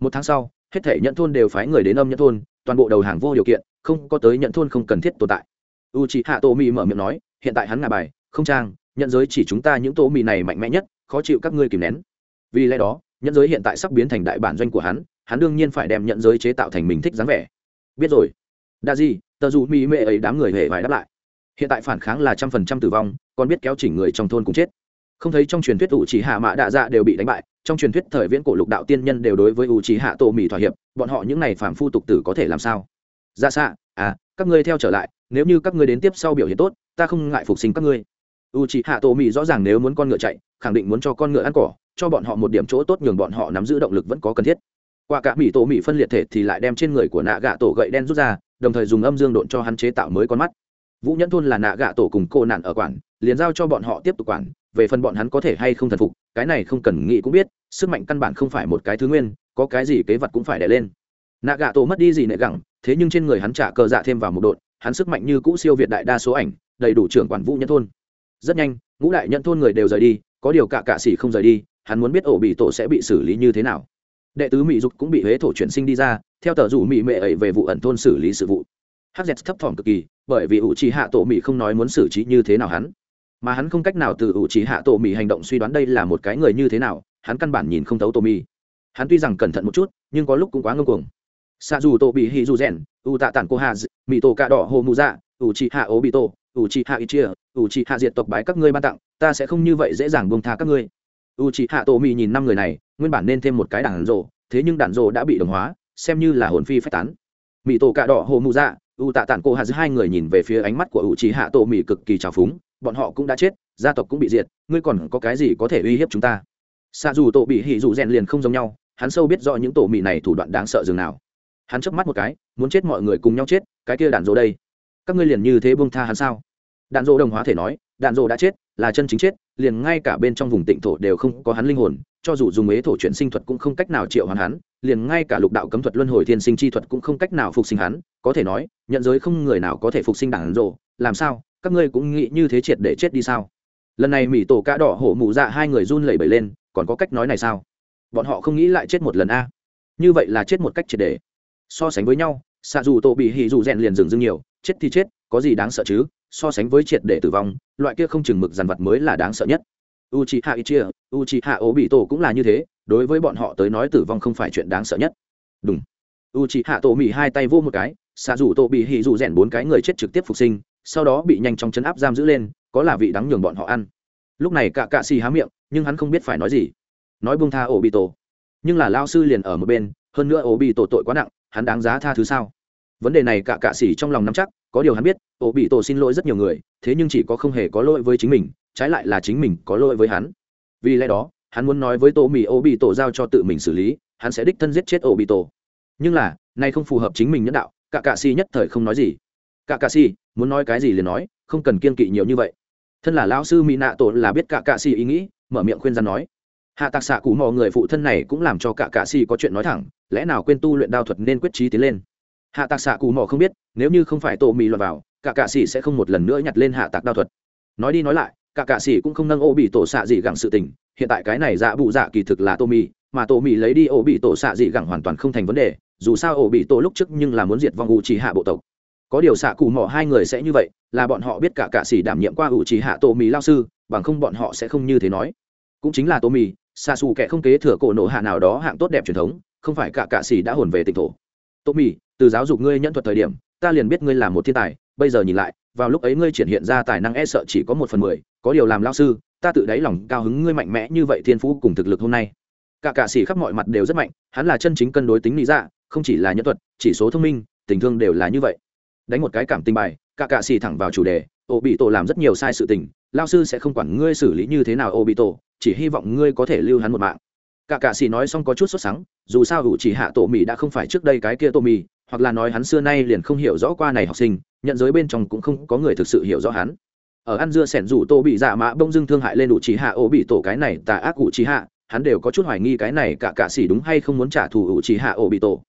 Một tháng sau, hết thể nhận thôn đều phái người đến âm nhận thôn, toàn bộ đầu hàng vô điều kiện, không có tới nhận thôn không cần thiết tồn tại u c h hạ tô mỹ mở miệng nói hiện tại hắn ngà bài không trang nhận giới chỉ chúng ta những tô mì này mạnh mẽ nhất khó chịu các ngươi kìm nén. Vì lẽ đó nhận giới hiện tại sắp biến thành đại bản doanh của hắn hắn đương nhiên phải đem nhận giới chế tạo thành mình thích dáng vẻ. Biết rồi. Đa di, tờ dù mỹ mệ ấy đám người hề phải đáp lại. Hiện tại phản kháng là trăm phần trăm tử vong còn biết kéo chỉnh người trong thôn cũng chết. Không thấy trong truyền thuyết ủ chỉ hạ mã đạ dạ đều bị đánh bại trong truyền thuyết thời viễn cổ lục đạo tiên nhân đều đối với ủ chỉ hạ tổ mỹ thỏa hiệp bọn họ những này phản phu tục tử có thể làm sao? Ra xạ à các ngươi theo trở lại nếu như các ngươi đến tiếp sau biểu hiện tốt, ta không ngại phục sinh các ngươi. U chỉ hạ tổ mỹ rõ ràng nếu muốn con ngựa chạy, khẳng định muốn cho con ngựa ăn cỏ, cho bọn họ một điểm chỗ tốt nhường bọn họ nắm giữ động lực vẫn có cần thiết. Qua cả mỹ tổ mỹ phân liệt thể thì lại đem trên người của nạ gạ tổ gậy đen rút ra, đồng thời dùng âm dương độn cho hắn chế tạo mới con mắt. Vũ nhẫn thôn là nạ gạ tổ cùng cô nạn ở quản liền giao cho bọn họ tiếp tục quản về phần bọn hắn có thể hay không thần phục, cái này không cần nghĩ cũng biết, sức mạnh căn bản không phải một cái thứ nguyên, có cái gì kế vật cũng phải đẻ lên. Nạ gạ tổ mất đi gì nệ gẳng, thế nhưng trên người hắn trả cờ dạ thêm vào một đột hắn sức mạnh như cũ siêu việt đại đa số ảnh, đầy đủ trưởng quản vũ nhân thôn. Rất nhanh, ngũ đại nhận thôn người đều rời đi, có điều cả cạ s không rời đi, hắn muốn biết ổ bị tổ sẽ bị xử lý như thế nào. Đệ tứ mỹ dục cũng bị huế thổ chuyển sinh đi ra, theo tờ rủ mỹ mệ ấy về vụ ẩn thôn xử lý sự vụ. Hz thấp thỏm cực kỳ, bởi vì ủ trì hạ tổ mỹ không nói muốn xử trí như thế nào hắn. Mà hắn không cách nào từ ủ trì hạ tổ mỹ hành động suy đoán đây là một cái người như thế nào, hắn căn bản nhìn không thấu tổ mỹ. Hắn tuy rằng cẩn thận một chút, nhưng có lúc cũng quá ngưng cuồng xa dù tổ bị hì dù rèn, u tạ tản cô hà mỹ tổ cạ đỏ hồ mù dạ u trì hạ ố bị tổ u trì hạ ít chia u trì hạ diệt tộc bái các ngươi ban tặng, ta sẽ không như vậy dễ dàng buông tha các ngươi. U trì hạ tổ mỹ nhìn năm người này, nguyên bản nên thêm một cái đàn rộ thế nhưng đàn rộ đã bị đồng hóa, xem như là hồn phi phách tán. Mỹ tổ cạ đỏ hồ mù dạ u tạ tản cô hà giữa hai người nhìn về phía ánh mắt của u trì hạ tổ mỹ cực kỳ trào phúng, bọn họ cũng đã chết, gia tộc cũng bị diệt, ngươi còn có cái gì có thể uy hiếp chúng ta? Xa dù tổ bị hỉ dù rèn liền không giống nhau, hắn sâu biết rõ những tổ mỹ này thủ đoạn đáng sợ dường nào hắn chớp mắt một cái, muốn chết mọi người cùng nhau chết, cái kia đạn dỗ đây. Các ngươi liền như thế buông tha hắn sao? Đạn dỗ đồng hóa thể nói, đạn dỗ đã chết, là chân chính chết, liền ngay cả bên trong vùng tịnh thổ đều không có hắn linh hồn, cho dù dùng ế thổ chuyển sinh thuật cũng không cách nào triệu hoàn hắn, liền ngay cả lục đạo cấm thuật luân hồi thiên sinh chi thuật cũng không cách nào phục sinh hắn, có thể nói, nhận giới không người nào có thể phục sinh đạn dỗ làm sao? Các ngươi cũng nghĩ như thế triệt để chết đi sao? Lần này mỹ tổ cá đỏ hổ mụ dạ hai người run lẩy bẩy lên, còn có cách nói này sao? Bọn họ không nghĩ lại chết một lần a. Như vậy là chết một cách triệt để so sánh với nhau xạ dù tổ bị hỉ dù rèn liền dừng dưng nhiều, chết thì chết, có gì đáng sợ chứ? So sánh với triệt để tử vong, loại kia không chừng mực dằn vật mới là đáng sợ nhất. U c h i hạ ichia u c h i hạ ố bị tổ cũng là như thế, đối với bọn họ tới nói tử vong không phải chuyện đáng sợ nhất. Đúng u c h i hạ tổ mỹ hai tay vô một cái xạ dù tổ bị hỉ dù rèn bốn cái người chết trực tiếp phục sinh, sau đó bị nhanh chóng chấn áp giam giữ lên, có là vị đắng nhường bọn họ ăn. Lúc này cả cạ xì há miệng, nhưng hắn không biết phải nói gì. Nói buông tha ổ bị tổ nhưng là lao sư liền ở một bên, hơn nữa ổ bị tổ tội quá nặng hắn đáng giá tha thứ sao? Vấn đề này cả cạ xỉ trong lòng nắm chắc, có điều hắn biết, ổ bị tổ xin lỗi rất nhiều người, thế nhưng chỉ có không hề có lỗi với chính mình, trái lại là chính mình có lỗi với hắn. Vì lẽ đó, hắn muốn nói với tổ mì ổ bị tổ giao cho tự mình xử lý, hắn sẽ đích thân giết chết ổ bị tổ. Nhưng là nay không phù hợp chính mình nhân đạo, cả cạ xỉ nhất thời không nói gì. Cả cạ xỉ muốn nói cái gì liền nói, không cần kiên kỵ nhiều như vậy. Thân là lão sư mỹ nạ tổ là biết cả cạ xỉ ý nghĩ, mở miệng khuyên rằng nói hạ tạc xạ cụ mò người phụ thân này cũng làm cho cả cạ xỉ có chuyện nói thẳng, lẽ nào quên tu luyện đao thuật nên quyết trí tiến lên? Hạ tạc xạ cụ mò không biết, nếu như không phải tổ mì lọt vào, cả cạ sĩ sẽ không một lần nữa nhặt lên hạ tạc đao thuật. Nói đi nói lại, cả cạ sĩ cũng không nâng ô bị tổ xạ gì gẳng sự tình, hiện tại cái này dạ bụ dạ kỳ thực là tô mì, mà Tô mì lấy đi ô bị tổ xạ dị gẳng hoàn toàn không thành vấn đề, dù sao ô bị tổ lúc trước nhưng là muốn diệt vong u trí hạ bộ tộc. Có điều xạ cụ mò hai người sẽ như vậy, là bọn họ biết cả cạ xì đảm nhiệm qua u trí hạ tô mì lao sư, bằng không bọn họ sẽ không như thế nói cũng chính là tô mì xa xù kẻ không kế thừa cổ nộ hạ nào đó hạng tốt đẹp truyền thống, không phải cả cạ sĩ đã hồn về tỉnh thổ. Tô mì từ giáo dục ngươi nhận thuật thời điểm, ta liền biết ngươi là một thiên tài, bây giờ nhìn lại, vào lúc ấy ngươi triển hiện ra tài năng e sợ chỉ có một phần mười, có điều làm lao sư, ta tự đáy lòng cao hứng ngươi mạnh mẽ như vậy thiên phú cùng thực lực hôm nay. Cả cạ sĩ khắp mọi mặt đều rất mạnh, hắn là chân chính cân đối tính lý dạ không chỉ là nhân thuật, chỉ số thông minh, tình thương đều là như vậy. Đánh một cái cảm tình bài, cả cạ sĩ thẳng vào chủ đề ô bị tổ làm rất nhiều sai sự tình lao sư sẽ không quản ngươi xử lý như thế nào ô bị tổ chỉ hy vọng ngươi có thể lưu hắn một mạng. Cả cạ xì nói xong có chút sốt sắng, dù sao ủ chỉ hạ tổ mì đã không phải trước đây cái kia tổ mì, hoặc là nói hắn xưa nay liền không hiểu rõ qua này học sinh, nhận giới bên trong cũng không có người thực sự hiểu rõ hắn. Ở ăn dưa sẻn rủ tô bị dạ mã bông dưng thương hại lên ủ chỉ hạ ô bị tổ cái này tà ác ủ chỉ hạ, hắn đều có chút hoài nghi cái này cả cạ xỉ đúng hay không muốn trả thù ủ chỉ hạ ô bị tổ.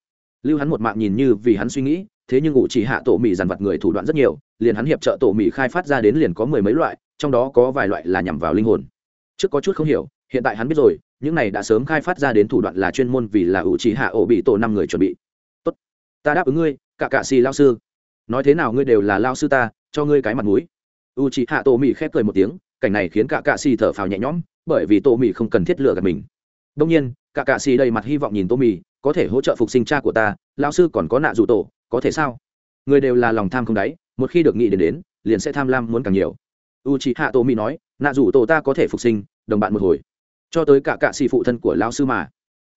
Lưu hắn một mạng nhìn như vì hắn suy nghĩ, thế nhưng ủ chỉ hạ tổ mì dằn vặt người thủ đoạn rất nhiều, liền hắn hiệp trợ tổ mì khai phát ra đến liền có mười mấy loại, trong đó có vài loại là nhằm vào linh hồn trước có chút không hiểu, hiện tại hắn biết rồi, những này đã sớm khai phát ra đến thủ đoạn là chuyên môn vì là ủ trí hạ ổ bị tổ năm người chuẩn bị. Tốt, ta đáp ứng ngươi, cả cạ xì lao sư. Nói thế nào ngươi đều là lao sư ta, cho ngươi cái mặt mũi. U trí hạ tổ mỹ khép cười một tiếng, cảnh này khiến cả cạ xì thở phào nhẹ nhõm, bởi vì tổ mỹ không cần thiết lựa gạt mình. Đông nhiên, cả cạ xì đầy mặt hy vọng nhìn tô mỹ có thể hỗ trợ phục sinh cha của ta, lao sư còn có nạ dù tổ, có thể sao? Người đều là lòng tham không đáy, một khi được nghĩ đến đến, liền sẽ tham lam muốn càng nhiều. U c h ị hạ tổ mỹ nói, nạ dù tổ ta có thể phục sinh đồng bạn một hồi. Cho tới cả cạ xì phụ thân của lao sư mà.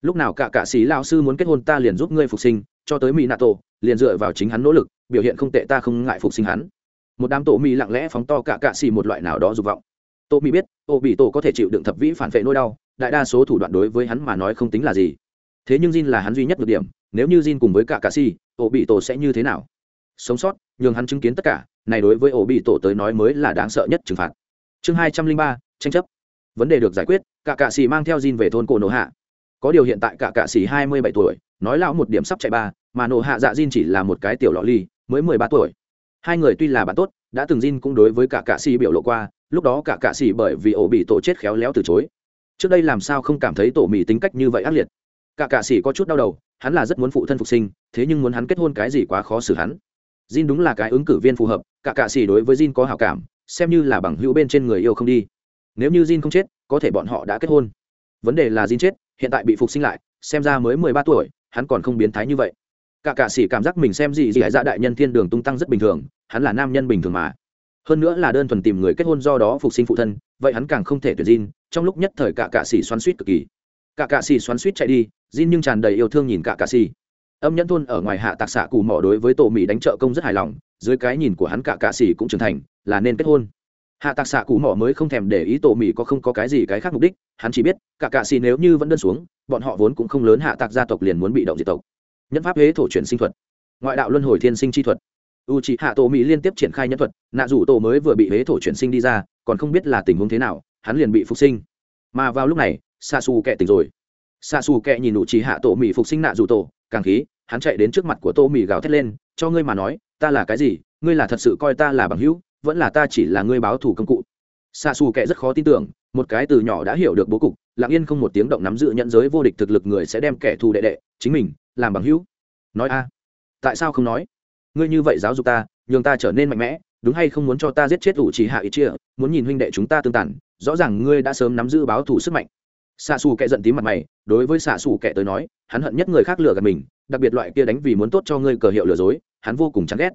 Lúc nào cả cạ xì lao sư muốn kết hôn ta liền giúp ngươi phục sinh, cho tới mỹ nạ tổ liền dựa vào chính hắn nỗ lực, biểu hiện không tệ ta không ngại phục sinh hắn. Một đám tổ mỹ lặng lẽ phóng to cả cạ xì một loại nào đó dục vọng. Tổ mỹ biết tổ bị tổ có thể chịu đựng thập vĩ phản vệ nỗi đau, đại đa số thủ đoạn đối với hắn mà nói không tính là gì. Thế nhưng Jin là hắn duy nhất được điểm, nếu như Jin cùng với cả cạ xì tổ bị tổ sẽ như thế nào? Sống sót, nhường hắn chứng kiến tất cả, này đối với ổ bị tổ tới nói mới là đáng sợ nhất trừng phạt. Chương hai trăm linh ba, tranh chấp vấn đề được giải quyết cả cạ xì mang theo Jin về thôn cổ nổ hạ. Có điều hiện tại cả cạ xì hai mươi bảy tuổi nói lão một điểm sắp chạy ba mà nổ hạ dạ Jin chỉ là một cái tiểu lọ ly mới mười ba tuổi. Hai người tuy là bạn tốt đã từng Jin cũng đối với cả cạ xì biểu lộ qua lúc đó cả cạ xì bởi vì ổ bị tổ chết khéo léo từ chối. Trước đây làm sao không cảm thấy tổ mỹ tính cách như vậy ác liệt? Cả cạ xì có chút đau đầu hắn là rất muốn phụ thân phục sinh thế nhưng muốn hắn kết hôn cái gì quá khó xử hắn. Jin đúng là cái ứng cử viên phù hợp, cả cạ xì đối với Jin có hảo cảm, xem như là bằng hữu bên trên người yêu không đi. Nếu như Jin không chết, có thể bọn họ đã kết hôn. Vấn đề là Jin chết, hiện tại bị phục sinh lại, xem ra mới mười ba tuổi, hắn còn không biến thái như vậy. Cả Cả sĩ cảm giác mình xem gì gì dạ đại nhân thiên đường tung tăng rất bình thường, hắn là nam nhân bình thường mà. Hơn nữa là đơn thuần tìm người kết hôn do đó phục sinh phụ thân, vậy hắn càng không thể tuyển Jin, trong lúc nhất thời cả cạ sĩ xoắn xuýt cực kỳ. Cả cạ sĩ xoắn xuýt chạy đi, Jin nhưng tràn đầy yêu thương nhìn cả cạ sĩ âm nhẫn thôn ở ngoài hạ tạc xạ cù mỏ đối với tổ mỹ đánh trợ công rất hài lòng dưới cái nhìn của hắn cả cạ xỉ cũng trưởng thành là nên kết hôn hạ tạc xạ cụ mỏ mới không thèm để ý tổ mỹ có không có cái gì cái khác mục đích, hắn chỉ biết, cả cạ xì nếu như vẫn đơn xuống, bọn họ vốn cũng không lớn hạ tạc gia tộc liền muốn bị động diệt tộc. Nhân pháp huế thổ chuyển sinh thuật. Ngoại đạo luân hồi thiên sinh chi thuật. U c hạ tổ mỹ liên tiếp triển khai nhân thuật, nạ rủ tổ mới vừa bị huế thổ chuyển sinh đi ra, còn không biết là tình huống thế nào, hắn liền bị phục sinh. Mà vào lúc này xa xù kệ tỉnh rồi. Xa xù kệ nhìn u c hạ tổ mỹ phục sinh nạ rủ tổ, càng khí, hắn chạy đến trước mặt của tô mỹ gào thét lên, cho ngươi mà nói, ta là cái gì? Ngươi là thật sự coi ta là bằng hữu vẫn là ta chỉ là ngươi báo thủ công cụ. Xa xù kệ rất khó tin tưởng, một cái từ nhỏ đã hiểu được bố cục, lặng yên không một tiếng động nắm giữ nhận giới vô địch thực lực người sẽ đem kẻ thù đệ đệ, chính mình, làm bằng hữu. Nói a, tại sao không nói? Ngươi như vậy giáo dục ta, nhường ta trở nên mạnh mẽ, đúng hay không muốn cho ta giết chết ủ chỉ hạ ít chia, muốn nhìn huynh đệ chúng ta tương tàn, rõ ràng ngươi đã sớm nắm giữ báo thủ sức mạnh. Xạ xù kệ giận tím mặt mày, đối với xạ xù kệ tới nói, hắn hận nhất người khác lừa gạt mình, đặc biệt loại kia đánh vì muốn tốt cho ngươi cờ hiệu lừa dối, hắn vô cùng chán ghét.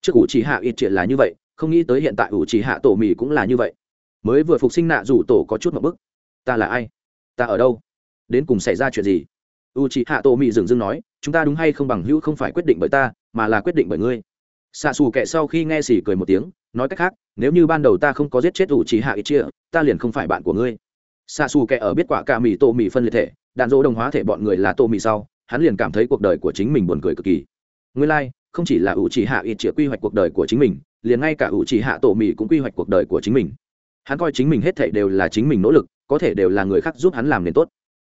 Trước ủ chỉ hạ ít triệt là như vậy không nghĩ tới hiện tại ủ chỉ hạ tổ mì cũng là như vậy. Mới vừa phục sinh nạ rủ tổ có chút một bức. Ta là ai? Ta ở đâu? Đến cùng xảy ra chuyện gì? U chỉ hạ tổ Mị dừng dưng nói chúng ta đúng hay không bằng hữu không phải quyết định bởi ta mà là quyết định bởi ngươi. Xạ xù kệ sau khi nghe xỉ cười một tiếng nói cách khác nếu như ban đầu ta không có giết chết ủ chỉ hạ ít chia ta liền không phải bạn của ngươi. Xạ xù kệ ở biết quả cả mì Tổ Mị phân liệt thể đạn dỗ đồng hóa thể bọn người là Tổ Mị sau hắn liền cảm thấy cuộc đời của chính mình buồn cười cực kỳ. Ngươi lai、like, không chỉ là ủ chỉ hạ ít chĩa quy hoạch cuộc đời của chính mình, liền ngay cả ủ chỉ hạ tổ mỹ cũng quy hoạch cuộc đời của chính mình. Hắn coi chính mình hết thảy đều là chính mình nỗ lực, có thể đều là người khác giúp hắn làm nên tốt.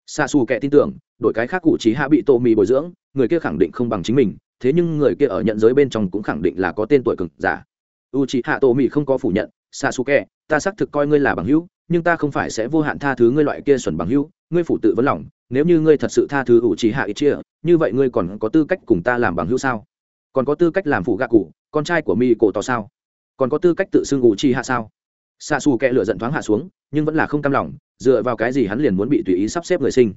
Xa xù kệ tin tưởng đội cái khác ủ chỉ hạ bị tổ mì bồi dưỡng, người kia khẳng định không bằng chính mình, thế nhưng người kia ở nhận giới bên trong cũng khẳng định là có tên tuổi cực giả. U chỉ hạ tổ mì không có phủ nhận xa xù kệ ta xác thực coi ngươi là bằng hữu, nhưng ta không phải sẽ vô hạn tha thứ ngươi loại kia xuẩn bằng hữu, ngươi phụ tự vấn lòng, nếu như ngươi thật sự tha thứ ủ trì hạ ít chia như vậy ngươi còn có tư cách cùng ta làm bằng hữu sao? Còn có tư cách làm phụ gạ cụ, con trai của mi cổ tỏ sao? Còn có tư cách tự xưng ủ trì hạ sao? Xa xù kẹ lửa giận thoáng hạ xuống, nhưng vẫn là không cam lòng, dựa vào cái gì hắn liền muốn bị tùy ý sắp xếp người sinh?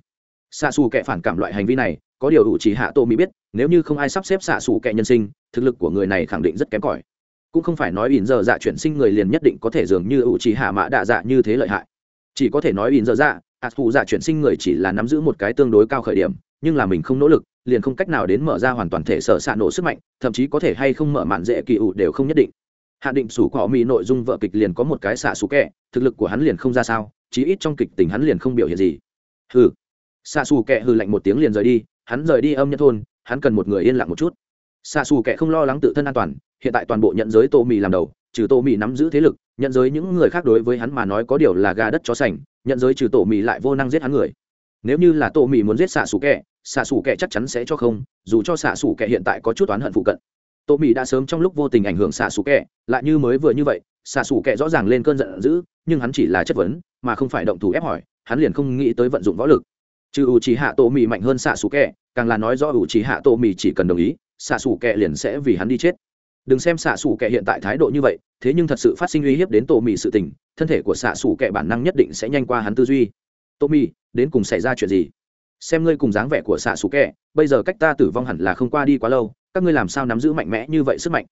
Xa xù kẹ phản cảm loại hành vi này, có điều ủ trì hạ tô mỹ biết, nếu như không ai sắp xếp xạ xù kẹ nhân sinh, thực lực của người này khẳng định rất kém cỏi. Cũng không phải nói ỉn giờ dạ chuyển sinh người liền nhất định có thể dường như ủ trì hạ mã đạ dạ như thế lợi hại. Chỉ có thể nói ỉn giờ dạ ạt phụ dạ chuyển sinh người chỉ là nắm giữ một cái tương đối cao khởi điểm nhưng là mình không nỗ lực, liền không cách nào đến mở ra hoàn toàn thể sở s ạ nổ sức mạnh, thậm chí có thể hay không mở mạn dễ kỳ ủ đều không nhất định. Hạ định sủ cỏ mỹ nội dung vợ kịch liền có một cái xạ xù kẹ, thực lực của hắn liền không ra sao, chí ít trong kịch tình hắn liền không biểu hiện gì. Hừ. Xạ xù kẹ hừ lạnh một tiếng liền rời đi, hắn rời đi âm nhất thôn, hắn cần một người yên lặng một chút. Xạ xù kẹ không lo lắng tự thân an toàn, hiện tại toàn bộ nhận giới tô mì làm đầu, trừ tô mì nắm giữ thế lực, nhận giới những người khác đối với hắn mà nói có điều là gà đất chó sành, nhận giới trừ tổ mì lại vô năng giết hắn người nếu như là tổ mỹ muốn giết xạ xù kẹ xạ xù kẹ chắc chắn sẽ cho không, dù cho xạ xù kẹ hiện tại có chút oán hận phụ cận. Tổ mỹ đã sớm trong lúc vô tình ảnh hưởng xạ xù kẹ lại như mới vừa như vậy xạ xù kẹ rõ ràng lên cơn giận dữ, nhưng hắn chỉ là chất vấn, mà không phải động thủ ép hỏi, hắn liền không nghĩ tới vận dụng võ lực. Trừ ủ chỉ hạ tổ mỹ mạnh hơn xạ xù kẹ càng là nói do ủ chỉ hạ tổ mỹ chỉ cần đồng ý xạ xù kẹ liền sẽ vì hắn đi chết. Đừng xem xạ xù kệ hiện tại thái độ như vậy, thế nhưng thật sự phát sinh uy hiếp đến tô mỹ sự tình, thân thể của xạ xù kệ bản năng nhất định sẽ nhanh qua hắn tư duy tommy đến cùng xảy ra chuyện gì? Xem ngươi cùng dáng vẻ của xạ xù kệ bây giờ cách ta tử vong hẳn là không qua đi quá lâu, các ngươi làm sao nắm giữ mạnh mẽ như vậy sức mạnh?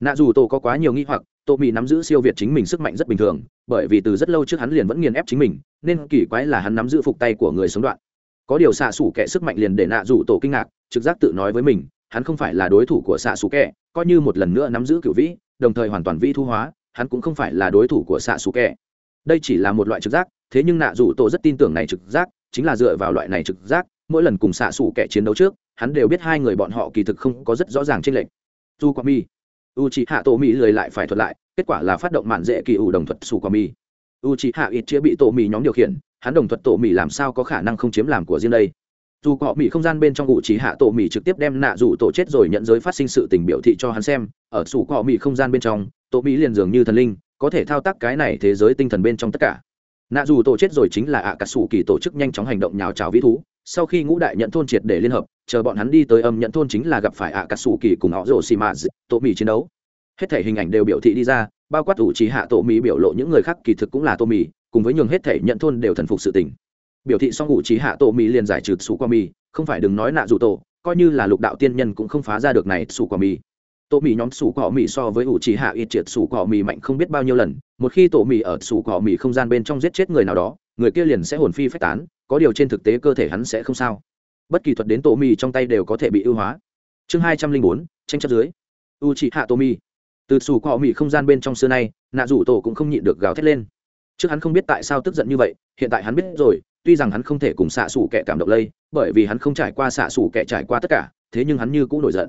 Nạ dù tổ có quá nhiều nghi hoặc, tô mỹ nắm giữ siêu việt chính mình sức mạnh rất bình thường, bởi vì từ rất lâu trước hắn liền vẫn nghiền ép chính mình, nên kỳ quái là hắn nắm giữ phục tay của người sống đoạn. Có điều xạ xủ kẻ sức mạnh liền để nạ dù tổ kinh ngạc, trực giác tự nói với mình, hắn không phải là đối thủ của xạ Sủ kẻ coi như một lần nữa nắm giữ cựu vĩ, đồng thời hoàn toàn vi thu hóa, hắn cũng không phải là đối thủ của xạ xù kẻ đây chỉ là một loại trực giác thế nhưng nạ dù tổ rất tin tưởng này trực giác, chính là dựa vào loại này trực giác, mỗi lần cùng xạ xủ kẻ chiến đấu trước, hắn đều biết hai người bọn họ kỳ thực không có rất rõ ràng trên lệnh dù qua mi u c hạ tổ mỹ lười lại phải thuật lại, kết quả là phát động mạn dễ kỳ ủ đồng thuật xù qua mi u c hạ ít chĩa bị tổ mỹ nhóm điều khiển, hắn đồng thuật tổ mỹ làm sao có khả năng không chiếm làm của riêng đây? Dù cọ mỹ không gian bên trong u chỉ hạ tổ mỹ trực tiếp đem nạ dù tổ chết rồi nhận giới phát sinh sự tình biểu thị cho hắn xem, ở sủ cọ mỹ không gian bên trong, tổ mỹ liền dường như thần linh, có thể thao tác cái này thế giới tinh thần bên trong tất cả nạ dù tổ chết rồi chính là ạ à cà sủ kỳ tổ chức nhanh chóng hành động nhào trào vĩ thú. Sau khi ngũ đại nhận thôn triệt để liên hợp, chờ bọn hắn đi tới âm nhận thôn chính là gặp phải ạ à cà sủ kỳ cùng họ rổ xì mạt tổ mỹ chiến đấu. Hết thể hình ảnh đều biểu thị đi ra, bao quát ủ trí hạ tổ mỹ biểu lộ những người khác kỳ thực cũng là tô mỹ cùng với nhường hết thể nhận thôn đều thần phục sự tình. Biểu thị xong ủ trí hạ tổ mỹ liền giải trừ sủ qua mỹ không phải đừng nói nạ dù tổ, coi như là lục đạo tiên nhân cũng không phá ra được này sủ qua mỹ tổ mì nhóm sủ cỏ mì so với ủ trì hạ ít triệt sủ cỏ mì mạnh không biết bao nhiêu lần, một khi tổ mì ở sủ cỏ mì không gian bên trong giết chết người nào đó, người kia liền sẽ hồn phi phách tán, có điều trên thực tế cơ thể hắn sẽ không sao. Bất kỳ thuật đến tổ mì trong tay đều có thể bị ưu hóa. Chương hai trăm linh bốn, tranh chấp dưới. U trí hạ tổ mì từ sủ cỏ mì không gian bên trong xưa nay, nạ rủ tổ cũng không nhịn được gào thét lên. Trước hắn không biết tại sao tức giận như vậy, hiện tại hắn biết rồi, tuy rằng hắn không thể cùng xạ xủ kẻ cảm động lây, bởi vì hắn không trải qua xạ xủ kẻ trải qua tất cả, thế nhưng hắn như cũng nổi giận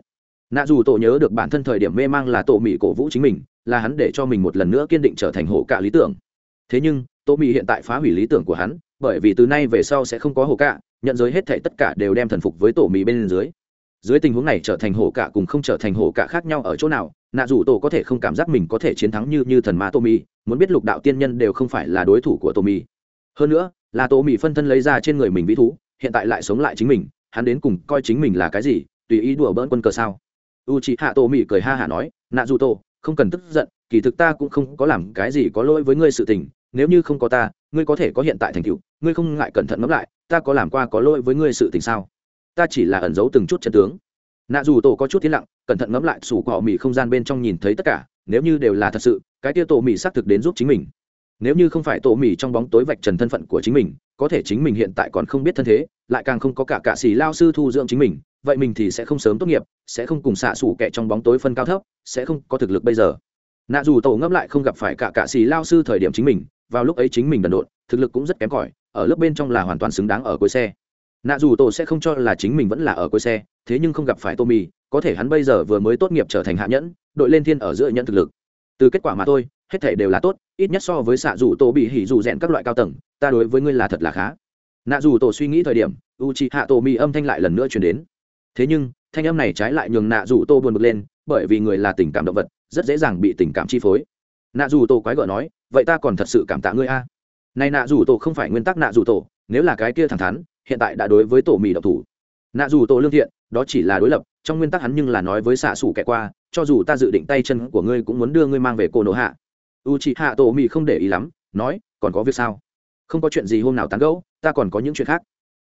nạ dù tổ nhớ được bản thân thời điểm mê mang là tổ mỹ cổ vũ chính mình, là hắn để cho mình một lần nữa kiên định trở thành hộ cả lý tưởng. Thế nhưng, tổ mỹ hiện tại phá hủy lý tưởng của hắn, bởi vì từ nay về sau sẽ không có hộ cả nhận giới hết thể tất cả đều đem thần phục với tổ mỹ bên dưới. Dưới tình huống này trở thành Hổ cả cùng không trở thành Hổ cả khác nhau ở chỗ nào, nạ dù tổ có thể không cảm giác mình có thể chiến thắng như như thần ma tô mi muốn biết lục đạo tiên nhân đều không phải là đối thủ của tô mi hơn nữa, là tô mi phân thân lấy ra trên người mình vĩ thú, hiện tại lại sống lại chính mình, hắn đến cùng coi chính mình là cái gì, tùy ý đùa bỡn quân cờ sao? U chị hạ tô mỹ cười ha hả nói, nạ dù tổ, không cần tức giận, kỳ thực ta cũng không có làm cái gì có lỗi với ngươi sự tình, nếu như không có ta, ngươi có thể có hiện tại thành tựu, ngươi không ngại cẩn thận ngẫm lại, ta có làm qua có lỗi với ngươi sự tình sao? Ta chỉ là ẩn giấu từng chút chân tướng. Nạ dù tổ có chút thiên lặng, cẩn thận ngẫm lại, sủ cỏ mỹ không gian bên trong nhìn thấy tất cả, nếu như đều là thật sự, cái tia tổ mỹ xác thực đến giúp chính mình. Nếu như không phải tổ mì trong bóng tối vạch trần thân phận của chính mình, có thể chính mình hiện tại còn không biết thân thế, lại càng không có cả cạ xì lao sư thu dưỡng chính mình vậy mình thì sẽ không sớm tốt nghiệp sẽ không cùng xạ xủ kẻ trong bóng tối phân cao thấp sẽ không có thực lực bây giờ. Nạ dù tổ ngẫm lại không gặp phải cả cạ xì lao sư thời điểm chính mình vào lúc ấy chính mình đần độn thực lực cũng rất kém cỏi ở lớp bên trong là hoàn toàn xứng đáng ở cuối xe. Nạ dù tổ sẽ không cho là chính mình vẫn là ở cuối xe thế nhưng không gặp phải tô mì có thể hắn bây giờ vừa mới tốt nghiệp trở thành hạ nhẫn đội lên thiên ở giữa nhẫn thực lực. Từ kết quả mà tôi, hết thể đều là tốt ít nhất so với xạ dù tổ bị hỉ dù rèn các loại cao tầng ta đối với ngươi là thật là khá. Nạ dù tổ suy nghĩ thời điểm u c h hạ tổ mì âm thanh lại lần nữa chuyển đến thế nhưng, thanh âm này trái lại nhường nạ dù tô buồn bực lên, bởi vì người là tình cảm động vật, rất dễ dàng bị tình cảm chi phối. Nạ dù tô quái gợ nói, vậy ta còn thật sự cảm tạ ngươi a. Này nạ dù tổ không phải nguyên tắc nạ dù tổ nếu là cái kia thẳng thắn, hiện tại đã đối với tổ mì độc thủ. Nạ dù tổ lương thiện, đó chỉ là đối lập, trong nguyên tắc hắn nhưng là nói với xạ xủ kẻ qua, cho dù ta dự định tay chân của ngươi cũng muốn đưa ngươi mang về cô nổ hạ. U chị hạ tổ mì không để ý lắm, nói, còn có việc sao? Không có chuyện gì hôm nào tán gẫu, ta còn có những chuyện khác.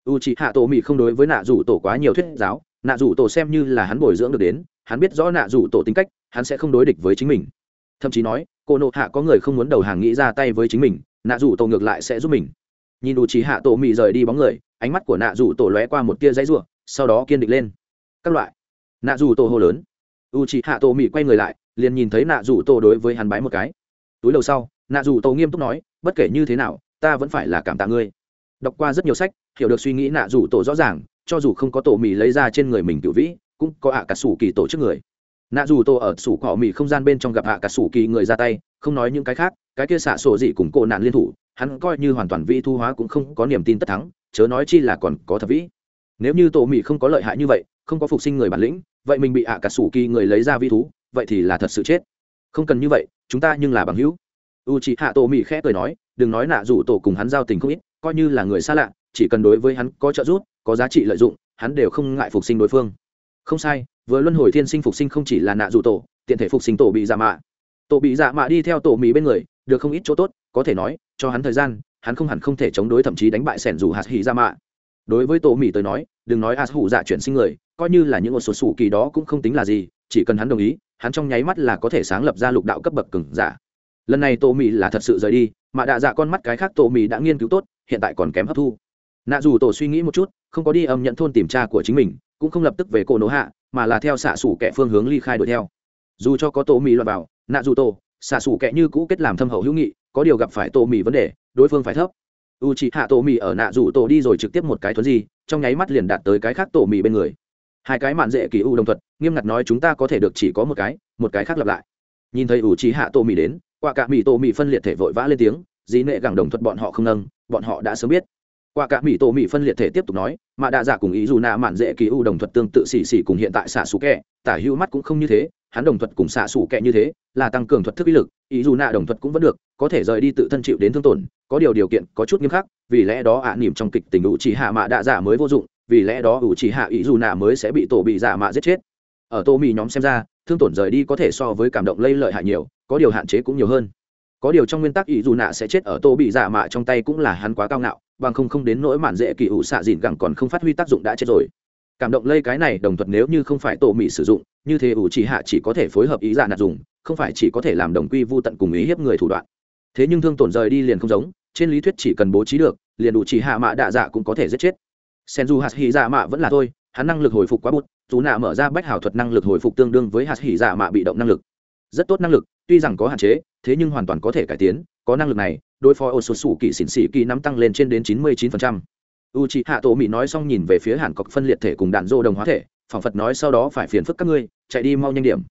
U chị hạ tổ mì không đối với nạ dù tổ quá nhiều thuyết giáo nạ rủ tổ xem như là hắn bồi dưỡng được đến, hắn biết rõ nạ rủ tổ tính cách, hắn sẽ không đối địch với chính mình. Thậm chí nói, cô nộ hạ có người không muốn đầu hàng nghĩ ra tay với chính mình, nạ rủ tổ ngược lại sẽ giúp mình. Nhìn u trí hạ tổ mị rời đi bóng người, ánh mắt của nạ rủ tổ lóe qua một tia dãy ruộng sau đó kiên định lên. Các loại. Nạ rủ tổ hô lớn. U trí hạ tổ mị quay người lại, liền nhìn thấy nạ rủ tổ đối với hắn bái một cái. Túi đầu sau, nạ rủ tổ nghiêm túc nói, bất kể như thế nào, ta vẫn phải là cảm tạ ngươi. Đọc qua rất nhiều sách, hiểu được suy nghĩ nạ rủ tổ rõ ràng cho dù không có tổ mì lấy ra trên người mình cựu vĩ, cũng có ạ cả sủ kỳ tổ trước người. Nạ dù tổ ở sủ cỏ mì không gian bên trong gặp ạ cả sủ kỳ người ra tay, không nói những cái khác, cái kia xạ sổ dị cùng cổ nạn liên thủ, hắn coi như hoàn toàn vi thu hóa cũng không có niềm tin tất thắng, chớ nói chi là còn có thật vĩ. Nếu như tổ mì không có lợi hại như vậy, không có phục sinh người bản lĩnh, vậy mình bị ạ cả sủ kỳ người lấy ra vi thú, vậy thì là thật sự chết. Không cần như vậy, chúng ta nhưng là bằng hữu. U chị hạ tổ mì khẽ cười nói, đừng nói nạ dù tổ cùng hắn giao tình không ít, coi như là người xa lạ, chỉ cần đối với hắn có trợ giúp có giá trị lợi dụng, hắn đều không ngại phục sinh đối phương. Không sai, vừa luân hồi thiên sinh phục sinh không chỉ là nạ dù tổ, tiện thể phục sinh tổ bị giả mạ. Tổ bị giả mạ đi theo tổ mỹ bên người, được không ít chỗ tốt, có thể nói, cho hắn thời gian, hắn không hẳn không thể chống đối thậm chí đánh bại sẻn dù hạt hỉ dạ mạ. Đối với tổ mỹ tới nói, đừng nói hạt hủ dạ chuyển sinh người, coi như là những một số sủ kỳ đó cũng không tính là gì, chỉ cần hắn đồng ý, hắn trong nháy mắt là có thể sáng lập ra lục đạo cấp bậc cừng giả. Lần này tổ mỹ là thật sự rời đi, mà đạ dạ con mắt cái khác tổ mỹ đã nghiên cứu tốt, hiện tại còn kém hấp thu nạ dù tổ suy nghĩ một chút, không có đi âm nhận thôn tìm cha của chính mình, cũng không lập tức về cổ nổ hạ, mà là theo xạ xủ kẻ phương hướng ly khai đuổi theo. Dù cho có tổ mì loại vào, nạ dù tổ, xạ xủ kẻ như cũ kết làm thâm hậu hữu nghị, có điều gặp phải tổ mì vấn đề, đối phương phải thấp. U c hạ tổ mì ở nạ dù tổ đi rồi trực tiếp một cái thuấn gì trong nháy mắt liền đạt tới cái khác tổ mì bên người. Hai cái mạn dễ kỳ u đồng thuật nghiêm ngặt nói chúng ta có thể được chỉ có một cái một cái khác lặp lại. Nhìn thấy u c hạ tổ mì đến quả cả mì tổ mì phân liệt thể vội vã lên tiếng dí nệ gẳng đồng thuật bọn họ không nâng, bọn họ đã sớm biết qua cả mỹ tổ mỹ phân liệt thể tiếp tục nói mà đa giả cùng ý dù nạ mạn dễ kỳ u đồng thuật tương tự xì xì cùng hiện tại xạ xù kẹ tả hữu mắt cũng không như thế hắn đồng thuật cùng xạ xù kẹ như thế là tăng cường thuật thức uy lực ý dù nạ đồng thuật cũng vẫn được có thể rời đi tự thân chịu đến thương tổn có điều điều kiện có chút nghiêm khắc vì lẽ đó ạ à, nỉm trong kịch tình ủ chỉ hạ mạ đa giả mới vô dụng vì lẽ đó ủ chỉ hạ ý dù nạ mới sẽ bị tổ bị giả mạ giết chết. Ở tô mỹ nhóm xem ra thương tổn rời đi có thể so với cảm động lây lợi hại nhiều có điều hạn chế cũng nhiều hơn có điều trong nguyên tắc ý dù nạ sẽ chết ở tô bị giả mạ trong tay cũng là hắn quá cao ngạo, bằng không không đến nỗi mạn dễ kỳ ủ xạ dịn gẳng còn không phát huy tác dụng đã chết rồi. Cảm động lây cái này đồng thuật nếu như không phải tổ mỹ sử dụng, như thế ủ chỉ hạ chỉ có thể phối hợp ý giả nạt dùng, không phải chỉ có thể làm đồng quy vô tận cùng ý hiếp người thủ đoạn. Thế nhưng thương tổn rời đi liền không giống, trên lý thuyết chỉ cần bố trí được, liền ủ chỉ hạ mạ đạ dạ cũng có thể giết chết. Sen du hạt hy dạ mạ vẫn là thôi, hắn năng lực hồi phục quá bút dù nạ mở ra bách hảo thuật năng lực hồi phục tương đương với hạt hỉ dạ mạ bị động năng lực. Rất tốt năng lực tuy rằng có hạn chế, thế nhưng hoàn toàn có thể cải tiến, có năng lực này, đối phó ô số sủ kỳ xỉn xỉ kỳ nắm tăng lên trên đến chín mươi chín phần trăm. U c hạ tổ mỹ nói xong nhìn về phía hàn cọc phân liệt thể cùng đạn dô đồng hóa thể phỏng phật nói sau đó phải phiền phức các ngươi, chạy đi mau nhanh điểm.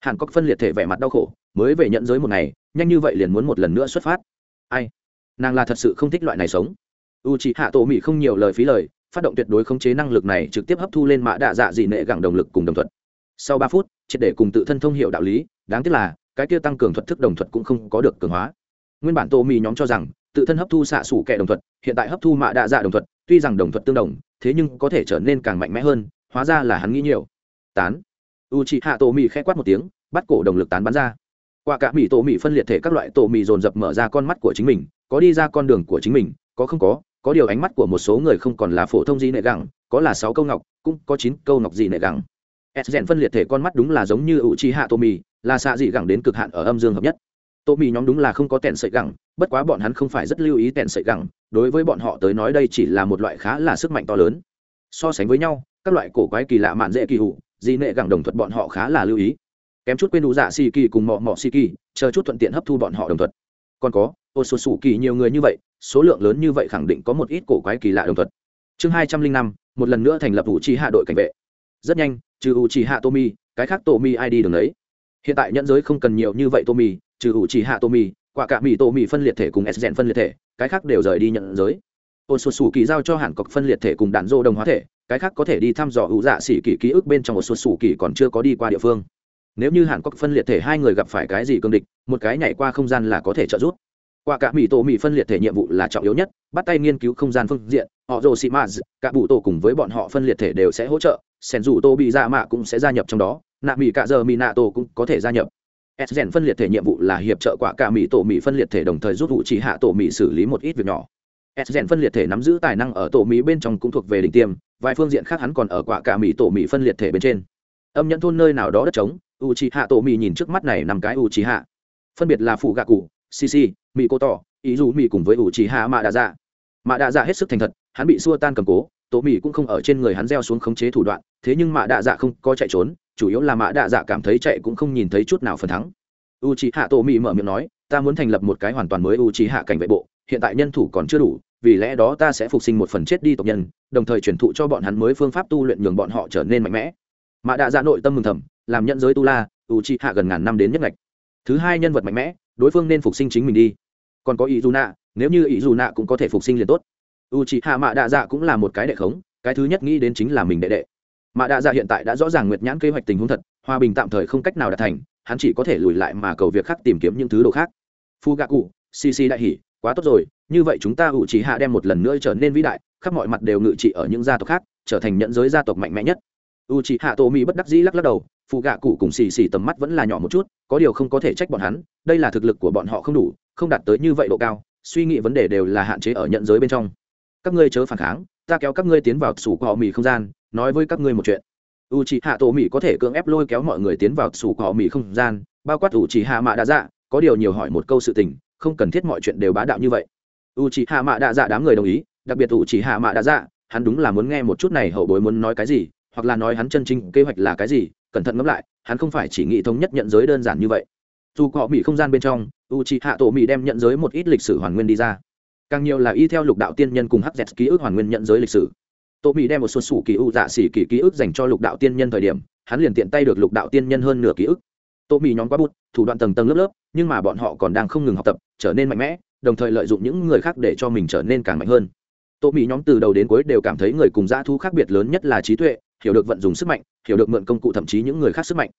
Hàn cọc phân liệt thể vẻ mặt đau khổ, mới về nhận giới một ngày, nhanh như vậy liền muốn một lần nữa xuất phát. Ai? Nàng là thật sự không thích loại này sống. U c hạ tổ mỹ không nhiều lời phí lời, phát động tuyệt đối khống chế năng lực này trực tiếp hấp thu lên mã đạ dạ dị nệ gẳng đồng lực cùng đồng thuận. Sau ba phút, triệt để cùng tự thân thông hiệu đạo lý, đáng tiếc là cái kia tăng cường thuật thức đồng thuật cũng không có được cường hóa. Nguyên bản tô mì nhóm cho rằng, tự thân hấp thu xạ xủ kẻ đồng thuật, hiện tại hấp thu mạ đạ dạ đồng thuật, tuy rằng đồng thuật tương đồng, thế nhưng có thể trở nên càng mạnh mẽ hơn, hóa ra là hắn nghĩ nhiều. Tán. U chị hạ tổ mì khẽ quát một tiếng, bắt cổ đồng lực tán bắn ra. Quả cả mì tổ mì phân liệt thể các loại tổ mì dồn dập mở ra con mắt của chính mình, có đi ra con đường của chính mình, có không có có điều ánh mắt của một số người không còn là phổ thông gì nệ gẳng, có là sáu câu ngọc, cũng có chín câu ngọc gì nệ gẳng s rèn phân liệt thể con mắt đúng là giống như ủ chi hạ tô mì là xạ dị gẳng đến cực hạn ở âm dương hợp nhất. Tô mì nhóm đúng là không có tèn sợi gẳng, bất quá bọn hắn không phải rất lưu ý tèn sợi gẳng, đối với bọn họ tới nói đây chỉ là một loại khá là sức mạnh to lớn. So sánh với nhau, các loại cổ quái kỳ lạ mạn dễ kỳ hụ dị nệ gẳng đồng thuật bọn họ khá là lưu ý. Kém chút quên đủ dạ xì kỳ cùng mọ mọ xì kỳ, chờ chút thuận tiện hấp thu bọn họ đồng thuật. Còn có, ô số sủ kỳ nhiều người như vậy, số lượng lớn như vậy khẳng định có một ít cổ quái kỳ lạ đồng thuật. Chương hai trăm linh năm, một lần nữa thành lập ủ chi hạ đội cảnh vệ. Rất nhanh trừ u chỉ hạ tomi cái khác tomi đi đường đấy. Hiện tại nhận giới không cần nhiều như vậy tomi trừ u chỉ hạ tomi quả cả mỹ tomi phân liệt thể cùng s phân liệt thể, cái khác đều rời đi nhận giới. Ôn sụt sủ kỳ giao cho hàn cọc phân liệt thể cùng đạn dô đồng hóa thể, cái khác có thể đi thăm dò hữu dạ xỉ kỳ ký ức bên trong một sụt sủ kỳ còn chưa có đi qua địa phương. Nếu như hàn cọc phân liệt thể hai người gặp phải cái gì cương địch, một cái nhảy qua không gian là có thể trợ giúp. Qua cả mỹ tổ mỹ phân liệt thể nhiệm vụ là trọng yếu nhất, bắt tay nghiên cứu không gian phương diện, họ rồ sĩ maz cả bụ tổ cùng với bọn họ phân liệt thể đều sẽ hỗ trợ sen dù tô bị dạ mạ cũng sẽ gia nhập trong đó, nạ mỹ cả giờ mỹ nạ tổ cũng có thể gia nhập. S rèn phân liệt thể nhiệm vụ là hiệp trợ quả cả mỹ tổ mỹ phân liệt thể đồng thời giúp vụ chỉ hạ tổ mỹ xử lý một ít việc nhỏ. S rèn phân liệt thể nắm giữ tài năng ở tổ mỹ bên trong cũng thuộc về đỉnh tiêm, vài phương diện khác hắn còn ở quả cả mỹ tổ mỹ phân liệt thể bên trên. Âm nhận thôn nơi nào đó đất trống u chỉ hạ tổ mỹ nhìn trước mắt này nằm cái u chỉ hạ. Phân biệt là phụ gạ cụ cc mỹ cô tỏ, ý dù mỹ cùng với u chỉ hạ mạ đạ dạ. Mạ đạ dạ hết sức thành thật, hắn bị xua tan cầm cố tổ mỹ cũng không ở trên người hắn gieo xuống khống chế thủ đoạn, thế nhưng mạ đạ dạ không có chạy trốn, chủ yếu là mạ đạ dạ cảm thấy chạy cũng không nhìn thấy chút nào phần thắng. U c h hạ tổ mỹ mở miệng nói, ta muốn thành lập một cái hoàn toàn mới u c h hạ cảnh vệ bộ, hiện tại nhân thủ còn chưa đủ, vì lẽ đó ta sẽ phục sinh một phần chết đi tộc nhân, đồng thời truyền thụ cho bọn hắn mới phương pháp tu luyện nhường bọn họ trở nên mạnh mẽ. Mạ đạ dạ nội tâm mừng thầm, làm nhận giới tu la u c h hạ gần ngàn năm đến nhất ngạch. Thứ hai nhân vật mạnh mẽ, đối phương nên phục sinh chính mình đi. Còn có ý dù nạ nếu như ý dù nạ cũng có thể phục sinh liền tốt u c h ị hạ mạ đạ dạ cũng là một cái đệ khống, cái thứ nhất nghĩ đến chính là mình đệ đệ. Mạ đạ dạ hiện tại đã rõ ràng nguyệt nhãn kế hoạch tình huống thật, hòa bình tạm thời không cách nào đạt thành, hắn chỉ có thể lùi lại mà cầu việc khác tìm kiếm những thứ đồ khác. Phu gạ cụ cc đại hỉ, quá tốt rồi, như vậy chúng ta U chỉ hạ đem một lần nữa trở nên vĩ đại, khắp mọi mặt đều ngự trị ở những gia tộc khác, trở thành nhận giới gia tộc mạnh mẽ nhất. U chỉ hạ tô mỹ bất đắc dĩ lắc lắc đầu phụ gạ cụ cùng xì xì tầm mắt vẫn là nhỏ một chút, có điều không có thể trách bọn hắn, đây là thực lực của bọn họ không đủ, không đạt tới như vậy độ cao, suy nghĩ vấn đề đều là hạn chế ở nhận giới bên trong các ngươi chớ phản kháng, ta kéo các ngươi tiến vào sủ cỏ mì không gian, nói với các ngươi một chuyện. U c h ị hạ tổ mỹ có thể cưỡng ép lôi kéo mọi người tiến vào sủ cỏ mì không gian, bao quát u c h ị hạ mạ đã dạ có điều nhiều hỏi một câu sự tình, không cần thiết mọi chuyện đều bá đạo như vậy. U c h ị hạ mạ đã dạ đám người đồng ý, đặc biệt u c h ị hạ mạ đã dạ hắn đúng là muốn nghe một chút này, hậu bối muốn nói cái gì, hoặc là nói hắn chân chính kế hoạch là cái gì, cẩn thận ngẫm lại, hắn không phải chỉ nghĩ thống nhất nhận giới đơn giản như vậy. Dù cọ mỹ không gian bên trong u c h ị hạ tổ mỹ đem nhận giới một ít lịch sử hoàn nguyên đi ra càng nhiều là y theo lục đạo tiên nhân cùng hắc dẹt ký ức hoàn nguyên nhận giới lịch sử. Tô mỹ đem một số sủ kỳ u dạ xỉ kỳ ký ức dành cho lục đạo tiên nhân thời điểm, hắn liền tiện tay được lục đạo tiên nhân hơn nửa ký ức. Tô mỹ nhóm quá bút, thủ đoạn tầng tầng lớp lớp, nhưng mà bọn họ còn đang không ngừng học tập, trở nên mạnh mẽ, đồng thời lợi dụng những người khác để cho mình trở nên càng mạnh hơn. Tô mỹ nhóm từ đầu đến cuối đều cảm thấy người cùng dã thu khác biệt lớn nhất là trí tuệ, hiểu được vận dụng sức mạnh, hiểu được mượn công cụ thậm chí những người khác sức mạnh.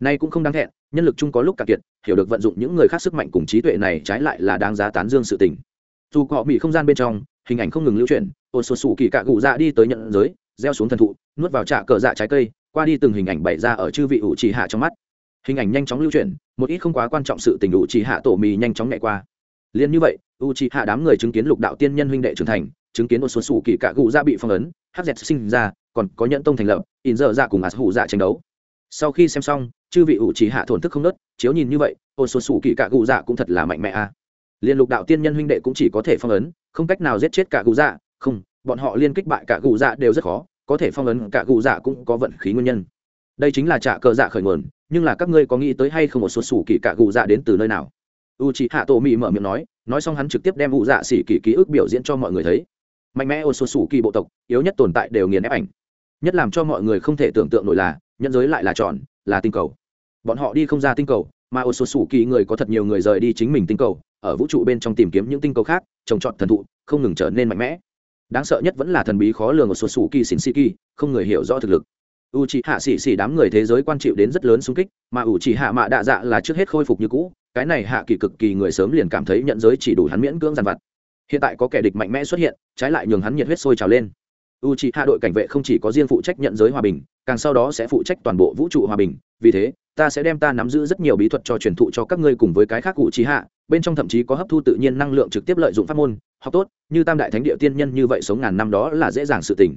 Nay cũng không đáng thẹn, nhân lực chung có lúc cạn kiệt, hiểu được vận dụng những người khác sức mạnh cùng trí tuệ này trái lại là đáng giá tán dương sự tình dù họ bị không gian bên trong, hình ảnh không ngừng lưu chuyển ôn sột sủ kỳ cạ gù dạ đi tới nhận giới, gieo xuống thần thụ, nuốt vào trạ cờ dạ trái cây, qua đi từng hình ảnh bày ra ở chư vị ủ trì hạ trong mắt. Hình ảnh nhanh chóng lưu chuyển, một ít không quá quan trọng sự tình ủ trì hạ tổ mì nhanh chóng nhẹ qua. Liền như vậy u trì hạ đám người chứng kiến lục đạo tiên nhân huynh đệ trưởng thành, chứng kiến một số sủ kỳ cạ gù dạ bị phong ấn hắc dẹt sinh ra, còn có nhận tông thành lập, in dở dạ cùng ạt hủ dạ tranh đấu. Sau khi xem xong, chư vị ủ trì hạ thổn thức không nớt, chiếu nhìn như vậy ôn số sủ kỳ cạ gù dạ cũng thật là mạnh mẽ a liên lục đạo tiên nhân huynh đệ cũng chỉ có thể phong ấn, không cách nào giết chết cả gù dạ. Không, bọn họ liên kích bại cả gù dạ đều rất khó, có thể phong ấn cả gù dạ cũng có vận khí nguyên nhân. Đây chính là trả cờ dạ khởi nguồn, nhưng là các ngươi có nghĩ tới hay không một số sủ kỳ cả gù dạ đến từ nơi nào? U chị hạ tổ mỹ mở miệng nói nói xong hắn trực tiếp đem gù dạ xỉ kỳ ký ức biểu diễn cho mọi người thấy. Mạnh mẽ ô số sủ kỳ bộ tộc, yếu nhất tồn tại đều nghiền ép ảnh. Nhất làm cho mọi người không thể tưởng tượng nổi là, nhân giới lại là tròn, là tinh cầu. Bọn họ đi không ra tinh cầu, mà ô số sủ kỳ người có thật nhiều người rời đi chính mình tinh cầu ở vũ trụ bên trong tìm kiếm những tinh cầu khác, trồng trọt thần thụ, không ngừng trở nên mạnh mẽ. Đáng sợ nhất vẫn là thần bí khó lường của số sủ kỳ xỉn xì kỳ không người hiểu rõ thực lực. U c hạ xỉ xỉ đám người thế giới quan chịu đến rất lớn xung kích, mà u c hạ mạ đạ dạ là trước hết khôi phục như cũ, cái này hạ kỳ cực kỳ người sớm liền cảm thấy nhận giới chỉ đủ hắn miễn cưỡng dàn vặt. Hiện tại có kẻ địch mạnh mẽ xuất hiện, trái lại nhường hắn nhiệt huyết sôi trào lên. U c hạ đội cảnh vệ không chỉ có riêng phụ trách nhận giới hòa bình càng sau đó sẽ phụ trách toàn bộ vũ trụ hòa bình. Vì thế, ta sẽ đem ta nắm giữ rất nhiều bí thuật cho truyền thụ cho các ngươi cùng với cái khác cụ trí hạ. Bên trong thậm chí có hấp thu tự nhiên năng lượng trực tiếp lợi dụng pháp môn. Học tốt, như tam đại thánh địa tiên nhân như vậy sống ngàn năm đó là dễ dàng sự tình.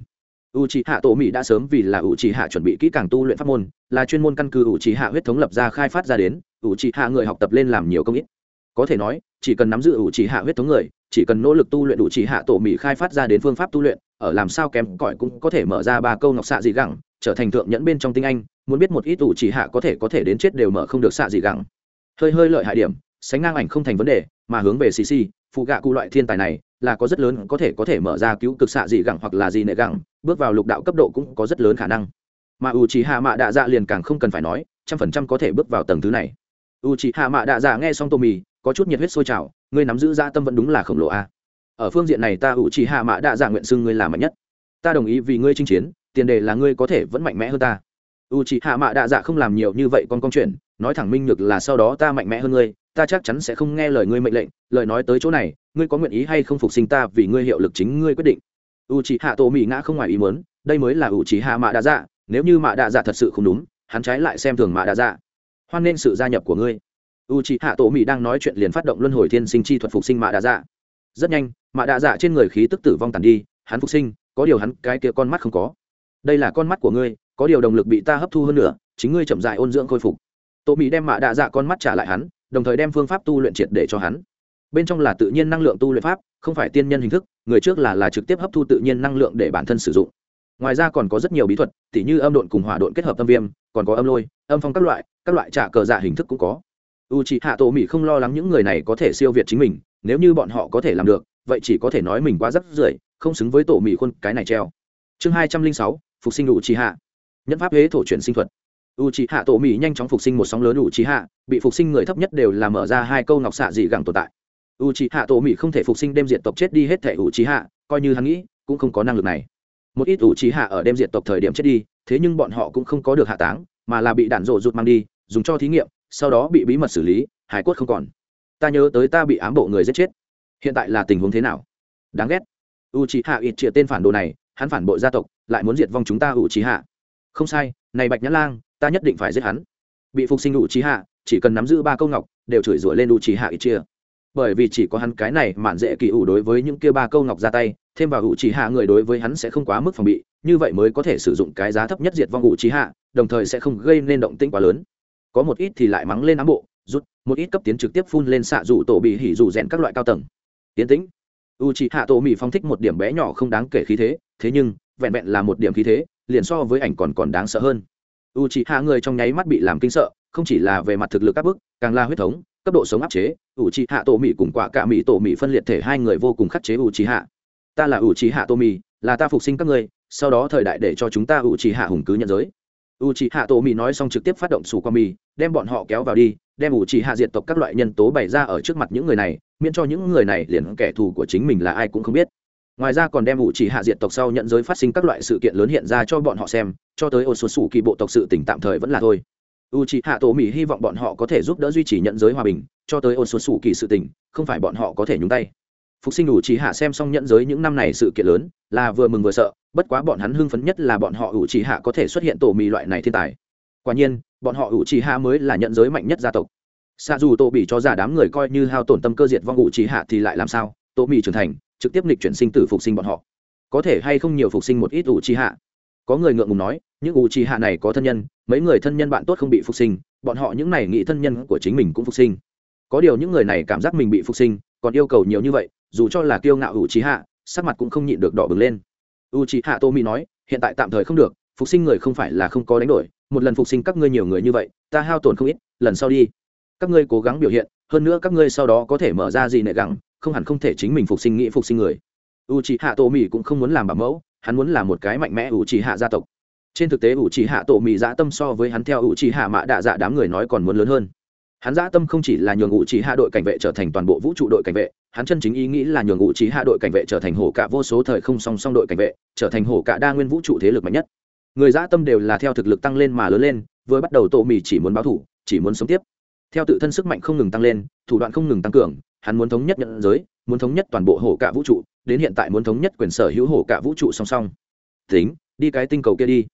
U trí hạ tổ mỹ đã sớm vì là u trí hạ chuẩn bị kỹ càng tu luyện pháp môn, là chuyên môn căn cứ u trí hạ huyết thống lập ra khai phát ra đến. U trí hạ người học tập lên làm nhiều công ít. Có thể nói, chỉ cần nắm giữ u trí hạ huyết thống người, chỉ cần nỗ lực tu luyện u trí hạ tổ mỹ khai phát ra đến phương pháp tu luyện, ở làm sao kém cỏi cũng có thể mở ra ba câu ngọc xạ dị gẳng trở thành thượng nhẫn bên trong tinh anh muốn biết một ít ủ chỉ hạ có thể có thể đến chết đều mở không được xạ dị gẳng. Hơi hơi lợi hại điểm sánh ngang ảnh không thành vấn đề mà hướng về xì xì, phụ gạ cụ loại thiên tài này là có rất lớn có thể có thể mở ra cứu cực xạ dị gẳng hoặc là gì nệ gẳng bước vào lục đạo cấp độ cũng có rất lớn khả năng. Mà ủ chỉ hạ mạ đạ dạ liền càng không cần phải nói trăm phần trăm có thể bước vào tầng thứ này. Ủ chỉ hạ mạ đạ dạ nghe xong tô mì có chút nhiệt huyết sôi trào ngươi nắm giữ ra tâm vẫn đúng là khổng lồ a. Ở phương diện này ta ủ chỉ hạ mạ đạ dạ nguyện xưng ngươi là mạnh nhất. Ta đồng ý vì ngươi chinh chiến tiền đề là ngươi có thể vẫn mạnh mẽ hơn ta. U c h ị hạ mạ đạ dạ không làm nhiều như vậy con con chuyện, nói thẳng minh nhược là sau đó ta mạnh mẽ hơn ngươi, ta chắc chắn sẽ không nghe lời ngươi mệnh lệnh, lời nói tới chỗ này, ngươi có nguyện ý hay không phục sinh ta vì ngươi hiệu lực chính ngươi quyết định. U c h ị hạ tổ mỹ ngã không ngoài ý muốn, đây mới là u c h ị hạ mạ đạ dạ nếu như mạ đạ dạ thật sự không đúng, hắn trái lại xem thường mạ đạ dạ. Hoan nên sự gia nhập của ngươi. U c h ị hạ tổ mỹ đang nói chuyện liền phát động luân hồi thiên sinh chi thuật phục sinh mạ đạ dạ. Rất nhanh, mạ đạ dạ trên người khí tức tử vong tàn đi, hắn phục sinh, có điều hắn cái kia con mắt không có đây là con mắt của ngươi, có điều động lực bị ta hấp thu hơn nữa, chính ngươi chậm dại ôn dưỡng khôi phục. Tô mỹ đem mạ đạ dạ con mắt trả lại hắn, đồng thời đem phương pháp tu luyện triệt để cho hắn. Bên trong là tự nhiên năng lượng tu luyện pháp, không phải tiên nhân hình thức, người trước là là trực tiếp hấp thu tự nhiên năng lượng để bản thân sử dụng. Ngoài ra còn có rất nhiều bí thuật, tỉ như âm độn cùng hỏa độn kết hợp âm viêm, còn có âm lôi, âm phong các loại các loại trả cờ dạ hình thức cũng có. U c h ị hạ tổ mỹ không lo lắng những người này có thể siêu việt chính mình, nếu như bọn họ có thể làm được, vậy chỉ có thể nói mình quá rắc rưởi, không xứng với tổ mỹ khuôn cái này treo. Chương hai trăm linh sáu phục sinh u trí hạ nhẫn pháp huế thổ chuyển sinh thuật. U trí hạ tổ mỹ nhanh chóng phục sinh một sóng lớn u trí hạ bị phục sinh người thấp nhất đều là mở ra hai câu ngọc xạ dị gẳng tồn tại. U trí hạ tổ mỹ không thể phục sinh đêm diện tộc chết đi hết thể u trí hạ coi như hắn nghĩ, cũng không có năng lực này. Một ít u trí hạ ở đêm diện tộc thời điểm chết đi, thế nhưng bọn họ cũng không có được hạ táng, mà là bị đạn rộ rụt mang đi, dùng cho thí nghiệm, sau đó bị bí mật xử lý, hải quất không còn. Ta nhớ tới ta bị ám bộ người giết chết. Hiện tại là tình huống thế nào? Đáng ghét. U c h hạ ít chia tên phản đồ này hắn phản bội gia tộc, lại muốn diệt vong chúng ta u trí hạ không sai, này bạch nhã lang, ta nhất định phải giết hắn. Bị phục sinh ủ trí hạ chỉ cần nắm giữ ba câu ngọc, đều chửi rủa lên ủ trí hạ ít chia. Bởi vì chỉ có hắn cái này mạn dễ kỳ ủ đối với những kia ba câu ngọc ra tay, thêm vào ủ trí hạ người đối với hắn sẽ không quá mức phòng bị, như vậy mới có thể sử dụng cái giá thấp nhất diệt vong ủ trí hạ đồng thời sẽ không gây nên động tĩnh quá lớn. Có một ít thì lại mắng lên ám bộ, rút, một ít cấp tiến trực tiếp phun lên xạ rủ tổ bị hỉ rủ rèn các loại cao tầng. Tiến tĩnh. U c hạ tổ mỹ phong thích một điểm bé nhỏ không đáng kể khí thế thế nhưng, vẹn vẹn là một điểm khí thế, liền so với ảnh còn còn đáng sợ hơn. U c hạ người trong nháy mắt bị làm kinh sợ, không chỉ là về mặt thực lực các bức, càng là huyết thống, cấp độ sống áp chế u c hạ tổ mỹ cùng quả cả mỹ tổ mỹ phân liệt thể hai người vô cùng khắc chế u c hạ ta là u c hạ tổ mỹ là ta phục sinh các ngươi, sau đó thời đại để cho chúng ta u c hạ hùng cứ nhận giới. U c hạ tổ mỹ nói xong trực tiếp phát động xù qua mỹ đem bọn họ kéo vào đi, đem ủ trì hạ diệt tộc các loại nhân tố bày ra ở trước mặt những người này, miễn cho những người này liền kẻ thù của chính mình là ai cũng không biết ngoài ra còn đem ủ chỉ hạ diện tộc sau nhận giới phát sinh các loại sự kiện lớn hiện ra cho bọn họ xem, cho tới ô xuân sủ kỳ bộ tộc sự tỉnh tạm thời vẫn là thôi. U chỉ hạ tổ mỹ hy vọng bọn họ có thể giúp đỡ duy trì nhận giới hòa bình, cho tới ô xuân sủ kỳ sự tỉnh, không phải bọn họ có thể nhúng tay. Phục sinh ủ chỉ hạ xem xong nhận giới những năm này sự kiện lớn, là vừa mừng vừa sợ, bất quá bọn hắn hưng phấn nhất là bọn họ u chỉ hạ có thể xuất hiện tổ mì loại này thiên tài. Quả nhiên, bọn họ u chỉ hạ mới là nhận giới mạnh nhất gia tộc. Xa dù tổ bị cho giả đám người coi như hao tổn tâm cơ diệt vong ủ chỉ hạ thì lại làm sao? Tổ mì trưởng thành trực tiếp lịch chuyển sinh tử phục sinh bọn họ. Có thể hay không nhiều phục sinh một ít ủ trì hạ có người ngượng ngùng nói, những ủ trì hạ này có thân nhân, mấy người thân nhân bạn tốt không bị phục sinh, bọn họ những này nghĩ thân nhân của chính mình cũng phục sinh. Có điều những người này cảm giác mình bị phục sinh, còn yêu cầu nhiều như vậy, dù cho là kiêu ngạo ủ trì hạ sắc mặt cũng không nhịn được đỏ bừng lên. U trì hạ tô mỹ nói, hiện tại tạm thời không được, phục sinh người không phải là không có đánh đổi, một lần phục sinh các ngươi nhiều người như vậy, ta hao tổn không ít, lần sau đi. Các ngươi cố gắng biểu hiện, hơn nữa các ngươi sau đó có thể mở ra gì nệ gắng không hẳn không thể chính mình phục sinh nghĩ phục sinh người. U c h hạ tổ mỹ cũng không muốn làm bảo mẫu, hắn muốn làm một cái mạnh mẽ u c h hạ gia tộc. Trên thực tế u c h hạ tổ mỹ dã tâm so với hắn theo u c h hạ mạ đạ dạ đám người nói còn muốn lớn hơn. Hắn dã tâm không chỉ là nhường u c h hạ đội cảnh vệ trở thành toàn bộ vũ trụ đội cảnh vệ, hắn chân chính ý nghĩ là nhường u c h hạ đội cảnh vệ trở thành hổ cả vô số thời không song song đội cảnh vệ, trở thành hổ cả đa nguyên vũ trụ thế lực mạnh nhất. Người dã tâm đều là theo thực lực tăng lên mà lớn lên, vừa bắt đầu tổ mì chỉ muốn báo thủ, chỉ muốn sống tiếp. Theo tự thân sức mạnh không ngừng tăng lên, thủ đoạn không ngừng tăng cường hắn muốn thống nhất nhận giới, muốn thống nhất toàn bộ hổ cả vũ trụ, đến hiện tại muốn thống nhất quyền sở hữu hổ cả vũ trụ song song. Tính, đi cái tinh cầu kia đi.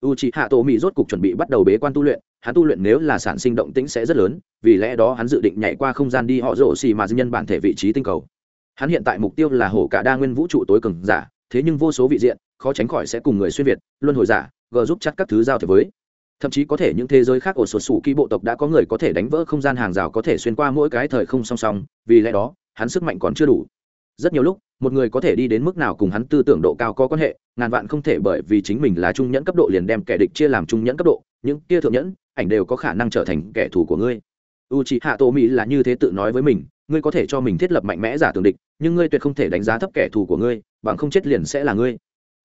U c h ị hạ tổ mỹ rốt cục chuẩn bị bắt đầu bế quan tu luyện, hắn tu luyện nếu là sản sinh động tĩnh sẽ rất lớn, vì lẽ đó hắn dự định nhảy qua không gian đi họ rổ xì mà nhân bản thể vị trí tinh cầu. Hắn hiện tại mục tiêu là hổ cả đa nguyên vũ trụ tối cường giả, thế nhưng vô số vị diện, khó tránh khỏi sẽ cùng người xuyên việt, luân hồi giả g giúp chắc các thứ giao thế với thậm chí có thể những thế giới khác ổ sột sủ kỳ bộ tộc đã có người có thể đánh vỡ không gian hàng rào có thể xuyên qua mỗi cái thời không song song, vì lẽ đó, hắn sức mạnh còn chưa đủ. Rất nhiều lúc, một người có thể đi đến mức nào cùng hắn tư tưởng độ cao có quan hệ, ngàn vạn không thể bởi vì chính mình là trung nhẫn cấp độ liền đem kẻ địch chia làm trung nhẫn cấp độ, những kia thượng nhẫn, ảnh đều có khả năng trở thành kẻ thù của ngươi. U c h ị hạ tô mỹ là như thế tự nói với mình, ngươi có thể cho mình thiết lập mạnh mẽ giả tưởng địch, nhưng ngươi tuyệt không thể đánh giá thấp kẻ thù của ngươi, bằng không chết liền sẽ là ngươi.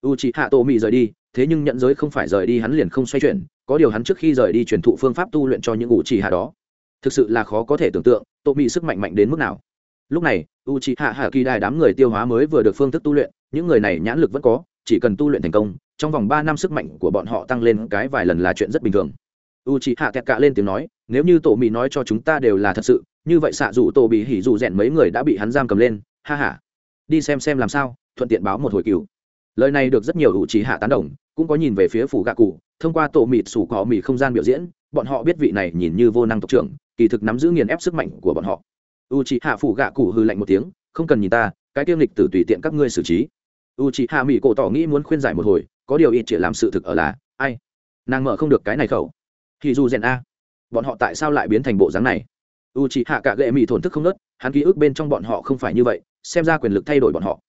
U c h ị hạ tô mỹ rời đi thế nhưng nhận giới không phải rời đi hắn liền không xoay chuyển, có điều hắn trước khi rời đi truyền thụ phương pháp tu luyện cho những ủ trì hạ đó. Thực sự là khó có thể tưởng tượng tô mỹ sức mạnh mạnh đến mức nào. Lúc này u trì hạ hạ kỳ đài đám người tiêu hóa mới vừa được phương thức tu luyện, những người này nhãn lực vẫn có, chỉ cần tu luyện thành công, trong vòng ba năm sức mạnh của bọn họ tăng lên cái vài lần là chuyện rất bình thường. U trì hạ kẹt cạ lên tiếng nói, nếu như tổ mỹ nói cho chúng ta đều là thật sự, như vậy xạ dù tổ bị hỉ dù rèn mấy người đã bị hắn giam cầm lên, ha ha. Đi xem xem làm sao, thuận tiện báo một hồi cứu lời này được rất nhiều ủ trí hạ tán đồng, cũng có nhìn về phía phủ gạ cụ, thông qua tổ mịt sủ cỏ mì không gian biểu diễn, bọn họ biết vị này nhìn như vô năng tộc trưởng, kỳ thực nắm giữ nghiền ép sức mạnh của bọn họ. U trí hạ phủ gạ cụ hư lạnh một tiếng, không cần nhìn ta, cái tiêu lịch tử tùy tiện các ngươi xử trí. U trí hạ mỹ cổ tỏ nghĩ muốn khuyên giải một hồi, có điều ít chỉ làm sự thực ở là, ai? Nàng mở không được cái này khẩu. Thì dù rèn a. Bọn họ tại sao lại biến thành bộ dáng này? U trí hạ cả gệ mỹ thổn thức không nớt hắn ký ức bên trong bọn họ không phải như vậy, xem ra quyền lực thay đổi bọn họ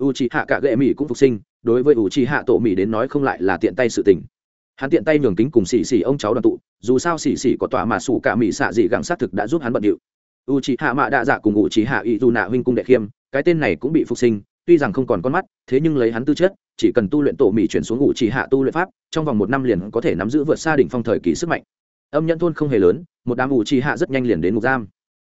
u trí hạ cả gệ mỹ cũng phục sinh, đối với u trí hạ tổ mỹ đến nói không lại là tiện tay sự tình. Hắn tiện tay nhường kính cùng xì xì ông cháu đoàn tụ, dù sao xì xì có tòa mà sủ cả mỹ xạ dị gắng xác thực đã giúp hắn bận điệu. U trí hạ mạ đạ dạ cùng u trí hạ y dù nạ huynh cung đệ khiêm cái tên này cũng bị phục sinh, tuy rằng không còn con mắt, thế nhưng lấy hắn tư chất, chỉ cần tu luyện tổ mỹ chuyển xuống u trí hạ tu luyện pháp trong vòng một năm liền có thể nắm giữ vượt xa đỉnh phong thời kỳ sức mạnh. Âm nhận thôn không hề lớn, một đám u trí hạ rất nhanh liền đến mục giam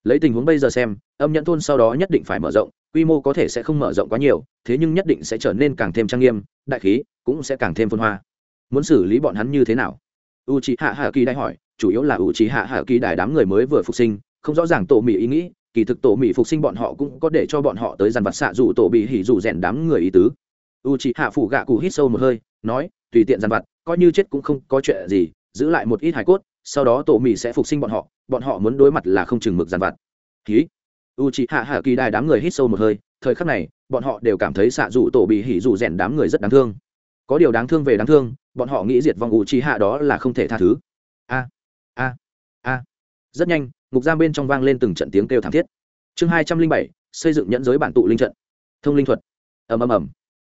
lấy tình huống bây giờ xem, âm nhẫn thôn sau đó nhất định phải mở rộng, quy mô có thể sẽ không mở rộng quá nhiều, thế nhưng nhất định sẽ trở nên càng thêm trang nghiêm, đại khí cũng sẽ càng thêm phân hoa. Muốn xử lý bọn hắn như thế nào? U c h i hạ hạ kỳ đại hỏi, chủ yếu là u c h i hạ hạ kỳ đại đám người mới vừa phục sinh, không rõ ràng tổ mỹ ý nghĩ, kỳ thực tổ mỹ phục sinh bọn họ cũng có để cho bọn họ tới dàn vặt xạ dù tổ bị hỉ dù rèn đám người ý tứ. U c h i hạ phủ gạ cụ hít sâu một hơi, nói, tùy tiện dàn vặt, coi như chết cũng không có chuyện gì, giữ lại một ít hải cốt sau đó tổ mỹ sẽ phục sinh bọn họ bọn họ muốn đối mặt là không chừng mực dàn vặt. Ký u c h ị hạ hạ kỳ đài đám người hít sâu một hơi, thời khắc này, bọn họ đều cảm thấy xạ dù tổ bị hỉ dù rèn đám người rất đáng thương. Có điều đáng thương về đáng thương, bọn họ nghĩ diệt vong u c h ị hạ đó là không thể tha thứ. A a a. Rất nhanh, ngục giam bên trong vang lên từng trận tiếng kêu thảm thiết. Chương hai trăm linh bảy, xây dựng nhẫn giới bản tụ linh trận. Thông linh thuật. Ầm ầm ầm.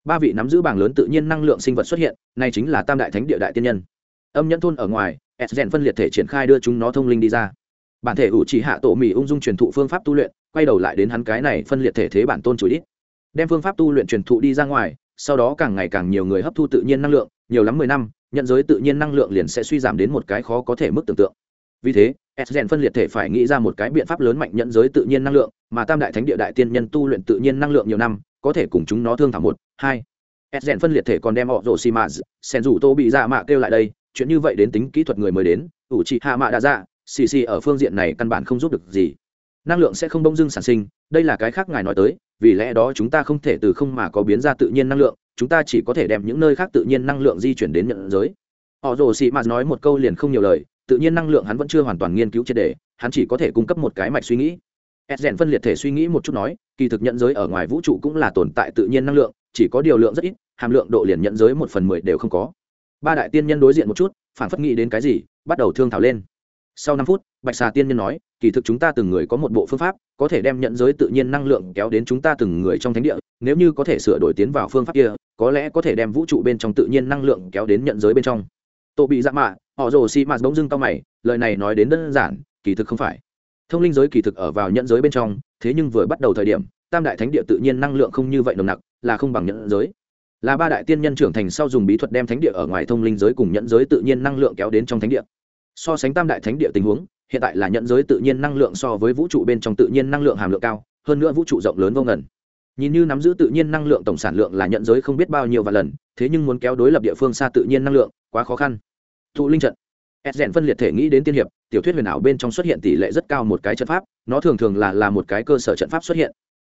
Ba vị nắm giữ bảng lớn tự nhiên năng lượng sinh vật xuất hiện, này chính là tam đại thánh địa đại tiên nhân. Âm nhẫn thôn ở ngoài s rèn phân liệt thể triển khai đưa chúng nó thông linh đi ra. Bản thể ủ chỉ hạ tổ mỹ ung dung truyền thụ phương pháp tu luyện, quay đầu lại đến hắn cái này phân liệt thể thế bản tôn chủ ít đem phương pháp tu luyện truyền thụ đi ra ngoài, sau đó càng ngày càng nhiều người hấp thu tự nhiên năng lượng, nhiều lắm mười năm, nhận giới tự nhiên năng lượng liền sẽ suy giảm đến một cái khó có thể mức tưởng tượng. Vì thế, s rèn phân liệt thể phải nghĩ ra một cái biện pháp lớn mạnh nhận giới tự nhiên năng lượng, mà tam đại thánh địa đại tiên nhân tu luyện tự nhiên năng lượng nhiều năm, có thể cùng chúng nó thương thảo một, hai. S rèn phân liệt thể còn đem họ rổ xì mạ sen rủ tô bị dạ mạ kêu lại đây chuyện như vậy đến tính kỹ thuật người mới đến, ủ trị hạ mạ đã ra dạ, xì xì ở phương diện này căn bản không giúp được gì. Năng lượng sẽ không bông dưng sản sinh, đây là cái khác ngài nói tới, vì lẽ đó chúng ta không thể từ không mà có biến ra tự nhiên năng lượng, chúng ta chỉ có thể đem những nơi khác tự nhiên năng lượng di chuyển đến nhận giới. Họ rồ xì mạt nói một câu liền không nhiều lời, tự nhiên năng lượng hắn vẫn chưa hoàn toàn nghiên cứu triệt đề hắn chỉ có thể cung cấp một cái mạch suy nghĩ. Ed rèn phân liệt thể suy nghĩ một chút nói, kỳ thực nhận giới ở ngoài vũ trụ cũng là tồn tại tự nhiên năng lượng, chỉ có điều lượng rất ít, hàm lượng độ liền nhận giới một phần mười đều không có ba đại tiên nhân đối diện một chút phản phất nghĩ đến cái gì, bắt đầu thương thảo lên. Sau năm phút, bạch xà tiên nhân nói, kỳ thực chúng ta từng người có một bộ phương pháp, có thể đem nhận giới tự nhiên năng lượng kéo đến chúng ta từng người trong thánh địa, nếu như có thể sửa đổi tiến vào phương pháp kia, có lẽ có thể đem vũ trụ bên trong tự nhiên năng lượng kéo đến nhận giới bên trong. Tổ bị dạ mạ, họ rồ xị mạt bỗng dưng cao mày, lời này nói đến đơn giản, kỳ thực không phải. Thông linh giới kỳ thực ở vào nhận giới bên trong, thế nhưng vừa bắt đầu thời điểm, tam đại thánh địa tự nhiên năng lượng không như vậy nồng nặc, là không bằng nhận giới là ba đại tiên nhân trưởng thành sau dùng bí thuật đem thánh địa ở ngoài thông linh giới cùng nhận giới tự nhiên năng lượng kéo đến trong thánh địa. So sánh tam đại thánh địa tình huống, hiện tại là nhận giới tự nhiên năng lượng so với vũ trụ bên trong tự nhiên năng lượng hàm lượng cao, hơn nữa vũ trụ rộng lớn vô ngần. Nhìn như nắm giữ tự nhiên năng lượng tổng sản lượng là nhận giới không biết bao nhiêu và lần, thế nhưng muốn kéo đối lập địa phương xa tự nhiên năng lượng, quá khó khăn. Thụ linh trận. Ed rèn phân liệt thể nghĩ đến tiên hiệp, tiểu thuyết huyền ảo bên trong xuất hiện tỷ lệ rất cao một cái trận pháp, nó thường thường là là một cái cơ sở trận pháp xuất hiện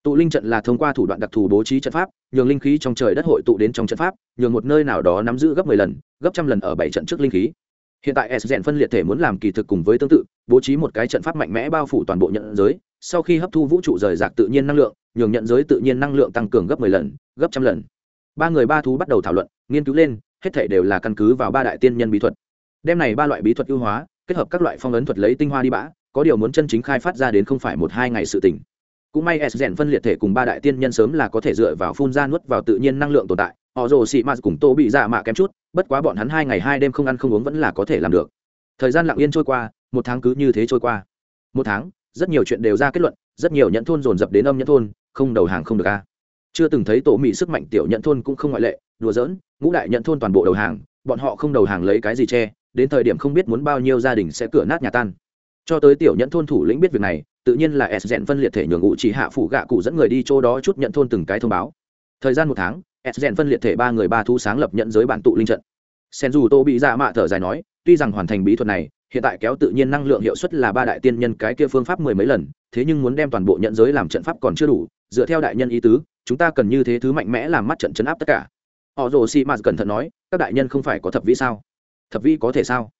tụ linh trận là thông qua thủ đoạn đặc thù bố trí trận pháp, nhường linh khí trong trời đất hội tụ đến trong trận pháp, nhường một nơi nào đó nắm giữ gấp mười lần, gấp trăm lần ở bảy trận trước linh khí. Hiện tại s rèn phân liệt thể muốn làm kỳ thực cùng với tương tự, bố trí một cái trận pháp mạnh mẽ bao phủ toàn bộ nhận giới, sau khi hấp thu vũ trụ rời rạc tự nhiên năng lượng, nhường nhận giới tự nhiên năng lượng tăng cường gấp mười lần, gấp trăm lần. Ba người ba thú bắt đầu thảo luận, nghiên cứu lên, hết thể đều là căn cứ vào ba đại tiên nhân bí thuật. Đem này ba loại bí thuật ưu hóa, kết hợp các loại phong ấn thuật lấy tinh hoa đi bã, có điều muốn chân chính khai phát ra đến không phải một hai ngày sự tỉnh cũng may s rèn phân liệt thể cùng ba đại tiên nhân sớm là có thể dựa vào phun ra nuốt vào tự nhiên năng lượng tồn tại. Họ rồ xị mạt cùng tô bị dạ mạ kém chút, bất quá bọn hắn hai ngày hai đêm không ăn không uống vẫn là có thể làm được. Thời gian lặng yên trôi qua, một tháng cứ như thế trôi qua. Một tháng, rất nhiều chuyện đều ra kết luận, rất nhiều nhẫn thôn dồn dập đến âm nhẫn thôn, không đầu hàng không được a. Chưa từng thấy tổ mỹ sức mạnh tiểu nhẫn thôn cũng không ngoại lệ, đùa giỡn, ngũ đại nhẫn thôn toàn bộ đầu hàng, bọn họ không đầu hàng lấy cái gì che, đến thời điểm không biết muốn bao nhiêu gia đình sẽ cửa nát nhà tan. Cho tới tiểu nhẫn thôn thủ lĩnh biết việc này tự nhiên là s rèn phân liệt thể nhường ngụ chỉ hạ phủ gạ cụ dẫn người đi chỗ đó chút nhận thôn từng cái thông báo. Thời gian một tháng, s rèn phân liệt thể ba người ba thu sáng lập nhận giới bản tụ linh trận. Sen dù tô bị dạ mạ thở dài nói, tuy rằng hoàn thành bí thuật này, hiện tại kéo tự nhiên năng lượng hiệu suất là ba đại tiên nhân cái kia phương pháp mười mấy lần, thế nhưng muốn đem toàn bộ nhận giới làm trận pháp còn chưa đủ, dựa theo đại nhân ý tứ, chúng ta cần như thế thứ mạnh mẽ làm mắt trận chấn áp tất cả. Họ rồ xì mạt cẩn thận nói, các đại nhân không phải có thập vĩ sao? Thập vĩ có thể sao?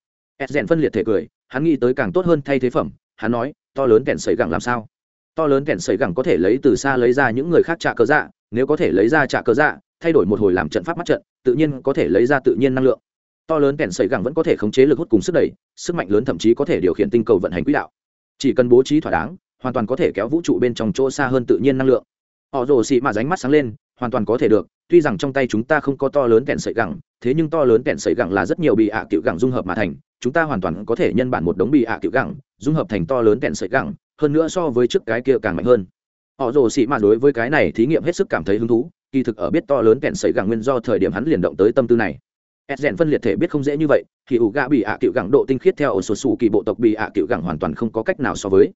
S rèn phân liệt thể cười, hắn nghĩ tới càng tốt hơn thay thế phẩm, hắn nói to lớn kẻn sấy gẳng làm sao? To lớn kẻn sấy gẳng có thể lấy từ xa lấy ra những người khác trả cờ dạ nếu có thể lấy ra trả cờ dạ thay đổi một hồi làm trận pháp mắt trận, tự nhiên có thể lấy ra tự nhiên năng lượng. To lớn kẻn sấy gẳng vẫn có thể khống chế lực hút cùng sức đẩy, sức mạnh lớn thậm chí có thể điều khiển tinh cầu vận hành quỹ đạo. Chỉ cần bố trí thỏa đáng, hoàn toàn có thể kéo vũ trụ bên trong chỗ xa hơn tự nhiên năng lượng. Họ rồ xị mà ránh mắt sáng lên, hoàn toàn có thể được, tuy rằng trong tay chúng ta không có to lớn kẹn sợi gẳng thế nhưng to lớn kẹn sợi gẳng là rất nhiều bị ạ à tiểu gẳng dung hợp mà thành, chúng ta hoàn toàn có thể nhân bản một đống bị ạ à tiểu gẳng dung hợp thành to lớn kẹn sợi gẳng, hơn nữa so với trước cái kia càng mạnh hơn. Họ rồ xị mà đối với cái này thí nghiệm hết sức cảm thấy hứng thú, kỳ thực ở biết to lớn kẹn sợi gẳng nguyên do thời điểm hắn liền động tới tâm tư này. Ép rèn phân liệt thể biết không dễ như vậy, thì ủ gạ bị ạ tiểu gẳng độ tinh khiết theo ổ số sủ kỳ bộ tộc bị ạ tiểu gẳng hoàn toàn không có cách nào so với.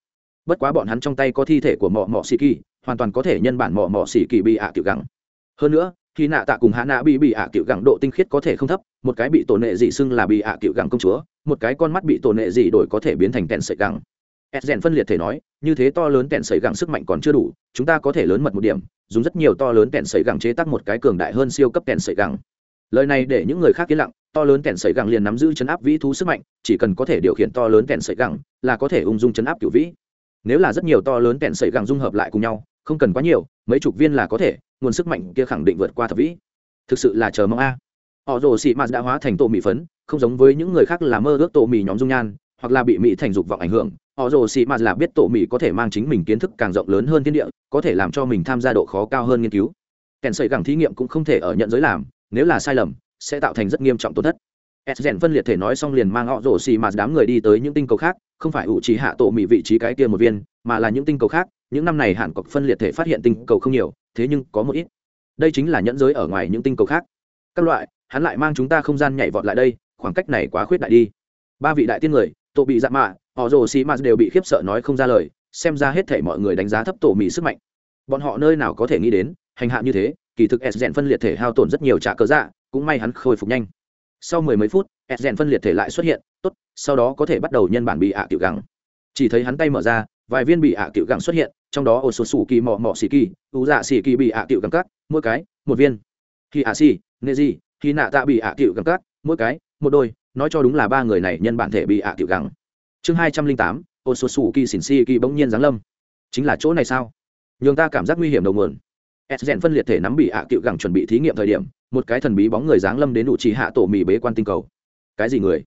Bất quá bọn hắn trong tay có thi thể của mọ mọ xì kỳ, hoàn toàn có thể nhân bản mọ mọ xì kỳ bị ạ tiểu gẳng. Hơn nữa khi nạ tạ cùng hạ nạ bị bị ạ cựu gẳng độ tinh khiết có thể không thấp, một cái bị tổ nệ dị xưng là bị ạ cựu gẳng công chúa, một cái con mắt bị tổ nệ dị đổi có thể biến thành kèn sợi gẳng. Ed rèn phân liệt thể nói, như thế to lớn kèn sợi gẳng sức mạnh còn chưa đủ, chúng ta có thể lớn mật một điểm, dùng rất nhiều to lớn kèn sợi gẳng chế tác một cái cường đại hơn siêu cấp kèn sợi gẳng. Lời này để những người khác yên lặng, to lớn kèn sợi gẳng liền nắm giữ chấn áp vĩ thú sức mạnh, chỉ cần có thể điều khiển to lớn kèn sợi gẳng là có thể ung dung chấn áp cựu vĩ. Nếu là rất nhiều to lớn kèn sợi gẳng dung hợp lại cùng nhau, không cần quá nhiều, mấy chục viên là có thể nguồn sức mạnh kia khẳng định vượt qua thập vĩ. Thực sự là chờ mong a. Họ rồ xị mạt đã hóa thành tổ mì phấn, không giống với những người khác là mơ ước tổ mì nhóm dung nhan, hoặc là bị mỹ thành dục vọng ảnh hưởng. Họ rồ xị mạt là biết tổ mì có thể mang chính mình kiến thức càng rộng lớn hơn thiên địa, có thể làm cho mình tham gia độ khó cao hơn nghiên cứu. Kèn sợi gẳng thí nghiệm cũng không thể ở nhận giới làm, nếu là sai lầm, sẽ tạo thành rất nghiêm trọng tổn thất s rèn phân liệt thể nói xong liền mang họ rổ xì mà đám người đi tới những tinh cầu khác, không phải ủ trì hạ tổ mỹ vị trí cái kia một viên, mà là những tinh cầu khác. Những năm này hạn cọc phân liệt thể phát hiện tinh cầu không nhiều, thế nhưng có một ít. Đây chính là nhẫn giới ở ngoài những tinh cầu khác. Các loại, hắn lại mang chúng ta không gian nhảy vọt lại đây, khoảng cách này quá khuyết đại đi. Ba vị đại tiên người, tổ bị dạ mạ, họ rồ xì mà đều bị khiếp sợ nói không ra lời, xem ra hết thể mọi người đánh giá thấp tổ mỹ sức mạnh. Bọn họ nơi nào có thể nghĩ đến, hành hạ như thế, kỳ thực s rèn phân liệt thể hao tổn rất nhiều trả cớ dạ cũng may hắn khôi phục nhanh sau mười mấy phút e rèn phân liệt thể lại xuất hiện, tốt, sau đó có thể bắt đầu nhân bản bị ạ à tiểu gắng chỉ thấy hắn tay mở ra, vài viên bị ạ à tiểu gắng xuất hiện, trong đó ổ số sủ kỳ mò mò xì kỳ ưu dạ xì kỳ bị ạ tiểu gắng cắt, mỗi cái, một viên. Khi ạ xì, nê gì khi nạ tạ bị ạ tiểu gắng cắt, mỗi cái, một đôi, nói cho đúng là ba người này nhân bản thể bị ạ tiểu gắng chương hai trăm linh tám ổ số sủ kỳ xỉn xì kỳ bỗng nhiên giáng lâm. Chính là chỗ này sao? Nhường ta cảm giác nguy hiểm đầu nguồn s rèn phân liệt thể nắm bị ạ cựu gẳng chuẩn bị thí nghiệm thời điểm, một cái thần bí bóng người giáng lâm đến đủ trì hạ tổ mì bế quan tinh cầu. Cái gì người?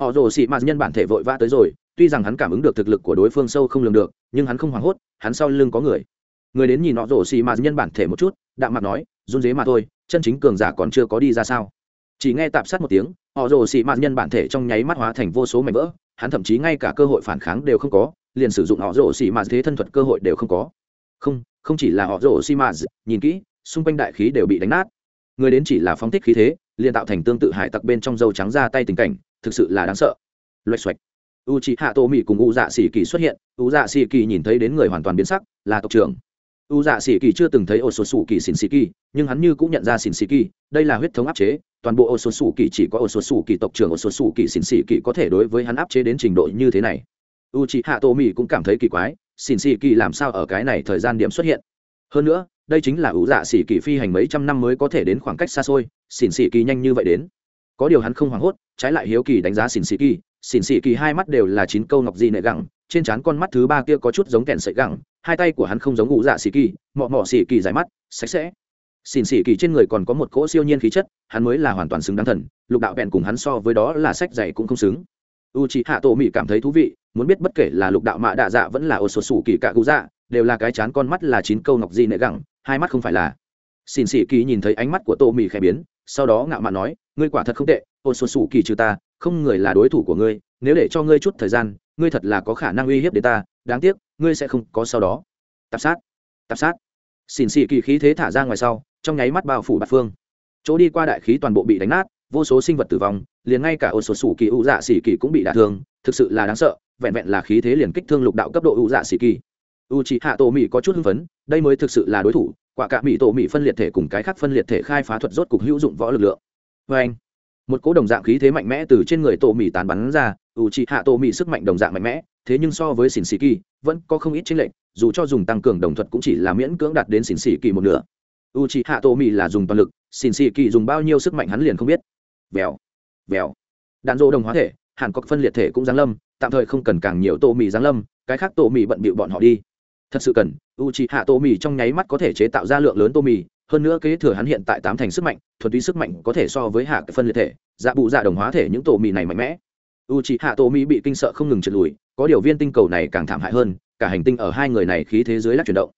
Họ rồ xị mạt nhân bản thể vội vã tới rồi, tuy rằng hắn cảm ứng được thực lực của đối phương sâu không lường được, nhưng hắn không hoảng hốt, hắn sau lưng có người. Người đến nhìn họ rồ xị mạt nhân bản thể một chút, đạm mặt nói, run dế mà thôi, chân chính cường giả còn chưa có đi ra sao? Chỉ nghe tạp sát một tiếng, họ rồ xị mạt nhân bản thể trong nháy mắt hóa thành vô số mảnh vỡ, hắn thậm chí ngay cả cơ hội phản kháng đều không có, liền sử dụng họ rồ xị mạt thế thân thuật cơ hội đều không có. Không không chỉ là họ rổ xi mã nhìn kỹ, xung quanh đại khí đều bị đánh nát. Người đến chỉ là phóng thích khí thế, liền tạo thành tương tự hải tặc bên trong dâu trắng ra tay tình cảnh, thực sự là đáng sợ. Loạch xoạch u c h ị hạ tô mỹ cùng u dạ xỉ kỳ xuất hiện u dạ xỉ kỳ nhìn thấy đến người hoàn toàn biến sắc, là tộc trưởng. U dạ xỉ kỳ chưa từng thấy ô số sủ kỳ xỉn xỉ kỳ nhưng hắn như cũng nhận ra xỉn xỉ kỳ đây là huyết thống áp chế, toàn bộ ô số sủ kỳ chỉ có ô số sủ kỳ tộc trưởng ô số sủ kỳ xỉn xỉ kỳ có thể đối với hắn áp chế đến trình độ như thế này. U c h ị hạ tô mỹ cũng cảm thấy kỳ quái xỉn xì kỳ làm sao ở cái này thời gian điểm xuất hiện? Hơn nữa, đây chính là ủ dạ xỉ kỳ phi hành mấy trăm năm mới có thể đến khoảng cách xa xôi xỉn xỉ kỳ nhanh như vậy đến. Có điều hắn không hoảng hốt, trái lại hiếu kỳ đánh giá xỉn xỉ kỳ. Xỉn xỉ kỳ hai mắt đều là chín câu ngọc di nệ gẳng, trên trán con mắt thứ ba kia có chút giống kẹn sợi gẳng, hai tay của hắn không giống ủ dạ xỉ kỳ, mọ mọ xỉ kỳ dài mắt, sạch sẽ. Xỉn xỉ kỳ trên người còn có một cỗ siêu nhiên khí chất, hắn mới là hoàn toàn xứng đáng thần, lục đạo bèn cùng hắn so với đó là sách dày cũng không xứng u c h ị hạ tổ mỹ cảm thấy thú vị, muốn biết bất kể là lục đạo mạ đạ dạ vẫn là ô sột sủ kỳ cạ cụ dạ đều là cái chán con mắt là chín câu ngọc di nệ gẳng, hai mắt không phải là. Xin xỉ kỳ nhìn thấy ánh mắt của tô mỹ khẽ biến, sau đó ngạo mạn nói, ngươi quả thật không tệ ô xuân sủ kỳ trừ ta, không người là đối thủ của ngươi, nếu để cho ngươi chút thời gian, ngươi thật là có khả năng uy hiếp đến ta, đáng tiếc, ngươi sẽ không có sau đó. Tạp sát tạp sát. Xin xỉ kỳ khí thế thả ra ngoài sau, trong nháy mắt bao phủ bát phương. Chỗ đi qua đại khí toàn bộ bị đánh nát vô số sinh vật tử vong, liền ngay cả ô số sủ kỳ ưu dạ xỉ kỳ cũng bị đả thương, thực sự là đáng sợ, vẹn vẹn là khí thế liền kích thương lục đạo cấp độ ưu dạ xỉ kỳ. U c hạ tổ mỹ có chút hưng phấn, đây mới thực sự là đối thủ, quả cả mỹ tổ mỹ phân liệt thể cùng cái khác phân liệt thể khai phá thuật rốt cục hữu dụng võ lực lượng. Vê anh, một cỗ đồng dạng khí thế mạnh mẽ từ trên người tổ mỹ tán bắn ra u c hạ tổ mỹ sức mạnh đồng dạng mạnh mẽ, thế nhưng so với xỉn xỉ kỳ vẫn có không ít chênh lệch, dù cho dùng tăng cường đồng thuật cũng chỉ là miễn cưỡng đạt đến xỉn xỉ kỳ một nửa. U c hạ tổ mỹ là dùng toàn lực xỉn xỉ kỳ dùng bao nhiêu sức mạnh hắn liền không biết vèo. Vèo. Đạn dô đồng hóa thể, hàn cọc phân liệt thể cũng giáng lâm, tạm thời không cần càng nhiều tổ mì giáng lâm, cái khác tổ mì bận bịu bọn họ đi. Thật sự cần u c h i hạ tô mì trong nháy mắt có thể chế tạo ra lượng lớn tô mì, hơn nữa kế thừa hắn hiện tại tám thành sức mạnh, thuần túy sức mạnh có thể so với hạ phân liệt thể dạ bụ dạ đồng hóa thể những tổ mì này mạnh mẽ. U c h i hạ tô mì bị kinh sợ không ngừng trượt lùi, có điều viên tinh cầu này càng thảm hại hơn, cả hành tinh ở hai người này khí thế giới lắc chuyển động.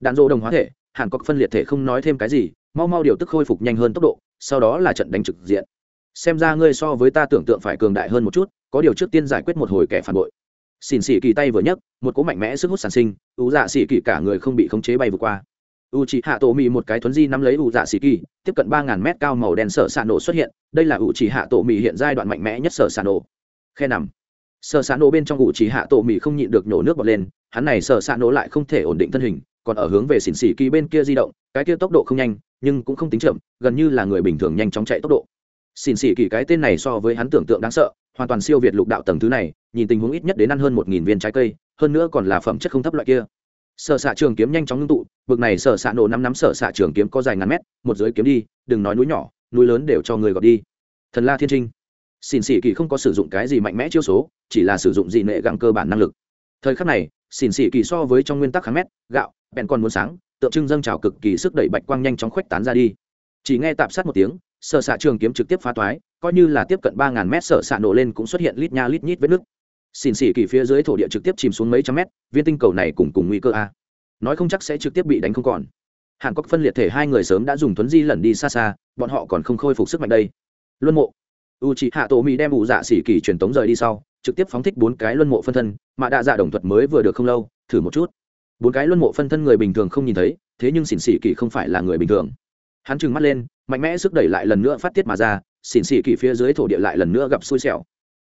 Đạn dỗ đồng hóa thể, hàn cọc phân liệt thể không nói thêm cái gì, mau mau điều tức khôi phục nhanh hơn tốc độ, sau đó là trận đánh trực diện xem ra ngươi so với ta tưởng tượng phải cường đại hơn một chút, có điều trước tiên giải quyết một hồi kẻ phản bội. Xỉn xỉ kỳ tay vừa nhấc, một cỗ mạnh mẽ sức hút sản sinh u dạ xỉ kỳ cả người không bị khống chế bay vượt qua. U c hạ tổ mì một cái thuấn di nắm lấy u dạ xỉ kỳ, tiếp cận ba ngàn mét cao màu đen sở xạ nổ xuất hiện, đây là u c hạ tổ mì hiện giai đoạn mạnh mẽ nhất sở xạ nổ. Khe nằm. Sở xạ nổ bên trong u c hạ tổ mì không nhịn được nhổ nước bọt lên, hắn này sở xạ nổ lại không thể ổn định thân hình, còn ở hướng về xỉn xỉ kỳ bên kia di động, cái kia tốc độ không nhanh, nhưng cũng không tính chậm, gần như là người bình thường nhanh chóng chạy tốc độ xỉn xỉ kỳ cái tên này so với hắn tưởng tượng đáng sợ, hoàn toàn siêu việt lục đạo tầng thứ này, nhìn tình huống ít nhất đến ăn hơn một nghìn viên trái cây, hơn nữa còn là phẩm chất không thấp loại kia. Sở xạ trường kiếm nhanh chóng ngưng tụ, bực này sở xạ nổ năm nắm sở xạ trường kiếm có dài ngàn mét, một giới kiếm đi, đừng nói núi nhỏ, núi lớn đều cho người gọt đi. Thần la thiên trinh. Xin xỉ kỳ không có sử dụng cái gì mạnh mẽ chiêu số, chỉ là sử dụng dị nệ gặng cơ bản năng lực. Thời khắc này, xỉn xỉ kỳ so với trong nguyên tắc kháng mét, gạo, bèn còn muốn sáng, tượng trưng dâng trào cực kỳ sức đẩy bạch quang nhanh chóng khuếch tán ra đi. Chỉ nghe tạp sát một tiếng sợ xạ trường kiếm trực tiếp phá toái coi như là tiếp cận ba ngàn mét sợ xạ nổ lên cũng xuất hiện lít nha lít nhít vết nứt. Xỉn xỉ kỳ phía dưới thổ địa trực tiếp chìm xuống mấy trăm mét, viên tinh cầu này cùng cùng nguy cơ a. Nói không chắc sẽ trực tiếp bị đánh không còn. Hàn quốc phân liệt thể hai người sớm đã dùng thuấn di lẩn đi xa xa, bọn họ còn không khôi phục sức mạnh đây. Luân mộ. U c hạ tổ mỹ đem ủ dạ xỉ kỳ truyền tống rời đi sau, trực tiếp phóng thích bốn cái luân mộ phân thân, mà đạ dạ đồng thuật mới vừa được không lâu, thử một chút. Bốn cái luân mộ phân thân người bình thường không nhìn thấy, thế nhưng xỉn xỉ kỳ không phải là người bình thường hắn trừng mắt lên, mạnh mẽ sức đẩy lại lần nữa phát tiết mà ra, xỉn xỉ kỳ phía dưới thổ địa lại lần nữa gặp xui xẻo.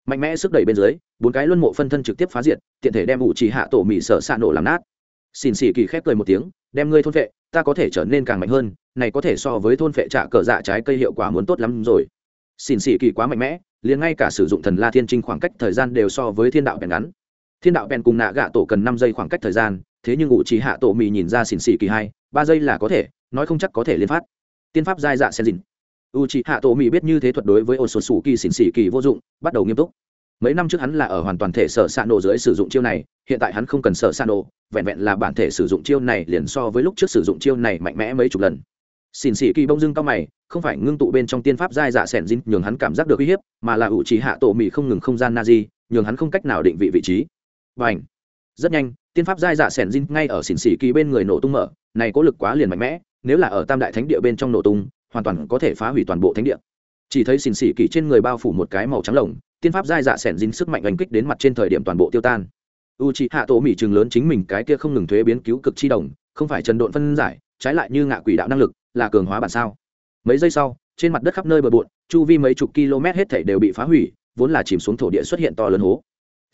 Mạnh mẽ sức đẩy bên dưới, bốn cái luân mộ phân thân trực tiếp phá diệt, tiện thể đem ủ trì hạ tổ mỹ sợ xạ nổ làm nát. Xỉn xỉ kỳ khép cười một tiếng, đem ngươi thôn vệ, ta có thể trở nên càng mạnh hơn, này có thể so với thôn vệ trả cờ dạ trái cây hiệu quả muốn tốt lắm rồi. Xỉn xỉ kỳ quá mạnh mẽ, liền ngay cả sử dụng thần la thiên trinh khoảng cách thời gian đều so với thiên đạo bèn ngắn. Thiên đạo bèn cùng nạ gạ tổ cần năm giây khoảng cách thời gian, thế nhưng ủ trì hạ tổ mì nhìn ra xỉn xỉ kỳ hai, ba giây là có thể, nói không chắc có thể liên phát tiên pháp giai dạ sen dìn. U chỉ hạ tổ mỹ biết như thế thuật đối với ô sột sủ kỳ xỉn xỉ kỳ vô dụng, bắt đầu nghiêm túc. Mấy năm trước hắn là ở hoàn toàn thể sở s ạ nổ dưới sử dụng chiêu này, hiện tại hắn không cần sở s ạ nổ, vẹn vẹn là bản thể sử dụng chiêu này liền so với lúc trước sử dụng chiêu này mạnh mẽ mấy chục lần. Xỉn xỉ kỳ bông dưng cao mày, không phải ngưng tụ bên trong tiên pháp giai dạ sẻn dinh nhường hắn cảm giác được uy hiếp, mà là ủ trí hạ tổ mỹ không ngừng không gian na di, nhường hắn không cách nào định vị vị trí. Và ảnh rất nhanh tiên pháp giai dạ sẻn dinh ngay ở xỉn xỉ kỳ bên người nổ tung mở, này có lực quá liền mạnh mẽ, nếu là ở tam đại thánh địa bên trong nổ tung, hoàn toàn có thể phá hủy toàn bộ thánh địa. Chỉ thấy xỉn xỉ kỳ trên người bao phủ một cái màu trắng lồng, tiên pháp giai dạ sẻn dinh sức mạnh oanh kích đến mặt trên thời điểm toàn bộ tiêu tan. U c h ị hạ tổ mỹ trường lớn chính mình cái kia không ngừng thuế biến cứu cực chi đồng, không phải trần độn phân giải, trái lại như ngạ quỷ đạo năng lực, là cường hóa bản sao. Mấy giây sau, trên mặt đất khắp nơi bờ bộn, chu vi mấy chục km hết thảy đều bị phá hủy, vốn là chìm xuống thổ địa xuất hiện to lớn hố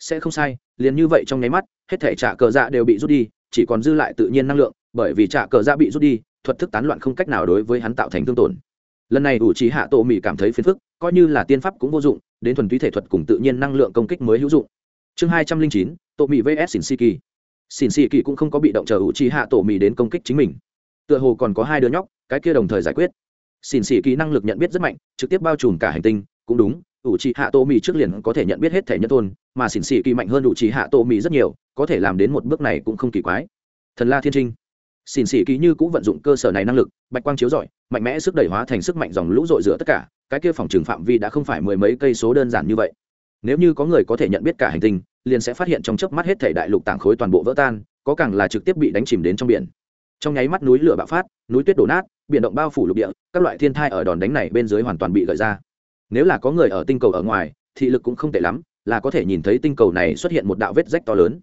sẽ không sai, liền như vậy trong nháy mắt, hết thảy trả cờ dạ đều bị rút đi, chỉ còn dư lại tự nhiên năng lượng, bởi vì trả cờ dạ bị rút đi, thuật thức tán loạn không cách nào đối với hắn tạo thành thương tổn. Lần này ủ trí hạ tổ mỹ cảm thấy phiền phức, coi như là tiên pháp cũng vô dụng, đến thuần túy thể thuật cùng tự nhiên năng lượng công kích mới hữu dụng. Chương hai trăm linh chín, tổ mỹ vs xin si kỳ. Xin si kỳ cũng không có bị động chờ ủ trí hạ tổ mỹ đến công kích chính mình. Tựa hồ còn có hai đứa nhóc, cái kia đồng thời giải quyết. Xin si kỳ năng lực nhận biết rất mạnh, trực tiếp bao trùm cả hành tinh, cũng đúng ủ trì hạ tô mì trước liền có thể nhận biết hết thể nhân thôn mà xỉn xỉ kỳ mạnh hơn ủ trì hạ tô mì rất nhiều, có thể làm đến một bước này cũng không kỳ quái. Thần la thiên trinh. Xỉn xỉ kỳ như cũng vận dụng cơ sở này năng lực, bạch quang chiếu rọi, mạnh mẽ sức đẩy hóa thành sức mạnh dòng lũ rội rửa tất cả, cái kia phòng trường phạm vi đã không phải mười mấy cây số đơn giản như vậy. Nếu như có người có thể nhận biết cả hành tinh, liền sẽ phát hiện trong chớp mắt hết thể đại lục tảng khối toàn bộ vỡ tan, có càng là trực tiếp bị đánh chìm đến trong biển. Trong nháy mắt núi lửa bạo phát, núi tuyết đổ nát, biển động bao phủ lục địa, các loại thiên thai ở đòn đánh này bên dưới hoàn toàn bị gợi ra nếu là có người ở tinh cầu ở ngoài, thị lực cũng không tệ lắm, là có thể nhìn thấy tinh cầu này xuất hiện một đạo vết rách to lớn.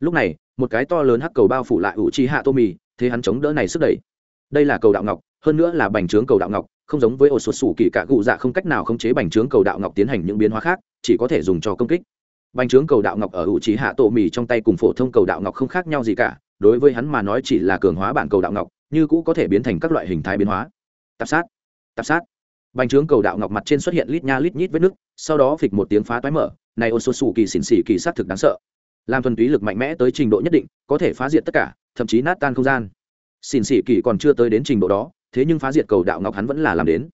Lúc này, một cái to lớn hắc cầu bao phủ lại ủ chi hạ tô mì thế hắn chống đỡ này sức đẩy. Đây là cầu đạo ngọc, hơn nữa là bành trướng cầu đạo ngọc, không giống với ổ sụt sủ kỳ cạ cụ dạ không cách nào khống chế bành trướng cầu đạo ngọc tiến hành những biến hóa khác, chỉ có thể dùng cho công kích. Bành trướng cầu đạo ngọc ở ủ trí hạ tổ mì trong tay cùng phổ thông cầu đạo ngọc không khác nhau gì cả, đối với hắn mà nói chỉ là cường hóa bản cầu đạo ngọc, như cũ có thể biến thành các loại hình thái biến hóa. Tạp sát tạp sát bành trướng cầu đạo ngọc mặt trên xuất hiện lít nha lít nhít vết nứt sau đó phịch một tiếng phá toái mở, này ôn số sủ kỳ xỉn xỉ kỳ sát thực đáng sợ. Làm thuần túy lực mạnh mẽ tới trình độ nhất định, có thể phá diệt tất cả, thậm chí nát tan không gian. Xỉn xỉ kỳ còn chưa tới đến trình độ đó, thế nhưng phá diệt cầu đạo ngọc hắn vẫn là làm đến.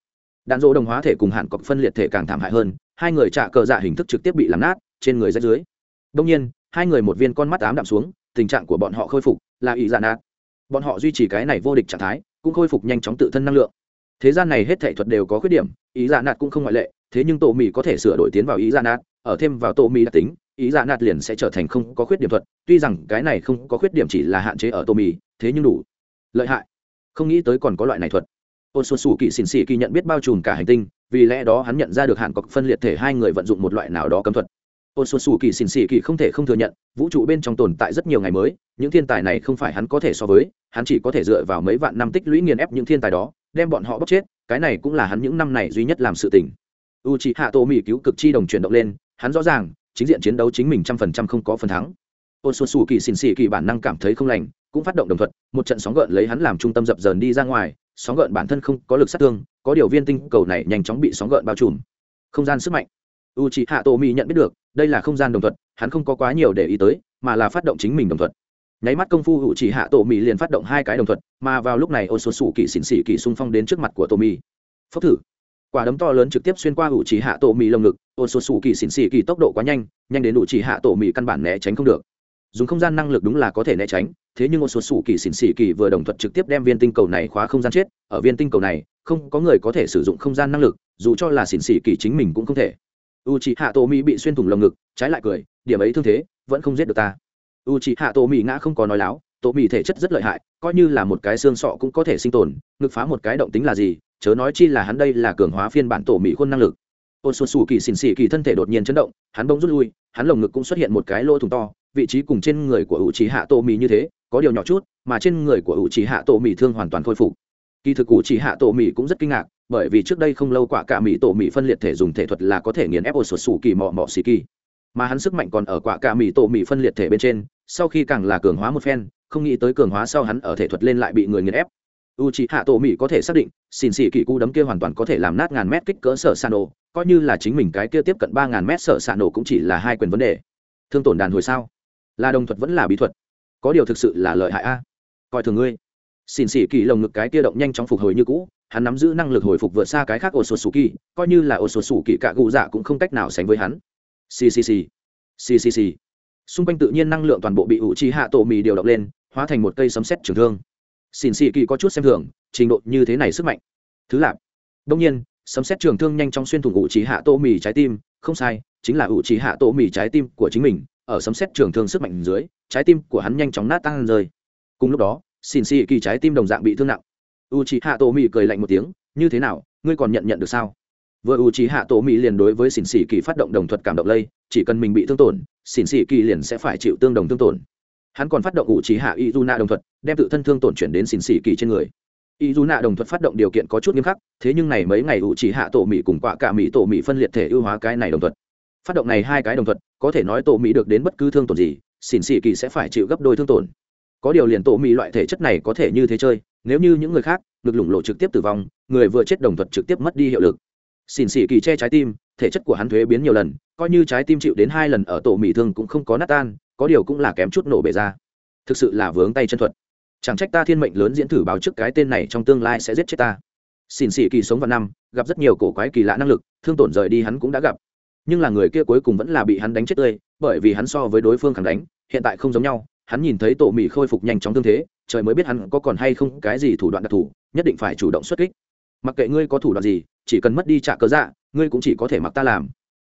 Đạn dỗ đồng hóa thể cùng hạn cọc phân liệt thể càng thảm hại hơn, hai người trả cờ dạ hình thức trực tiếp bị làm nát, trên người rách dưới. Đông nhiên, hai người một viên con mắt ám đạm xuống, tình trạng của bọn họ khôi phục là ý dạ nát. Bọn họ duy trì cái này vô địch trạng thái, cũng khôi phục nhanh chóng tự thân năng lượng thế gian này hết thể thuật đều có khuyết điểm, ý dạ nạt cũng không ngoại lệ, thế nhưng tổ mỹ có thể sửa đổi tiến vào ý dạ nạt, ở thêm vào tổ mỹ đặc tính, ý dạ nạt liền sẽ trở thành không có khuyết điểm thuật, tuy rằng cái này không có khuyết điểm chỉ là hạn chế ở tổ mỹ thế nhưng đủ. Lợi hại. Không nghĩ tới còn có loại này thuật. Ôn xuân xù kỳ xỉn xỉ kỳ nhận biết bao trùm cả hành tinh, vì lẽ đó hắn nhận ra được hạn cọc phân liệt thể hai người vận dụng một loại nào đó cấm thuật. Ôn xuân xù kỳ xỉn xỉ kỳ không thể không thừa nhận, vũ trụ bên trong tồn tại rất nhiều ngày mới, những thiên tài này không phải hắn có thể so với, hắn chỉ có thể dựa vào mấy vạn năm tích lũy nghiền ép những thiên tài đó đem bọn họ bóc chết, cái này cũng là hắn những năm này duy nhất làm sự tình. U c h hạ tô mỹ cứu cực chi đồng chuyển động lên, hắn rõ ràng, chính diện chiến đấu chính mình trăm phần trăm không có phần thắng. Ôn xuân xù kỳ xỉn xì kỳ bản năng cảm thấy không lành, cũng phát động đồng thuận một trận sóng gợn lấy hắn làm trung tâm dập dờn đi ra ngoài, sóng gợn bản thân không có lực sát thương, có điều viên tinh cầu này nhanh chóng bị sóng gợn bao trùm. Không gian sức mạnh. U c h hạ tô mỹ nhận biết được, đây là không gian đồng thuận hắn không có quá nhiều để ý tới, mà là phát động chính mình đồng thuận nháy mắt công phu u chỉ hạ tổ mỹ liền phát động hai cái đồng thuận mà vào lúc này ô số sủ kỳ xỉn xỉ kỳ xung phong đến trước mặt của tổ mỹ phốc thử. Quả đấm to lớn trực tiếp xuyên qua u chỉ hạ tổ mỹ lồng ngực ô số sủ kỳ xỉn xỉ kỳ tốc độ quá nhanh nhanh đến u chỉ hạ tổ mỹ căn bản né tránh không được. Dùng không gian năng lực đúng là có thể né tránh, thế nhưng ô số sủ kỳ xỉn xỉ kỳ vừa đồng thuận trực tiếp đem viên tinh cầu này khóa không gian chết, ở viên tinh cầu này, không có người có thể sử dụng không gian năng lực, dù cho là xỉn xỉ kỳ chính mình cũng không thể. U chỉ hạ tổ mỹ bị xuyên thủng lồng ngực, trái lại cười, điểm ấy thương thế, vẫn không giết được ta u chị hạ tổ mỹ ngã không có nói láo, tổ mỹ thể chất rất lợi hại, coi như là một cái xương sọ cũng có thể sinh tồn, ngực phá một cái động tính là gì, chớ nói chi là hắn đây là cường hóa phiên bản tổ mỹ khuôn năng lực. Ôn xuân xù kỳ xỉn xỉ kỳ thân thể đột nhiên chấn động, hắn bỗng rút lui, hắn lồng ngực cũng xuất hiện một cái lỗ thủng to, vị trí cùng trên người của u chị hạ tổ mỹ như thế, có điều nhỏ chút, mà trên người của u chị hạ tổ mỹ thương hoàn toàn khôi phục. Kỳ thực u chị hạ tổ mỹ cũng rất kinh ngạc, bởi vì trước đây không lâu quả cả mỹ tổ mỹ phân liệt thể dùng thể thuật là có thể nghiền ép ổ sột sủ kỳ mọ mọ xì kỳ. Mà hắn sức mạnh còn ở quả cả mỹ tổ mỹ phân liệt thể bên trên sau khi càng là cường hóa một phen, không nghĩ tới cường hóa sau hắn ở thể thuật lên lại bị người nghiền ép. U c hạ tổ mỹ có thể xác định xin xỉ kỳ cú đấm kia hoàn toàn có thể làm nát ngàn mét kích cỡ sở san nổ coi như là chính mình cái kia tiếp cận ba ngàn mét sở san nổ cũng chỉ là hai quyền vấn đề. Thương tổn đàn hồi sao? Là đồng thuật vẫn là bí thuật? Có điều thực sự là lợi hại a. Coi thường ngươi. Xin xỉ kỳ lồng ngực cái kia động nhanh chóng phục hồi như cũ, hắn nắm giữ năng lực hồi phục vượt xa cái khác ô sột sù kỳ coi như là ô sột sù kỳ cả gù dạ cũng không cách nào sánh với hắn. Ccc ccc xung quanh tự nhiên năng lượng toàn bộ bị ủ trì hạ tổ mì điều động lên, hóa thành một cây sấm sét trường thương. Xin xì kỳ có chút xem thường, trình độ như thế này sức mạnh. Thứ lạp đông nhiên, sấm sét trường thương nhanh chóng xuyên thủng ủ trì hạ tổ mì trái tim, không sai, chính là ủ trì hạ tổ mì trái tim của chính mình, ở sấm sét trường thương sức mạnh dưới, trái tim của hắn nhanh chóng nát tan rơi. Cùng lúc đó xin xì kỳ trái tim đồng dạng bị thương nặng. U trì hạ tổ mì cười lạnh một tiếng, như thế nào, ngươi còn nhận nhận được sao? Vừa u trí hạ tổ mỹ liền đối với xỉn xỉ kỳ phát động đồng thuật cảm động lây, chỉ cần mình bị thương tổn, xỉn xỉ kỳ liền sẽ phải chịu tương đồng thương tổn. Hắn còn phát động u trí hạ y du nạ đồng thuật, đem tự thân thương tổn chuyển đến xỉn xỉ kỳ trên người. Y du nạ đồng thuật phát động điều kiện có chút nghiêm khắc, thế nhưng này mấy ngày u trí hạ tổ mỹ cùng quạ cả mỹ tổ mỹ phân liệt thể ưu hóa cái này đồng thuật. Phát động này hai cái đồng thuật, có thể nói tổ mỹ được đến bất cứ thương tổn gì, xỉn xỉ kỳ sẽ phải chịu gấp đôi thương tổn. Có điều liền tổ mỹ loại thể chất này có thể như thế chơi, nếu như những người khác, ngực lủng lộ trực tiếp tử vong, người vừa chết đồng thuật trực tiếp mất đi hiệu lực xỉn xỉ kỳ che trái tim, thể chất của hắn thuế biến nhiều lần, coi như trái tim chịu đến hai lần ở tổ mỹ thương cũng không có nát tan, có điều cũng là kém chút nổ bể ra. Thực sự là vướng tay chân thuật. Chẳng trách ta thiên mệnh lớn diễn thử báo trước cái tên này trong tương lai sẽ giết chết ta. Xỉn xỉ kỳ sống vào năm, gặp rất nhiều cổ quái kỳ lạ năng lực, thương tổn rời đi hắn cũng đã gặp. Nhưng là người kia cuối cùng vẫn là bị hắn đánh chết tươi, bởi vì hắn so với đối phương khẳng đánh, hiện tại không giống nhau, hắn nhìn thấy tổ mỹ khôi phục nhanh chóng thương thế, trời mới biết hắn có còn hay không cái gì thủ đoạn đặc thù, nhất định phải chủ động xuất kích. Mặc kệ ngươi có thủ đoạn gì chỉ cần mất đi trả cớ dạ ngươi cũng chỉ có thể mặc ta làm.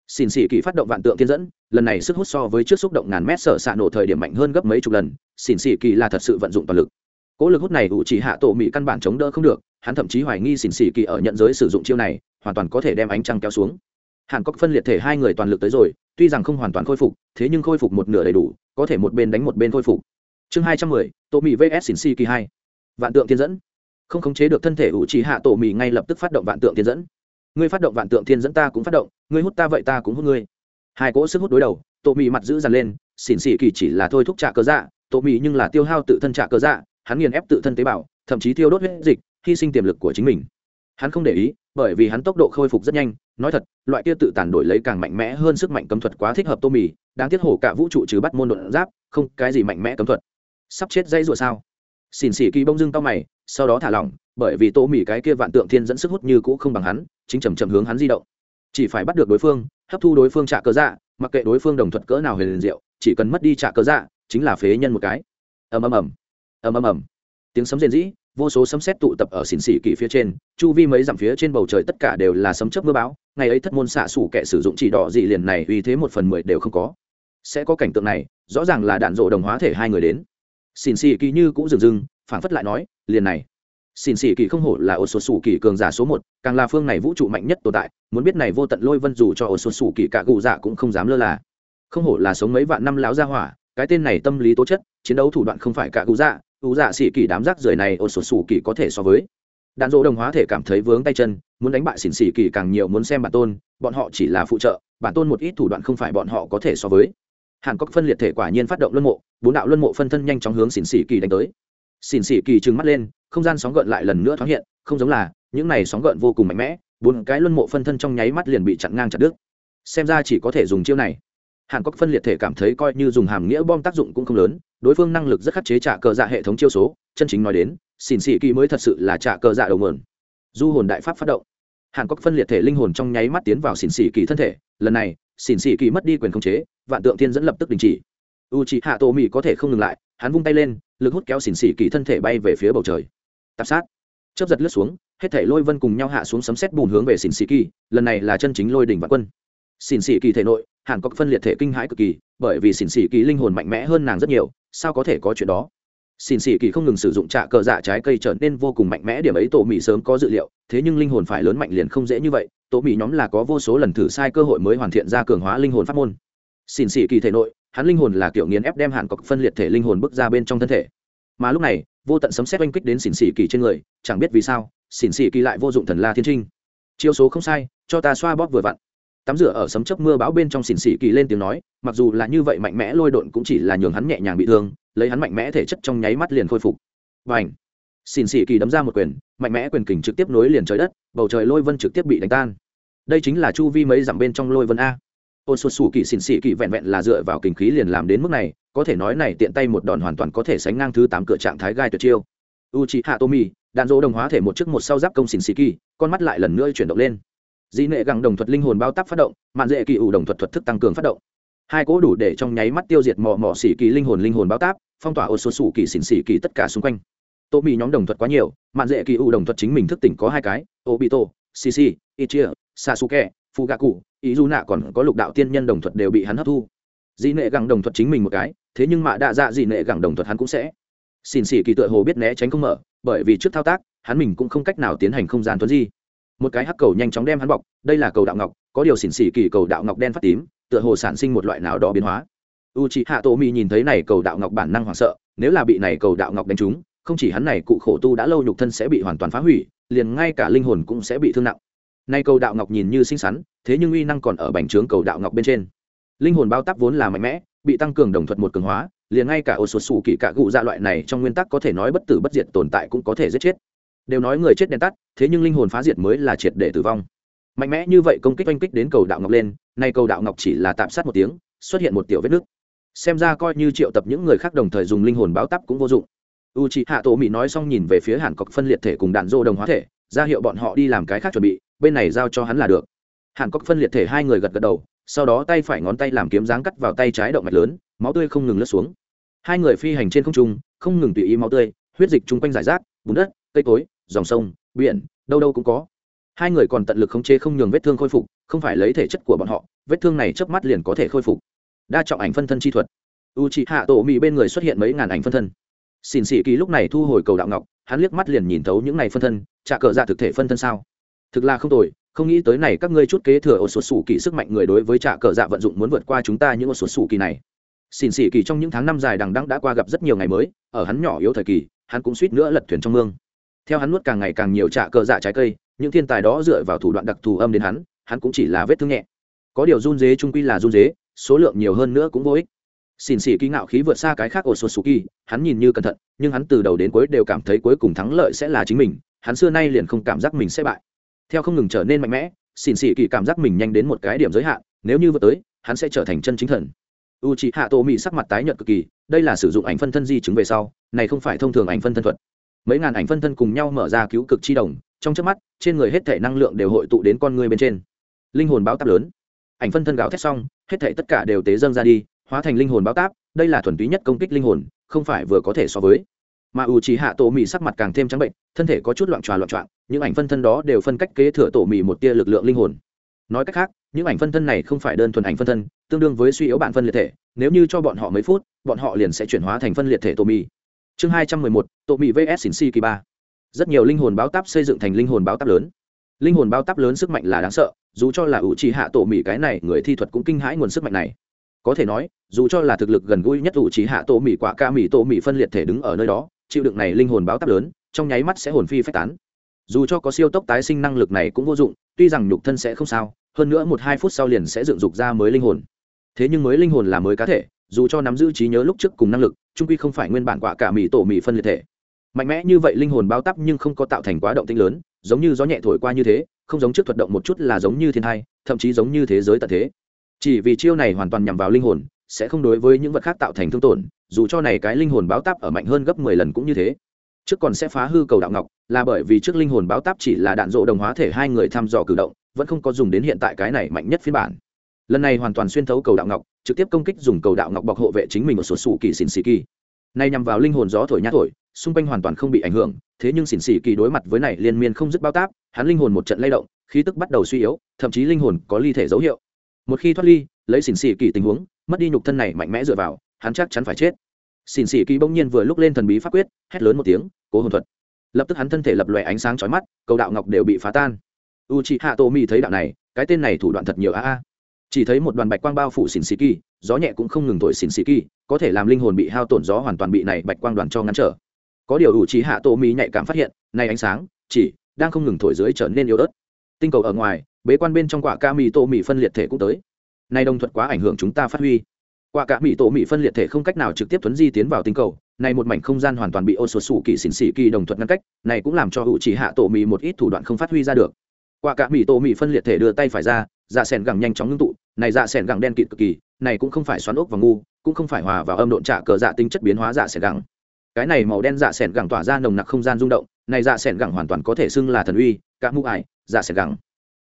Xin xỉ kỳ phát động vạn tượng thiên dẫn, lần này sức hút so với trước xúc động ngàn mét sở xạ nổ thời điểm mạnh hơn gấp mấy chục lần, xin xỉ kỳ là thật sự vận dụng toàn lực. Cố lực hút này ủ chỉ hạ tổ mỹ căn bản chống đỡ không được, hắn thậm chí hoài nghi xỉn xỉ kỳ ở nhận giới sử dụng chiêu này, hoàn toàn có thể đem ánh trăng kéo xuống. Hàn cốc phân liệt thể hai người toàn lực tới rồi, tuy rằng không hoàn toàn khôi phục, thế nhưng khôi phục một nửa đầy đủ, có thể một bên đánh một bên khôi phục. Chương hai trăm mười tổ mỹ vs. Xỉn xỉ kỳ hai. Vạn tượng thiên dẫn không khống chế được thân thể ủ trì hạ tổ mì ngay lập tức phát động vạn tượng thiên dẫn. Ngươi phát động vạn tượng thiên dẫn ta cũng phát động, ngươi hút ta vậy ta cũng hút ngươi. Hai cỗ sức hút đối đầu, tổ mì mặt giữ dằn lên, xỉn xỉ kỳ chỉ là thôi thúc trả cơ dạ tổ mì nhưng là tiêu hao tự thân trả cơ dạ hắn nghiền ép tự thân tế bào, thậm chí tiêu đốt huyết dịch, hy sinh tiềm lực của chính mình. Hắn không để ý, bởi vì hắn tốc độ khôi phục rất nhanh, nói thật, loại kia tự tàn đổi lấy càng mạnh mẽ hơn sức mạnh cấm thuật quá thích hợp tô mì đang tiết hổ cả vũ trụ trừ bắt môn đột giáp, không, cái gì mạnh mẽ cấm thuật. Sắp chết dây rùa sao? Xỉn xỉ kỳ bông dưng tao mày sau đó thả lỏng, bởi vì tô mỉ cái kia vạn tượng thiên dẫn sức hút như cũ không bằng hắn, chính chầm chậm hướng hắn di động. Chỉ phải bắt được đối phương, hấp thu đối phương trả cơ dạ mặc kệ đối phương đồng thuận cỡ nào huyền liền diệu, chỉ cần mất đi trả cơ dạ chính là phế nhân một cái. Ầm ầm ầm. Ầm ầm ầm. Tiếng sấm rền rĩ, vô số sấm sét tụ tập ở xỉn xỉ kỳ phía trên, chu vi mấy dặm phía trên bầu trời tất cả đều là sấm chớp mưa bão, ngày ấy thất môn xạ sủ kẻ sử dụng chỉ đỏ dị liền này uy thế một phần mười đều không có. Sẽ có cảnh tượng này, rõ ràng là đạn rộ đồng hóa thể hai người đến. Xỉn xỉ kỳ như cũng dừng dừng phảng phất lại nói, liền này. Xin xỉ kỳ không hổ là ô số sủ kỳ cường giả số một, càng là phương này vũ trụ mạnh nhất tồn tại, muốn biết này vô tận lôi vân dù cho ô số sủ kỳ cả gù dạ cũng không dám lơ là. Không hổ là sống mấy vạn năm láo ra hỏa, cái tên này tâm lý tố chất, chiến đấu thủ đoạn không phải cả gù dạ gù dạ xỉ kỳ đám rác rưởi này ô số sủ kỳ có thể so với. Đạn dỗ đồng hóa thể cảm thấy vướng tay chân, muốn đánh bại xỉn xỉ kỳ càng nhiều muốn xem bản tôn, bọn họ chỉ là phụ trợ, bản tôn một ít thủ đoạn không phải bọn họ có thể so với. Hàn cốc phân liệt thể quả nhiên phát động luân mộ, bốn đạo luân mộ phân thân nhanh chóng hướng xỉn xỉ kỳ đánh tới xỉn xỉ kỳ trừng mắt lên, không gian sóng gợn lại lần nữa thoáng hiện, không giống là, những này sóng gợn vô cùng mạnh mẽ, bốn cái luân mộ phân thân trong nháy mắt liền bị chặn ngang chặt đứt. Xem ra chỉ có thể dùng chiêu này. Hàn cốc phân liệt thể cảm thấy coi như dùng hàm nghĩa bom tác dụng cũng không lớn, đối phương năng lực rất khắc chế trả cờ dạ hệ thống chiêu số, chân chính nói đến, xỉn xỉ kỳ mới thật sự là trả cờ dạ đầu mượn du hồn đại pháp phát động. Hàn cốc phân liệt thể linh hồn trong nháy mắt tiến vào xỉn xỉ kỳ thân thể, lần này, xỉn xỉ kỳ mất đi quyền khống chế, vạn tượng thiên dẫn lập tức đình chỉ. U chị hạ tổ mỹ có thể không ngừng lại, hắn vung tay lên lực hút kéo xỉn xỉ kỳ thân thể bay về phía bầu trời. Tạp sát. Chớp giật lướt xuống, hết thể lôi vân cùng nhau hạ xuống sấm xét bùn hướng về xỉn xỉ kỳ, lần này là chân chính lôi đỉnh vạn quân. Xỉn xỉ kỳ thể nội, hàn có phân liệt thể kinh hãi cực kỳ, bởi vì xỉn xỉ kỳ linh hồn mạnh mẽ hơn nàng rất nhiều, sao có thể có chuyện đó? Xỉn xỉ kỳ không ngừng sử dụng trạ cờ dạ trái cây trở nên vô cùng mạnh mẽ, điểm ấy tổ mỹ sớm có dự liệu, thế nhưng linh hồn phải lớn mạnh liền không dễ như vậy, tổ mỹ nhóm là có vô số lần thử sai cơ hội mới hoàn thiện ra cường hóa linh hồn pháp môn xỉn xỉ kỳ thể nội, hắn linh hồn là kiểu nghiền ép đem hạn cọc phân liệt thể linh hồn bước ra bên trong thân thể. Mà lúc này, vô tận sấm xét oanh kích đến xỉn xỉ kỳ trên người, chẳng biết vì sao, xỉn xỉ kỳ lại vô dụng thần la thiên trinh. Chiêu số không sai, cho ta xoa bóp vừa vặn. Tắm rửa ở sấm chớp mưa bão bên trong xỉn xỉ kỳ lên tiếng nói, mặc dù là như vậy mạnh mẽ lôi độn cũng chỉ là nhường hắn nhẹ nhàng bị thương, lấy hắn mạnh mẽ thể chất trong nháy mắt liền khôi phục. Và ảnh xỉn xỉ kỳ đấm ra một quyền, mạnh mẽ quyền kình trực tiếp nối liền trời đất, bầu trời lôi vân trực tiếp bị đánh tan. Đây chính là chu vi mấy dặm bên trong lôi vân a ôn xuất xù kỳ xỉn xỉ kỳ vẹn vẹn là dựa vào kình khí liền làm đến mức này, có thể nói này tiện tay một đòn hoàn toàn có thể sánh ngang thứ tám cửa trạng thái gai tuyệt chiêu. U chị hạ tomi, đạn dỗ đồng hóa thể một chiếc một sau giáp công xỉn xỉ kỳ con mắt lại lần nữa chuyển động lên. Dĩ nệ gẳng đồng thuật linh hồn bao tác phát động, mạn dễ kỳ ủ đồng thuật thuật thức tăng cường phát động. Hai cỗ đủ để trong nháy mắt tiêu diệt mò mò xỉ kỳ linh hồn linh hồn bao táp, phong tỏa ô số sủ kỳ xỉn xỉ kỳ tất cả xung quanh. Tô bị nhóm đồng thuật quá nhiều, mạn dễ kỳ ủ đồng thuật chính mình thức tỉnh có hai cái ô bị tô cc ichia, sasuke, fugaku ý dù nạ còn có lục đạo tiên nhân đồng thuật đều bị hắn hấp thu. Dị nệ gẳng đồng thuật chính mình một cái, thế nhưng mạ đạ dạ dị nệ gẳng đồng thuật hắn cũng sẽ. Xin xỉ kỳ tựa hồ biết né tránh không mở, bởi vì trước thao tác, hắn mình cũng không cách nào tiến hành không gian tuấn di. Một cái hắc cầu nhanh chóng đem hắn bọc, đây là cầu đạo ngọc, có điều xỉn xỉ kỳ cầu đạo ngọc đen phát tím, tựa hồ sản sinh một loại nào đó biến hóa. U c h ị hạ tổ mỹ nhìn thấy này cầu đạo ngọc bản năng hoảng sợ, nếu là bị này cầu đạo ngọc đánh trúng, không chỉ hắn này cụ khổ tu đã lâu nhục thân sẽ bị hoàn toàn phá hủy, liền ngay cả linh hồn cũng sẽ bị thương nặng. Nay cầu đạo ngọc nhìn như xinh xắn thế nhưng uy năng còn ở bành trướng cầu đạo ngọc bên trên. Linh hồn bao tắc vốn là mạnh mẽ, bị tăng cường đồng thuật một cường hóa, liền ngay cả ô số xù kỳ cả gụ dạ loại này trong nguyên tắc có thể nói bất tử bất diệt tồn tại cũng có thể giết chết. Đều nói người chết đèn tắt, thế nhưng linh hồn phá diệt mới là triệt để tử vong. Mạnh mẽ như vậy công kích oanh kích đến cầu đạo ngọc lên, nay cầu đạo ngọc chỉ là tạm sát một tiếng, xuất hiện một tiểu vết nước xem ra coi như triệu tập những người khác đồng thời dùng linh hồn báo tắp cũng vô dụng. U c h ị hạ tổ mỹ nói xong nhìn về phía hàn cọc phân liệt thể cùng đạn dô đồng hóa thể, ra hiệu bọn họ đi làm cái khác chuẩn bị, bên này giao cho hắn là được hàn Cốc phân liệt thể hai người gật gật đầu, sau đó tay phải ngón tay làm kiếm dáng cắt vào tay trái động mạch lớn, máu tươi không ngừng lướt xuống. Hai người phi hành trên không trung, không ngừng tùy ý máu tươi, huyết dịch chung quanh giải rác, bùn đất, cây cối, dòng sông, biển, đâu đâu cũng có. Hai người còn tận lực khống chế không nhường vết thương khôi phục, không phải lấy thể chất của bọn họ, vết thương này chớp mắt liền có thể khôi phục. Đa trọng ảnh phân thân chi thuật. U c h ị hạ tổ mỹ bên người xuất hiện mấy ngàn ảnh phân thân. Xin xỉ kỳ lúc này thu hồi cầu đạo ngọc, hắn liếc mắt liền nhìn thấu những này phân thân trả cờ dạ thực thể phân thân sao? Thực là không tồi không nghĩ tới này các ngươi chút kế thừa ô sột sủ kỳ sức mạnh người đối với trả cờ dạ vận dụng muốn vượt qua chúng ta những ô sột sủ kỳ này. Xin xỉ kỳ trong những tháng năm dài đằng đẵng đã qua gặp rất nhiều ngày mới, ở hắn nhỏ yếu thời kỳ, hắn cũng suýt nữa lật thuyền trong mương. Theo hắn nuốt càng ngày càng nhiều trả cờ dạ trái cây, những thiên tài đó dựa vào thủ đoạn đặc thù âm đến hắn hắn cũng chỉ là vết thương nhẹ. Có điều run dế trung quy là run dế số lượng nhiều hơn nữa cũng vô ích. Xin xỉ kỳ ngạo khí vượt xa cái khác ổ sột sủ kỳ, hắn nhìn như cẩn thận, nhưng hắn từ đầu đến cuối đều cảm thấy cuối cùng thắng lợi sẽ là chính mình, hắn xưa nay liền không cảm giác mình sẽ bại theo không ngừng trở nên mạnh mẽ xin xỉ kỳ cảm giác mình nhanh đến một cái điểm giới hạn, nếu như vượt tới, hắn sẽ trở thành chân chính thần. U c h ị hạ tổ mỹ sắc mặt tái nhợt cực kỳ, đây là sử dụng ảnh phân thân di chứng về sau, này không phải thông thường ảnh phân thân thuật. Mấy ngàn ảnh phân thân cùng nhau mở ra cứu cực chi đồng, trong trước mắt, trên người hết thể năng lượng đều hội tụ đến con người bên trên. Linh hồn báo táp lớn. Ảnh phân thân gào thét xong, hết thể tất cả đều tế dâng ra đi, hóa thành linh hồn báo táp, đây là thuần túy nhất công kích linh hồn, không phải vừa có thể so với mà ủ chỉ hạ tổ mì sắc mặt càng thêm trắng bệnh, thân thể có chút loạn tròa loạn trọn, những ảnh phân thân đó đều phân cách kế thừa tổ mì một tia lực lượng linh hồn. Nói cách khác, những ảnh phân thân này không phải đơn thuần ảnh phân thân, tương đương với suy yếu bạn phân liệt thể, nếu như cho bọn họ mấy phút, bọn họ liền sẽ chuyển hóa thành phân liệt thể tổ mì. Chương hai trăm mười một, tổ mì vs xin si kỳ ba. Rất nhiều linh hồn báo táp xây dựng thành linh hồn báo táp lớn. Linh hồn báo táp lớn sức mạnh là đáng sợ, dù cho là ủ trì hạ tổ mỹ cái này, người thi thuật cũng kinh hãi nguồn sức mạnh này. Có thể nói, dù cho là thực lực gần gũi nhất ủ trì hạ tổ mỹ quả ca mỹ tổ mỹ phân liệt thể đứng ở nơi đó chịu đựng này linh hồn báo táp lớn, trong nháy mắt sẽ hồn phi phách tán. Dù cho có siêu tốc tái sinh năng lực này cũng vô dụng, tuy rằng nhục thân sẽ không sao, hơn nữa một hai phút sau liền sẽ dựng dục ra mới linh hồn. Thế nhưng mới linh hồn là mới cá thể, dù cho nắm giữ trí nhớ lúc trước cùng năng lực, trung quy không phải nguyên bản quả cả mỹ tổ mỹ phân liệt thể. Mạnh mẽ như vậy linh hồn bao tắp nhưng không có tạo thành quá động tinh lớn, giống như gió nhẹ thổi qua như thế, không giống trước thuật động một chút là giống như thiên thai, thậm chí giống như thế giới tận thế. Chỉ vì chiêu này hoàn toàn nhằm vào linh hồn, sẽ không đối với những vật khác tạo thành thương tổn dù cho này cái linh hồn báo táp ở mạnh hơn gấp mười lần cũng như thế. Trước còn sẽ phá hư cầu đạo ngọc, là bởi vì trước linh hồn báo táp chỉ là đạn dộ đồng hóa thể hai người thăm dò cử động, vẫn không có dùng đến hiện tại cái này mạnh nhất phiên bản. Lần này hoàn toàn xuyên thấu cầu đạo ngọc, trực tiếp công kích dùng cầu đạo ngọc bọc hộ vệ chính mình ở số sủ kỳ xỉn xì kỳ. Này nhằm vào linh hồn gió thổi nhã thổi, xung quanh hoàn toàn không bị ảnh hưởng, thế nhưng xỉn xì kỳ đối mặt với này liên miên không dứt bao táp, hắn linh hồn một trận lay động, khí tức bắt đầu suy yếu, thậm chí linh hồn có ly thể dấu hiệu. Một khi thoát ly, lấy xỉn xì kỳ tình huống, mất đi nhục thân này mạnh mẽ dựa vào hắn chắc chắn phải chết. Xin xì kỳ bỗng nhiên vừa lúc lên thần bí pháp quyết, hét lớn một tiếng, cố hồn thuật. Lập tức hắn thân thể lập lòe ánh sáng chói mắt, cầu đạo ngọc đều bị phá tan. U chị hạ tô mi thấy đạo này, cái tên này thủ đoạn thật nhiều a a. Chỉ thấy một đoàn bạch quang bao phủ xỉn xì kỳ, gió nhẹ cũng không ngừng thổi xỉn xì kỳ, có thể làm linh hồn bị hao tổn gió hoàn toàn bị này bạch quang đoàn cho ngăn trở. Có điều u chị hạ tô mi nhạy cảm phát hiện, này ánh sáng, chỉ đang không ngừng thổi dưới trở nên yếu ớt. Tinh cầu ở ngoài, bế quan bên trong quả ca mi tô mi phân liệt thể cũng tới. Nay đồng thuận quá ảnh hưởng chúng ta phát huy quả cả mỹ tổ mỹ phân liệt thể không cách nào trực tiếp tuấn di tiến vào tinh cầu, này một mảnh không gian hoàn toàn bị ô số sủ kỳ xỉn xỉ kỳ đồng thuận ngăn cách, này cũng làm cho hữu chỉ hạ tổ mỹ một ít thủ đoạn không phát huy ra được. Quả cả mỹ tổ mỹ phân liệt thể đưa tay phải ra dạ sẻn gẳng nhanh chóng ngưng tụ, này dạ sẻn gẳng đen kịt cực kỳ, này cũng không phải xoắn ốc và ngu, cũng không phải hòa vào âm độn trả cờ dạ tính chất biến hóa dạ sẻn gẳng. Cái này màu đen dạ sẻn gẳng tỏa ra nồng nặc không gian rung động, này dạ sẻn gẳng hoàn toàn có thể xưng là thần uy các mũ ải dạ sẻn gẳng.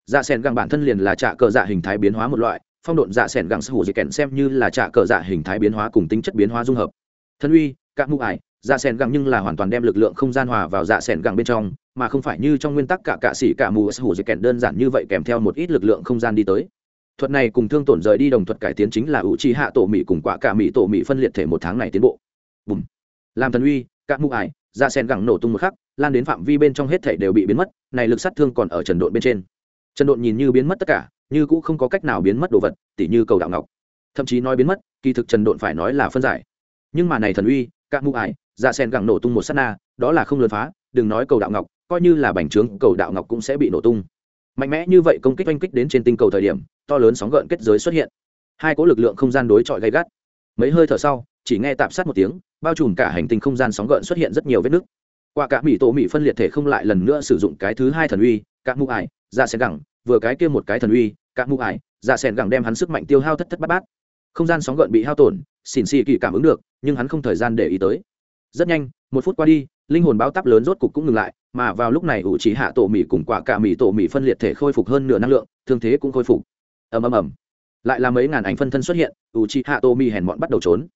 Dạ sẻn gẳng bản thân liền là trả cờ dạ hình thái biến hóa một loại phong độn dạ sẻn gẳng sở hữu dị kèn xem như là trả cờ dạ hình thái biến hóa cùng tính chất biến hóa dung hợp. Thân uy, các mũ ải dạ sẻn gẳng nhưng là hoàn toàn đem lực lượng không gian hòa vào dạ sẻn gẳng bên trong, mà không phải như trong nguyên tắc cả cạ sĩ cả mù sở hữu dị kèn đơn giản như vậy kèm theo một ít lực lượng không gian đi tới. Thuật này cùng thương tổn rời đi đồng thuật cải tiến chính là ủ trì hạ tổ mỹ cùng quả cả mỹ tổ mỹ phân liệt thể một tháng này tiến bộ. Bùm. làm thần uy, các mũ ải dạ sẻn gẳng nổ tung một khắc, lan đến phạm vi bên trong hết thể đều bị biến mất, này lực sát thương còn ở trần độn bên trên. Trần độn nhìn như biến mất tất cả như cũng không có cách nào biến mất đồ vật, tỉ như cầu đạo ngọc. Thậm chí nói biến mất, kỳ thực trần độn phải nói là phân giải. Nhưng mà này thần uy các mũ ải dạ sen gẳng nổ tung một s á t na, đó là không lớn phá, đừng nói cầu đạo ngọc, coi như là bành trướng, cầu đạo ngọc cũng sẽ bị nổ tung. Mạnh mẽ như vậy công kích oanh kích đến trên tinh cầu thời điểm, to lớn sóng gợn kết giới xuất hiện. Hai cỗ lực lượng không gian đối chọi gay gắt. Mấy hơi thở sau, chỉ nghe tạp sát một tiếng, bao trùm cả hành tinh không gian sóng gợn xuất hiện rất nhiều vết nứt. Qua cả mỹ tổ mỹ phân liệt thể không lại lần nữa sử dụng cái thứ hai thần uy các mũ ải dạ sen gẳng, vừa cái kia một cái thần uy các mũ ải dạ s ẻ n gẳng đem hắn sức mạnh tiêu hao thất thất bát bát. Không gian sóng gợn bị hao tổn, xỉn xì kỳ cảm ứng được, nhưng hắn không thời gian để ý tới. Rất nhanh, một phút qua đi, linh hồn báo táp lớn rốt cục cũng ngừng lại, mà vào lúc này ủ trí hạ tổ mỹ cùng quả cả mỹ tổ mỹ phân liệt thể khôi phục hơn nửa năng lượng, thương thế cũng khôi phục. Ầm ầm ầm. Lại là mấy ngàn ảnh phân thân xuất hiện, ủ trí hạ tổ mỹ hèn bọn bắt đầu trốn.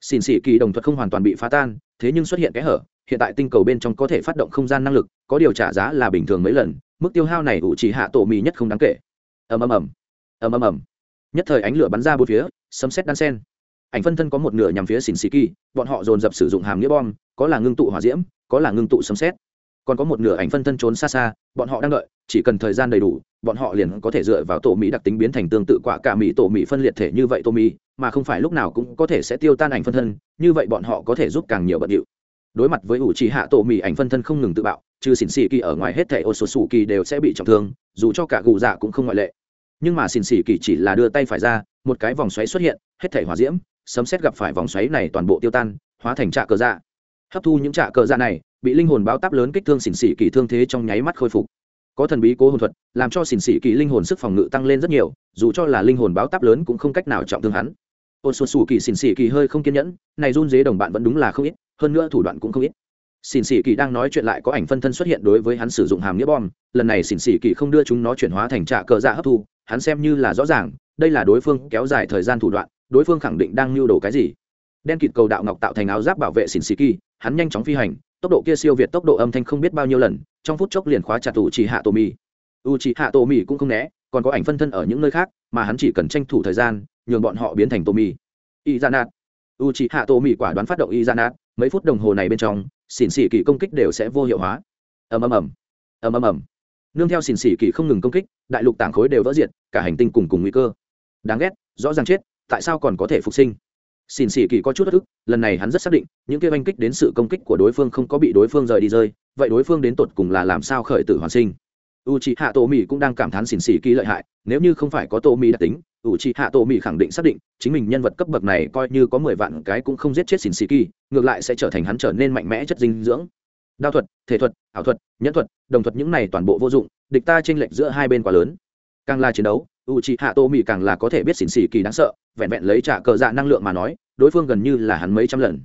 Xỉn xỉ kỳ đồng thuật không hoàn toàn bị phá tan, thế nhưng xuất hiện kẽ hở, hiện tại tinh cầu bên trong có thể phát động không gian năng lực, có điều trả giá là bình thường mấy lần, mức tiêu hao này ủ trí hạ tổ mỹ nhất không đáng kể ầm ầm ầm. Ầm ầm ầm. Nhất thời ánh lửa bắn ra bốn phía, sấm xét đan sen. Ảnh phân thân có một nửa nhằm phía xỉn xì kỳ, bọn họ dồn dập sử dụng hàm nghĩa bom, có là ngưng tụ hỏa diễm, có là ngưng tụ sấm xét còn có một nửa ảnh phân thân trốn xa xa, bọn họ đang đợi, chỉ cần thời gian đầy đủ, bọn họ liền có thể dựa vào tổ mỹ đặc tính biến thành tương tự quả cả mỹ tổ mỹ phân liệt thể như vậy tô mỹ, mà không phải lúc nào cũng có thể sẽ tiêu tan ảnh phân thân, như vậy bọn họ có thể giúp càng nhiều bận điệu. Đối mặt với ủ trì hạ, tổ mỹ ảnh phân thân không ngừng tự bạo, trừ xỉn xì kỳ ở ngoài hết thể ô số sủ kỳ đều sẽ bị trọng thương dù cho cả gù dạ cũng không ngoại lệ. Nhưng mà xỉn xỉ kỳ chỉ là đưa tay phải ra, một cái vòng xoáy xuất hiện, hết thể hỏa diễm, sấm xét gặp phải vòng xoáy này toàn bộ tiêu tan, hóa thành trạ cờ dạ. Hấp thu những trạ cờ dạ này, bị linh hồn báo táp lớn kích thương xỉn xỉ kỳ thương thế trong nháy mắt khôi phục. Có thần bí cố hồn thuật, làm cho xỉn xỉ kỳ linh hồn sức phòng ngự tăng lên rất nhiều, dù cho là linh hồn báo táp lớn cũng không cách nào trọng thương hắn. Ôn xuân xù kỳ xỉn xỉ kỳ hơi không kiên nhẫn, này run dế đồng bạn vẫn đúng là không ít, hơn nữa thủ đoạn cũng không ít xỉn xỉ kỳ đang nói chuyện lại có ảnh phân thân xuất hiện đối với hắn sử dụng hàm nghĩa bom. Lần này xỉn xỉ kỳ không đưa chúng nó chuyển hóa thành trạ cờ dạ hấp thu, hắn xem như là rõ ràng, đây là đối phương kéo dài thời gian thủ đoạn, đối phương khẳng định đang lưu đồ cái gì. Đen kịt cầu đạo ngọc tạo thành áo giáp bảo vệ xỉn xỉ kỳ, hắn nhanh chóng phi hành, tốc độ kia siêu việt tốc độ âm thanh không biết bao nhiêu lần, trong phút chốc liền khóa chặt ủ chỉ hạ tổ mì u chỉ hạ tổ mì cũng không né, còn có ảnh phân thân ở những nơi khác, mà hắn chỉ cần tranh thủ thời gian, nhường bọn họ biến thành tổ mì y ra nạt u chỉ hạ tổ mì quả đoán phát động y ra nạt mấy phút đồng hồ này bên trong xỉn xỉ kỳ công kích đều sẽ vô hiệu hóa. Ầm ầm ầm. Ầm ầm ầm. Nương theo xỉn xỉ kỳ không ngừng công kích, đại lục tảng khối đều vỡ diệt, cả hành tinh cùng cùng nguy cơ. Đáng ghét, rõ ràng chết, tại sao còn có thể phục sinh? Xỉn xỉ kỳ có chút bất ức, lần này hắn rất xác định, những kia oanh kích đến sự công kích của đối phương không có bị đối phương rời đi rơi, vậy đối phương đến tột cùng là làm sao khởi tử hoàn sinh? U c h ị hạ tổ mỹ cũng đang cảm thán xỉn xỉ kỳ lợi hại, nếu như không phải có tổ mỹ đặc tính ủ trì hạ tổ mỹ khẳng định xác định, chính mình nhân vật cấp bậc này coi như có mười vạn cái cũng không giết chết xỉn xì kỳ ngược lại sẽ trở thành hắn trở nên mạnh mẽ chất dinh dưỡng. Đao thuật, thể thuật, ảo thuật, nhẫn thuật, đồng thuật những này toàn bộ vô dụng, địch ta tranh lệch giữa hai bên quá lớn. Càng là chiến đấu, u c h hạ tô mỹ càng là có thể biết xỉn xỉ kỳ đáng sợ, vẹn vẹn lấy trả cờ dạ năng lượng mà nói, đối phương gần như là hắn mấy trăm lần.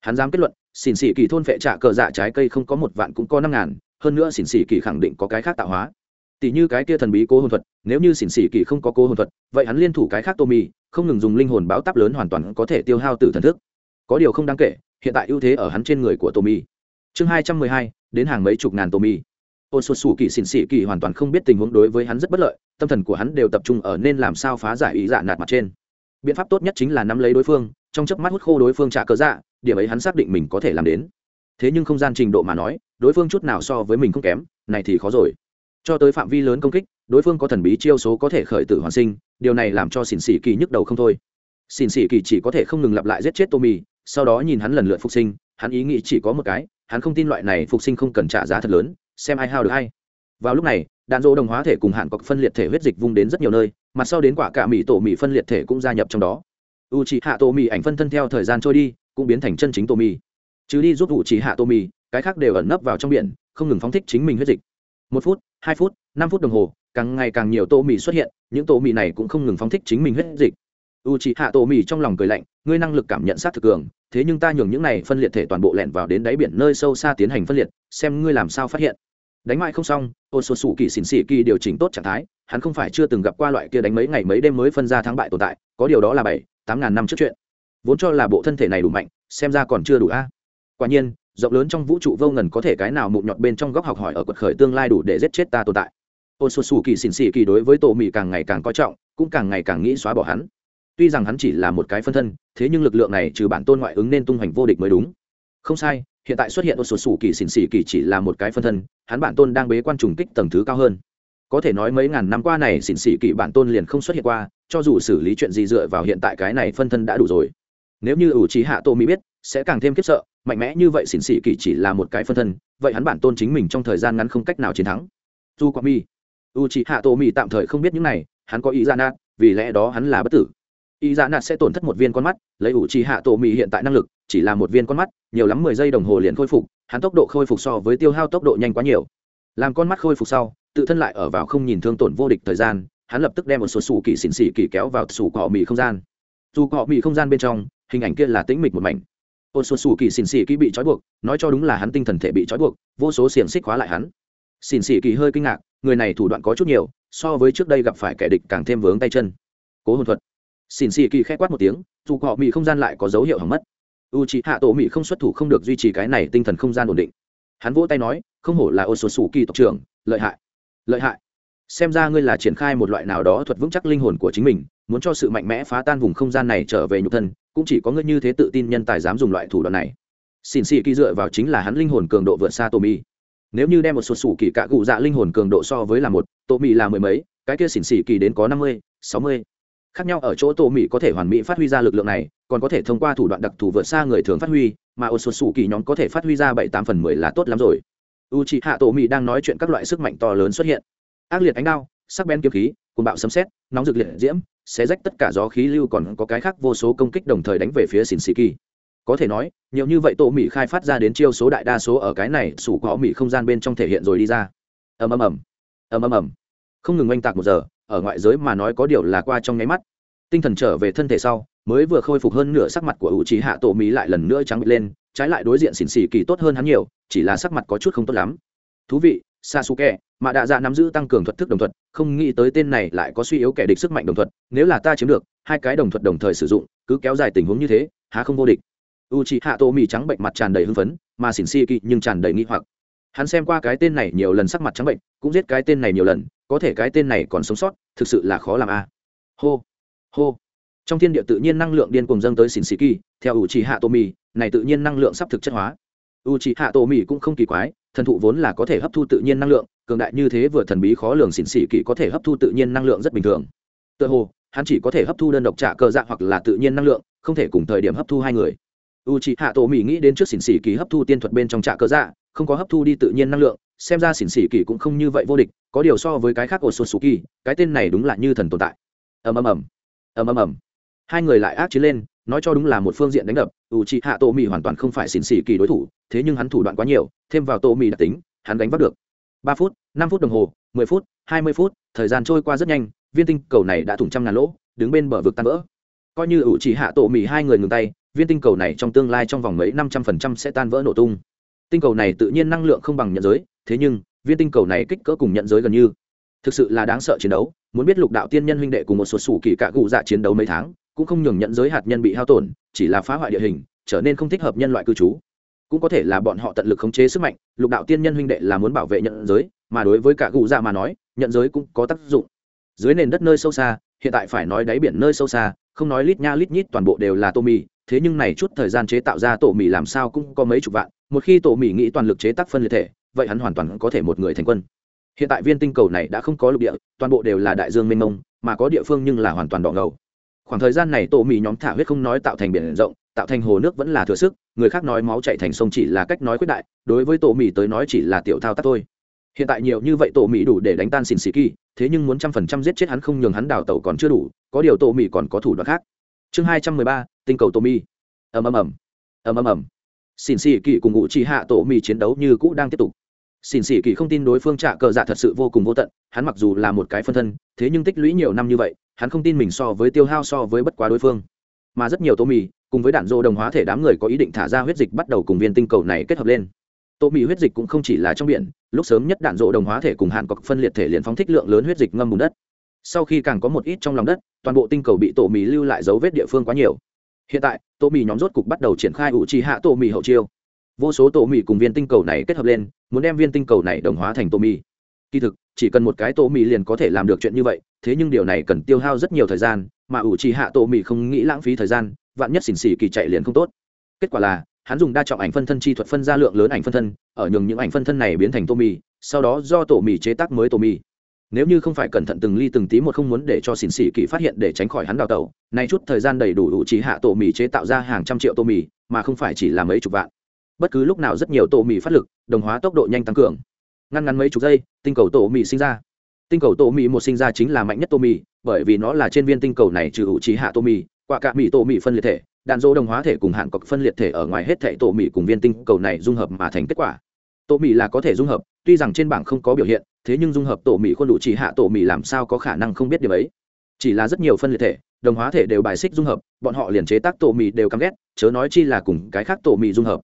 Hắn dám kết luận xỉn xỉ kỳ thôn phệ trả cờ dạ trái cây không có một vạn cũng có năm ngàn, hơn nữa xỉn xỉ kỳ khẳng định có cái khác tạo hóa tỷ như cái kia thần bí cố hồn thuật, nếu như xỉn xỉ kỳ không có cố hồn thuật, vậy hắn liên thủ cái khác tô mì không ngừng dùng linh hồn báo táp lớn hoàn toàn có thể tiêu hao tử thần thức. Có điều không đáng kể, hiện tại ưu thế ở hắn trên người của tô mì chương hai trăm mười hai, đến hàng mấy chục ngàn tô mì ôn sụt sủ kỳ xỉn xỉ kỳ hoàn toàn không biết tình huống đối với hắn rất bất lợi, tâm thần của hắn đều tập trung ở nên làm sao phá giải ý dạ nạt mặt trên. Biện pháp tốt nhất chính là nắm lấy đối phương, trong chớp mắt hút khô đối phương trả cớ dạ điểm ấy hắn xác định mình có thể làm đến. Thế nhưng không gian trình độ mà nói, đối phương chút nào so với mình không kém, này thì khó rồi cho tới phạm vi lớn công kích, đối phương có thần bí chiêu số có thể khởi tử hoàn sinh, điều này làm cho xỉn xỉ kỳ nhức đầu không thôi. Xỉn xỉ kỳ chỉ có thể không ngừng lặp lại giết chết tommy, sau đó nhìn hắn lần lượt phục sinh, hắn ý nghĩ chỉ có một cái, hắn không tin loại này phục sinh không cần trả giá thật lớn, xem ai hao được hay vào lúc này, đạn dỗ đồng hóa thể cùng hạn cọc phân liệt thể huyết dịch vung đến rất nhiều nơi mặt sau đến quả cả mỹ tổ mỹ phân liệt thể cũng gia nhập trong đó. U c h ị hạ tổ mỹ ảnh phân thân theo thời gian trôi đi, cũng biến thành chân chính tổ mỹ chứ đi giúp u c h ị hạ tổ mỹ cái khác đều ẩn nấp vào trong biển, không ngừng phóng thích chính mình huyết dịch một phút, hai phút, năm phút đồng hồ, càng ngày càng nhiều tổ mì xuất hiện, những tổ mì này cũng không ngừng phóng thích chính mình huyết dịch. U c h ị hạ tổ mì trong lòng cười lạnh, ngươi năng lực cảm nhận sát thực cường, thế nhưng ta nhường những này phân liệt thể toàn bộ lẻn vào đến đáy biển nơi sâu xa tiến hành phân liệt, xem ngươi làm sao phát hiện. Đánh mãi không xong ô số sủ kỳ xỉn xỉ kỳ điều chỉnh tốt trạng thái, hắn không phải chưa từng gặp qua loại kia đánh mấy ngày mấy đêm mới phân ra thắng bại tồn tại, có điều đó là bảy, tám ngàn năm trước chuyện. Vốn cho là bộ thân thể này đủ mạnh, xem ra còn chưa đủ a. Quả nhiên rộng lớn trong vũ trụ vô ngần có thể cái nào mụn nhọt bên trong góc học hỏi ở quật khởi tương lai đủ để giết chết ta tồn tại. Ôn sột sủ kỳ xỉn xỉ kỳ đối với tổ mỹ càng ngày càng coi trọng, cũng càng ngày càng nghĩ xóa bỏ hắn. Tuy rằng hắn chỉ là một cái phân thân, thế nhưng lực lượng này trừ bản tôn ngoại ứng nên tung hoành vô địch mới đúng. Không sai, hiện tại xuất hiện Ôn số sủ kỳ xỉn xỉ kỳ chỉ là một cái phân thân, hắn bản tôn đang bế quan trùng kích tầng thứ cao hơn. Có thể nói mấy ngàn năm qua này xỉn xỉ kỳ bản tôn liền không xuất hiện qua, cho dù xử lý chuyện gì dựa vào hiện tại cái này phân thân đã đủ rồi. Nếu như ủ trí hạ tô mỹ biết sẽ càng thêm khiếp sợ, mạnh mẽ như vậy xỉn xỉ kỳ chỉ là một cái phân thân, vậy hắn bản tôn chính mình trong thời gian ngắn không cách nào chiến thắng. Dù qua mi u trí hạ tổ mi tạm thời không biết những này, hắn có ý ra nát vì lẽ đó hắn là bất tử. Ý ra nạt sẽ tổn thất một viên con mắt, lấy u trì hạ tổ mì hiện tại năng lực, chỉ là một viên con mắt, nhiều lắm mười giây đồng hồ liền khôi phục, hắn tốc độ khôi phục so với tiêu hao tốc độ nhanh quá nhiều. Làm con mắt khôi phục sau, tự thân lại ở vào không nhìn thương tổn vô địch thời gian, hắn lập tức đem một số sủ kỳ xỉn xỉ kỳ kéo vào sủ cọ mì không gian. Dù cọ mì không gian bên trong, hình ảnh kia là tĩnh mịch một mảnh ôn Xuân sủ kỳ xỉn xỉ kỳ bị trói buộc, nói cho đúng là hắn tinh thần thể bị trói buộc, vô số xiềng xích khóa lại hắn. Xỉn xỉ kỳ hơi kinh ngạc, người này thủ đoạn có chút nhiều, so với trước đây gặp phải kẻ địch càng thêm vướng tay chân. Cố hồn thuật. Xin xì kỳ k h ẽ quát một tiếng, dù họ mỹ không gian lại có dấu hiệu hỏng mất. U c h ị hạ tổ mỹ không xuất thủ không được duy trì cái này tinh thần không gian ổn định. Hắn vỗ tay nói, không hổ là Ôn Xuân sủ kỳ tộc trưởng, lợi hại lợi hại. Xem ra ngươi là triển khai một loại nào đó thuật vững chắc linh hồn của chính mình muốn cho sự mạnh mẽ phá tan vùng không gian này trở về nhục thân, cũng chỉ có ngươi như thế tự tin nhân tài dám dùng loại thủ đoạn này. Xin xì kỳ dựa vào chính là hắn linh hồn cường độ vượt xa tô mi. Nếu như đem một số sủ kỳ cạ cụ dạ linh hồn cường độ so với là một, tô mi là mười mấy, cái kia xỉn xì kỳ đến có năm mươi, sáu mươi. Khác nhau ở chỗ tô mỹ có thể hoàn mỹ phát huy ra lực lượng này, còn có thể thông qua thủ đoạn đặc thù vượt xa người thường phát huy, mà ô sột sủ kỳ nhóm có thể phát huy ra bảy tám phần mười là tốt lắm rồi. U c h ị hạ tổ mỹ đang nói chuyện các loại sức mạnh to lớn xuất hiện. Ác liệt ánh đao, sắc bén kiếm khí cùng bạo sấm xét nóng rực liệt diễm sẽ rách tất cả gió khí lưu còn có cái khác vô số công kích đồng thời đánh về phía xỉn xì kỳ có thể nói, nhiều như vậy tổ mỹ khai phát ra đến chiêu số đại đa số ở cái này, sủ có mỹ không gian bên trong thể hiện rồi đi ra. Ầm ầm ầm. Ầm ầm ầm. Không ngừng oanh tạc một giờ, ở ngoại giới mà nói có điều là qua trong nháy mắt. Tinh thần trở về thân thể sau, mới vừa khôi phục hơn nửa sắc mặt của ủ trí hạ tổ mỹ lại lần nữa trắng bịt lên, trái lại đối diện xỉn xỉ kỳ tốt hơn hắn nhiều, chỉ là sắc mặt có chút không tốt lắm. Thú vị sasuke mà đã dạ nắm giữ tăng cường thuật thức đồng thuật không nghĩ tới tên này lại có suy yếu kẻ địch sức mạnh đồng thuật nếu là ta chiếm được hai cái đồng thuật đồng thời sử dụng cứ kéo dài tình huống như thế há không vô địch. Uchiha Tomi trắng bệnh mặt tràn đầy hưng phấn mà xỉn nhưng tràn đầy nghi hoặc. Hắn xem qua cái tên này nhiều lần sắc mặt trắng bệnh cũng giết cái tên này nhiều lần có thể cái tên này còn sống sót thực sự là khó làm a. Hô hô. Trong thiên địa tự nhiên năng lượng điên cuồng dâng tới xỉn theo Uchiha Tomi, này tự nhiên năng lượng sắp thực chất hóa. Uchiha Tomi cũng không kỳ quái thần thụ vốn là có thể hấp thu tự nhiên năng lượng, cường đại như thế vừa thần bí khó lường xỉn xỉ kỳ có thể hấp thu tự nhiên năng lượng rất bình thường. Tựa hồ, hắn chỉ có thể hấp thu đơn độc trả cờ dạ hoặc là tự nhiên năng lượng, không thể cùng thời điểm hấp thu hai người. U c h ị hạ tổ mỹ nghĩ đến trước xỉn xỉ kỳ hấp thu tiên thuật bên trong trả cờ dạ không có hấp thu đi tự nhiên năng lượng, xem ra xỉn xỉ kỳ cũng không như vậy vô địch, có điều so với cái khác của sô sù kỳ cái tên này đúng là như thần tồn tại. Ầm ầm ầm. Ầm ầm ầm. Hai người lại ác chiến lên nói cho đúng là một phương diện đánh đập, u c h i hạ tô mì hoàn toàn không phải xỉn xỉ kỳ đối thủ, thế nhưng hắn thủ đoạn quá nhiều, thêm vào tô mì đặc tính, hắn đánh vác được. Ba phút, năm phút đồng hồ, mười phút, hai mươi phút, thời gian trôi qua rất nhanh, viên tinh cầu này đã thủng trăm ngàn lỗ, đứng bên bờ vực tan vỡ. Coi như ủ chỉ hạ tô mì hai người ngừng tay, viên tinh cầu này trong tương lai trong vòng mấy năm trăm phần trăm sẽ tan vỡ nổ tung. Tinh cầu này tự nhiên năng lượng không bằng nhận giới, thế nhưng, viên tinh cầu này kích cỡ cùng nhận giới gần như. Thực sự là đáng sợ chiến đấu, muốn biết lục đạo tiên nhân huynh đệ cùng một số sủ kỳ cạ cụ dạ chiến đấu mấy tháng cũng không nhường nhận giới hạt nhân bị hao tổn, chỉ là phá hoại địa hình, trở nên không thích hợp nhân loại cư trú. Cũng có thể là bọn họ tận lực khống chế sức mạnh, lục đạo tiên nhân huynh đệ là muốn bảo vệ nhận giới, mà đối với cả cụ già dạ mà nói nhận giới cũng có tác dụng. Dưới nền đất nơi sâu xa, hiện tại phải nói đáy biển nơi sâu xa, không nói lít nha lít nhít toàn bộ đều là tô mì, thế nhưng này chút thời gian chế tạo ra tổ mì làm sao cũng có mấy chục vạn, một khi tổ mì nghĩ toàn lực chế tác phân liệt thể, vậy hắn hoàn toàn có thể một người thành quân. Hiện tại viên tinh cầu này đã không có lục địa, toàn bộ đều là đại dương mênh mông, mà có địa phương nhưng là hoàn toàn đỏ ngầu khoảng thời gian này tổ mì nhóm thả huyết không nói tạo thành biển rộng, tạo thành hồ nước vẫn là thừa sức, người khác nói máu chạy thành sông chỉ là cách nói quyết đại, đối với tổ mì tới nói chỉ là tiểu thao tác thôi. Hiện tại nhiều như vậy tổ mì đủ để đánh tan xin xì kỳ, thế nhưng muốn trăm phần trăm giết chết hắn không nhường hắn đào tẩu còn chưa đủ, có điều tổ mì còn có thủ đoạn khác. Chương hai trăm mười ba, tinh cầu tổ mì ầm ầm ầm. Ầm ầm ầm. Xin xì kỳ cùng ngụ trì hạ tổ mì chiến đấu như cũ đang tiếp tục xin xỉ kỳ không tin đối phương trả cờ dạ thật sự vô cùng vô tận, hắn mặc dù là một cái phân thân, thế nhưng tích lũy nhiều năm như vậy, hắn không tin mình so với tiêu hao so với bất quá đối phương. Mà rất nhiều tô mì cùng với đạn dô đồng hóa thể đám người có ý định thả ra huyết dịch bắt đầu cùng viên tinh cầu này kết hợp lên. Tô mì huyết dịch cũng không chỉ là trong biển, lúc sớm nhất đạn dô đồng hóa thể cùng hạn cọc phân liệt thể liền phóng thích lượng lớn huyết dịch ngâm bùn đất. Sau khi càng có một ít trong lòng đất, toàn bộ tinh cầu bị tổ mì lưu lại dấu vết địa phương quá nhiều. Hiện tại tổ mì nhóm rốt cục bắt đầu triển khai ủ trì hạ tổ mì hậu chiêu. Vô số tổ mì cùng viên tinh cầu này kết hợp lên muốn đem viên tinh cầu này đồng hóa thành tô mì kỳ thực, chỉ cần một cái tô mì liền có thể làm được chuyện như vậy, thế nhưng điều này cần tiêu hao rất nhiều thời gian, mà ủ trì hạ tô mì không nghĩ lãng phí thời gian, vạn nhất xỉn xỉ kỳ chạy liền không tốt. Kết quả là, hắn dùng đa trọng ảnh phân thân chi thuật phân ra lượng lớn ảnh phân thân, ở nhường những ảnh phân thân này biến thành tô mì sau đó do tổ mì chế tác mới tổ mì nếu như không phải cẩn thận từng ly từng tí một không muốn để cho xỉn xỉ kỳ phát hiện để tránh khỏi hắn đào tẩu, nay chút thời gian đầy đủ ủ chỉ hạ tổ mì chế tạo ra hàng trăm triệu tô mì mà không phải chỉ là mấy chục vạn bất cứ lúc nào rất nhiều tổ mì phát lực, đồng hóa tốc độ nhanh tăng cường. Ngăn ngắn mấy chục giây, tinh cầu tổ mì sinh ra. Tinh cầu tổ mì một sinh ra chính là mạnh nhất tổ mì, bởi vì nó là trên viên tinh cầu này trừ hữu trí hạ tổ mì, quả cả mì tổ mì phân liệt thể, đạn dỗ đồng hóa thể cùng hạn cọc phân liệt thể ở ngoài hết thể tổ mì cùng viên tinh cầu này dung hợp mà thành kết quả. Tổ mì là có thể dung hợp, tuy rằng trên bảng không có biểu hiện, thế nhưng dung hợp tổ mì khuôn đủ chỉ hạ tổ mì làm sao có khả năng không biết điều ấy. Chỉ là rất nhiều phân liệt thể, đồng hóa thể đều bài xích dung hợp, bọn họ liền chế tác tổ mì đều căm ghét, chớ nói chi là cùng cái khác tổ mì dung hợp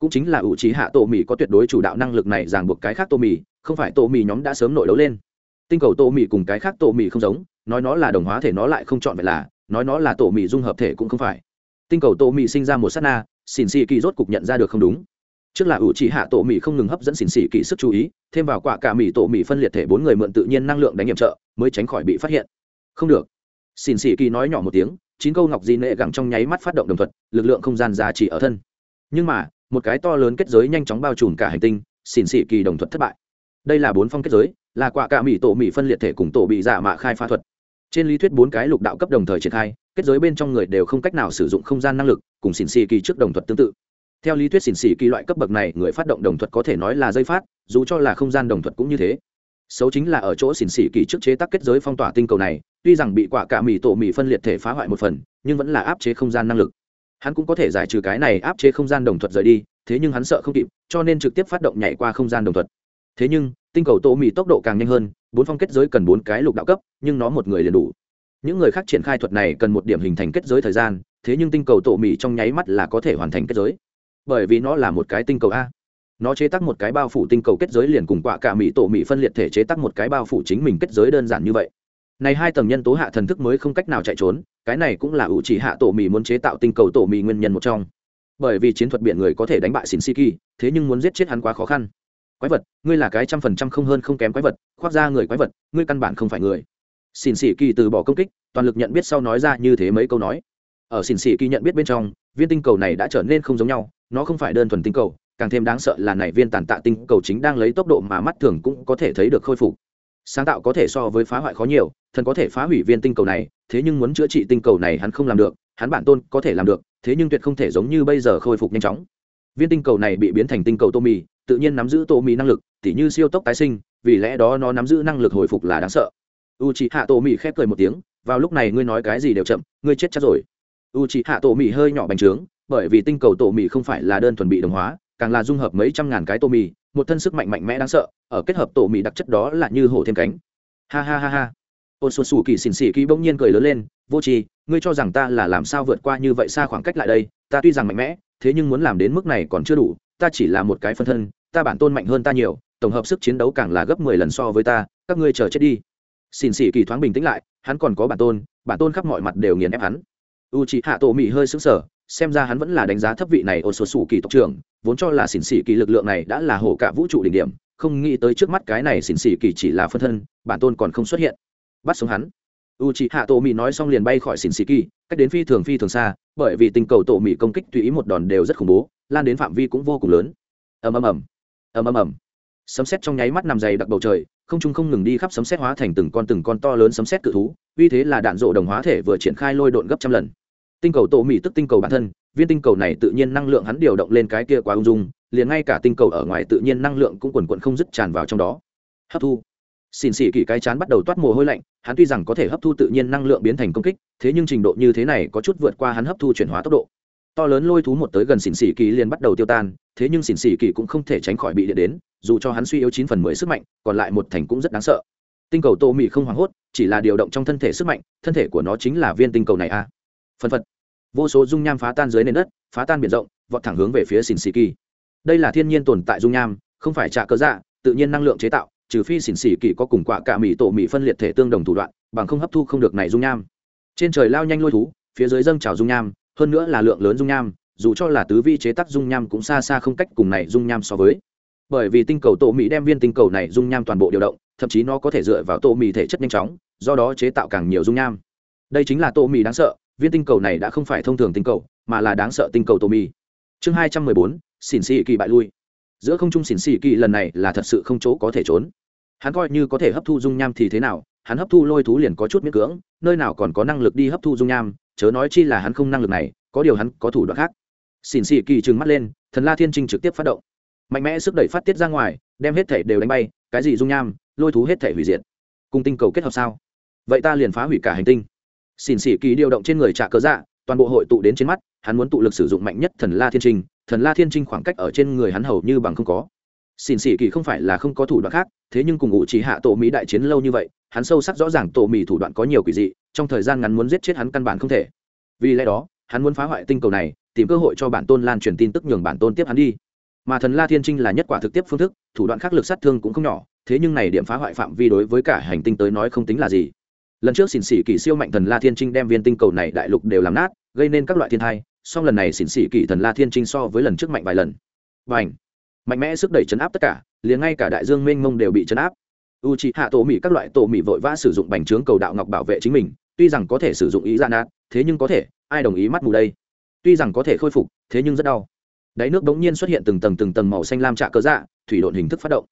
cũng chính là ủ trí hạ tổ mì có tuyệt đối chủ đạo năng lực này ràng buộc cái khác tổ mì, không phải tổ mì nhóm đã sớm nội đấu lên. Tinh cầu tổ mì cùng cái khác tổ mì không giống, nói nó là đồng hóa thể nó lại không chọn vậy là, nói nó là tổ mì dung hợp thể cũng không phải. Tinh cầu tổ mì sinh ra một s á t na xỉn xì kỳ rốt cục nhận ra được không đúng. Trước là ủ trì hạ tổ mì không ngừng hấp dẫn xỉn xì kỳ sức chú ý, thêm vào quả cả mì tổ mì phân liệt thể bốn người mượn tự nhiên năng lượng đánh nhiệm trợ, mới tránh khỏi bị phát hiện. Không được. Xỉn xì kỳ nói nhỏ một tiếng, chín câu ngọc di nệ gẳng trong nháy mắt phát động đồng thuật, lực lượng không gian giá trị ở thân. Nhưng mà một cái to lớn kết giới nhanh chóng bao trùm cả hành tinh, xỉn xì kỳ đồng thuật thất bại. Đây là bốn phong kết giới, là quả cả mỹ tổ mỹ phân liệt thể cùng tổ bị giả mạ khai phá thuật. Trên lý thuyết bốn cái lục đạo cấp đồng thời triển khai, kết giới bên trong người đều không cách nào sử dụng không gian năng lực, cùng xỉn xì kỳ trước đồng thuật tương tự. Theo lý thuyết xỉn xì kỳ loại cấp bậc này, người phát động đồng thuật có thể nói là dây phát, dù cho là không gian đồng thuật cũng như thế. Xấu chính là ở chỗ xỉn xì kỳ trước chế tác kết giới phong tỏa tinh cầu này, tuy rằng bị quả cả mỹ tổ mỹ phân liệt thể phá hoại một phần, nhưng vẫn là áp chế không gian năng lực hắn cũng có thể giải trừ cái này áp chế không gian đồng thuật rời đi, thế nhưng hắn sợ không kịp, cho nên trực tiếp phát động nhảy qua không gian đồng thuật. Thế nhưng, tinh cầu tô mỹ tốc độ càng nhanh hơn, bốn phong kết giới cần bốn cái lục đạo cấp, nhưng nó một người liền đủ. Những người khác triển khai thuật này cần một điểm hình thành kết giới thời gian, thế nhưng tinh cầu tổ mỹ trong nháy mắt là có thể hoàn thành kết giới. Bởi vì nó là một cái tinh cầu a. Nó chế tác một cái bao phủ tinh cầu kết giới liền cùng quạ cả mỹ tổ mỹ phân liệt thể chế tác một cái bao phủ chính mình kết giới đơn giản như vậy này hai tầng nhân tố hạ thần thức mới không cách nào chạy trốn, cái này cũng là ủ chỉ hạ tổ mì muốn chế tạo tinh cầu tổ mì nguyên nhân một trong. Bởi vì chiến thuật biển người có thể đánh bại xin si kỳ thế nhưng muốn giết chết hắn quá khó khăn. Quái vật, ngươi là cái trăm phần trăm không hơn không kém quái vật, khoác ra người quái vật, ngươi căn bản không phải người. Xin xỉ kỳ từ bỏ công kích, toàn lực nhận biết sau nói ra như thế mấy câu nói. Ở xin xỉ kỳ nhận biết bên trong, viên tinh cầu này đã trở nên không giống nhau, nó không phải đơn thuần tinh cầu, càng thêm đáng sợ là này viên tàn tạ tinh cầu chính đang lấy tốc độ mà mắt thường cũng có thể thấy được khôi phục sáng tạo có thể so với phá hoại khó nhiều, thần có thể phá hủy viên tinh cầu này, thế nhưng muốn chữa trị tinh cầu này hắn không làm được, hắn bản tôn có thể làm được, thế nhưng tuyệt không thể giống như bây giờ khôi phục nhanh chóng. Viên tinh cầu này bị biến thành tinh cầu tô mì, tự nhiên nắm giữ tô mì năng lực, tỉ như siêu tốc tái sinh, vì lẽ đó nó nắm giữ năng lực hồi phục là đáng sợ. U c h ị hạ tô mì khép cười một tiếng, vào lúc này ngươi nói cái gì đều chậm, ngươi chết chắc rồi. U c h ị hạ tô mì hơi nhỏ bành trướng, bởi vì tinh cầu tô mì không phải là đơn thuần bị đồng hóa, càng là dung hợp mấy trăm ngàn cái tô mì một thân sức mạnh mạnh mẽ đáng sợ, ở kết hợp tổ mỹ đặc chất đó là như hổ thêm cánh. Ha ha ha ha. Ôn xuân xù kỳ xỉn xỉ kỳ bỗng nhiên cười lớn lên, vô tri, ngươi cho rằng ta là làm sao vượt qua như vậy xa khoảng cách lại đây? Ta tuy rằng mạnh mẽ, thế nhưng muốn làm đến mức này còn chưa đủ, ta chỉ là một cái phân thân, ta bản tôn mạnh hơn ta nhiều, tổng hợp sức chiến đấu càng là gấp mười lần so với ta, các ngươi chờ chết đi. Xỉn xỉ kỳ thoáng bình tĩnh lại, hắn còn có bản tôn bản tôn khắp mọi mặt đều nghiền ép hắn. U c hạ tổ mỹ hơi xứng sở xem ra hắn vẫn là đánh giá thấp vị này ô Xuân sủ kỳ tộc trưởng vốn cho là xỉn xỉ kỳ lực lượng này đã là hổ cả vũ trụ đỉnh điểm, không nghĩ tới trước mắt cái này xỉn xỉ kỳ chỉ là phân thân, bản tôn còn không xuất hiện. Bắt sống hắn. U c hạ tổ mỹ nói xong liền bay khỏi xỉn xỉ kỳ, cách đến phi thường phi thường xa, bởi vì tình cầu tổ mỹ công kích tùy ý một đòn đều rất khủng bố, lan đến phạm vi cũng vô cùng lớn. Ầm ầm ầm. Ầm ầm ầm. Sấm sét trong nháy mắt nằm dày đặc bầu trời, không trung không ngừng đi khắp sấm sét hóa thành từng con từng con to lớn sấm sét cự thú, uy thế là đạn rộ đồng hóa thể vừa triển khai lôi độn gấp trăm lần tinh cầu tổ mỹ tức tinh cầu bản thân, viên tinh cầu này tự nhiên năng lượng hắn điều động lên cái kia quá ung dung, liền ngay cả tinh cầu ở ngoài tự nhiên năng lượng cũng quần quận không dứt tràn vào trong đó. Hấp thu. Xin xỉ kỳ cái chán bắt đầu toát mồ hôi lạnh, hắn tuy rằng có thể hấp thu tự nhiên năng lượng biến thành công kích, thế nhưng trình độ như thế này có chút vượt qua hắn hấp thu chuyển hóa tốc độ. To lớn lôi thú một tới gần xỉn xỉ kỳ liền bắt đầu tiêu tan, thế nhưng xỉn xỉ kỳ cũng không thể tránh khỏi bị điện đến, dù cho hắn suy yếu chín phần mười sức mạnh, còn lại một thành cũng rất đáng sợ. Tinh cầu tô mị không hoảng hốt, chỉ là điều động trong thân thể sức mạnh, thân thể của nó chính là viên tinh cầu này a à phân phật. Vô số dung nham phá tan dưới nền đất, phá tan biển rộng, vọt thẳng hướng về phía xỉn xì kỳ. Đây là thiên nhiên tồn tại dung nham, không phải trả cơ dạ tự nhiên năng lượng chế tạo, trừ phi xỉn xỉ kỳ có cùng quả cả mỹ tổ mỹ phân liệt thể tương đồng thủ đoạn, bằng không hấp thu không được này dung nham. Trên trời lao nhanh lôi thú, phía dưới dâng trào dung nham, hơn nữa là lượng lớn dung nham, dù cho là tứ vi chế tác dung nham cũng xa xa không cách cùng này dung nham so với. Bởi vì tinh cầu tổ mỹ đem viên tinh cầu này dung nham toàn bộ điều động, thậm chí nó có thể dựa vào tổ mỹ thể chất nhanh chóng, do đó chế tạo càng nhiều dung nham. Đây chính là tổ mỹ đáng sợ viên tinh cầu này đã không phải thông thường tinh cầu, mà là đáng sợ tinh cầu tổ chương hai trăm mười bốn xỉn xì kỳ bại lui. Giữa không trung xỉn xì kỳ lần này là thật sự không chỗ có thể trốn. Hắn coi như có thể hấp thu dung nham thì thế nào, hắn hấp thu lôi thú liền có chút miễn cưỡng, nơi nào còn có năng lực đi hấp thu dung nham, chớ nói chi là hắn không năng lực này, có điều hắn có thủ đoạn khác. Xỉn xì kỳ trừng mắt lên, thần la thiên trinh trực tiếp phát động. Mạnh mẽ sức đẩy phát tiết ra ngoài, đem hết thể đều đánh bay, cái gì dung nham, lôi thú hết thể hủy diệt. Cùng tinh cầu kết hợp sao? Vậy ta liền phá hủy cả hành tinh xỉn xỉ kỳ điều động trên người trả cớ dạ toàn bộ hội tụ đến trên mắt, hắn muốn tụ lực sử dụng mạnh nhất thần la thiên trinh, thần la thiên trinh khoảng cách ở trên người hắn hầu như bằng không có. Xỉn xỉ kỳ không phải là không có thủ đoạn khác, thế nhưng cùng ngụ chỉ hạ tổ mỹ đại chiến lâu như vậy, hắn sâu sắc rõ ràng tổ mỹ thủ đoạn có nhiều quỷ dị, trong thời gian ngắn muốn giết chết hắn căn bản không thể. Vì lẽ đó, hắn muốn phá hoại tinh cầu này, tìm cơ hội cho bản tôn lan truyền tin tức nhường bản tôn tiếp hắn đi. Mà thần la thiên trinh là nhất quả thực tiếp phương thức, thủ đoạn khác lực sát thương cũng không nhỏ, thế nhưng này điểm phá hoại phạm vi đối với cả hành tinh tới nói không tính là gì lần trước xỉn xỉ kỳ siêu mạnh thần la thiên trinh đem viên tinh cầu này đại lục đều làm nát, gây nên các loại thiên thai song lần này xỉn xỉ kỳ thần la thiên trinh so với lần trước mạnh vài lần. Và ảnh mạnh mẽ sức đẩy chấn áp tất cả, liền ngay cả đại dương mênh mông đều bị chấn áp. U c hạ tổ mỹ các loại tổ mỹ vội vã sử dụng bành trướng cầu đạo ngọc bảo vệ chính mình, tuy rằng có thể sử dụng ý gian nát, thế nhưng có thể, ai đồng ý mắt mù đây? Tuy rằng có thể khôi phục, thế nhưng rất đau. Đáy nước bỗng nhiên xuất hiện từng tầng từng tầng màu xanh lam trạ cớ dạ thủy độn hình thức phát động.